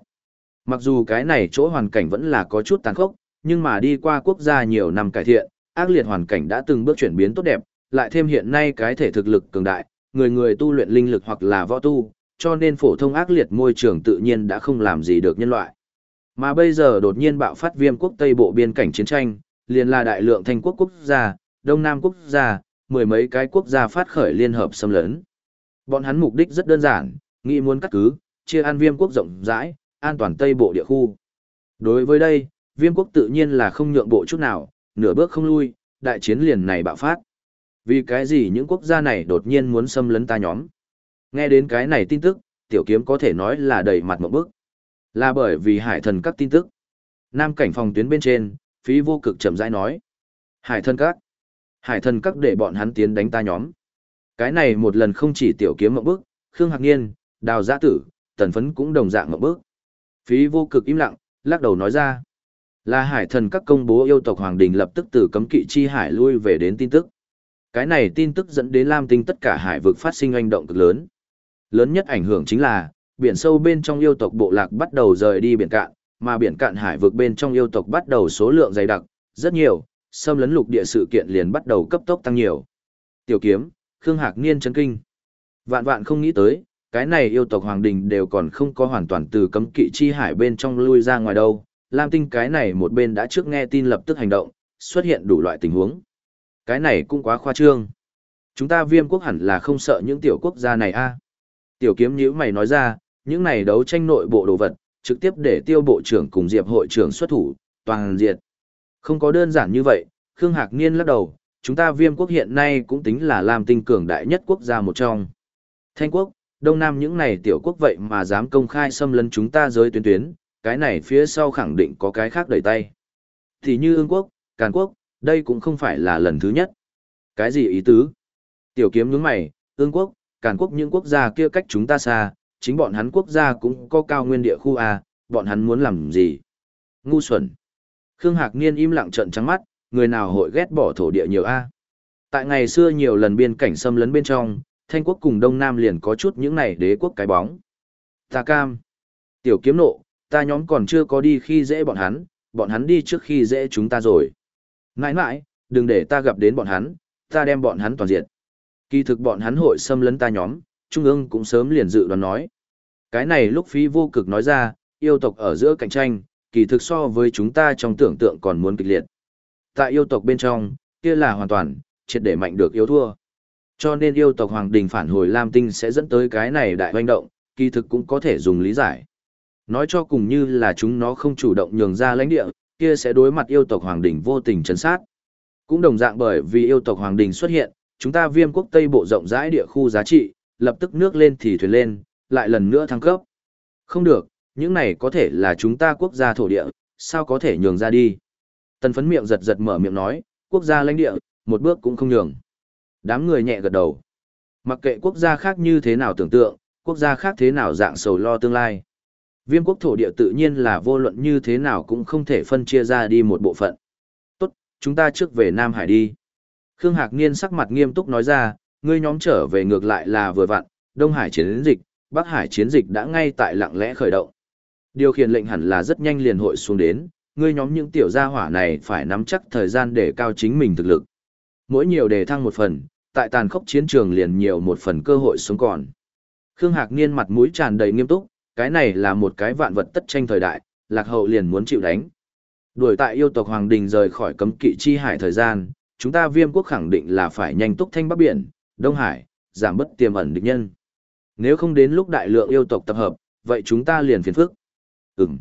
Mặc dù cái này chỗ hoàn cảnh vẫn là có chút tàn khốc, nhưng mà đi qua quốc gia nhiều năm cải thiện, ác liệt hoàn cảnh đã từng bước chuyển biến tốt đẹp, lại thêm hiện nay cái thể thực lực cường đại, người người tu luyện linh lực hoặc là võ tu, cho nên phổ thông ác liệt môi trường tự nhiên đã không làm gì được nhân loại. Mà bây giờ đột nhiên bạo phát viêm quốc Tây Bộ biên cảnh chiến tranh, liền là đại lượng thành quốc quốc gia, Đông Nam quốc gia, mười mấy cái quốc gia phát khởi liên hợp xâm lấn. Bọn hắn mục đích rất đơn giản, nghĩ muốn cắt cứ, chia an viêm quốc rộng rãi, an toàn tây bộ địa khu. Đối với đây, viêm quốc tự nhiên là không nhượng bộ chút nào, nửa bước không lui, đại chiến liền này bạo phát. Vì cái gì những quốc gia này đột nhiên muốn xâm lấn ta nhóm? Nghe đến cái này tin tức, tiểu kiếm có thể nói là đầy mặt một bức. Là bởi vì hải thần các tin tức. Nam cảnh phòng tuyến bên trên, phí vô cực chậm rãi nói. Hải thần các. Hải thần các để bọn hắn tiến đánh ta nhóm. Cái này một lần không chỉ tiểu kiếm một bức, Khương Hạc Niên, Đào Giã Tử, Tần Phấn cũng đồng dạng một bức. Phí vô cực im lặng, lắc đầu nói ra. Là hải thần các công bố yêu tộc Hoàng Đình lập tức từ cấm kỵ chi hải lui về đến tin tức. Cái này tin tức dẫn đến Lam Tinh tất cả hải vực phát sinh oanh động cực lớn. Lớn nhất ảnh hưởng chính là, biển sâu bên trong yêu tộc bộ lạc bắt đầu rời đi biển cạn, mà biển cạn hải vực bên trong yêu tộc bắt đầu số lượng dày đặc, rất nhiều, xâm lấn lục địa sự kiện liền bắt đầu cấp tốc tăng nhiều. Tiểu kiếm, Khương Hạc Niên chấn kinh. Vạn vạn không nghĩ tới, cái này yêu tộc Hoàng Đình đều còn không có hoàn toàn từ cấm kỵ chi hải bên trong lui ra ngoài đâu. Lam Tinh cái này một bên đã trước nghe tin lập tức hành động, xuất hiện đủ loại tình huống. Cái này cũng quá khoa trương. Chúng ta viêm quốc hẳn là không sợ những tiểu quốc gia này a Tiểu kiếm nhữ mày nói ra, những này đấu tranh nội bộ đồ vật, trực tiếp để tiêu bộ trưởng cùng diệp hội trưởng xuất thủ, toàn diệt. Không có đơn giản như vậy, Khương Hạc Niên lắc đầu, chúng ta viêm quốc hiện nay cũng tính là làm tinh cường đại nhất quốc gia một trong. Thanh quốc, Đông Nam những này tiểu quốc vậy mà dám công khai xâm lấn chúng ta giới tuyến tuyến, cái này phía sau khẳng định có cái khác đẩy tay. Thì như ương quốc, càn quốc, đây cũng không phải là lần thứ nhất. Cái gì ý tứ? Tiểu kiếm nhướng mày, ương quốc, càn quốc những quốc gia kia cách chúng ta xa, chính bọn hắn quốc gia cũng có cao nguyên địa khu A, bọn hắn muốn làm gì? Ngu xuẩn. Khương Hạc Niên im lặng trận trắng mắt, người nào hội ghét bỏ thổ địa nhiều A. Tại ngày xưa nhiều lần biên cảnh xâm lấn bên trong, Thanh quốc cùng Đông Nam liền có chút những này đế quốc cái bóng. Ta cam. Tiểu kiếm nộ, ta nhóm còn chưa có đi khi dễ bọn hắn, bọn hắn đi trước khi dễ chúng ta rồi. Nãi nãi, đừng để ta gặp đến bọn hắn, ta đem bọn hắn toàn diện. Kỳ thực bọn hắn hội xâm lấn ta nhóm, Trung ương cũng sớm liền dự đoán nói. Cái này lúc phí vô cực nói ra, yêu tộc ở giữa cạnh tranh, kỳ thực so với chúng ta trong tưởng tượng còn muốn kịch liệt. Tại yêu tộc bên trong, kia là hoàn toàn, triệt để mạnh được yếu thua. Cho nên yêu tộc Hoàng Đình phản hồi Lam Tinh sẽ dẫn tới cái này đại hoành động, kỳ thực cũng có thể dùng lý giải. Nói cho cùng như là chúng nó không chủ động nhường ra lãnh địa, kia sẽ đối mặt yêu tộc Hoàng Đình vô tình chấn sát. Cũng đồng dạng bởi vì yêu tộc Hoàng Đình xuất hiện, chúng ta viêm quốc Tây Bộ rộng rãi địa khu giá trị, lập tức nước lên thì thuyền lên, lại lần nữa thăng cấp. Không được, những này có thể là chúng ta quốc gia thổ địa, sao có thể nhường ra đi. Tần phấn miệng giật giật mở miệng nói, quốc gia lãnh địa, một bước cũng không nhường. Đám người nhẹ gật đầu. Mặc kệ quốc gia khác như thế nào tưởng tượng, quốc gia khác thế nào dạng sầu lo tương lai. Viêm quốc thổ địa tự nhiên là vô luận như thế nào cũng không thể phân chia ra đi một bộ phận. Tốt, chúng ta trước về Nam Hải đi. Khương Hạc Niên sắc mặt nghiêm túc nói ra, ngươi nhóm trở về ngược lại là vừa vặn, Đông Hải chiến dịch, Bắc Hải chiến dịch đã ngay tại lặng lẽ khởi động. Điều khiển lệnh hẳn là rất nhanh liền hội xuống đến, ngươi nhóm những tiểu gia hỏa này phải nắm chắc thời gian để cao chính mình thực lực. Mỗi nhiều đề thăng một phần, tại tàn khốc chiến trường liền nhiều một phần cơ hội sống còn. Khương Hạc Niên mặt mũi tràn đầy nghiêm túc, cái này là một cái vạn vật tất tranh thời đại, lạc hậu liền muốn chịu đánh. Đuổi tại yêu tộc Hoàng Đình rời khỏi cấm kỵ chi hải thời gian, chúng ta viêm quốc khẳng định là phải nhanh túc thanh bắc biển, Đông Hải, giảm bất tiềm ẩn địch nhân. Nếu không đến lúc đại lượng yêu tộc tập hợp, vậy chúng ta liền phiền phức. Ừm.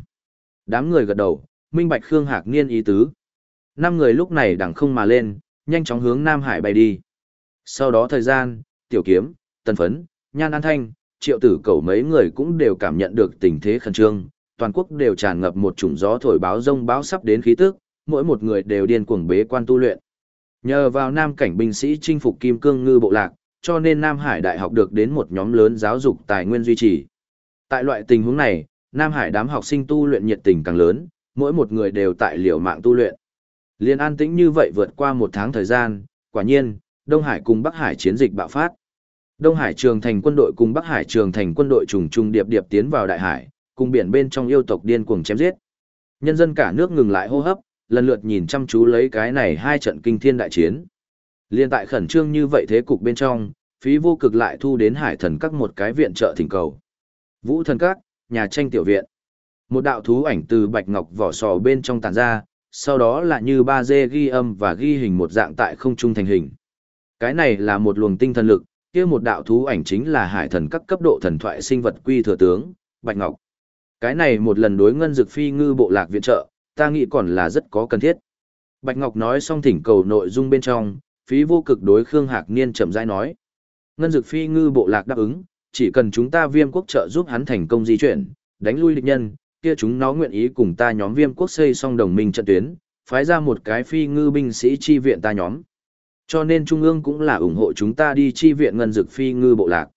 Đám người gật đầu, minh bạch Khương Hạc Niên ý tứ. Năm người lúc này đằng không mà lên, nhanh chóng hướng Nam Hải bay đi. Sau đó thời gian, Tiểu Kiếm, Tần Phấn, Nhan An Thanh, Triệu Tử Cầu mấy người cũng đều cảm nhận được tình thế khẩn trương, toàn quốc đều tràn ngập một chủng gió thổi báo rông báo sắp đến khí tức, mỗi một người đều điên cuồng bế quan tu luyện. Nhờ vào Nam cảnh binh sĩ chinh phục Kim Cương Ngư bộ lạc, cho nên Nam Hải Đại học được đến một nhóm lớn giáo dục tài nguyên duy trì. Tại loại tình huống này, Nam Hải đám học sinh tu luyện nhiệt tình càng lớn, mỗi một người đều tại liều mạng tu luyện. Liên an tĩnh như vậy vượt qua một tháng thời gian, quả nhiên, Đông Hải cùng Bắc Hải chiến dịch bạo phát. Đông Hải trường thành quân đội cùng Bắc Hải trường thành quân đội trùng trùng điệp điệp tiến vào đại hải, cùng biển bên trong yêu tộc điên cuồng chém giết. Nhân dân cả nước ngừng lại hô hấp, lần lượt nhìn chăm chú lấy cái này hai trận kinh thiên đại chiến. Liên tại khẩn trương như vậy thế cục bên trong, phí vô cực lại thu đến hải thần các một cái viện trợ thỉnh cầu. Vũ thần các, nhà tranh tiểu viện. Một đạo thú ảnh từ bạch ngọc vỏ sò bên trong tàn ra, sau đó là như ba dê ghi âm và ghi hình một dạng tại không trung thành hình. Cái này là một luồng tinh thần lực, kia một đạo thú ảnh chính là hải thần các cấp độ thần thoại sinh vật quy thừa tướng, Bạch Ngọc. Cái này một lần đối ngân dực phi ngư bộ lạc viện trợ, ta nghĩ còn là rất có cần thiết. Bạch Ngọc nói xong thỉnh cầu nội dung bên trong, phí vô cực đối Khương Hạc Niên chậm rãi nói. Ngân dực phi ngư bộ lạc đáp ứng, chỉ cần chúng ta viêm quốc trợ giúp hắn thành công di chuyển, đánh lui địch nhân, kia chúng nó nguyện ý cùng ta nhóm viêm quốc xây xong đồng minh trận tuyến, phái ra một cái phi ngư binh sĩ chi viện ta nhóm. Cho nên Trung ương cũng là ủng hộ chúng ta đi chi viện ngân dực phi ngư bộ lạc.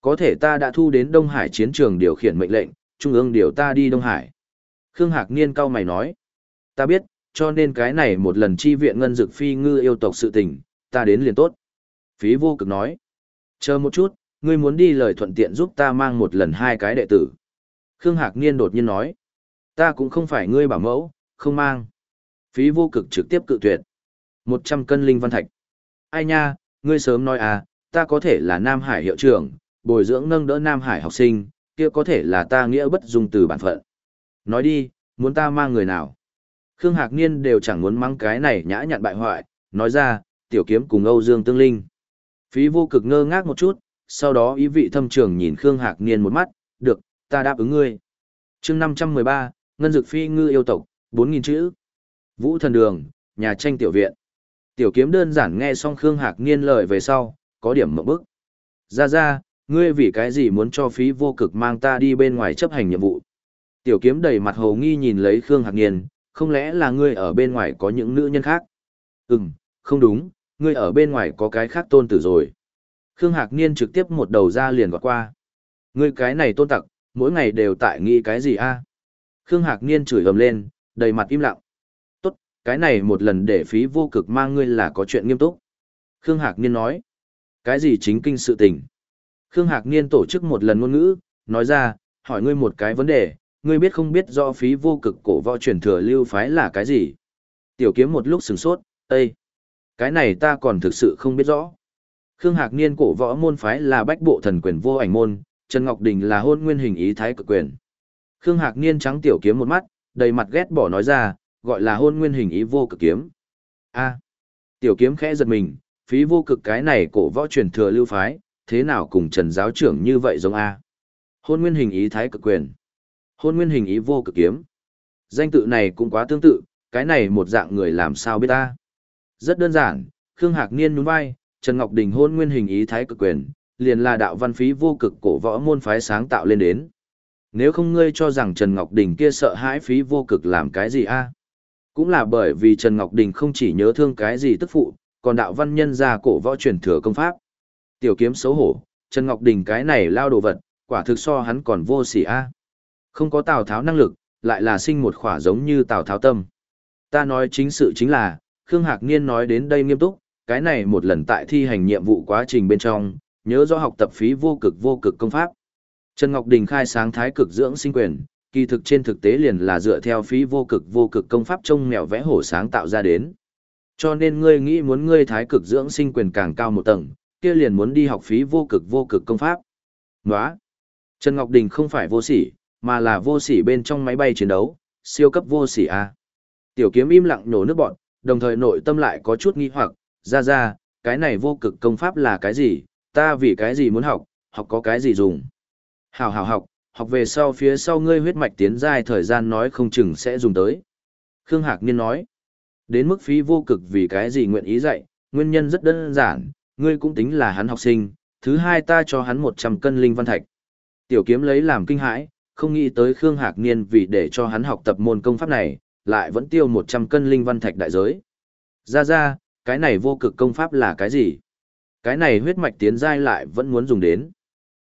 Có thể ta đã thu đến Đông Hải chiến trường điều khiển mệnh lệnh, Trung ương điều ta đi Đông Hải. Khương Hạc Niên cao mày nói. Ta biết, cho nên cái này một lần chi viện ngân dực phi ngư yêu tộc sự tình, ta đến liền tốt. Phí vô cực nói. Chờ một chút, ngươi muốn đi lời thuận tiện giúp ta mang một lần hai cái đệ tử. Khương Hạc Niên đột nhiên nói. Ta cũng không phải ngươi bảo mẫu, không mang. Phí vô cực trực tiếp cự tuyệt. Một trăm cân linh văn thạch. Ai nha, ngươi sớm nói à, ta có thể là Nam Hải hiệu trưởng, bồi dưỡng nâng đỡ Nam Hải học sinh, kia có thể là ta nghĩa bất dung từ bản phận. Nói đi, muốn ta mang người nào? Khương Hạc Niên đều chẳng muốn mang cái này nhã nhặn bại hoại, nói ra, tiểu kiếm cùng Âu Dương Tương Linh. Phí vô cực ngơ ngác một chút, sau đó ý vị thâm trường nhìn Khương Hạc Niên một mắt, được, ta đáp ứng ngươi. chương 513, Ngân Dực Phi Ngư yêu tộc, 4.000 chữ. Vũ Thần Đường, nhà tranh tiểu viện. Tiểu kiếm đơn giản nghe xong Khương Hạc Niên lời về sau, có điểm mộng bức. Ra ra, ngươi vì cái gì muốn cho phí vô cực mang ta đi bên ngoài chấp hành nhiệm vụ. Tiểu kiếm đầy mặt hồ nghi nhìn lấy Khương Hạc Niên, không lẽ là ngươi ở bên ngoài có những nữ nhân khác? Ừm, không đúng, ngươi ở bên ngoài có cái khác tôn tử rồi. Khương Hạc Niên trực tiếp một đầu ra liền vọt qua. Ngươi cái này tôn tặc, mỗi ngày đều tại nghĩ cái gì a? Khương Hạc Niên chửi ầm lên, đầy mặt im lặng. Cái này một lần để phí vô cực mang ngươi là có chuyện nghiêm túc. Khương Hạc Niên nói. Cái gì chính kinh sự tình? Khương Hạc Niên tổ chức một lần ngôn ngữ, nói ra, hỏi ngươi một cái vấn đề, ngươi biết không biết do phí vô cực cổ võ truyền thừa lưu phái là cái gì? Tiểu kiếm một lúc sừng sốt, Ê! Cái này ta còn thực sự không biết rõ. Khương Hạc Niên cổ võ môn phái là bách bộ thần quyền vô ảnh môn, Trần Ngọc Đình là hôn nguyên hình ý thái cực quyền. Khương Hạc Niên trắng tiểu kiếm một mắt, đầy mặt ghét bỏ nói ra, gọi là hôn nguyên hình ý vô cực kiếm. A. tiểu kiếm khẽ giật mình, phí vô cực cái này cổ võ truyền thừa lưu phái, thế nào cùng Trần giáo trưởng như vậy giống A. Hôn nguyên hình ý thái cực quyền. Hôn nguyên hình ý vô cực kiếm. Danh tự này cũng quá tương tự, cái này một dạng người làm sao biết ta. Rất đơn giản, Khương Hạc Niên nhún vai, Trần Ngọc Đình hôn nguyên hình ý thái cực quyền, liền là đạo văn phí vô cực cổ võ môn phái sáng tạo lên đến. Nếu không ngươi cho rằng Trần Ngọc Đình kia sợ hãi phí vô cực làm cái gì a? Cũng là bởi vì Trần Ngọc Đình không chỉ nhớ thương cái gì tức phụ, còn đạo văn nhân ra cổ võ truyền thừa công pháp. Tiểu kiếm xấu hổ, Trần Ngọc Đình cái này lao đồ vật, quả thực so hắn còn vô sỉ a. Không có Tào Tháo năng lực, lại là sinh một khỏa giống như Tào Tháo tâm. Ta nói chính sự chính là, Khương Hạc Niên nói đến đây nghiêm túc, cái này một lần tại thi hành nhiệm vụ quá trình bên trong, nhớ rõ học tập phí vô cực vô cực công pháp. Trần Ngọc Đình khai sáng thái cực dưỡng sinh quyền, kỳ thực trên thực tế liền là dựa theo phí vô cực vô cực công pháp trông mèo vẽ hổ sáng tạo ra đến. Cho nên ngươi nghĩ muốn ngươi thái cực dưỡng sinh quyền càng cao một tầng, kia liền muốn đi học phí vô cực vô cực công pháp. Nóa! Trần Ngọc Đình không phải vô sỉ, mà là vô sỉ bên trong máy bay chiến đấu, siêu cấp vô sỉ A. Tiểu kiếm im lặng nổ nước bọn, đồng thời nội tâm lại có chút nghi hoặc, ra ra, cái này vô cực công pháp là cái gì, ta vì cái gì muốn học, học có cái gì dùng. Hảo hảo học, học về sau phía sau ngươi huyết mạch tiến dài thời gian nói không chừng sẽ dùng tới. Khương Hạc Niên nói, đến mức phí vô cực vì cái gì nguyện ý dạy, nguyên nhân rất đơn giản, ngươi cũng tính là hắn học sinh, thứ hai ta cho hắn 100 cân linh văn thạch. Tiểu kiếm lấy làm kinh hãi, không nghĩ tới Khương Hạc Niên vì để cho hắn học tập môn công pháp này, lại vẫn tiêu 100 cân linh văn thạch đại giới. Ra ra, cái này vô cực công pháp là cái gì? Cái này huyết mạch tiến giai lại vẫn muốn dùng đến.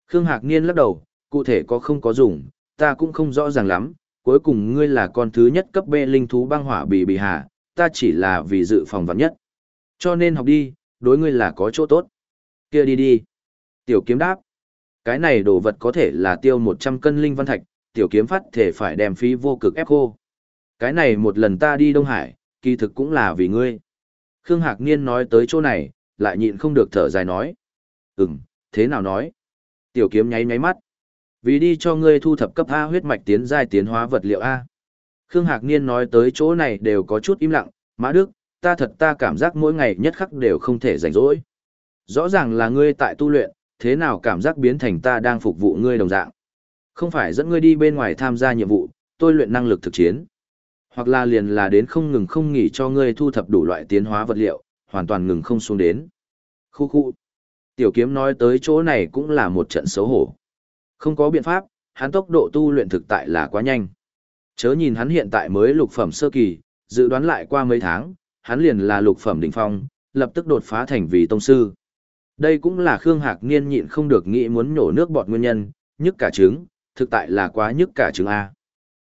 Khương Hạc Niên lắc đầu, cụ thể có không có dùng, ta cũng không rõ ràng lắm, cuối cùng ngươi là con thứ nhất cấp B linh thú băng hỏa bì bì hạ ta chỉ là vì dự phòng vạn nhất. Cho nên học đi, đối ngươi là có chỗ tốt. Kia đi đi. Tiểu kiếm đáp. Cái này đồ vật có thể là tiêu 100 cân linh văn thạch, tiểu kiếm phát thể phải đem phí vô cực ép khô. Cái này một lần ta đi Đông Hải, kỳ thực cũng là vì ngươi. Khương Hạc Niên nói tới chỗ này, lại nhịn không được thở dài nói. Ừm, thế nào nói? Tiểu kiếm nháy nháy mắt. Vì đi cho ngươi thu thập cấp A huyết mạch tiến giai tiến hóa vật liệu A. Khương Hạc Niên nói tới chỗ này đều có chút im lặng, Mã Đức, ta thật ta cảm giác mỗi ngày nhất khắc đều không thể rảnh rỗi. Rõ ràng là ngươi tại tu luyện, thế nào cảm giác biến thành ta đang phục vụ ngươi đồng dạng. Không phải dẫn ngươi đi bên ngoài tham gia nhiệm vụ, tôi luyện năng lực thực chiến. Hoặc là liền là đến không ngừng không nghỉ cho ngươi thu thập đủ loại tiến hóa vật liệu, hoàn toàn ngừng không xuống đến. Khu khu. Tiểu kiếm nói tới chỗ này cũng là một trận xấu hổ. Không có biện pháp, hắn tốc độ tu luyện thực tại là quá nhanh. Chớ nhìn hắn hiện tại mới lục phẩm sơ kỳ, dự đoán lại qua mấy tháng, hắn liền là lục phẩm đỉnh phong, lập tức đột phá thành vì tông sư. Đây cũng là Khương Hạc Niên nhịn không được nghĩ muốn nhổ nước bọt nguyên nhân, nhức cả trứng, thực tại là quá nhức cả trứng A.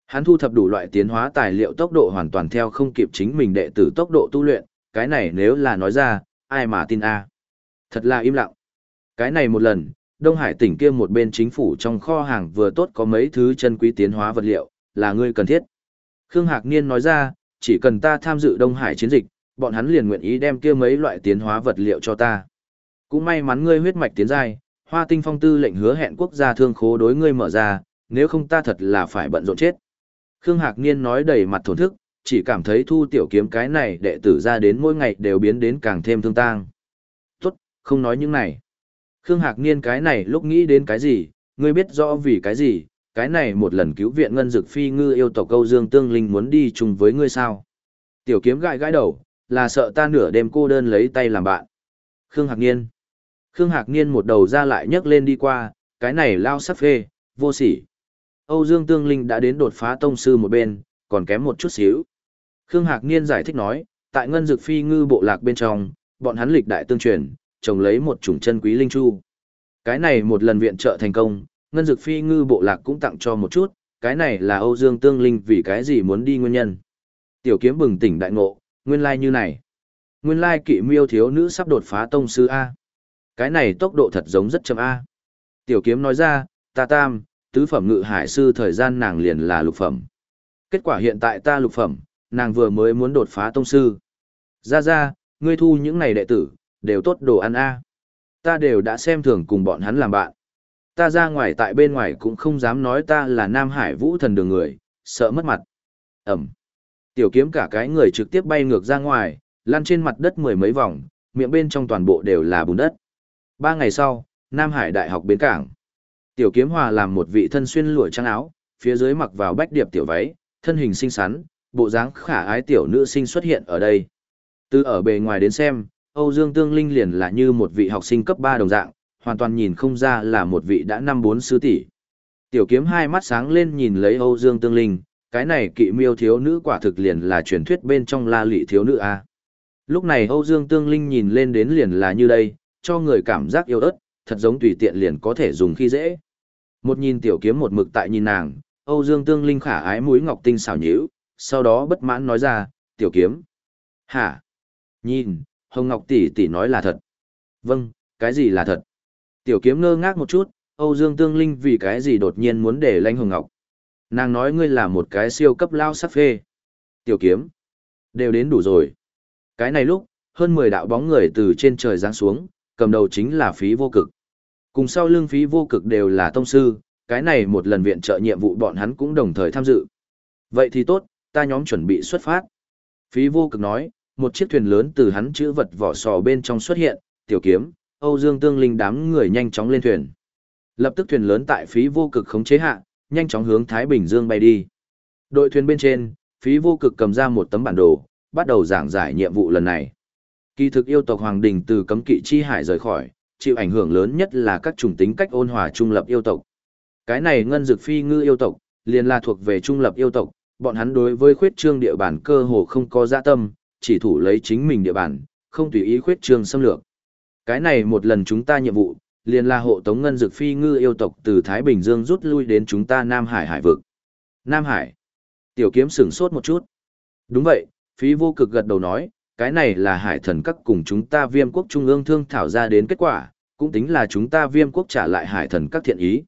Hắn thu thập đủ loại tiến hóa tài liệu tốc độ hoàn toàn theo không kịp chính mình đệ tử tốc độ tu luyện, cái này nếu là nói ra, ai mà tin A. Thật là im lặng. Cái này một lần, Đông Hải tỉnh kia một bên chính phủ trong kho hàng vừa tốt có mấy thứ chân quý tiến hóa vật liệu, là ngươi cần thiết. Khương Hạc Niên nói ra, chỉ cần ta tham dự Đông Hải chiến dịch, bọn hắn liền nguyện ý đem kia mấy loại tiến hóa vật liệu cho ta. Cũng may mắn ngươi huyết mạch tiến giai, Hoa Tinh Phong tư lệnh hứa hẹn quốc gia thương khố đối ngươi mở ra, nếu không ta thật là phải bận rộn chết. Khương Hạc Niên nói đầy mặt thổn thức, chỉ cảm thấy thu tiểu kiếm cái này đệ tử ra đến mỗi ngày đều biến đến càng thêm thương tang. Tốt, không nói những này. Khương Hạc Niên cái này lúc nghĩ đến cái gì, ngươi biết rõ vì cái gì, cái này một lần cứu viện ngân dực phi ngư yêu tộc câu dương tương linh muốn đi chung với ngươi sao. Tiểu kiếm gãi gãi đầu, là sợ ta nửa đêm cô đơn lấy tay làm bạn. Khương Hạc Niên. Khương Hạc Niên một đầu ra lại nhấc lên đi qua, cái này lao sắp phê, vô sỉ. Âu Dương Tương Linh đã đến đột phá tông sư một bên, còn kém một chút xíu. Khương Hạc Niên giải thích nói, tại ngân dực phi ngư bộ lạc bên trong, bọn hắn lịch đại tương truyền, trồng lấy một chủng chân quý linh chu. Cái này một lần viện trợ thành công, ngân dực phi ngư bộ lạc cũng tặng cho một chút, cái này là Âu Dương Tương Linh vì cái gì muốn đi nguyên nhân. Tiểu kiếm bừng tỉnh đại ngộ, nguyên lai like như này. Nguyên lai like kỵ miêu thiếu nữ sắp đột phá tông sư A. Cái này tốc độ thật giống rất chậm A. Tiểu kiếm nói ra, ta tam, tứ phẩm ngự hải sư thời gian nàng liền là lục phẩm. Kết quả hiện tại ta lục phẩm, nàng vừa mới muốn đột phá tông sư. Ra ra, ngươi thu những này đệ tử, đều tốt đồ ăn A. Ta đều đã xem thường cùng bọn hắn làm bạn. Ta ra ngoài tại bên ngoài cũng không dám nói ta là Nam Hải vũ thần đường người, sợ mất mặt. Ẩm. Tiểu kiếm cả cái người trực tiếp bay ngược ra ngoài, lăn trên mặt đất mười mấy vòng, miệng bên trong toàn bộ đều là bùn đất. Ba ngày sau, Nam Hải Đại học Bến Cảng. Tiểu kiếm hòa làm một vị thân xuyên lụa trắng áo, phía dưới mặc vào bách điệp tiểu váy, thân hình xinh xắn, bộ dáng khả ái tiểu nữ sinh xuất hiện ở đây. Từ ở bề ngoài đến xem, Âu Dương Tương Linh liền là như một vị học sinh cấp 3 đồng dạng, hoàn toàn nhìn không ra là một vị đã năm bốn sư tỷ. Tiểu kiếm hai mắt sáng lên nhìn lấy Âu Dương Tương Linh, cái này kỵ miêu thiếu nữ quả thực liền là truyền thuyết bên trong la lị thiếu nữ a. Lúc này Âu Dương Tương Linh nhìn lên đến liền là như đây, cho người cảm giác yêu ớt, thật giống tùy tiện liền có thể dùng khi dễ. Một nhìn tiểu kiếm một mực tại nhìn nàng, Âu Dương Tương Linh khả ái mũi ngọc tinh xảo nhíu, sau đó bất mãn nói ra, tiểu kiếm. Hả? Nhìn, Hồng Ngọc tỷ tỷ nói là thật. Vâng, cái gì là thật? Tiểu kiếm ngơ ngác một chút, Âu Dương Tương Linh vì cái gì đột nhiên muốn để lãnh Hồng Ngọc. Nàng nói ngươi là một cái siêu cấp lao sắc phê. Tiểu kiếm. Đều đến đủ rồi. Cái này lúc, hơn 10 đạo bóng người từ trên trời giáng xuống, cầm đầu chính là phí vô cực. Cùng sau lưng phí vô cực đều là tông sư, cái này một lần viện trợ nhiệm vụ bọn hắn cũng đồng thời tham dự. Vậy thì tốt, ta nhóm chuẩn bị xuất phát. Phí vô cực nói, một chiếc thuyền lớn từ hắn chữ vật vỏ sò bên trong xuất hiện, tiểu kiếm, Âu Dương Tương Linh đám người nhanh chóng lên thuyền. Lập tức thuyền lớn tại phí vô cực khống chế hạ, nhanh chóng hướng Thái Bình Dương bay đi. Đội thuyền bên trên, phí vô cực cầm ra một tấm bản đồ, bắt đầu giảng giải nhiệm vụ lần này. Kỳ thực yêu tộc Hoàng Đình từ cấm kỵ chi hải rời khỏi, chịu ảnh hưởng lớn nhất là các chủng tính cách ôn hòa trung lập yêu tộc. Cái này ngân dược phi ngư yêu tộc, liền là thuộc về trung lập yêu tộc, bọn hắn đối với khuyết trương địa bàn cơ hồ không có dạ tâm, chỉ thủ lấy chính mình địa bàn, không tùy ý khuyết trương xâm lược. Cái này một lần chúng ta nhiệm vụ, liền là hộ tống ngân dực phi ngư yêu tộc từ Thái Bình Dương rút lui đến chúng ta Nam Hải hải vực. Nam Hải. Tiểu kiếm sửng sốt một chút. Đúng vậy, phí vô cực gật đầu nói, cái này là hải thần các cùng chúng ta viêm quốc trung ương thương thảo ra đến kết quả, cũng tính là chúng ta viêm quốc trả lại hải thần các thiện ý.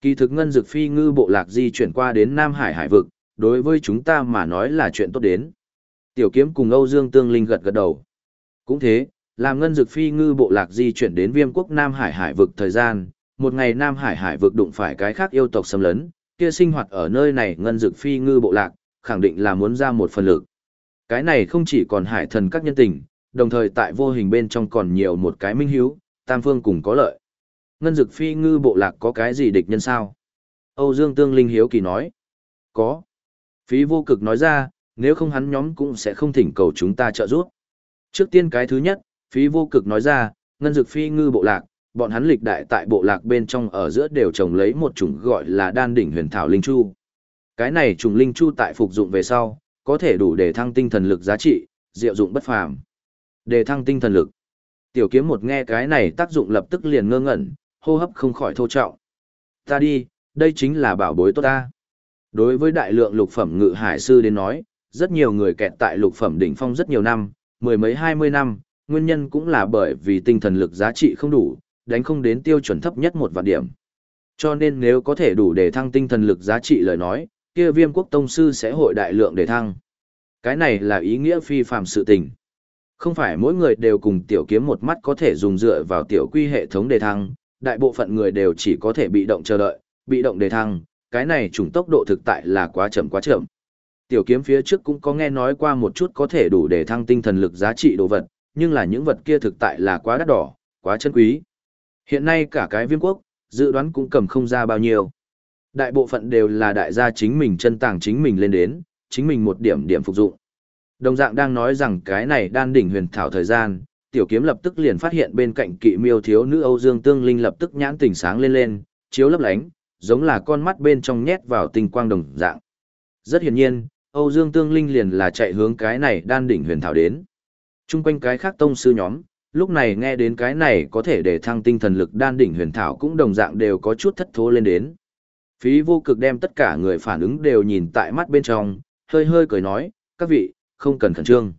Kỳ thực ngân dực phi ngư bộ lạc di chuyển qua đến Nam Hải hải vực, đối với chúng ta mà nói là chuyện tốt đến. Tiểu kiếm cùng Âu Dương Tương Linh gật gật đầu. Cũng thế, làm ngân dực phi ngư bộ lạc di chuyển đến viêm quốc Nam Hải hải vực thời gian, một ngày Nam Hải hải vực đụng phải cái khác yêu tộc xâm lấn, kia sinh hoạt ở nơi này ngân dực phi ngư bộ lạc, khẳng định là muốn ra một phần lực. Cái này không chỉ còn hải thần các nhân tình, đồng thời tại vô hình bên trong còn nhiều một cái minh hiếu, tam phương cùng có lợi. Ngân dực phi ngư bộ lạc có cái gì địch nhân sao? Âu Dương Tương Linh hiếu kỳ nói. Có. Phí vô cực nói ra, nếu không hắn nhóm cũng sẽ không thỉnh cầu chúng ta trợ giúp. Trước tiên cái thứ nhất, phí vô cực nói ra, ngân dực phi ngư bộ lạc, bọn hắn lịch đại tại bộ lạc bên trong ở giữa đều trồng lấy một chủng gọi là đan đỉnh huyền thảo linh chu. Cái này trùng linh chu tại phục dụng về sau, có thể đủ để thăng tinh thần lực giá trị, diệu dụng bất phàm. Để thăng tinh thần lực. Tiểu kiếm một nghe cái này tác dụng lập tức liền ngơ ngẩn, hô hấp không khỏi thô trọng. Ta đi, đây chính là bảo bối tốt ta. Đối với đại lượng lục phẩm ngự hải sư đến nói, rất nhiều người kẹt tại lục phẩm đỉnh phong rất nhiều năm, mười mấy hai mươi năm, nguyên nhân cũng là bởi vì tinh thần lực giá trị không đủ, đánh không đến tiêu chuẩn thấp nhất một vạn điểm. Cho nên nếu có thể đủ để thăng tinh thần lực giá trị lời nói, kia viêm quốc tông sư sẽ hội đại lượng để thăng. Cái này là ý nghĩa phi phàm sự tình. Không phải mỗi người đều cùng tiểu kiếm một mắt có thể dùng dựa vào tiểu quy hệ thống đề thăng, đại bộ phận người đều chỉ có thể bị động chờ đợi, bị động đề thăng, cái này trùng tốc độ thực tại là quá chậm quá chậm. Tiểu kiếm phía trước cũng có nghe nói qua một chút có thể đủ để thăng tinh thần lực giá trị đồ vật, nhưng là những vật kia thực tại là quá đắt đỏ, quá chân quý. Hiện nay cả cái viêm quốc, dự đoán cũng cầm không ra bao nhiêu. Đại bộ phận đều là đại gia chính mình chân tàng chính mình lên đến, chính mình một điểm điểm phục dụng. Đồng dạng đang nói rằng cái này đan đỉnh huyền thảo thời gian, tiểu kiếm lập tức liền phát hiện bên cạnh kỵ miêu thiếu nữ Âu Dương Tương Linh lập tức nhãn tỉnh sáng lên lên, chiếu lấp lánh, giống là con mắt bên trong nhét vào tinh quang đồng dạng. Rất hiển nhiên, Âu Dương Tương Linh liền là chạy hướng cái này đan đỉnh huyền thảo đến. Trung quanh cái khác tông sư nhóm, lúc này nghe đến cái này có thể để thăng tinh thần lực đan đỉnh huyền thảo cũng đồng dạng đều có chút thất thố lên đến. Phí vô cực đem tất cả người phản ứng đều nhìn tại mắt bên trong, hơi hơi cười nói, các vị, không cần khẩn trương.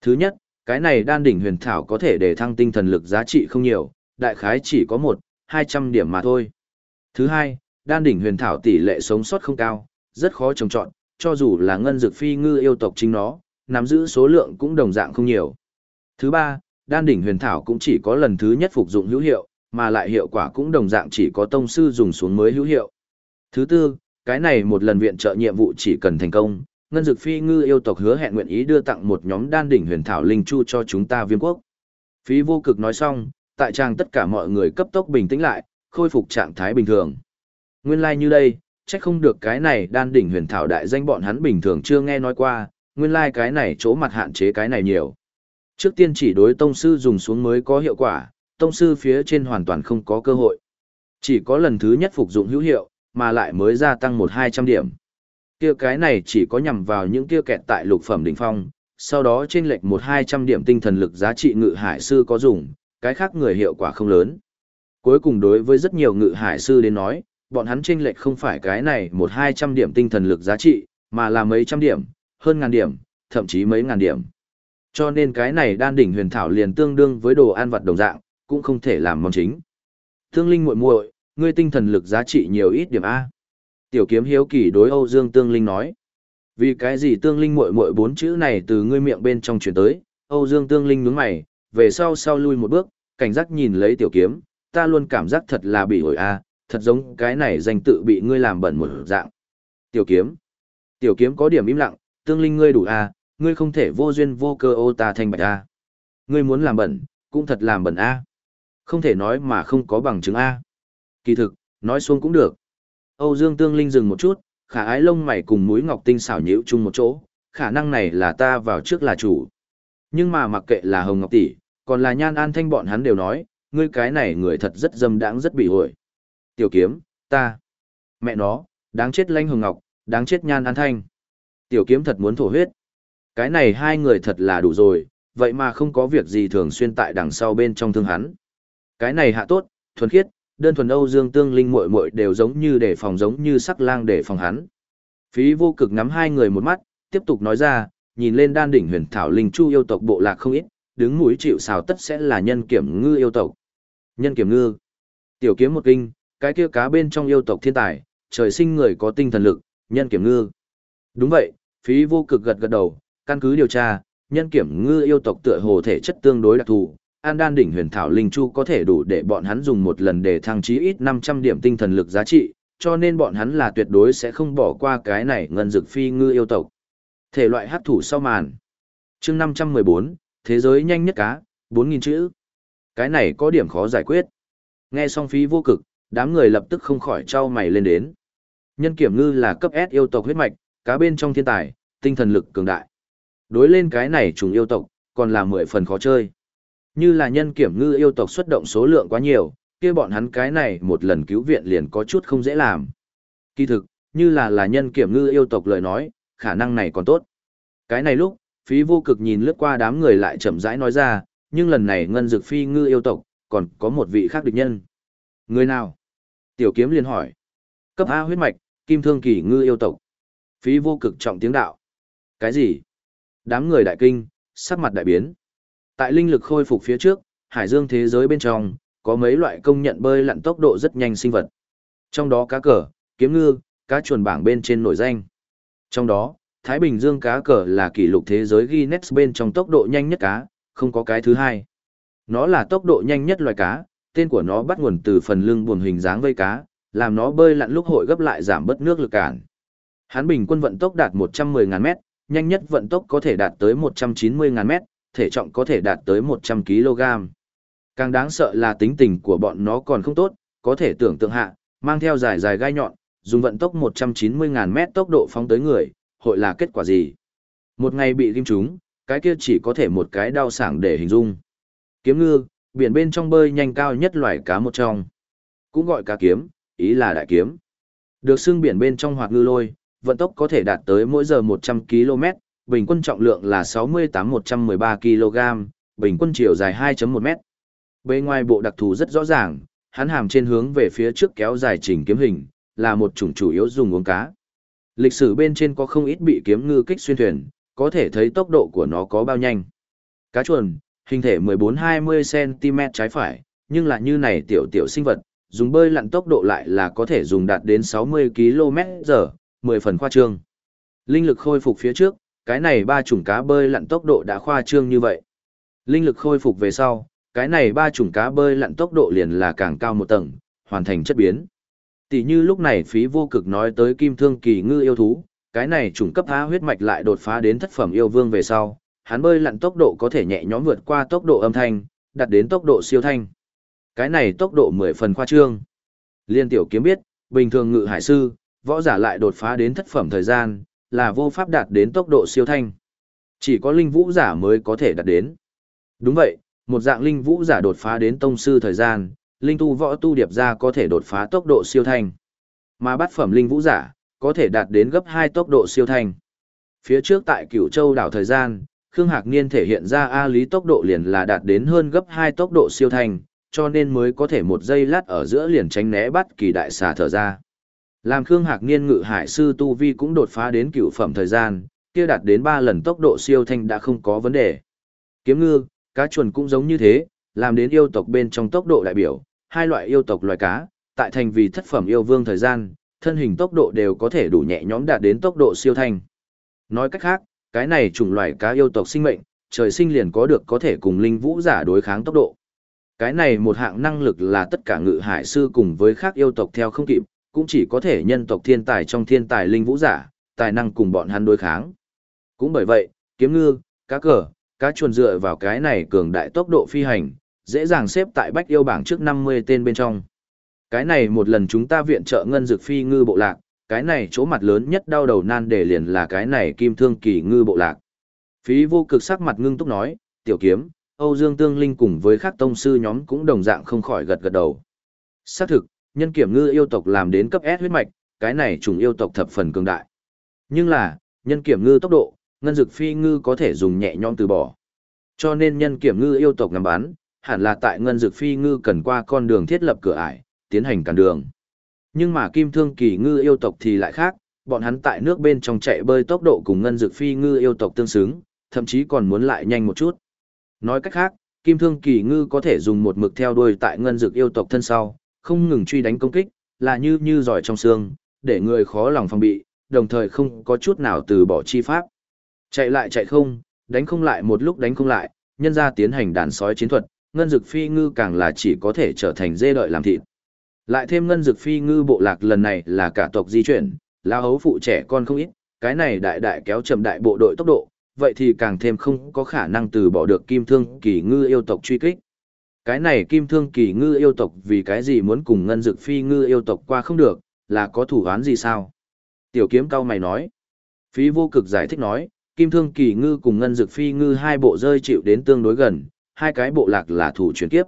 Thứ nhất, cái này đan đỉnh huyền thảo có thể để thăng tinh thần lực giá trị không nhiều, đại khái chỉ có một, hai trăm điểm mà thôi. Thứ hai, đan đỉnh huyền thảo tỷ lệ sống sót không cao, rất khó trồng trọn, cho dù là ngân dược phi ngư yêu tộc chính nó, nắm giữ số lượng cũng đồng dạng không nhiều. Thứ ba, đan đỉnh huyền thảo cũng chỉ có lần thứ nhất phục dụng hữu hiệu, mà lại hiệu quả cũng đồng dạng chỉ có tông sư dùng xuống mới hữu hiệu. Thứ tư, cái này một lần viện trợ nhiệm vụ chỉ cần thành công, ngân dược phi ngư yêu tộc hứa hẹn nguyện ý đưa tặng một nhóm đan đỉnh huyền thảo linh chu cho chúng ta viêm quốc. Phí vô cực nói xong, tại trang tất cả mọi người cấp tốc bình tĩnh lại, khôi phục trạng thái bình thường. Nguyên lai like như đây, trách không được cái này đan đỉnh huyền thảo đại danh bọn hắn bình thường chưa nghe nói qua, nguyên lai like cái này chỗ mặt hạn chế cái này nhiều. Trước tiên chỉ đối tông sư dùng xuống mới có hiệu quả, tông sư phía trên hoàn toàn không có cơ hội. Chỉ có lần thứ nhất phục dụng hữu hiệu, mà lại mới gia tăng một hai trăm điểm. Kia cái này chỉ có nhằm vào những kia kẹt tại lục phẩm đỉnh phong, sau đó trên lệch một hai trăm điểm tinh thần lực giá trị ngự hải sư có dùng, cái khác người hiệu quả không lớn. Cuối cùng đối với rất nhiều ngự hải sư đến nói, bọn hắn chênh lệch không phải cái này một hai trăm điểm tinh thần lực giá trị, mà là mấy trăm điểm, hơn ngàn điểm, thậm chí mấy ngàn điểm. Cho nên cái này đan đỉnh huyền thảo liền tương đương với đồ ăn vật đồng dạng, cũng không thể làm món chính. Thương linh muội muội, ngươi tinh thần lực giá trị nhiều ít điểm A. Tiểu kiếm hiếu kỳ đối Âu Dương Tương Linh nói. Vì cái gì Tương Linh muội muội bốn chữ này từ ngươi miệng bên trong chuyển tới, Âu Dương Tương Linh nhướng mày, về sau sau lui một bước, cảnh giác nhìn lấy tiểu kiếm, ta luôn cảm giác thật là bị ổi a, thật giống cái này danh tự bị ngươi làm bẩn một dạng. Tiểu kiếm. Tiểu kiếm có điểm im lặng, Tương Linh ngươi đủ à ngươi không thể vô duyên vô cơ ô ta thành bạch à Ngươi muốn làm bẩn, cũng thật làm bẩn a. Không thể nói mà không có bằng chứng a. Kỳ thực, nói xuống cũng được. Âu Dương Tương Linh dừng một chút, khả ái lông mày cùng mũi ngọc tinh xảo nhíu chung một chỗ, khả năng này là ta vào trước là chủ. Nhưng mà mặc kệ là Hồng Ngọc tỷ, còn là Nhan An Thanh bọn hắn đều nói, ngươi cái này người thật rất dâm đãng rất bị hội. Tiểu kiếm, ta, mẹ nó, đáng chết Lanh Hồng Ngọc, đáng chết Nhan An Thanh. Tiểu kiếm thật muốn thổ huyết. Cái này hai người thật là đủ rồi, vậy mà không có việc gì thường xuyên tại đằng sau bên trong thương hắn. Cái này hạ tốt, thuần khiết, đơn thuần Âu Dương Tương Linh muội muội đều giống như để phòng giống như sắc lang để phòng hắn. Phí vô cực ngắm hai người một mắt, tiếp tục nói ra, nhìn lên đan đỉnh huyền thảo linh chu yêu tộc bộ lạc không ít, đứng mũi chịu sào tất sẽ là nhân kiểm ngư yêu tộc. Nhân kiểm ngư. Tiểu kiếm một kinh, cái kia cá bên trong yêu tộc thiên tài, trời sinh người có tinh thần lực, nhân kiểm ngư. Đúng vậy, phí vô cực gật gật đầu, căn cứ điều tra, nhân kiểm ngư yêu tộc tựa hồ thể chất tương đối đặc thù, an đan đỉnh huyền thảo linh chu có thể đủ để bọn hắn dùng một lần để thăng chí ít 500 điểm tinh thần lực giá trị, cho nên bọn hắn là tuyệt đối sẽ không bỏ qua cái này ngân dực phi ngư yêu tộc. Thể loại hấp thủ sau màn. Chương 514, Thế giới nhanh nhất cá, 4.000 chữ. Cái này có điểm khó giải quyết. Nghe xong phí vô cực, đám người lập tức không khỏi trao mày lên đến. Nhân kiểm ngư là cấp S yêu tộc huyết mạch, cá bên trong thiên tài, tinh thần lực cường đại. Đối lên cái này trùng yêu tộc, còn là mười phần khó chơi. Như là nhân kiểm ngư yêu tộc xuất động số lượng quá nhiều, kia bọn hắn cái này một lần cứu viện liền có chút không dễ làm. Kỳ thực, như là là nhân kiểm ngư yêu tộc lời nói, khả năng này còn tốt. Cái này lúc, phí vô cực nhìn lướt qua đám người lại chậm rãi nói ra, nhưng lần này ngân dực phi ngư yêu tộc, còn có một vị khác địch nhân. Người nào? Tiểu kiếm liền hỏi. Cấp A huyết mạch, kim thương kỳ ngư yêu tộc. Phí vô cực trọng tiếng đạo. Cái gì? Đám người đại kinh, sắc mặt đại biến. Tại linh lực khôi phục phía trước, hải dương thế giới bên trong, có mấy loại công nhận bơi lặn tốc độ rất nhanh sinh vật. Trong đó cá cờ, kiếm ngư, cá chuồn bảng bên trên nổi danh. Trong đó, Thái Bình Dương cá cờ là kỷ lục thế giới Guinness bên trong tốc độ nhanh nhất cá, không có cái thứ hai. Nó là tốc độ nhanh nhất loài cá, tên của nó bắt nguồn từ phần lưng buồn hình dáng vây cá, làm nó bơi lặn lúc hội gấp lại giảm bớt nước lực cản. Hắn bình quân vận tốc đạt 110.000 mét, nhanh nhất vận tốc có thể đạt tới 190.000 mét, thể trọng có thể đạt tới 100 kg. Càng đáng sợ là tính tình của bọn nó còn không tốt, có thể tưởng tượng hạ, mang theo dài dài gai nhọn, dùng vận tốc 190.000 mét tốc độ phóng tới người, hội là kết quả gì? Một ngày bị ghim trúng, cái kia chỉ có thể một cái đau sảng để hình dung. Kiếm ngư, biển bên trong bơi nhanh cao nhất loài cá một trong. Cũng gọi cá kiếm, ý là đại kiếm. Được xưng biển bên trong hoặc ngư lôi, vận tốc có thể đạt tới mỗi giờ 100 km, bình quân trọng lượng là 68-113 kg, bình quân chiều dài 2.1 m. Bề ngoài bộ đặc thù rất rõ ràng, hắn hàm trên hướng về phía trước kéo dài chỉnh kiếm hình, là một chủng chủ yếu dùng uống cá. Lịch sử bên trên có không ít bị kiếm ngư kích xuyên thuyền, có thể thấy tốc độ của nó có bao nhanh. Cá chuồn, hình thể 14-20cm trái phải, nhưng là như này tiểu tiểu sinh vật, dùng bơi lặn tốc độ lại là có thể dùng đạt đến 60 km giờ, 10 phần khoa trương. Linh lực khôi phục phía trước, cái này ba chủng cá bơi lặn tốc độ đã khoa trương như vậy. Linh lực khôi phục về sau, cái này ba chủng cá bơi lặn tốc độ liền là càng cao một tầng, hoàn thành chất biến. Tỷ như lúc này phí vô cực nói tới kim thương kỳ ngư yêu thú, cái này chủng cấp há huyết mạch lại đột phá đến thất phẩm yêu vương về sau, hắn bơi lặn tốc độ có thể nhẹ nhõm vượt qua tốc độ âm thanh, đạt đến tốc độ siêu thanh. Cái này tốc độ 10 phần khoa trương. Liên tiểu kiếm biết, bình thường ngự hải sư, võ giả lại đột phá đến thất phẩm thời gian, là vô pháp đạt đến tốc độ siêu thanh. Chỉ có linh vũ giả mới có thể đạt đến. Đúng vậy, một dạng linh vũ giả đột phá đến tông sư thời gian, linh tu võ tu điệp ra có thể đột phá tốc độ siêu thanh. Mà bát phẩm linh vũ giả, có thể đạt đến gấp 2 tốc độ siêu thanh. Phía trước tại cửu châu đảo thời gian, Khương Hạc Niên thể hiện ra A lý tốc độ liền là đạt đến hơn gấp 2 tốc độ siêu thanh, cho nên mới có thể một giây lát ở giữa liền tránh né bắt kỳ đại xà thở ra. Làm Khương Hạc Niên ngự hải sư Tu Vi cũng đột phá đến cửu phẩm thời gian, kia đạt đến 3 lần tốc độ siêu thanh đã không có vấn đề. Kiếm ngư, cá chuồn cũng giống như thế, làm đến yêu tộc bên trong tốc độ đại biểu, hai loại yêu tộc loài cá, tại thành vì thất phẩm yêu vương thời gian, thân hình tốc độ đều có thể đủ nhẹ nhõm đạt đến tốc độ siêu thanh. Nói cách khác, cái này chủng loài cá yêu tộc sinh mệnh, trời sinh liền có được có thể cùng linh vũ giả đối kháng tốc độ. Cái này một hạng năng lực là tất cả ngự hải sư cùng với khác yêu tộc theo không kịp, cũng chỉ có thể nhân tộc thiên tài trong thiên tài linh vũ giả, tài năng cùng bọn hắn đối kháng. Cũng bởi vậy, kiếm ngư, cá cờ, cá chuồn dựa vào cái này cường đại tốc độ phi hành, dễ dàng xếp tại bách yêu bảng trước 50 tên bên trong. Cái này một lần chúng ta viện trợ ngân dược phi ngư bộ lạc, cái này chỗ mặt lớn nhất đau đầu nan để liền là cái này kim thương kỳ ngư bộ lạc. Phí vô cực sắc mặt ngưng túc nói, tiểu kiếm, Âu Dương Tương Linh cùng với các tông sư nhóm cũng đồng dạng không khỏi gật gật đầu. Xác thực, nhân kiểm ngư yêu tộc làm đến cấp S huyết mạch, cái này trùng yêu tộc thập phần cường đại. Nhưng là, nhân kiểm ngư tốc độ, ngân dực phi ngư có thể dùng nhẹ nhõm từ bỏ. Cho nên nhân kiểm ngư yêu tộc ngắm bán, hẳn là tại ngân dực phi ngư cần qua con đường thiết lập cửa ải, tiến hành cản đường. Nhưng mà kim thương kỳ ngư yêu tộc thì lại khác, bọn hắn tại nước bên trong chạy bơi tốc độ cùng ngân dược phi ngư yêu tộc tương xứng, thậm chí còn muốn lại nhanh một chút. Nói cách khác, kim thương kỳ ngư có thể dùng một mực theo đuôi tại ngân dược yêu tộc thân sau, không ngừng truy đánh công kích, là như như giỏi trong xương, để người khó lòng phòng bị, đồng thời không có chút nào từ bỏ chi pháp. Chạy lại chạy không, đánh không lại một lúc đánh không lại, nhân ra tiến hành đàn sói chiến thuật, ngân dực phi ngư càng là chỉ có thể trở thành dê đợi làm thịt. Lại thêm ngân dực phi ngư bộ lạc lần này là cả tộc di chuyển, lao hấu phụ trẻ con không ít, cái này đại đại kéo chậm đại bộ đội tốc độ, vậy thì càng thêm không có khả năng từ bỏ được kim thương kỳ ngư yêu tộc truy kích. Cái này kim thương kỳ ngư yêu tộc vì cái gì muốn cùng ngân dực phi ngư yêu tộc qua không được, là có thủ án gì sao? Tiểu kiếm cao mày nói. Phí vô cực giải thích nói, kim thương kỳ ngư cùng ngân dực phi ngư hai bộ rơi chịu đến tương đối gần, hai cái bộ lạc là thủ chuyển kiếp.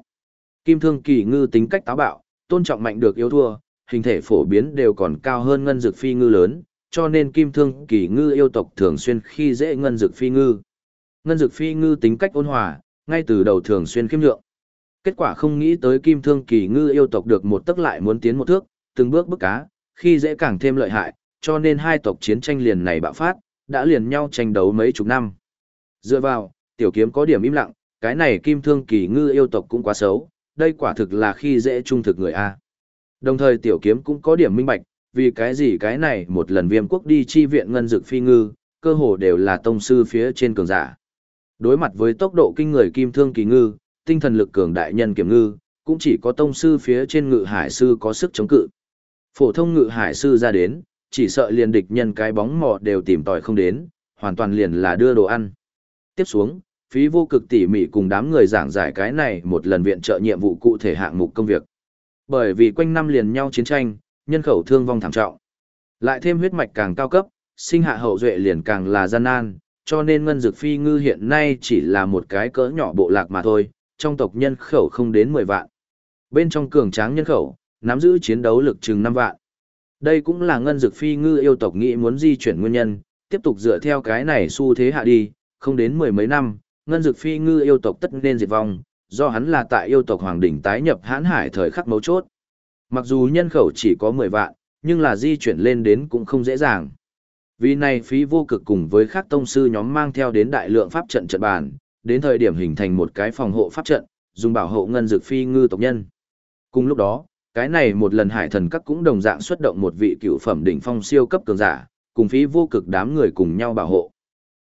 Kim thương kỳ ngư tính cách táo bạo, tôn trọng mạnh được yếu thua, hình thể phổ biến đều còn cao hơn ngân dực phi ngư lớn, cho nên kim thương kỳ ngư yêu tộc thường xuyên khi dễ ngân dực phi ngư. Ngân dực phi ngư tính cách ôn hòa, ngay từ đầu thường xuyên khiêm nhượng. Kết quả không nghĩ tới kim thương kỳ ngư yêu tộc được một tức lại muốn tiến một thước, từng bước bức cá, khi dễ càng thêm lợi hại, cho nên hai tộc chiến tranh liền này bạo phát, đã liền nhau tranh đấu mấy chục năm. Dựa vào, tiểu kiếm có điểm im lặng, cái này kim thương kỳ ngư yêu tộc cũng quá xấu, đây quả thực là khi dễ trung thực người A. Đồng thời tiểu kiếm cũng có điểm minh bạch, vì cái gì cái này một lần viêm quốc đi chi viện ngân dực phi ngư, cơ hồ đều là tông sư phía trên cường giả. Đối mặt với tốc độ kinh người kim thương kỳ ngư, tinh thần lực cường đại nhân kiểm ngư, cũng chỉ có tông sư phía trên ngự hải sư có sức chống cự. Phổ thông ngự hải sư ra đến, chỉ sợ liền địch nhân cái bóng mò đều tìm tòi không đến, hoàn toàn liền là đưa đồ ăn. Tiếp xuống, phí vô cực tỉ mỉ cùng đám người giảng giải cái này một lần viện trợ nhiệm vụ cụ thể hạng mục công việc. Bởi vì quanh năm liền nhau chiến tranh, nhân khẩu thương vong thảm trọng. Lại thêm huyết mạch càng cao cấp, sinh hạ hậu duệ liền càng là gian nan, cho nên ngân dược phi ngư hiện nay chỉ là một cái cỡ nhỏ bộ lạc mà thôi, trong tộc nhân khẩu không đến 10 vạn. Bên trong cường tráng nhân khẩu, nắm giữ chiến đấu lực chừng 5 vạn. Đây cũng là ngân dược phi ngư yêu tộc nghĩ muốn di chuyển nguyên nhân, tiếp tục dựa theo cái này xu thế hạ đi, không đến mười mấy năm, ngân Dực phi ngư yêu tộc tất nên diệt vong, do hắn là tại yêu tộc hoàng đỉnh tái nhập hãn hải thời khắc mấu chốt. Mặc dù nhân khẩu chỉ có 10 vạn, nhưng là di chuyển lên đến cũng không dễ dàng. Vì này phí vô cực cùng với các tông sư nhóm mang theo đến đại lượng pháp trận trận bàn, đến thời điểm hình thành một cái phòng hộ pháp trận, dùng bảo hộ ngân dược phi ngư tộc nhân. Cùng lúc đó, cái này một lần hải thần các cũng đồng dạng xuất động một vị cựu phẩm đỉnh phong siêu cấp cường giả, cùng phí vô cực đám người cùng nhau bảo hộ.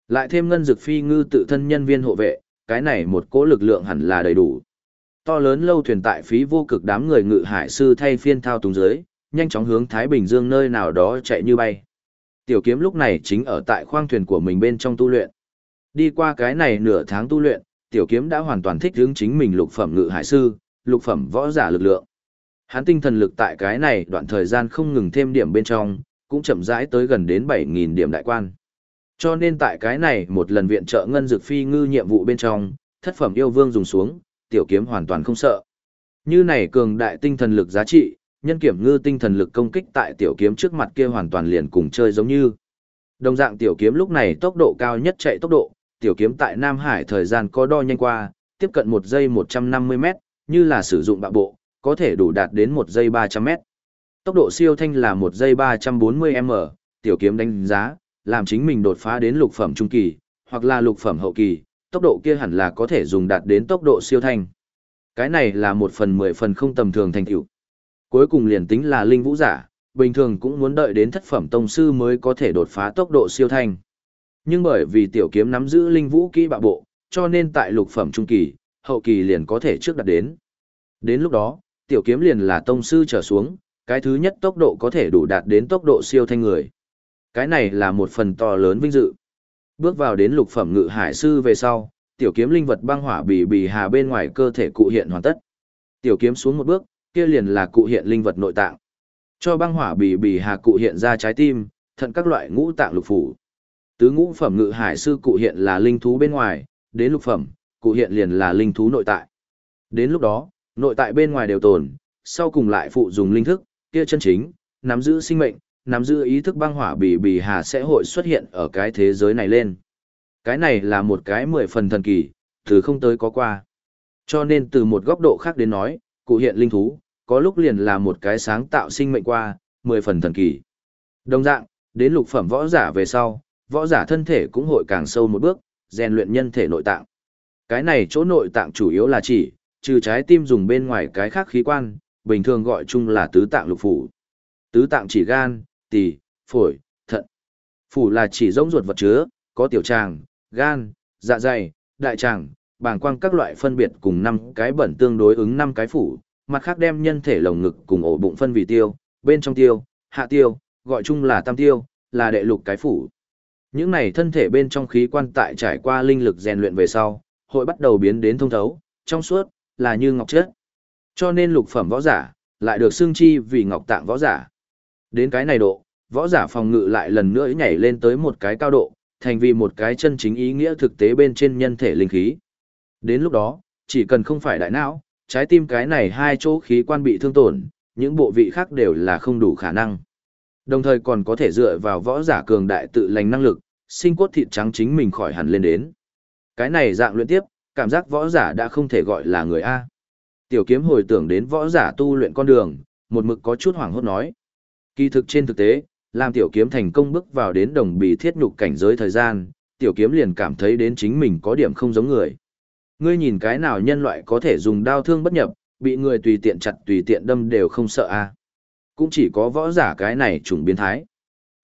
Lại thêm ngân dược phi ngư tự thân nhân viên hộ vệ, cái này một cỗ lực lượng hẳn là đầy đủ. To lớn lâu thuyền tại phí vô cực đám người ngự hải sư thay phiên thao túng dưới, nhanh chóng hướng Thái Bình Dương nơi nào đó chạy như bay. Tiểu kiếm lúc này chính ở tại khoang thuyền của mình bên trong tu luyện. Đi qua cái này nửa tháng tu luyện, tiểu kiếm đã hoàn toàn thích hướng chính mình lục phẩm ngự hải sư, lục phẩm võ giả lực lượng. Hắn tinh thần lực tại cái này đoạn thời gian không ngừng thêm điểm bên trong, cũng chậm rãi tới gần đến 7.000 điểm đại quan. Cho nên tại cái này một lần viện trợ ngân dược phi ngư nhiệm vụ bên trong, thất phẩm yêu vương dùng xuống, tiểu kiếm hoàn toàn không sợ. Như này cường đại tinh thần lực giá trị, nhân kiểm ngư tinh thần lực công kích tại tiểu kiếm trước mặt kia hoàn toàn liền cùng chơi giống như. Đồng dạng tiểu kiếm lúc này tốc độ cao nhất chạy tốc độ, tiểu kiếm tại Nam Hải thời gian có đo nhanh qua, tiếp cận một giây 150 mét, như là sử dụng bạo bộ, có thể đủ đạt đến một giây 300 mét. Tốc độ siêu thanh là một giây 340 m, tiểu kiếm đánh giá, làm chính mình đột phá đến lục phẩm trung kỳ, hoặc là lục phẩm hậu kỳ, tốc độ kia hẳn là có thể dùng đạt đến tốc độ siêu thanh. Cái này là một phần mười phần không tầm thường thành tựu. Cuối cùng liền tính là linh vũ giả, bình thường cũng muốn đợi đến thất phẩm tông sư mới có thể đột phá tốc độ siêu thanh. Nhưng bởi vì tiểu kiếm nắm giữ linh vũ kỹ bạo bộ, cho nên tại lục phẩm trung kỳ, hậu kỳ liền có thể trước đạt đến. Đến lúc đó, tiểu kiếm liền là tông sư trở xuống, cái thứ nhất tốc độ có thể đủ đạt đến tốc độ siêu thanh người. Cái này là một phần to lớn vinh dự. Bước vào đến lục phẩm ngự hải sư về sau, tiểu kiếm linh vật băng hỏa bì bì hà bên ngoài cơ thể cụ hiện hoàn tất. Tiểu kiếm xuống một bước, kia liền là cụ hiện linh vật nội tạng. Cho băng hỏa bì bì hà cụ hiện ra trái tim, thận các loại ngũ tạng lục phủ. Tứ ngũ phẩm ngự hải sư cụ hiện là linh thú bên ngoài, đến lục phẩm, cụ hiện liền là linh thú nội tại. Đến lúc đó, nội tại bên ngoài đều tồn, sau cùng lại phụ dùng linh thức, kia chân chính, nắm giữ sinh mệnh, nắm giữ ý thức băng hỏa bì bì hà sẽ hội xuất hiện ở cái thế giới này lên. Cái này là một cái mười phần thần kỳ, từ không tới có qua. Cho nên từ một góc độ khác đến nói, cụ hiện linh thú, có lúc liền là một cái sáng tạo sinh mệnh qua, mười phần thần kỳ. Đồng dạng, đến lục phẩm võ giả về sau, võ giả thân thể cũng hội càng sâu một bước, rèn luyện nhân thể nội tạng. Cái này chỗ nội tạng chủ yếu là chỉ, trừ trái tim dùng bên ngoài cái khác khí quan, bình thường gọi chung là tứ tạng lục phủ. Tứ tạng chỉ gan, tỳ, phổi, thận. Phủ là chỉ rỗng ruột vật chứa, có tiểu tràng, gan, dạ dày, đại tràng, bàng quang các loại phân biệt cùng năm cái bẩn tương đối ứng năm cái phủ, mặt khác đem nhân thể lồng ngực cùng ổ bụng phân vì tiêu, bên trong tiêu, hạ tiêu, gọi chung là tam tiêu, là đệ lục cái phủ. Những này thân thể bên trong khí quan tại trải qua linh lực rèn luyện về sau, hội bắt đầu biến đến thông thấu, trong suốt, là như ngọc chất. Cho nên lục phẩm võ giả, lại được xương chi vì ngọc tạng võ giả. Đến cái này độ, võ giả phòng ngự lại lần nữa nhảy lên tới một cái cao độ, thành vì một cái chân chính ý nghĩa thực tế bên trên nhân thể linh khí. Đến lúc đó, chỉ cần không phải đại não, trái tim cái này hai chỗ khí quan bị thương tổn, những bộ vị khác đều là không đủ khả năng. Đồng thời còn có thể dựa vào võ giả cường đại tự lành năng lực, sinh cốt thịt trắng chính mình khỏi hẳn lên đến. Cái này dạng luyện tiếp, cảm giác võ giả đã không thể gọi là người A. Tiểu kiếm hồi tưởng đến võ giả tu luyện con đường, một mực có chút hoảng hốt nói. Kỳ thực trên thực tế, làm tiểu kiếm thành công bước vào đến đồng bì thiết nhục cảnh giới thời gian, tiểu kiếm liền cảm thấy đến chính mình có điểm không giống người. Ngươi nhìn cái nào nhân loại có thể dùng đao thương bất nhập, bị người tùy tiện chặt tùy tiện đâm đều không sợ a. Cũng chỉ có võ giả cái này trùng biến thái.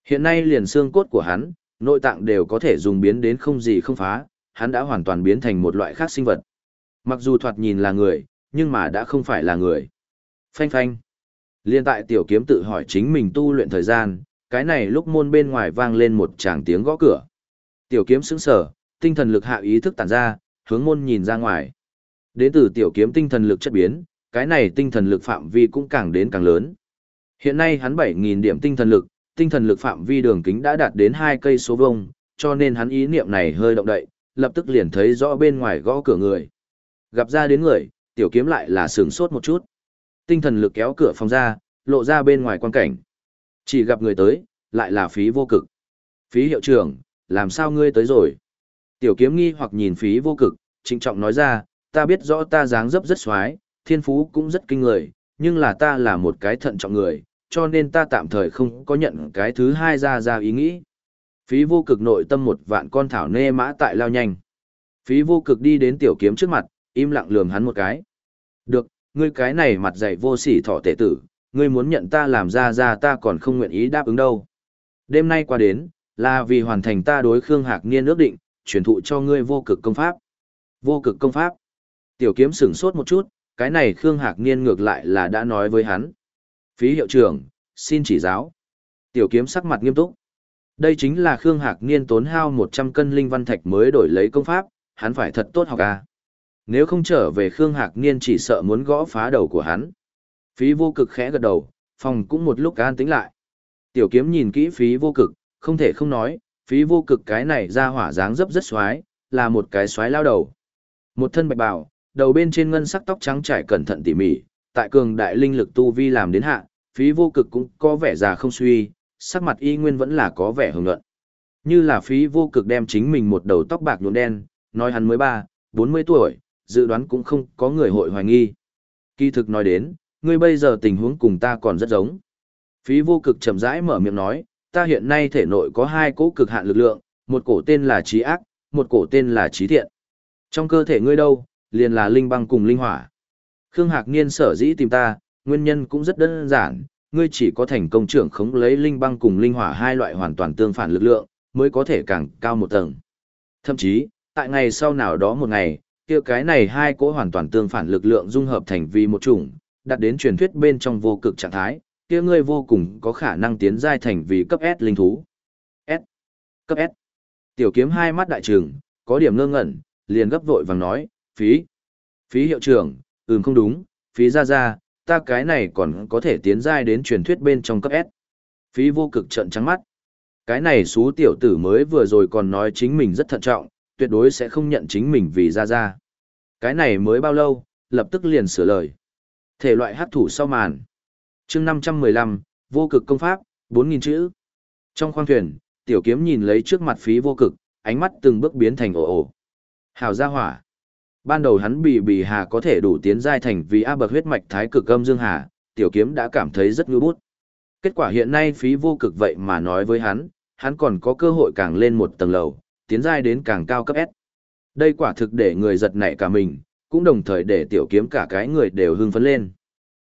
Hiện nay liền xương cốt của hắn, nội tạng đều có thể dùng biến đến không gì không phá, hắn đã hoàn toàn biến thành một loại khác sinh vật. Mặc dù thoạt nhìn là người, nhưng mà đã không phải là người. Phanh phanh. Liên tại tiểu kiếm tự hỏi chính mình tu luyện thời gian, cái này lúc môn bên ngoài vang lên một tràng tiếng gõ cửa. Tiểu kiếm sững sờ, tinh thần lực hạ ý thức tản ra, hướng môn nhìn ra ngoài. Đến từ tiểu kiếm tinh thần lực chất biến, cái này tinh thần lực phạm vi cũng càng đến càng lớn. Hiện nay hắn 7.000 điểm tinh thần lực, tinh thần lực phạm vi đường kính đã đạt đến 2 cây số vuông cho nên hắn ý niệm này hơi động đậy, lập tức liền thấy rõ bên ngoài gõ cửa người. Gặp ra đến người, tiểu kiếm lại là sửng sốt một chút. Tinh thần lực kéo cửa phòng ra, lộ ra bên ngoài quan cảnh. Chỉ gặp người tới, lại là phí vô cực. Phí hiệu trưởng, làm sao ngươi tới rồi? Tiểu kiếm nghi hoặc nhìn phí vô cực, trịnh trọng nói ra, ta biết rõ ta dáng dấp rất xoái, thiên phú cũng rất kinh người, nhưng là ta là một cái thận trọng người, cho nên ta tạm thời không có nhận cái thứ hai ra ra ý nghĩ. Phí vô cực nội tâm một vạn con thảo nê mã tại lao nhanh. Phí vô cực đi đến tiểu kiếm trước mặt, im lặng lườm hắn một cái. Được, ngươi cái này mặt dày vô sỉ thọ tể tử, ngươi muốn nhận ta làm ra ra ta còn không nguyện ý đáp ứng đâu. Đêm nay qua đến, là vì hoàn thành ta đối Khương Hạc Niên ước định, truyền thụ cho ngươi vô cực công pháp. Vô cực công pháp. Tiểu kiếm sửng sốt một chút, cái này Khương Hạc Niên ngược lại là đã nói với hắn. Phí hiệu trưởng, xin chỉ giáo. Tiểu kiếm sắc mặt nghiêm túc. Đây chính là Khương Hạc Niên tốn hao 100 cân linh văn thạch mới đổi lấy công pháp, hắn phải thật tốt học à. Nếu không trở về Khương Hạc Niên chỉ sợ muốn gõ phá đầu của hắn. Phí vô cực khẽ gật đầu, phòng cũng một lúc an tĩnh lại. Tiểu kiếm nhìn kỹ phí vô cực, không thể không nói, phí vô cực cái này ra hỏa dáng dấp rất xoái, là một cái xoái lao đầu. Một thân bạch bào, đầu bên trên ngân sắc tóc trắng trải cẩn thận tỉ mỉ, tại cường đại linh lực tu vi làm đến hạ, phí vô cực cũng có vẻ già không suy, sắc mặt y nguyên vẫn là có vẻ hưởng luận. Như là phí vô cực đem chính mình một đầu tóc bạc nhuộm đen, nói hắn mới ba, bốn mươi tuổi, dự đoán cũng không có người hội hoài nghi. Kỳ thực nói đến, ngươi bây giờ tình huống cùng ta còn rất giống. Phí vô cực chậm rãi mở miệng nói, ta hiện nay thể nội có hai cỗ cực hạn lực lượng, một cổ tên là trí ác, một cổ tên là trí thiện. Trong cơ thể ngươi đâu, liền là linh băng cùng linh hỏa. Khương Hạc Niên sở dĩ tìm ta, nguyên nhân cũng rất đơn giản, ngươi chỉ có thành công trưởng khống lấy linh băng cùng linh hỏa hai loại hoàn toàn tương phản lực lượng, mới có thể càng cao một tầng. Thậm chí, tại ngày sau nào đó một ngày, kia cái này hai cỗ hoàn toàn tương phản lực lượng dung hợp thành vì một chủng, đạt đến truyền thuyết bên trong vô cực trạng thái, kia ngươi vô cùng có khả năng tiến giai thành vì cấp S linh thú. S. Cấp S. Tiểu kiếm hai mắt đại trường, có điểm ngơ ngẩn, liền gấp vội vàng nói, phí. Phí hiệu trưởng, ừm không đúng, phí ra ra, ta cái này còn có thể tiến giai đến truyền thuyết bên trong cấp S. Phí vô cực trận trắng mắt. Cái này xú tiểu tử mới vừa rồi còn nói chính mình rất thận trọng, tuyệt đối sẽ không nhận chính mình vì ra ra. Cái này mới bao lâu, lập tức liền sửa lời. Thể loại hát thủ sau màn. chương 515, vô cực công pháp, 4.000 chữ. Trong khoang thuyền, tiểu kiếm nhìn lấy trước mặt phí vô cực, ánh mắt từng bước biến thành ồ ồ. Hào gia hỏa. Ban đầu hắn bị bì hà có thể đủ tiến giai thành vì A bậc huyết mạch thái cực âm dương hà, tiểu kiếm đã cảm thấy rất ngư bút. Kết quả hiện nay phí vô cực vậy mà nói với hắn, hắn còn có cơ hội càng lên một tầng lầu, tiến giai đến càng cao cấp S. Đây quả thực để người giật nảy cả mình, cũng đồng thời để tiểu kiếm cả cái người đều hưng phấn lên.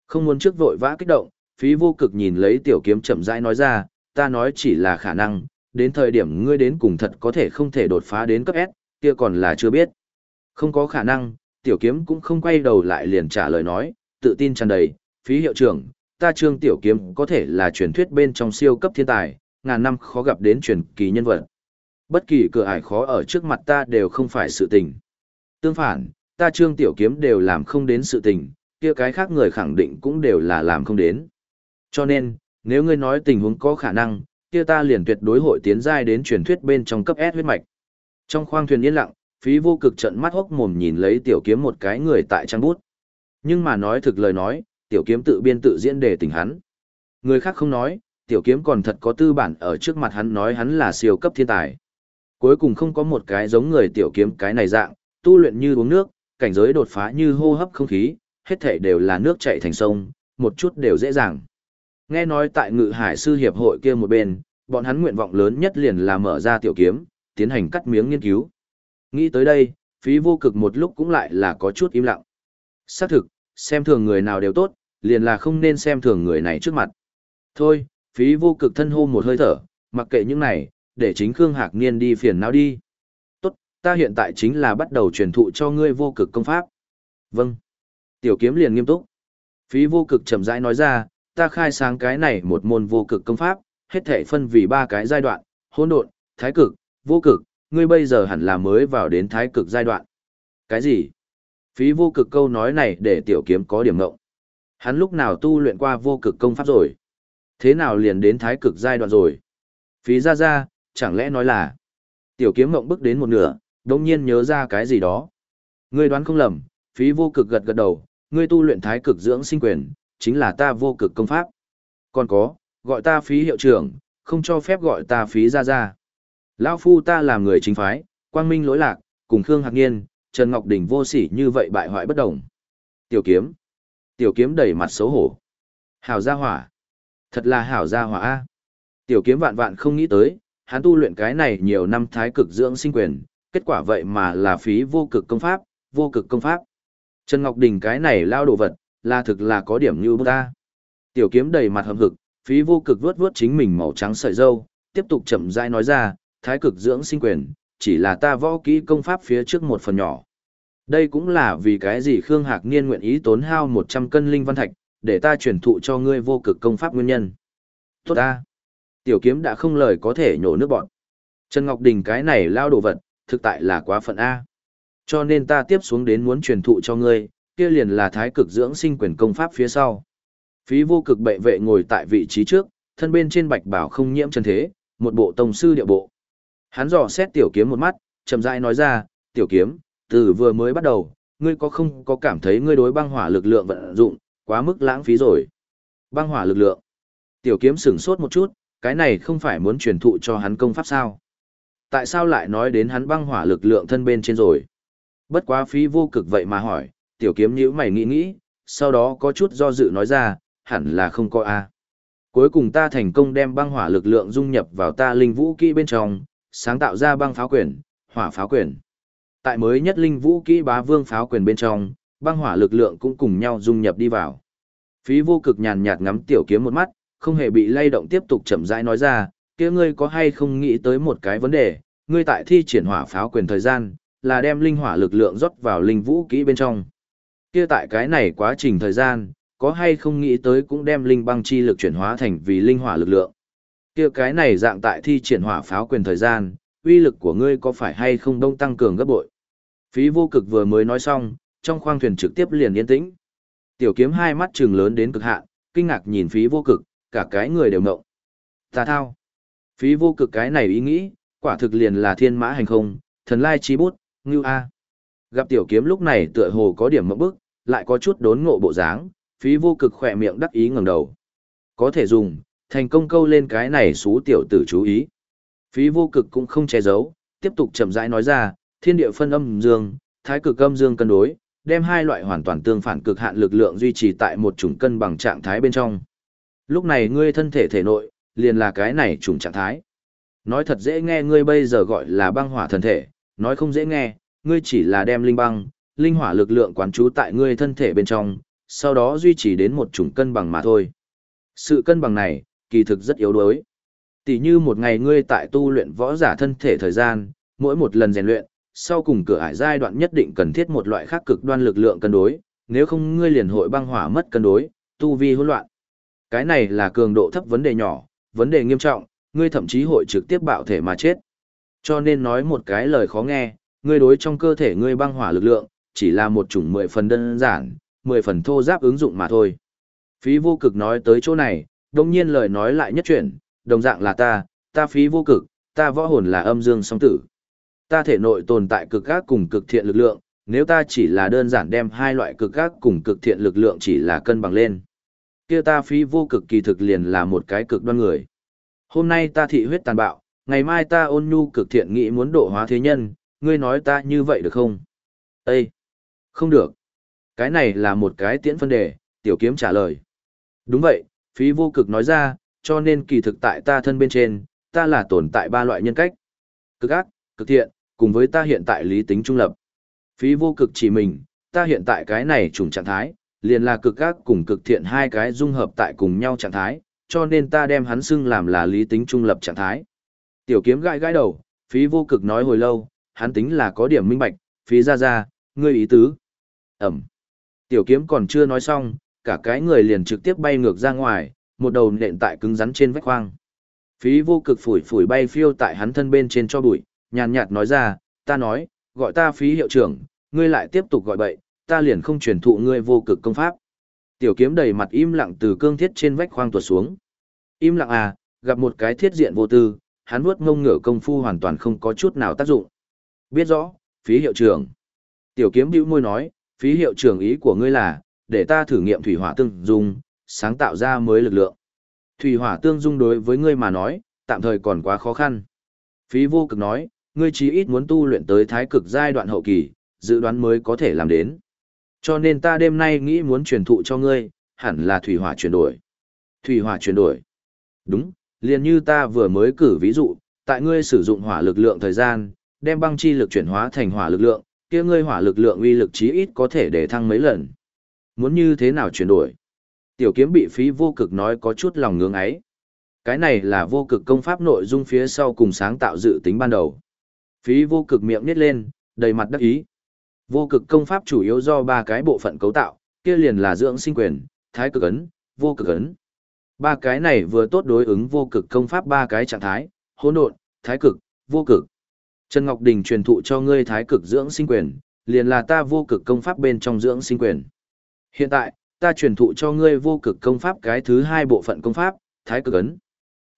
Không muốn trước vội vã kích động, phí vô cực nhìn lấy tiểu kiếm chậm rãi nói ra, ta nói chỉ là khả năng, đến thời điểm ngươi đến cùng thật có thể không thể đột phá đến cấp S, kia còn là chưa biết. Không có khả năng, tiểu kiếm cũng không quay đầu lại liền trả lời nói, tự tin tràn đầy, phí hiệu trưởng, ta trương tiểu kiếm có thể là truyền thuyết bên trong siêu cấp thiên tài, ngàn năm khó gặp đến truyền kỳ nhân vật. Bất kỳ cửa ải khó ở trước mặt ta đều không phải sự tình. Tương phản, ta trương tiểu kiếm đều làm không đến sự tình, kia cái khác người khẳng định cũng đều là làm không đến. Cho nên, nếu ngươi nói tình huống có khả năng, kia ta liền tuyệt đối hội tiến giai đến truyền thuyết bên trong cấp S huyết mạch. Trong khoang thuyền yên lặng, phí vô cực trận mắt hốc mồm nhìn lấy tiểu kiếm một cái người tại trang bút. Nhưng mà nói thực lời nói, tiểu kiếm tự biên tự diễn để tình hắn. Người khác không nói, tiểu kiếm còn thật có tư bản ở trước mặt hắn nói hắn là siêu cấp thiên tài. Cuối cùng không có một cái giống người tiểu kiếm cái này dạng, tu luyện như uống nước, cảnh giới đột phá như hô hấp không khí, hết thảy đều là nước chảy thành sông, một chút đều dễ dàng. Nghe nói tại Ngự Hải sư hiệp hội kia một bên, bọn hắn nguyện vọng lớn nhất liền là mở ra tiểu kiếm, tiến hành cắt miếng nghiên cứu. Nghĩ tới đây, phí vô cực một lúc cũng lại là có chút im lặng. Xác thực, xem thường người nào đều tốt, liền là không nên xem thường người này trước mặt. Thôi, phí vô cực thân hô một hơi thở, mặc kệ những này, để chính Khương Hạc Niên đi phiền não đi. Tốt, ta hiện tại chính là bắt đầu truyền thụ cho ngươi vô cực công pháp. Vâng. Tiểu kiếm liền nghiêm túc. Phí vô cực chậm rãi nói ra, ta khai sáng cái này một môn vô cực công pháp, hết thể phân vì ba cái giai đoạn, hỗn độn, thái cực, vô cực, ngươi bây giờ hẳn là mới vào đến thái cực giai đoạn. Cái gì? Phí vô cực câu nói này để tiểu kiếm có điểm ngộng. Hắn lúc nào tu luyện qua vô cực công pháp rồi? Thế nào liền đến thái cực giai đoạn rồi? Phí ra ra, chẳng lẽ nói là... Tiểu kiếm ngậm bước đến một nửa, đồng nhiên nhớ ra cái gì đó. Ngươi đoán không lầm, phí vô cực gật gật đầu, ngươi tu luyện thái cực dưỡng sinh quyền, chính là ta vô cực công pháp. Còn có, gọi ta phí hiệu trưởng, không cho phép gọi ta phí ra ra. Lão phu ta làm người chính phái, quang minh lỗi lạc, cùng Khương Hạc Niên, Trần Ngọc Đình vô sỉ như vậy bại hoại bất đồng. Tiểu kiếm. Tiểu kiếm đầy mặt xấu hổ. Hảo gia hỏa. Thật là hảo gia hỏa A. Tiểu kiếm vạn vạn không nghĩ tới, hắn tu luyện cái này nhiều năm thái cực dưỡng sinh quyền, kết quả vậy mà là phí vô cực công pháp, vô cực công pháp. Trần Ngọc Đình cái này lao đồ vật, là thực là có điểm như bức ta. Tiểu kiếm đầy mặt hầm hực, phí vô cực vướt vướt chính mình màu trắng sợi dâu, tiếp tục chậm rãi nói ra, thái cực dưỡng sinh quyền, chỉ là ta võ kỹ công pháp phía trước một phần nhỏ. Đây cũng là vì cái gì Khương Hạc Niên nguyện ý tốn hao 100 cân linh văn thạch, để ta truyền thụ cho ngươi vô cực công pháp nguyên nhân. Tốt ta. Tiểu kiếm đã không lời có thể nhổ nước bọn. Trần Ngọc Đình cái này lao đồ vật, thực tại là quá phận A. Cho nên ta tiếp xuống đến muốn truyền thụ cho ngươi, kia liền là thái cực dưỡng sinh quyền công pháp phía sau. Phí vô cực bệ vệ ngồi tại vị trí trước, thân bên trên bạch bảo không nhiễm chân thế, một bộ tông sư địa bộ. Hắn dò xét tiểu kiếm một mắt, chậm rãi nói ra, tiểu kiếm, từ vừa mới bắt đầu, ngươi có không có cảm thấy ngươi đối băng hỏa lực lượng vận dụng, quá mức lãng phí rồi. Băng hỏa lực lượng. Tiểu kiếm sửng sốt một chút, cái này không phải muốn truyền thụ cho hắn công pháp sao. Tại sao lại nói đến hắn băng hỏa lực lượng thân bên trên rồi? Bất quá phí vô cực vậy mà hỏi, tiểu kiếm nhữ mày nghĩ nghĩ, sau đó có chút do dự nói ra, hẳn là không có A. Cuối cùng ta thành công đem băng hỏa lực lượng dung nhập vào ta linh vũ kỹ bên trong, sáng tạo ra băng pháo quyền, hỏa pháo quyền. Tại mới nhất linh vũ kỹ bá vương pháo quyền bên trong, băng hỏa lực lượng cũng cùng nhau dung nhập đi vào. Phí vô cực nhàn nhạt ngắm tiểu kiếm một mắt, không hề bị lay động tiếp tục chậm rãi nói ra, kia ngươi có hay không nghĩ tới một cái vấn đề, ngươi tại thi triển hỏa pháo quyền thời gian, là đem linh hỏa lực lượng rót vào linh vũ kỹ bên trong. Kia tại cái này quá trình thời gian, có hay không nghĩ tới cũng đem linh băng chi lực chuyển hóa thành vì linh hỏa lực lượng. Kia cái này dạng tại thi triển hỏa pháo quyền thời gian, uy lực của ngươi có phải hay không đông tăng cường gấp bội. Phí vô cực vừa mới nói xong, trong khoang thuyền trực tiếp liền yên tĩnh. Tiểu kiếm hai mắt trừng lớn đến cực hạn, kinh ngạc nhìn phí vô cực, cả cái người đều ngộng. Ta thao. Phí vô cực cái này ý nghĩ, quả thực liền là thiên mã hành không, thần lai chi bút, ngưu a. Gặp tiểu kiếm lúc này tựa hồ có điểm mộng bức, lại có chút đốn ngộ bộ dáng, phí vô cực khỏe miệng đắc ý ngẩng đầu. Có thể dùng, thành công câu lên cái này xú tiểu tử chú ý. Phí vô cực cũng không che giấu, tiếp tục chậm rãi nói ra, thiên địa phân âm dương, thái cực âm dương cân đối, đem hai loại hoàn toàn tương phản cực hạn lực lượng duy trì tại một chủng cân bằng trạng thái bên trong. Lúc này ngươi thân thể thể nội, liền là cái này chủng trạng thái. Nói thật dễ nghe ngươi bây giờ gọi là băng hỏa thân thể, nói không dễ nghe, ngươi chỉ là đem linh băng, linh hỏa lực lượng quán trú tại ngươi thân thể bên trong, sau đó duy trì đến một chủng cân bằng mà thôi. Sự cân bằng này, kỳ thực rất yếu đuối. Tỷ như một ngày ngươi tại tu luyện võ giả thân thể thời gian, mỗi một lần rèn luyện, sau cùng cửa ải giai đoạn nhất định cần thiết một loại khác cực đoan lực lượng cân đối, nếu không ngươi liền hội băng hỏa mất cân đối, tu vi hỗn loạn. Cái này là cường độ thấp vấn đề nhỏ, vấn đề nghiêm trọng, ngươi thậm chí hội trực tiếp bạo thể mà chết. Cho nên nói một cái lời khó nghe, ngươi đối trong cơ thể ngươi băng hỏa lực lượng, chỉ là một chủng mười phần đơn giản, mười phần thô giáp ứng dụng mà thôi. Phí vô cực nói tới chỗ này, đồng nhiên lời nói lại nhất chuyển, đồng dạng là ta, ta phí vô cực, ta võ hồn là âm dương song tử. Ta thể nội tồn tại cực ác cùng cực thiện lực lượng, nếu ta chỉ là đơn giản đem hai loại cực ác cùng cực thiện lực lượng chỉ là cân bằng lên kia ta phí vô cực kỳ thực liền là một cái cực đoan người. Hôm nay ta thị huyết tàn bạo, ngày mai ta ôn nhu cực thiện nghĩ muốn độ hóa thế nhân, ngươi nói ta như vậy được không? Ê! Không được. Cái này là một cái tiễn phân đề, tiểu kiếm trả lời. Đúng vậy, phí vô cực nói ra, cho nên kỳ thực tại ta thân bên trên, ta là tồn tại ba loại nhân cách. Cực ác, cực thiện, cùng với ta hiện tại lý tính trung lập. Phí vô cực chỉ mình, ta hiện tại cái này trùng trạng thái, liền là cực ác cùng cực thiện hai cái dung hợp tại cùng nhau trạng thái, cho nên ta đem hắn xưng làm là lý tính trung lập trạng thái. Tiểu kiếm gãi gãi đầu, phí vô cực nói hồi lâu, hắn tính là có điểm minh bạch, phí ra ra, ngươi ý tứ. Ẩm. Tiểu kiếm còn chưa nói xong, cả cái người liền trực tiếp bay ngược ra ngoài, một đầu nện tại cứng rắn trên vách khoang. Phí vô cực phủi phủi bay phiêu tại hắn thân bên trên cho bụi, nhàn nhạt nói ra, ta nói, gọi ta phí hiệu trưởng, ngươi lại tiếp tục gọi bậy, ta liền không truyền thụ ngươi vô cực công pháp. Tiểu kiếm đầy mặt im lặng từ cương thiết trên vách khoang tuột xuống. Im lặng à, gặp một cái thiết diện vô tư, hắn vuốt ngông ngửa công phu hoàn toàn không có chút nào tác dụng. Biết rõ, phí hiệu trưởng. Tiểu kiếm bĩu môi nói, phí hiệu trưởng ý của ngươi là, để ta thử nghiệm thủy hỏa tương dung, sáng tạo ra mới lực lượng. Thủy hỏa tương dung đối với ngươi mà nói, tạm thời còn quá khó khăn. Phí vô cực nói, ngươi chí ít muốn tu luyện tới thái cực giai đoạn hậu kỳ, dự đoán mới có thể làm đến. Cho nên ta đêm nay nghĩ muốn truyền thụ cho ngươi, hẳn là thủy hỏa chuyển đổi. Thủy hỏa chuyển đổi. Đúng, liền như ta vừa mới cử ví dụ, tại ngươi sử dụng hỏa lực lượng thời gian, đem băng chi lực chuyển hóa thành hỏa lực lượng, kia ngươi hỏa lực lượng uy lực chí ít có thể để thăng mấy lần. Muốn như thế nào chuyển đổi? Tiểu kiếm bị phí vô cực nói có chút lòng ngưỡng ấy. Cái này là vô cực công pháp nội dung phía sau cùng sáng tạo dự tính ban đầu. Phí vô cực miệng nít lên, đầy mặt đắc ý. Vô cực công pháp chủ yếu do ba cái bộ phận cấu tạo, kia liền là dưỡng sinh quyền, thái cực ấn, vô cực ấn. Ba cái này vừa tốt đối ứng vô cực công pháp ba cái trạng thái, hỗn độn, thái cực, vô cực. Trần Ngọc Đình truyền thụ cho ngươi thái cực dưỡng sinh quyền, liền là ta vô cực công pháp bên trong dưỡng sinh quyền. Hiện tại, ta truyền thụ cho ngươi vô cực công pháp cái thứ hai bộ phận công pháp, thái cực ấn.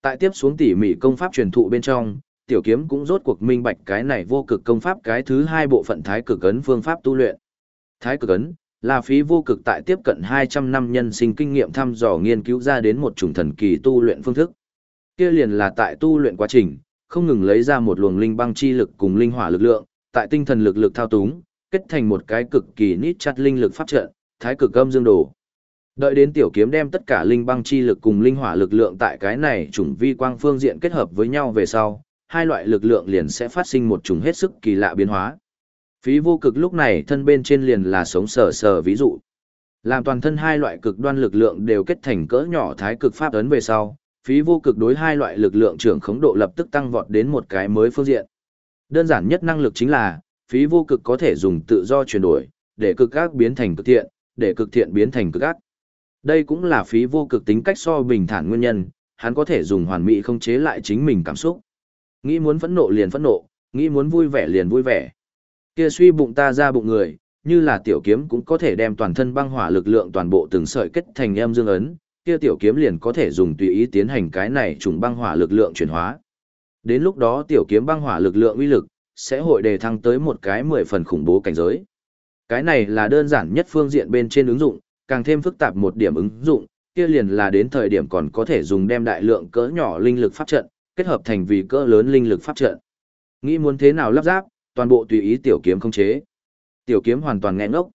Tại tiếp xuống tỉ mỉ công pháp truyền thụ bên trong, tiểu kiếm cũng rốt cuộc minh bạch cái này vô cực công pháp cái thứ hai bộ phận thái cực ấn phương pháp tu luyện. Thái cực ấn là phí vô cực tại tiếp cận 200 năm nhân sinh kinh nghiệm thăm dò nghiên cứu ra đến một chủng thần kỳ tu luyện phương thức. Kia liền là tại tu luyện quá trình, không ngừng lấy ra một luồng linh băng chi lực cùng linh hỏa lực lượng, tại tinh thần lực lực thao túng, kết thành một cái cực kỳ nít chặt linh lực pháp trận, thái cực âm dương đồ. Đợi đến tiểu kiếm đem tất cả linh băng chi lực cùng linh hỏa lực lượng tại cái này chủng vi quang phương diện kết hợp với nhau về sau, hai loại lực lượng liền sẽ phát sinh một chủng hết sức kỳ lạ biến hóa. Phí vô cực lúc này thân bên trên liền là sống sờ sờ ví dụ. Làm toàn thân hai loại cực đoan lực lượng đều kết thành cỡ nhỏ thái cực pháp ấn về sau, phí vô cực đối hai loại lực lượng trưởng khống độ lập tức tăng vọt đến một cái mới phương diện. Đơn giản nhất năng lực chính là, phí vô cực có thể dùng tự do chuyển đổi, để cực ác biến thành cực thiện, để cực thiện biến thành cực ác. Đây cũng là phí vô cực tính cách so bình thản nguyên nhân, hắn có thể dùng hoàn mỹ không chế lại chính mình cảm xúc. Nghĩ muốn phẫn nộ liền phẫn nộ, nghĩ muốn vui vẻ liền vui vẻ. Kia suy bụng ta ra bụng người, như là tiểu kiếm cũng có thể đem toàn thân băng hỏa lực lượng toàn bộ từng sợi kết thành em dương ấn, kia tiểu kiếm liền có thể dùng tùy ý tiến hành cái này trùng băng hỏa lực lượng chuyển hóa. Đến lúc đó tiểu kiếm băng hỏa lực lượng uy lực sẽ hội đề thăng tới một cái mười phần khủng bố cảnh giới. Cái này là đơn giản nhất phương diện bên trên ứng dụng, càng thêm phức tạp một điểm ứng dụng, kia liền là đến thời điểm còn có thể dùng đem đại lượng cỡ nhỏ linh lực pháp trận, kết hợp thành vì cỡ lớn linh lực pháp trận. Nghĩ muốn thế nào lắp ráp, toàn bộ tùy ý tiểu kiếm không chế. Tiểu kiếm hoàn toàn nghẹn ngốc.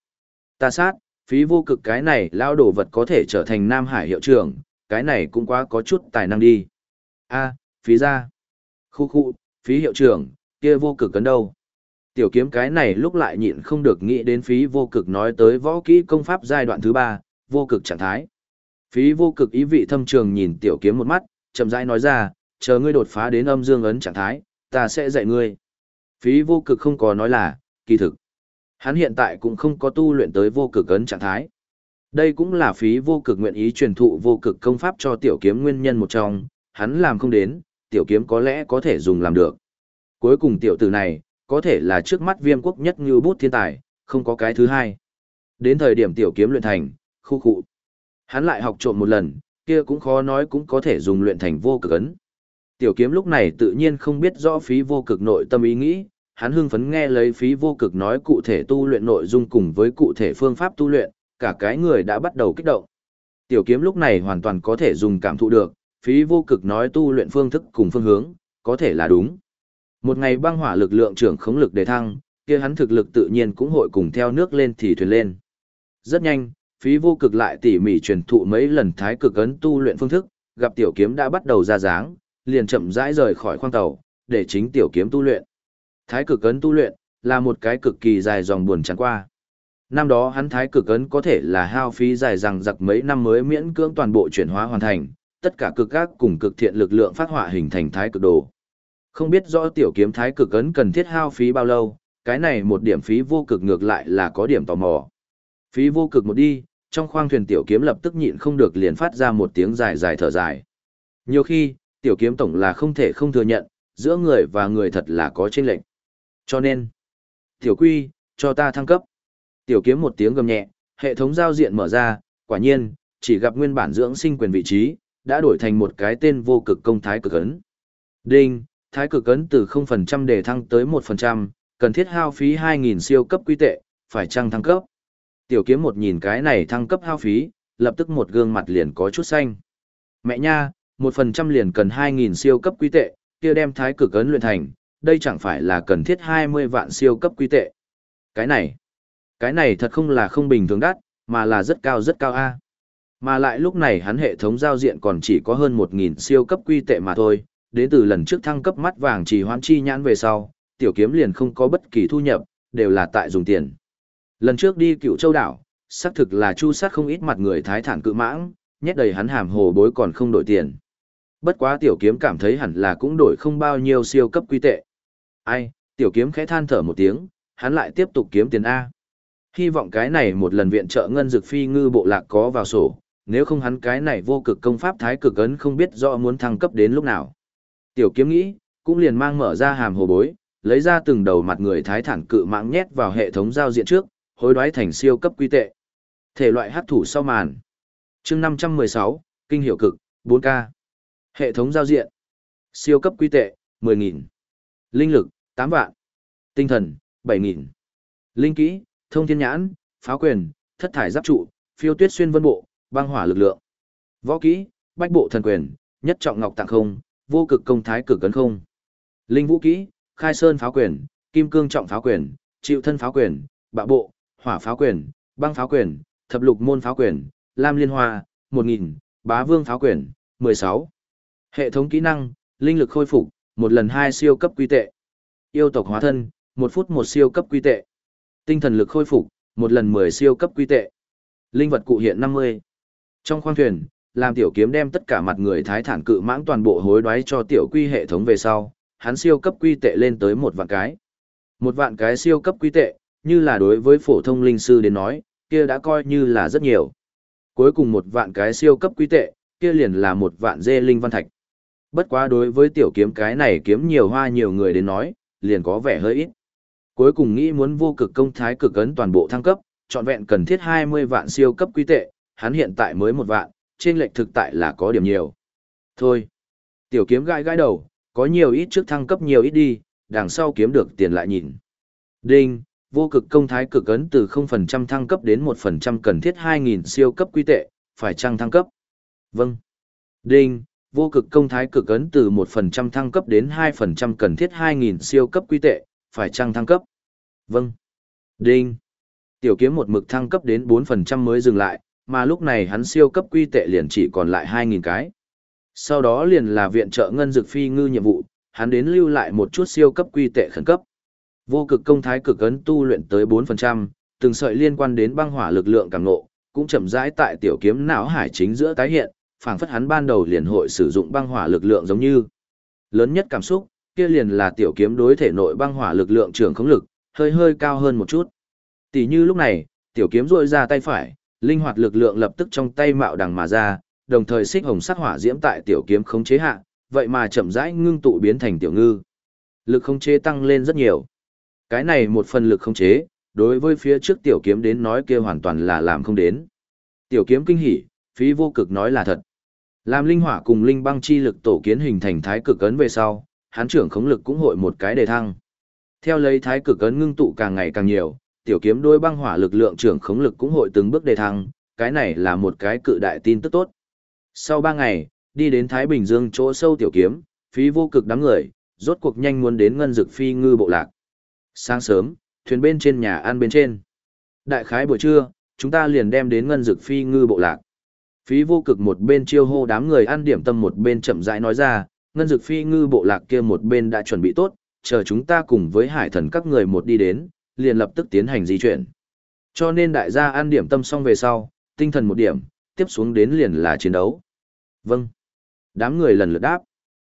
Ta sát, phí vô cực cái này lao đồ vật có thể trở thành Nam Hải hiệu trưởng, cái này cũng quá có chút tài năng đi. a phí ra. Khu khu, phí hiệu trưởng, kia vô cực cấn đâu. Tiểu kiếm cái này lúc lại nhịn không được nghĩ đến phí vô cực nói tới võ kỹ công pháp giai đoạn thứ ba, vô cực trạng thái. Phí vô cực ý vị thâm trường nhìn tiểu kiếm một mắt, chậm rãi nói ra, chờ ngươi đột phá đến âm dương ấn trạng thái, ta sẽ dạy ngươi. Phí vô cực không có nói là, kỳ thực. Hắn hiện tại cũng không có tu luyện tới vô cực ấn trạng thái. Đây cũng là phí vô cực nguyện ý truyền thụ vô cực công pháp cho tiểu kiếm nguyên nhân một trong, hắn làm không đến, tiểu kiếm có lẽ có thể dùng làm được. Cuối cùng tiểu tử này, có thể là trước mắt viêm quốc nhất như bút thiên tài, không có cái thứ hai. Đến thời điểm tiểu kiếm luyện thành, khu khu. Hắn lại học trộm một lần, kia cũng khó nói cũng có thể dùng luyện thành vô cực ấn. Tiểu kiếm lúc này tự nhiên không biết rõ phí vô cực nội tâm ý nghĩ, hắn hưng phấn nghe lấy phí vô cực nói cụ thể tu luyện nội dung cùng với cụ thể phương pháp tu luyện, cả cái người đã bắt đầu kích động. Tiểu kiếm lúc này hoàn toàn có thể dùng cảm thụ được, phí vô cực nói tu luyện phương thức cùng phương hướng, có thể là đúng. Một ngày băng hỏa lực lượng trưởng khống lực đề thăng, kia hắn thực lực tự nhiên cũng hội cùng theo nước lên thì thuyền lên. Rất nhanh, phí vô cực lại tỉ mỉ truyền thụ mấy lần thái cực ấn tu luyện phương thức, gặp tiểu kiếm đã bắt đầu ra dáng, liền chậm rãi rời khỏi khoang tàu, để chính tiểu kiếm tu luyện. Thái cực ấn tu luyện là một cái cực kỳ dài dòng buồn chán qua. Năm đó hắn thái cực ấn có thể là hao phí dài rằng giặc mấy năm mới miễn cưỡng toàn bộ chuyển hóa hoàn thành, tất cả cực các cùng cực thiện lực lượng phát họa hình thành thái cực đồ. Không biết rõ tiểu kiếm thái cực ấn cần thiết hao phí bao lâu, cái này một điểm phí vô cực ngược lại là có điểm tò mò. Phí vô cực một đi, trong khoang thuyền tiểu kiếm lập tức nhịn không được liền phát ra một tiếng dài dài thở dài. Nhiều khi, tiểu kiếm tổng là không thể không thừa nhận, giữa người và người thật là có chênh lệch. Cho nên, tiểu quy, cho ta thăng cấp. Tiểu kiếm một tiếng gầm nhẹ, hệ thống giao diện mở ra, quả nhiên, chỉ gặp nguyên bản dưỡng sinh quyền vị trí, đã đổi thành một cái tên vô cực công thái cực ấn. Đinh, thái cực ấn từ 0% để thăng tới 1%, cần thiết hao phí 2.000 siêu cấp quy tệ, phải chăng thăng cấp? Tiểu kiếm một nhìn cái này thăng cấp hao phí, lập tức một gương mặt liền có chút xanh. Mẹ nha, một phần trăm liền cần 2.000 siêu cấp quy tệ, kia đem thái cực ấn luyện thành, đây chẳng phải là cần thiết 20 vạn siêu cấp quy tệ. Cái này, cái này thật không là không bình thường đắt, mà là rất cao rất cao a. Mà lại lúc này hắn hệ thống giao diện còn chỉ có hơn 1.000 siêu cấp quy tệ mà thôi, đến từ lần trước thăng cấp mắt vàng chỉ hoãn chi nhãn về sau, tiểu kiếm liền không có bất kỳ thu nhập, đều là tại dùng tiền. Lần trước đi cựu châu đảo, xác thực là chu sát không ít mặt người thái thản cự mãng, nhét đầy hắn hàm hồ bối còn không đổi tiền. Bất quá tiểu kiếm cảm thấy hẳn là cũng đổi không bao nhiêu siêu cấp quy tệ. Ai, tiểu kiếm khẽ than thở một tiếng, hắn lại tiếp tục kiếm tiền A. Hy vọng cái này một lần viện trợ ngân dược phi ngư bộ lạc có vào sổ, nếu không hắn cái này vô cực công pháp thái cực ấn không biết rõ muốn thăng cấp đến lúc nào. Tiểu kiếm nghĩ, cũng liền mang mở ra hàm hồ bối, lấy ra từng đầu mặt người thái thản cự mạng nhét vào hệ thống giao diện trước, hối đoái thành siêu cấp quy tệ. Thể loại hấp thủ sau màn. Chương 516, kinh hiệu cực, 4K. Hệ thống giao diện. Siêu cấp quy tệ, 10.000. Linh lực, 8 vạn. Tinh thần, 7.000. Linh kỹ, thông thiên nhãn, pháo quyền, thất thải giáp trụ, phiêu tuyết xuyên vân bộ, băng hỏa lực lượng. Võ kỹ, bách bộ thần quyền, nhất trọng ngọc tạng không, vô cực công thái cực cấn không. Linh vũ kỹ, khai sơn pháo quyền, kim cương trọng pháo quyền, chịu thân pháo quyền, bạ bộ, hỏa pháo quyền, băng pháo quyền, thập lục môn pháo quyền, lam liên hoa, 1000, bá vương pháo quyền, 16. Hệ thống kỹ năng, linh lực khôi phục, một lần hai siêu cấp quy tệ. Yêu tộc hóa thân, một phút một siêu cấp quy tệ. Tinh thần lực khôi phục, một lần 10 siêu cấp quy tệ. Linh vật cụ hiện 50. Trong khoang thuyền, làm tiểu kiếm đem tất cả mặt người thái thản cự mãng toàn bộ hối đoái cho tiểu quy hệ thống về sau, hắn siêu cấp quy tệ lên tới một vạn cái. Một vạn cái siêu cấp quy tệ, như là đối với phổ thông linh sư đến nói, kia đã coi như là rất nhiều. Cuối cùng một vạn cái siêu cấp quy tệ, kia liền là một vạn dê linh văn thạch. Bất quá đối với tiểu kiếm cái này kiếm nhiều hoa nhiều người đến nói, liền có vẻ hơi ít. Cuối cùng nghĩ muốn vô cực công thái cực ấn toàn bộ thăng cấp, trọn vẹn cần thiết 20 vạn siêu cấp quy tệ, hắn hiện tại mới một vạn, trên lệch thực tại là có điểm nhiều. Thôi, tiểu kiếm gãi gãi đầu, có nhiều ít trước thăng cấp nhiều ít đi, đằng sau kiếm được tiền lại nhìn. Đinh, vô cực công thái cực ấn từ 0% thăng cấp đến 1% cần thiết 2.000 siêu cấp quy tệ, phải chăng thăng cấp? Vâng. Đinh, vô cực công thái cực ấn từ 1% thăng cấp đến 2% cần thiết 2.000 siêu cấp quy tệ, phải chăng thăng cấp? Vâng. Đinh. Tiểu kiếm một mực thăng cấp đến 4% mới dừng lại, mà lúc này hắn siêu cấp quy tệ liền chỉ còn lại 2.000 cái. Sau đó liền là viện trợ ngân dược phi ngư nhiệm vụ, hắn đến lưu lại một chút siêu cấp quy tệ khẩn cấp. Vô cực công thái cực ấn tu luyện tới 4%, từng sợi liên quan đến băng hỏa lực lượng càng nộ, cũng chậm rãi tại tiểu kiếm não hải chính giữa tái hiện, phảng phất hắn ban đầu liền hội sử dụng băng hỏa lực lượng giống như. Lớn nhất cảm xúc, kia liền là tiểu kiếm đối thể nội băng hỏa lực lượng trường không lực, hơi hơi cao hơn một chút. Tỷ như lúc này, tiểu kiếm duỗi ra tay phải, linh hoạt lực lượng lập tức trong tay mạo đằng mà ra, đồng thời xích hồng sắc hỏa diễm tại tiểu kiếm khống chế hạ, vậy mà chậm rãi ngưng tụ biến thành tiểu ngư. Lực khống chế tăng lên rất nhiều. Cái này một phần lực khống chế, đối với phía trước tiểu kiếm đến nói kia hoàn toàn là làm không đến. Tiểu kiếm kinh hỉ, phí vô cực nói là thật. Làm linh hỏa cùng linh băng chi lực tổ kiến hình thành thái cực ấn về sau, hắn trưởng khống lực cũng hội một cái đề thăng. Theo lấy thái cực ấn ngưng tụ càng ngày càng nhiều, tiểu kiếm đôi băng hỏa lực lượng trưởng khống lực cũng hội từng bước đề thăng, cái này là một cái cự đại tin tức tốt. Sau 3 ngày, đi đến Thái Bình Dương chỗ sâu tiểu kiếm, phí vô cực đám người, rốt cuộc nhanh muốn đến ngân dực phi ngư bộ lạc. Sáng sớm, thuyền bên trên nhà ăn bên trên. Đại khái buổi trưa, chúng ta liền đem đến ngân dực phi ngư bộ lạc. Phí vô cực một bên chiêu hô đám người ăn điểm tâm một bên chậm rãi nói ra, ngân dực phi ngư bộ lạc kia một bên đã chuẩn bị tốt, chờ chúng ta cùng với hải thần các người một đi đến, liền lập tức tiến hành di chuyển. Cho nên đại gia ăn điểm tâm xong về sau, tinh thần một điểm, tiếp xuống đến liền là chiến đấu. Vâng. Đám người lần lượt đáp.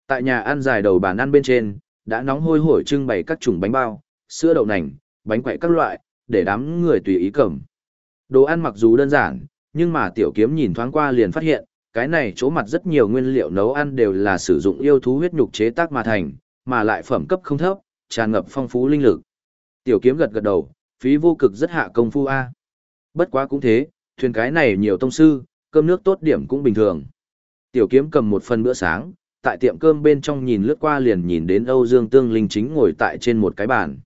Tại nhà ăn dài đầu bàn ăn bên trên, đã nóng hôi hổi trưng bày các chủng bánh bao, sữa đậu nành, bánh quậy các loại, để đám người tùy ý cầm. Đồ ăn mặc dù đơn giản, nhưng mà tiểu kiếm nhìn thoáng qua liền phát hiện, cái này chỗ mặt rất nhiều nguyên liệu nấu ăn đều là sử dụng yêu thú huyết nhục chế tác mà thành, mà lại phẩm cấp không thấp, tràn ngập phong phú linh lực. Tiểu kiếm gật gật đầu, phí vô cực rất hạ công phu a. Bất quá cũng thế, thuyền cái này nhiều tông sư, cơm nước tốt điểm cũng bình thường. Tiểu kiếm cầm một phần bữa sáng, tại tiệm cơm bên trong nhìn lướt qua liền nhìn đến Âu Dương Tương Linh chính ngồi tại trên một cái bàn.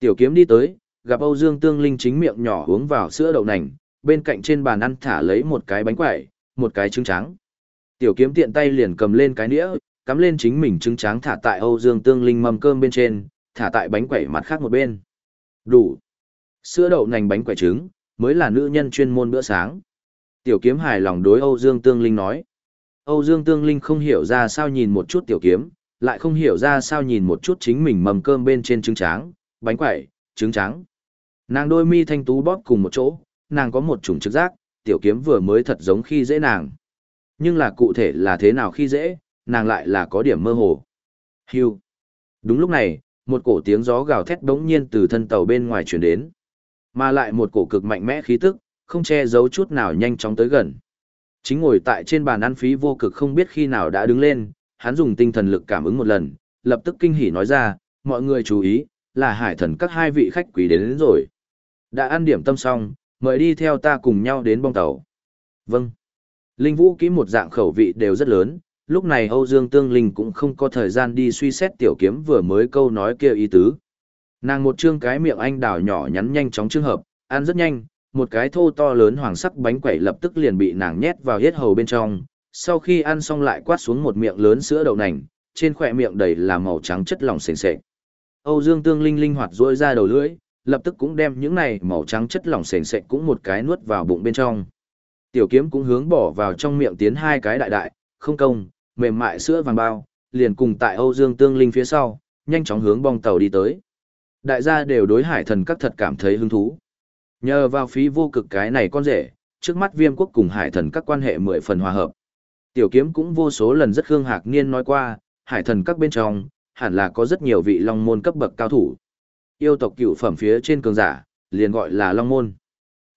Tiểu kiếm đi tới, gặp Âu Dương Tương Linh chính miệng nhỏ uống vào sữa đậu nành, bên cạnh trên bàn ăn thả lấy một cái bánh quẩy, một cái trứng trắng. Tiểu kiếm tiện tay liền cầm lên cái nĩa, cắm lên chính mình trứng trắng thả tại Âu Dương Tương Linh mâm cơm bên trên, thả tại bánh quẩy mặt khác một bên. Đủ. Sữa đậu nành bánh quẩy trứng, mới là nữ nhân chuyên môn bữa sáng. Tiểu kiếm hài lòng đối Âu Dương Tương Linh nói. Âu Dương Tương Linh không hiểu ra sao nhìn một chút tiểu kiếm, lại không hiểu ra sao nhìn một chút chính mình mầm cơm bên trên trứng trắng, bánh quẩy, trứng trắng. Nàng đôi mi thanh tú bóp cùng một chỗ, nàng có một chủng trực giác, tiểu kiếm vừa mới thật giống khi dễ nàng. Nhưng là cụ thể là thế nào khi dễ, nàng lại là có điểm mơ hồ. Hưu. Đúng lúc này, một cổ tiếng gió gào thét bỗng nhiên từ thân tàu bên ngoài truyền đến. Mà lại một cổ cực mạnh mẽ khí tức, không che giấu chút nào nhanh chóng tới gần. Chính ngồi tại trên bàn ăn phí vô cực không biết khi nào đã đứng lên, hắn dùng tinh thần lực cảm ứng một lần, lập tức kinh hỉ nói ra, mọi người chú ý, là hải thần các hai vị khách quý đến, đến rồi. Đã ăn điểm tâm xong, mời đi theo ta cùng nhau đến bong tàu. Vâng. Linh vũ kỹ một dạng khẩu vị đều rất lớn, lúc này Âu Dương Tương Linh cũng không có thời gian đi suy xét tiểu kiếm vừa mới câu nói kia ý tứ. Nàng một trương cái miệng anh đào nhỏ nhắn nhanh chóng trường hợp, ăn rất nhanh, một cái thô to lớn hoàng sắc bánh quẩy lập tức liền bị nàng nhét vào hết hầu bên trong. Sau khi ăn xong lại quát xuống một miệng lớn sữa đậu nành, trên khỏe miệng đầy là màu trắng chất lỏng sền sệt. Âu Dương Tương Linh linh hoạt rỗi ra đầu lưỡi, lập tức cũng đem những này màu trắng chất lỏng sền sệt cũng một cái nuốt vào bụng bên trong. Tiểu kiếm cũng hướng bỏ vào trong miệng tiến hai cái đại đại, không công, mềm mại sữa vàng bao, liền cùng tại Âu Dương Tương Linh phía sau, nhanh chóng hướng bong tàu đi tới. Đại gia đều đối hải thần các thật cảm thấy hứng thú. Nhờ vào phí vô cực cái này con rể, trước mắt viêm quốc cùng hải thần các quan hệ mười phần hòa hợp. Tiểu kiếm cũng vô số lần rất khương hạc niên nói qua, hải thần các bên trong, hẳn là có rất nhiều vị long môn cấp bậc cao thủ. Yêu tộc cựu phẩm phía trên cường giả, liền gọi là long môn.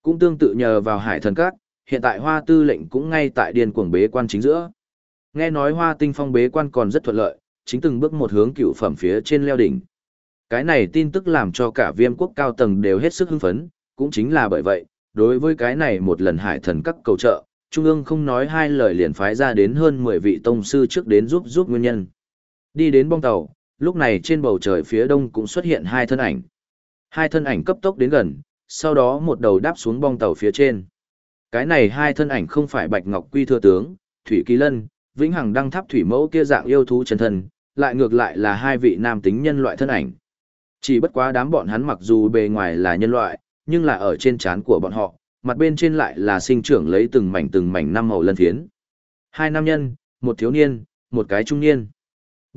Cũng tương tự nhờ vào hải thần các, hiện tại hoa tư lệnh cũng ngay tại điền cuồng bế quan chính giữa. Nghe nói hoa tinh phong bế quan còn rất thuận lợi, chính từng bước một hướng cựu phẩm phía trên leo đỉnh. Cái này tin tức làm cho cả viêm quốc cao tầng đều hết sức hưng phấn, cũng chính là bởi vậy, đối với cái này một lần hải thần các cầu trợ, Trung ương không nói hai lời liền phái ra đến hơn 10 vị tông sư trước đến giúp giúp nguyên nhân. Đi đến bong tàu, lúc này trên bầu trời phía đông cũng xuất hiện hai thân ảnh. Hai thân ảnh cấp tốc đến gần, sau đó một đầu đáp xuống bong tàu phía trên. Cái này hai thân ảnh không phải Bạch Ngọc Quy Thừa Tướng, Thủy Kỳ Lân, Vĩnh Hằng đăng tháp thủy mẫu kia dạng yêu thú chân thần, lại ngược lại là hai vị nam tính nhân loại thân ảnh. Chỉ bất quá đám bọn hắn mặc dù bề ngoài là nhân loại, nhưng là ở trên trán của bọn họ, mặt bên trên lại là sinh trưởng lấy từng mảnh từng mảnh năm màu lân thiến. Hai nam nhân, một thiếu niên, một cái trung niên.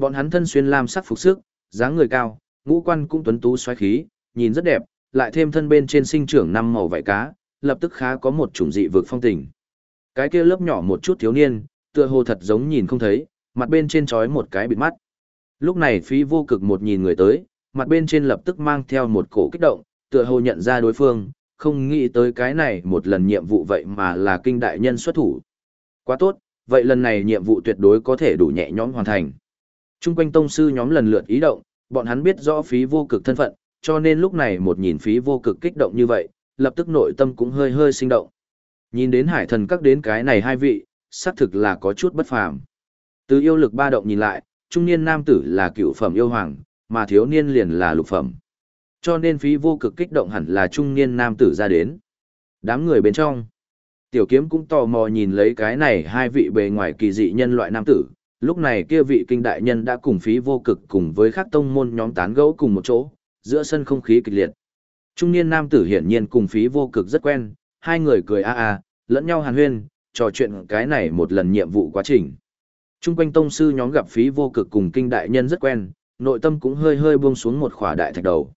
Bọn hắn thân xuyên lam sắc phục sức, dáng người cao, ngũ quan cũng tuấn tú xoáy khí, nhìn rất đẹp, lại thêm thân bên trên sinh trưởng năm màu vảy cá, lập tức khá có một chủng dị vực phong tình. Cái kia lớp nhỏ một chút thiếu niên, tựa hồ thật giống nhìn không thấy, mặt bên trên trói một cái bịt mắt. Lúc này phí vô cực một nhìn người tới, mặt bên trên lập tức mang theo một cổ kích động, tựa hồ nhận ra đối phương, không nghĩ tới cái này một lần nhiệm vụ vậy mà là kinh đại nhân xuất thủ. Quá tốt, vậy lần này nhiệm vụ tuyệt đối có thể đủ nhẹ nhõm hoàn thành. Trung quanh tông sư nhóm lần lượt ý động, Bọn hắn biết rõ phí vô cực thân phận, cho nên lúc này một nhìn phí vô cực kích động như vậy, lập tức nội tâm cũng hơi hơi sinh động. Nhìn đến hải thần các đến cái này hai vị, xác thực là có chút bất phàm. Từ yêu lực ba động nhìn lại, trung niên nam tử là cựu phẩm yêu hoàng, mà thiếu niên liền là lục phẩm. Cho nên phí vô cực kích động hẳn là trung niên nam tử ra đến. Đám người bên trong. Tiểu kiếm cũng tò mò nhìn lấy cái này hai vị bề ngoài kỳ dị nhân loại nam tử. Lúc này kia vị kinh đại nhân đã cùng phí vô cực cùng với các tông môn nhóm tán gẫu cùng một chỗ, giữa sân không khí kịch liệt. Trung niên nam tử hiển nhiên cùng phí vô cực rất quen, hai người cười a a, lẫn nhau hàn huyên, trò chuyện cái này một lần nhiệm vụ quá trình. Trung quanh tông sư nhóm gặp phí vô cực cùng kinh đại nhân rất quen, nội tâm cũng hơi hơi buông xuống một khỏa đại thạch đầu.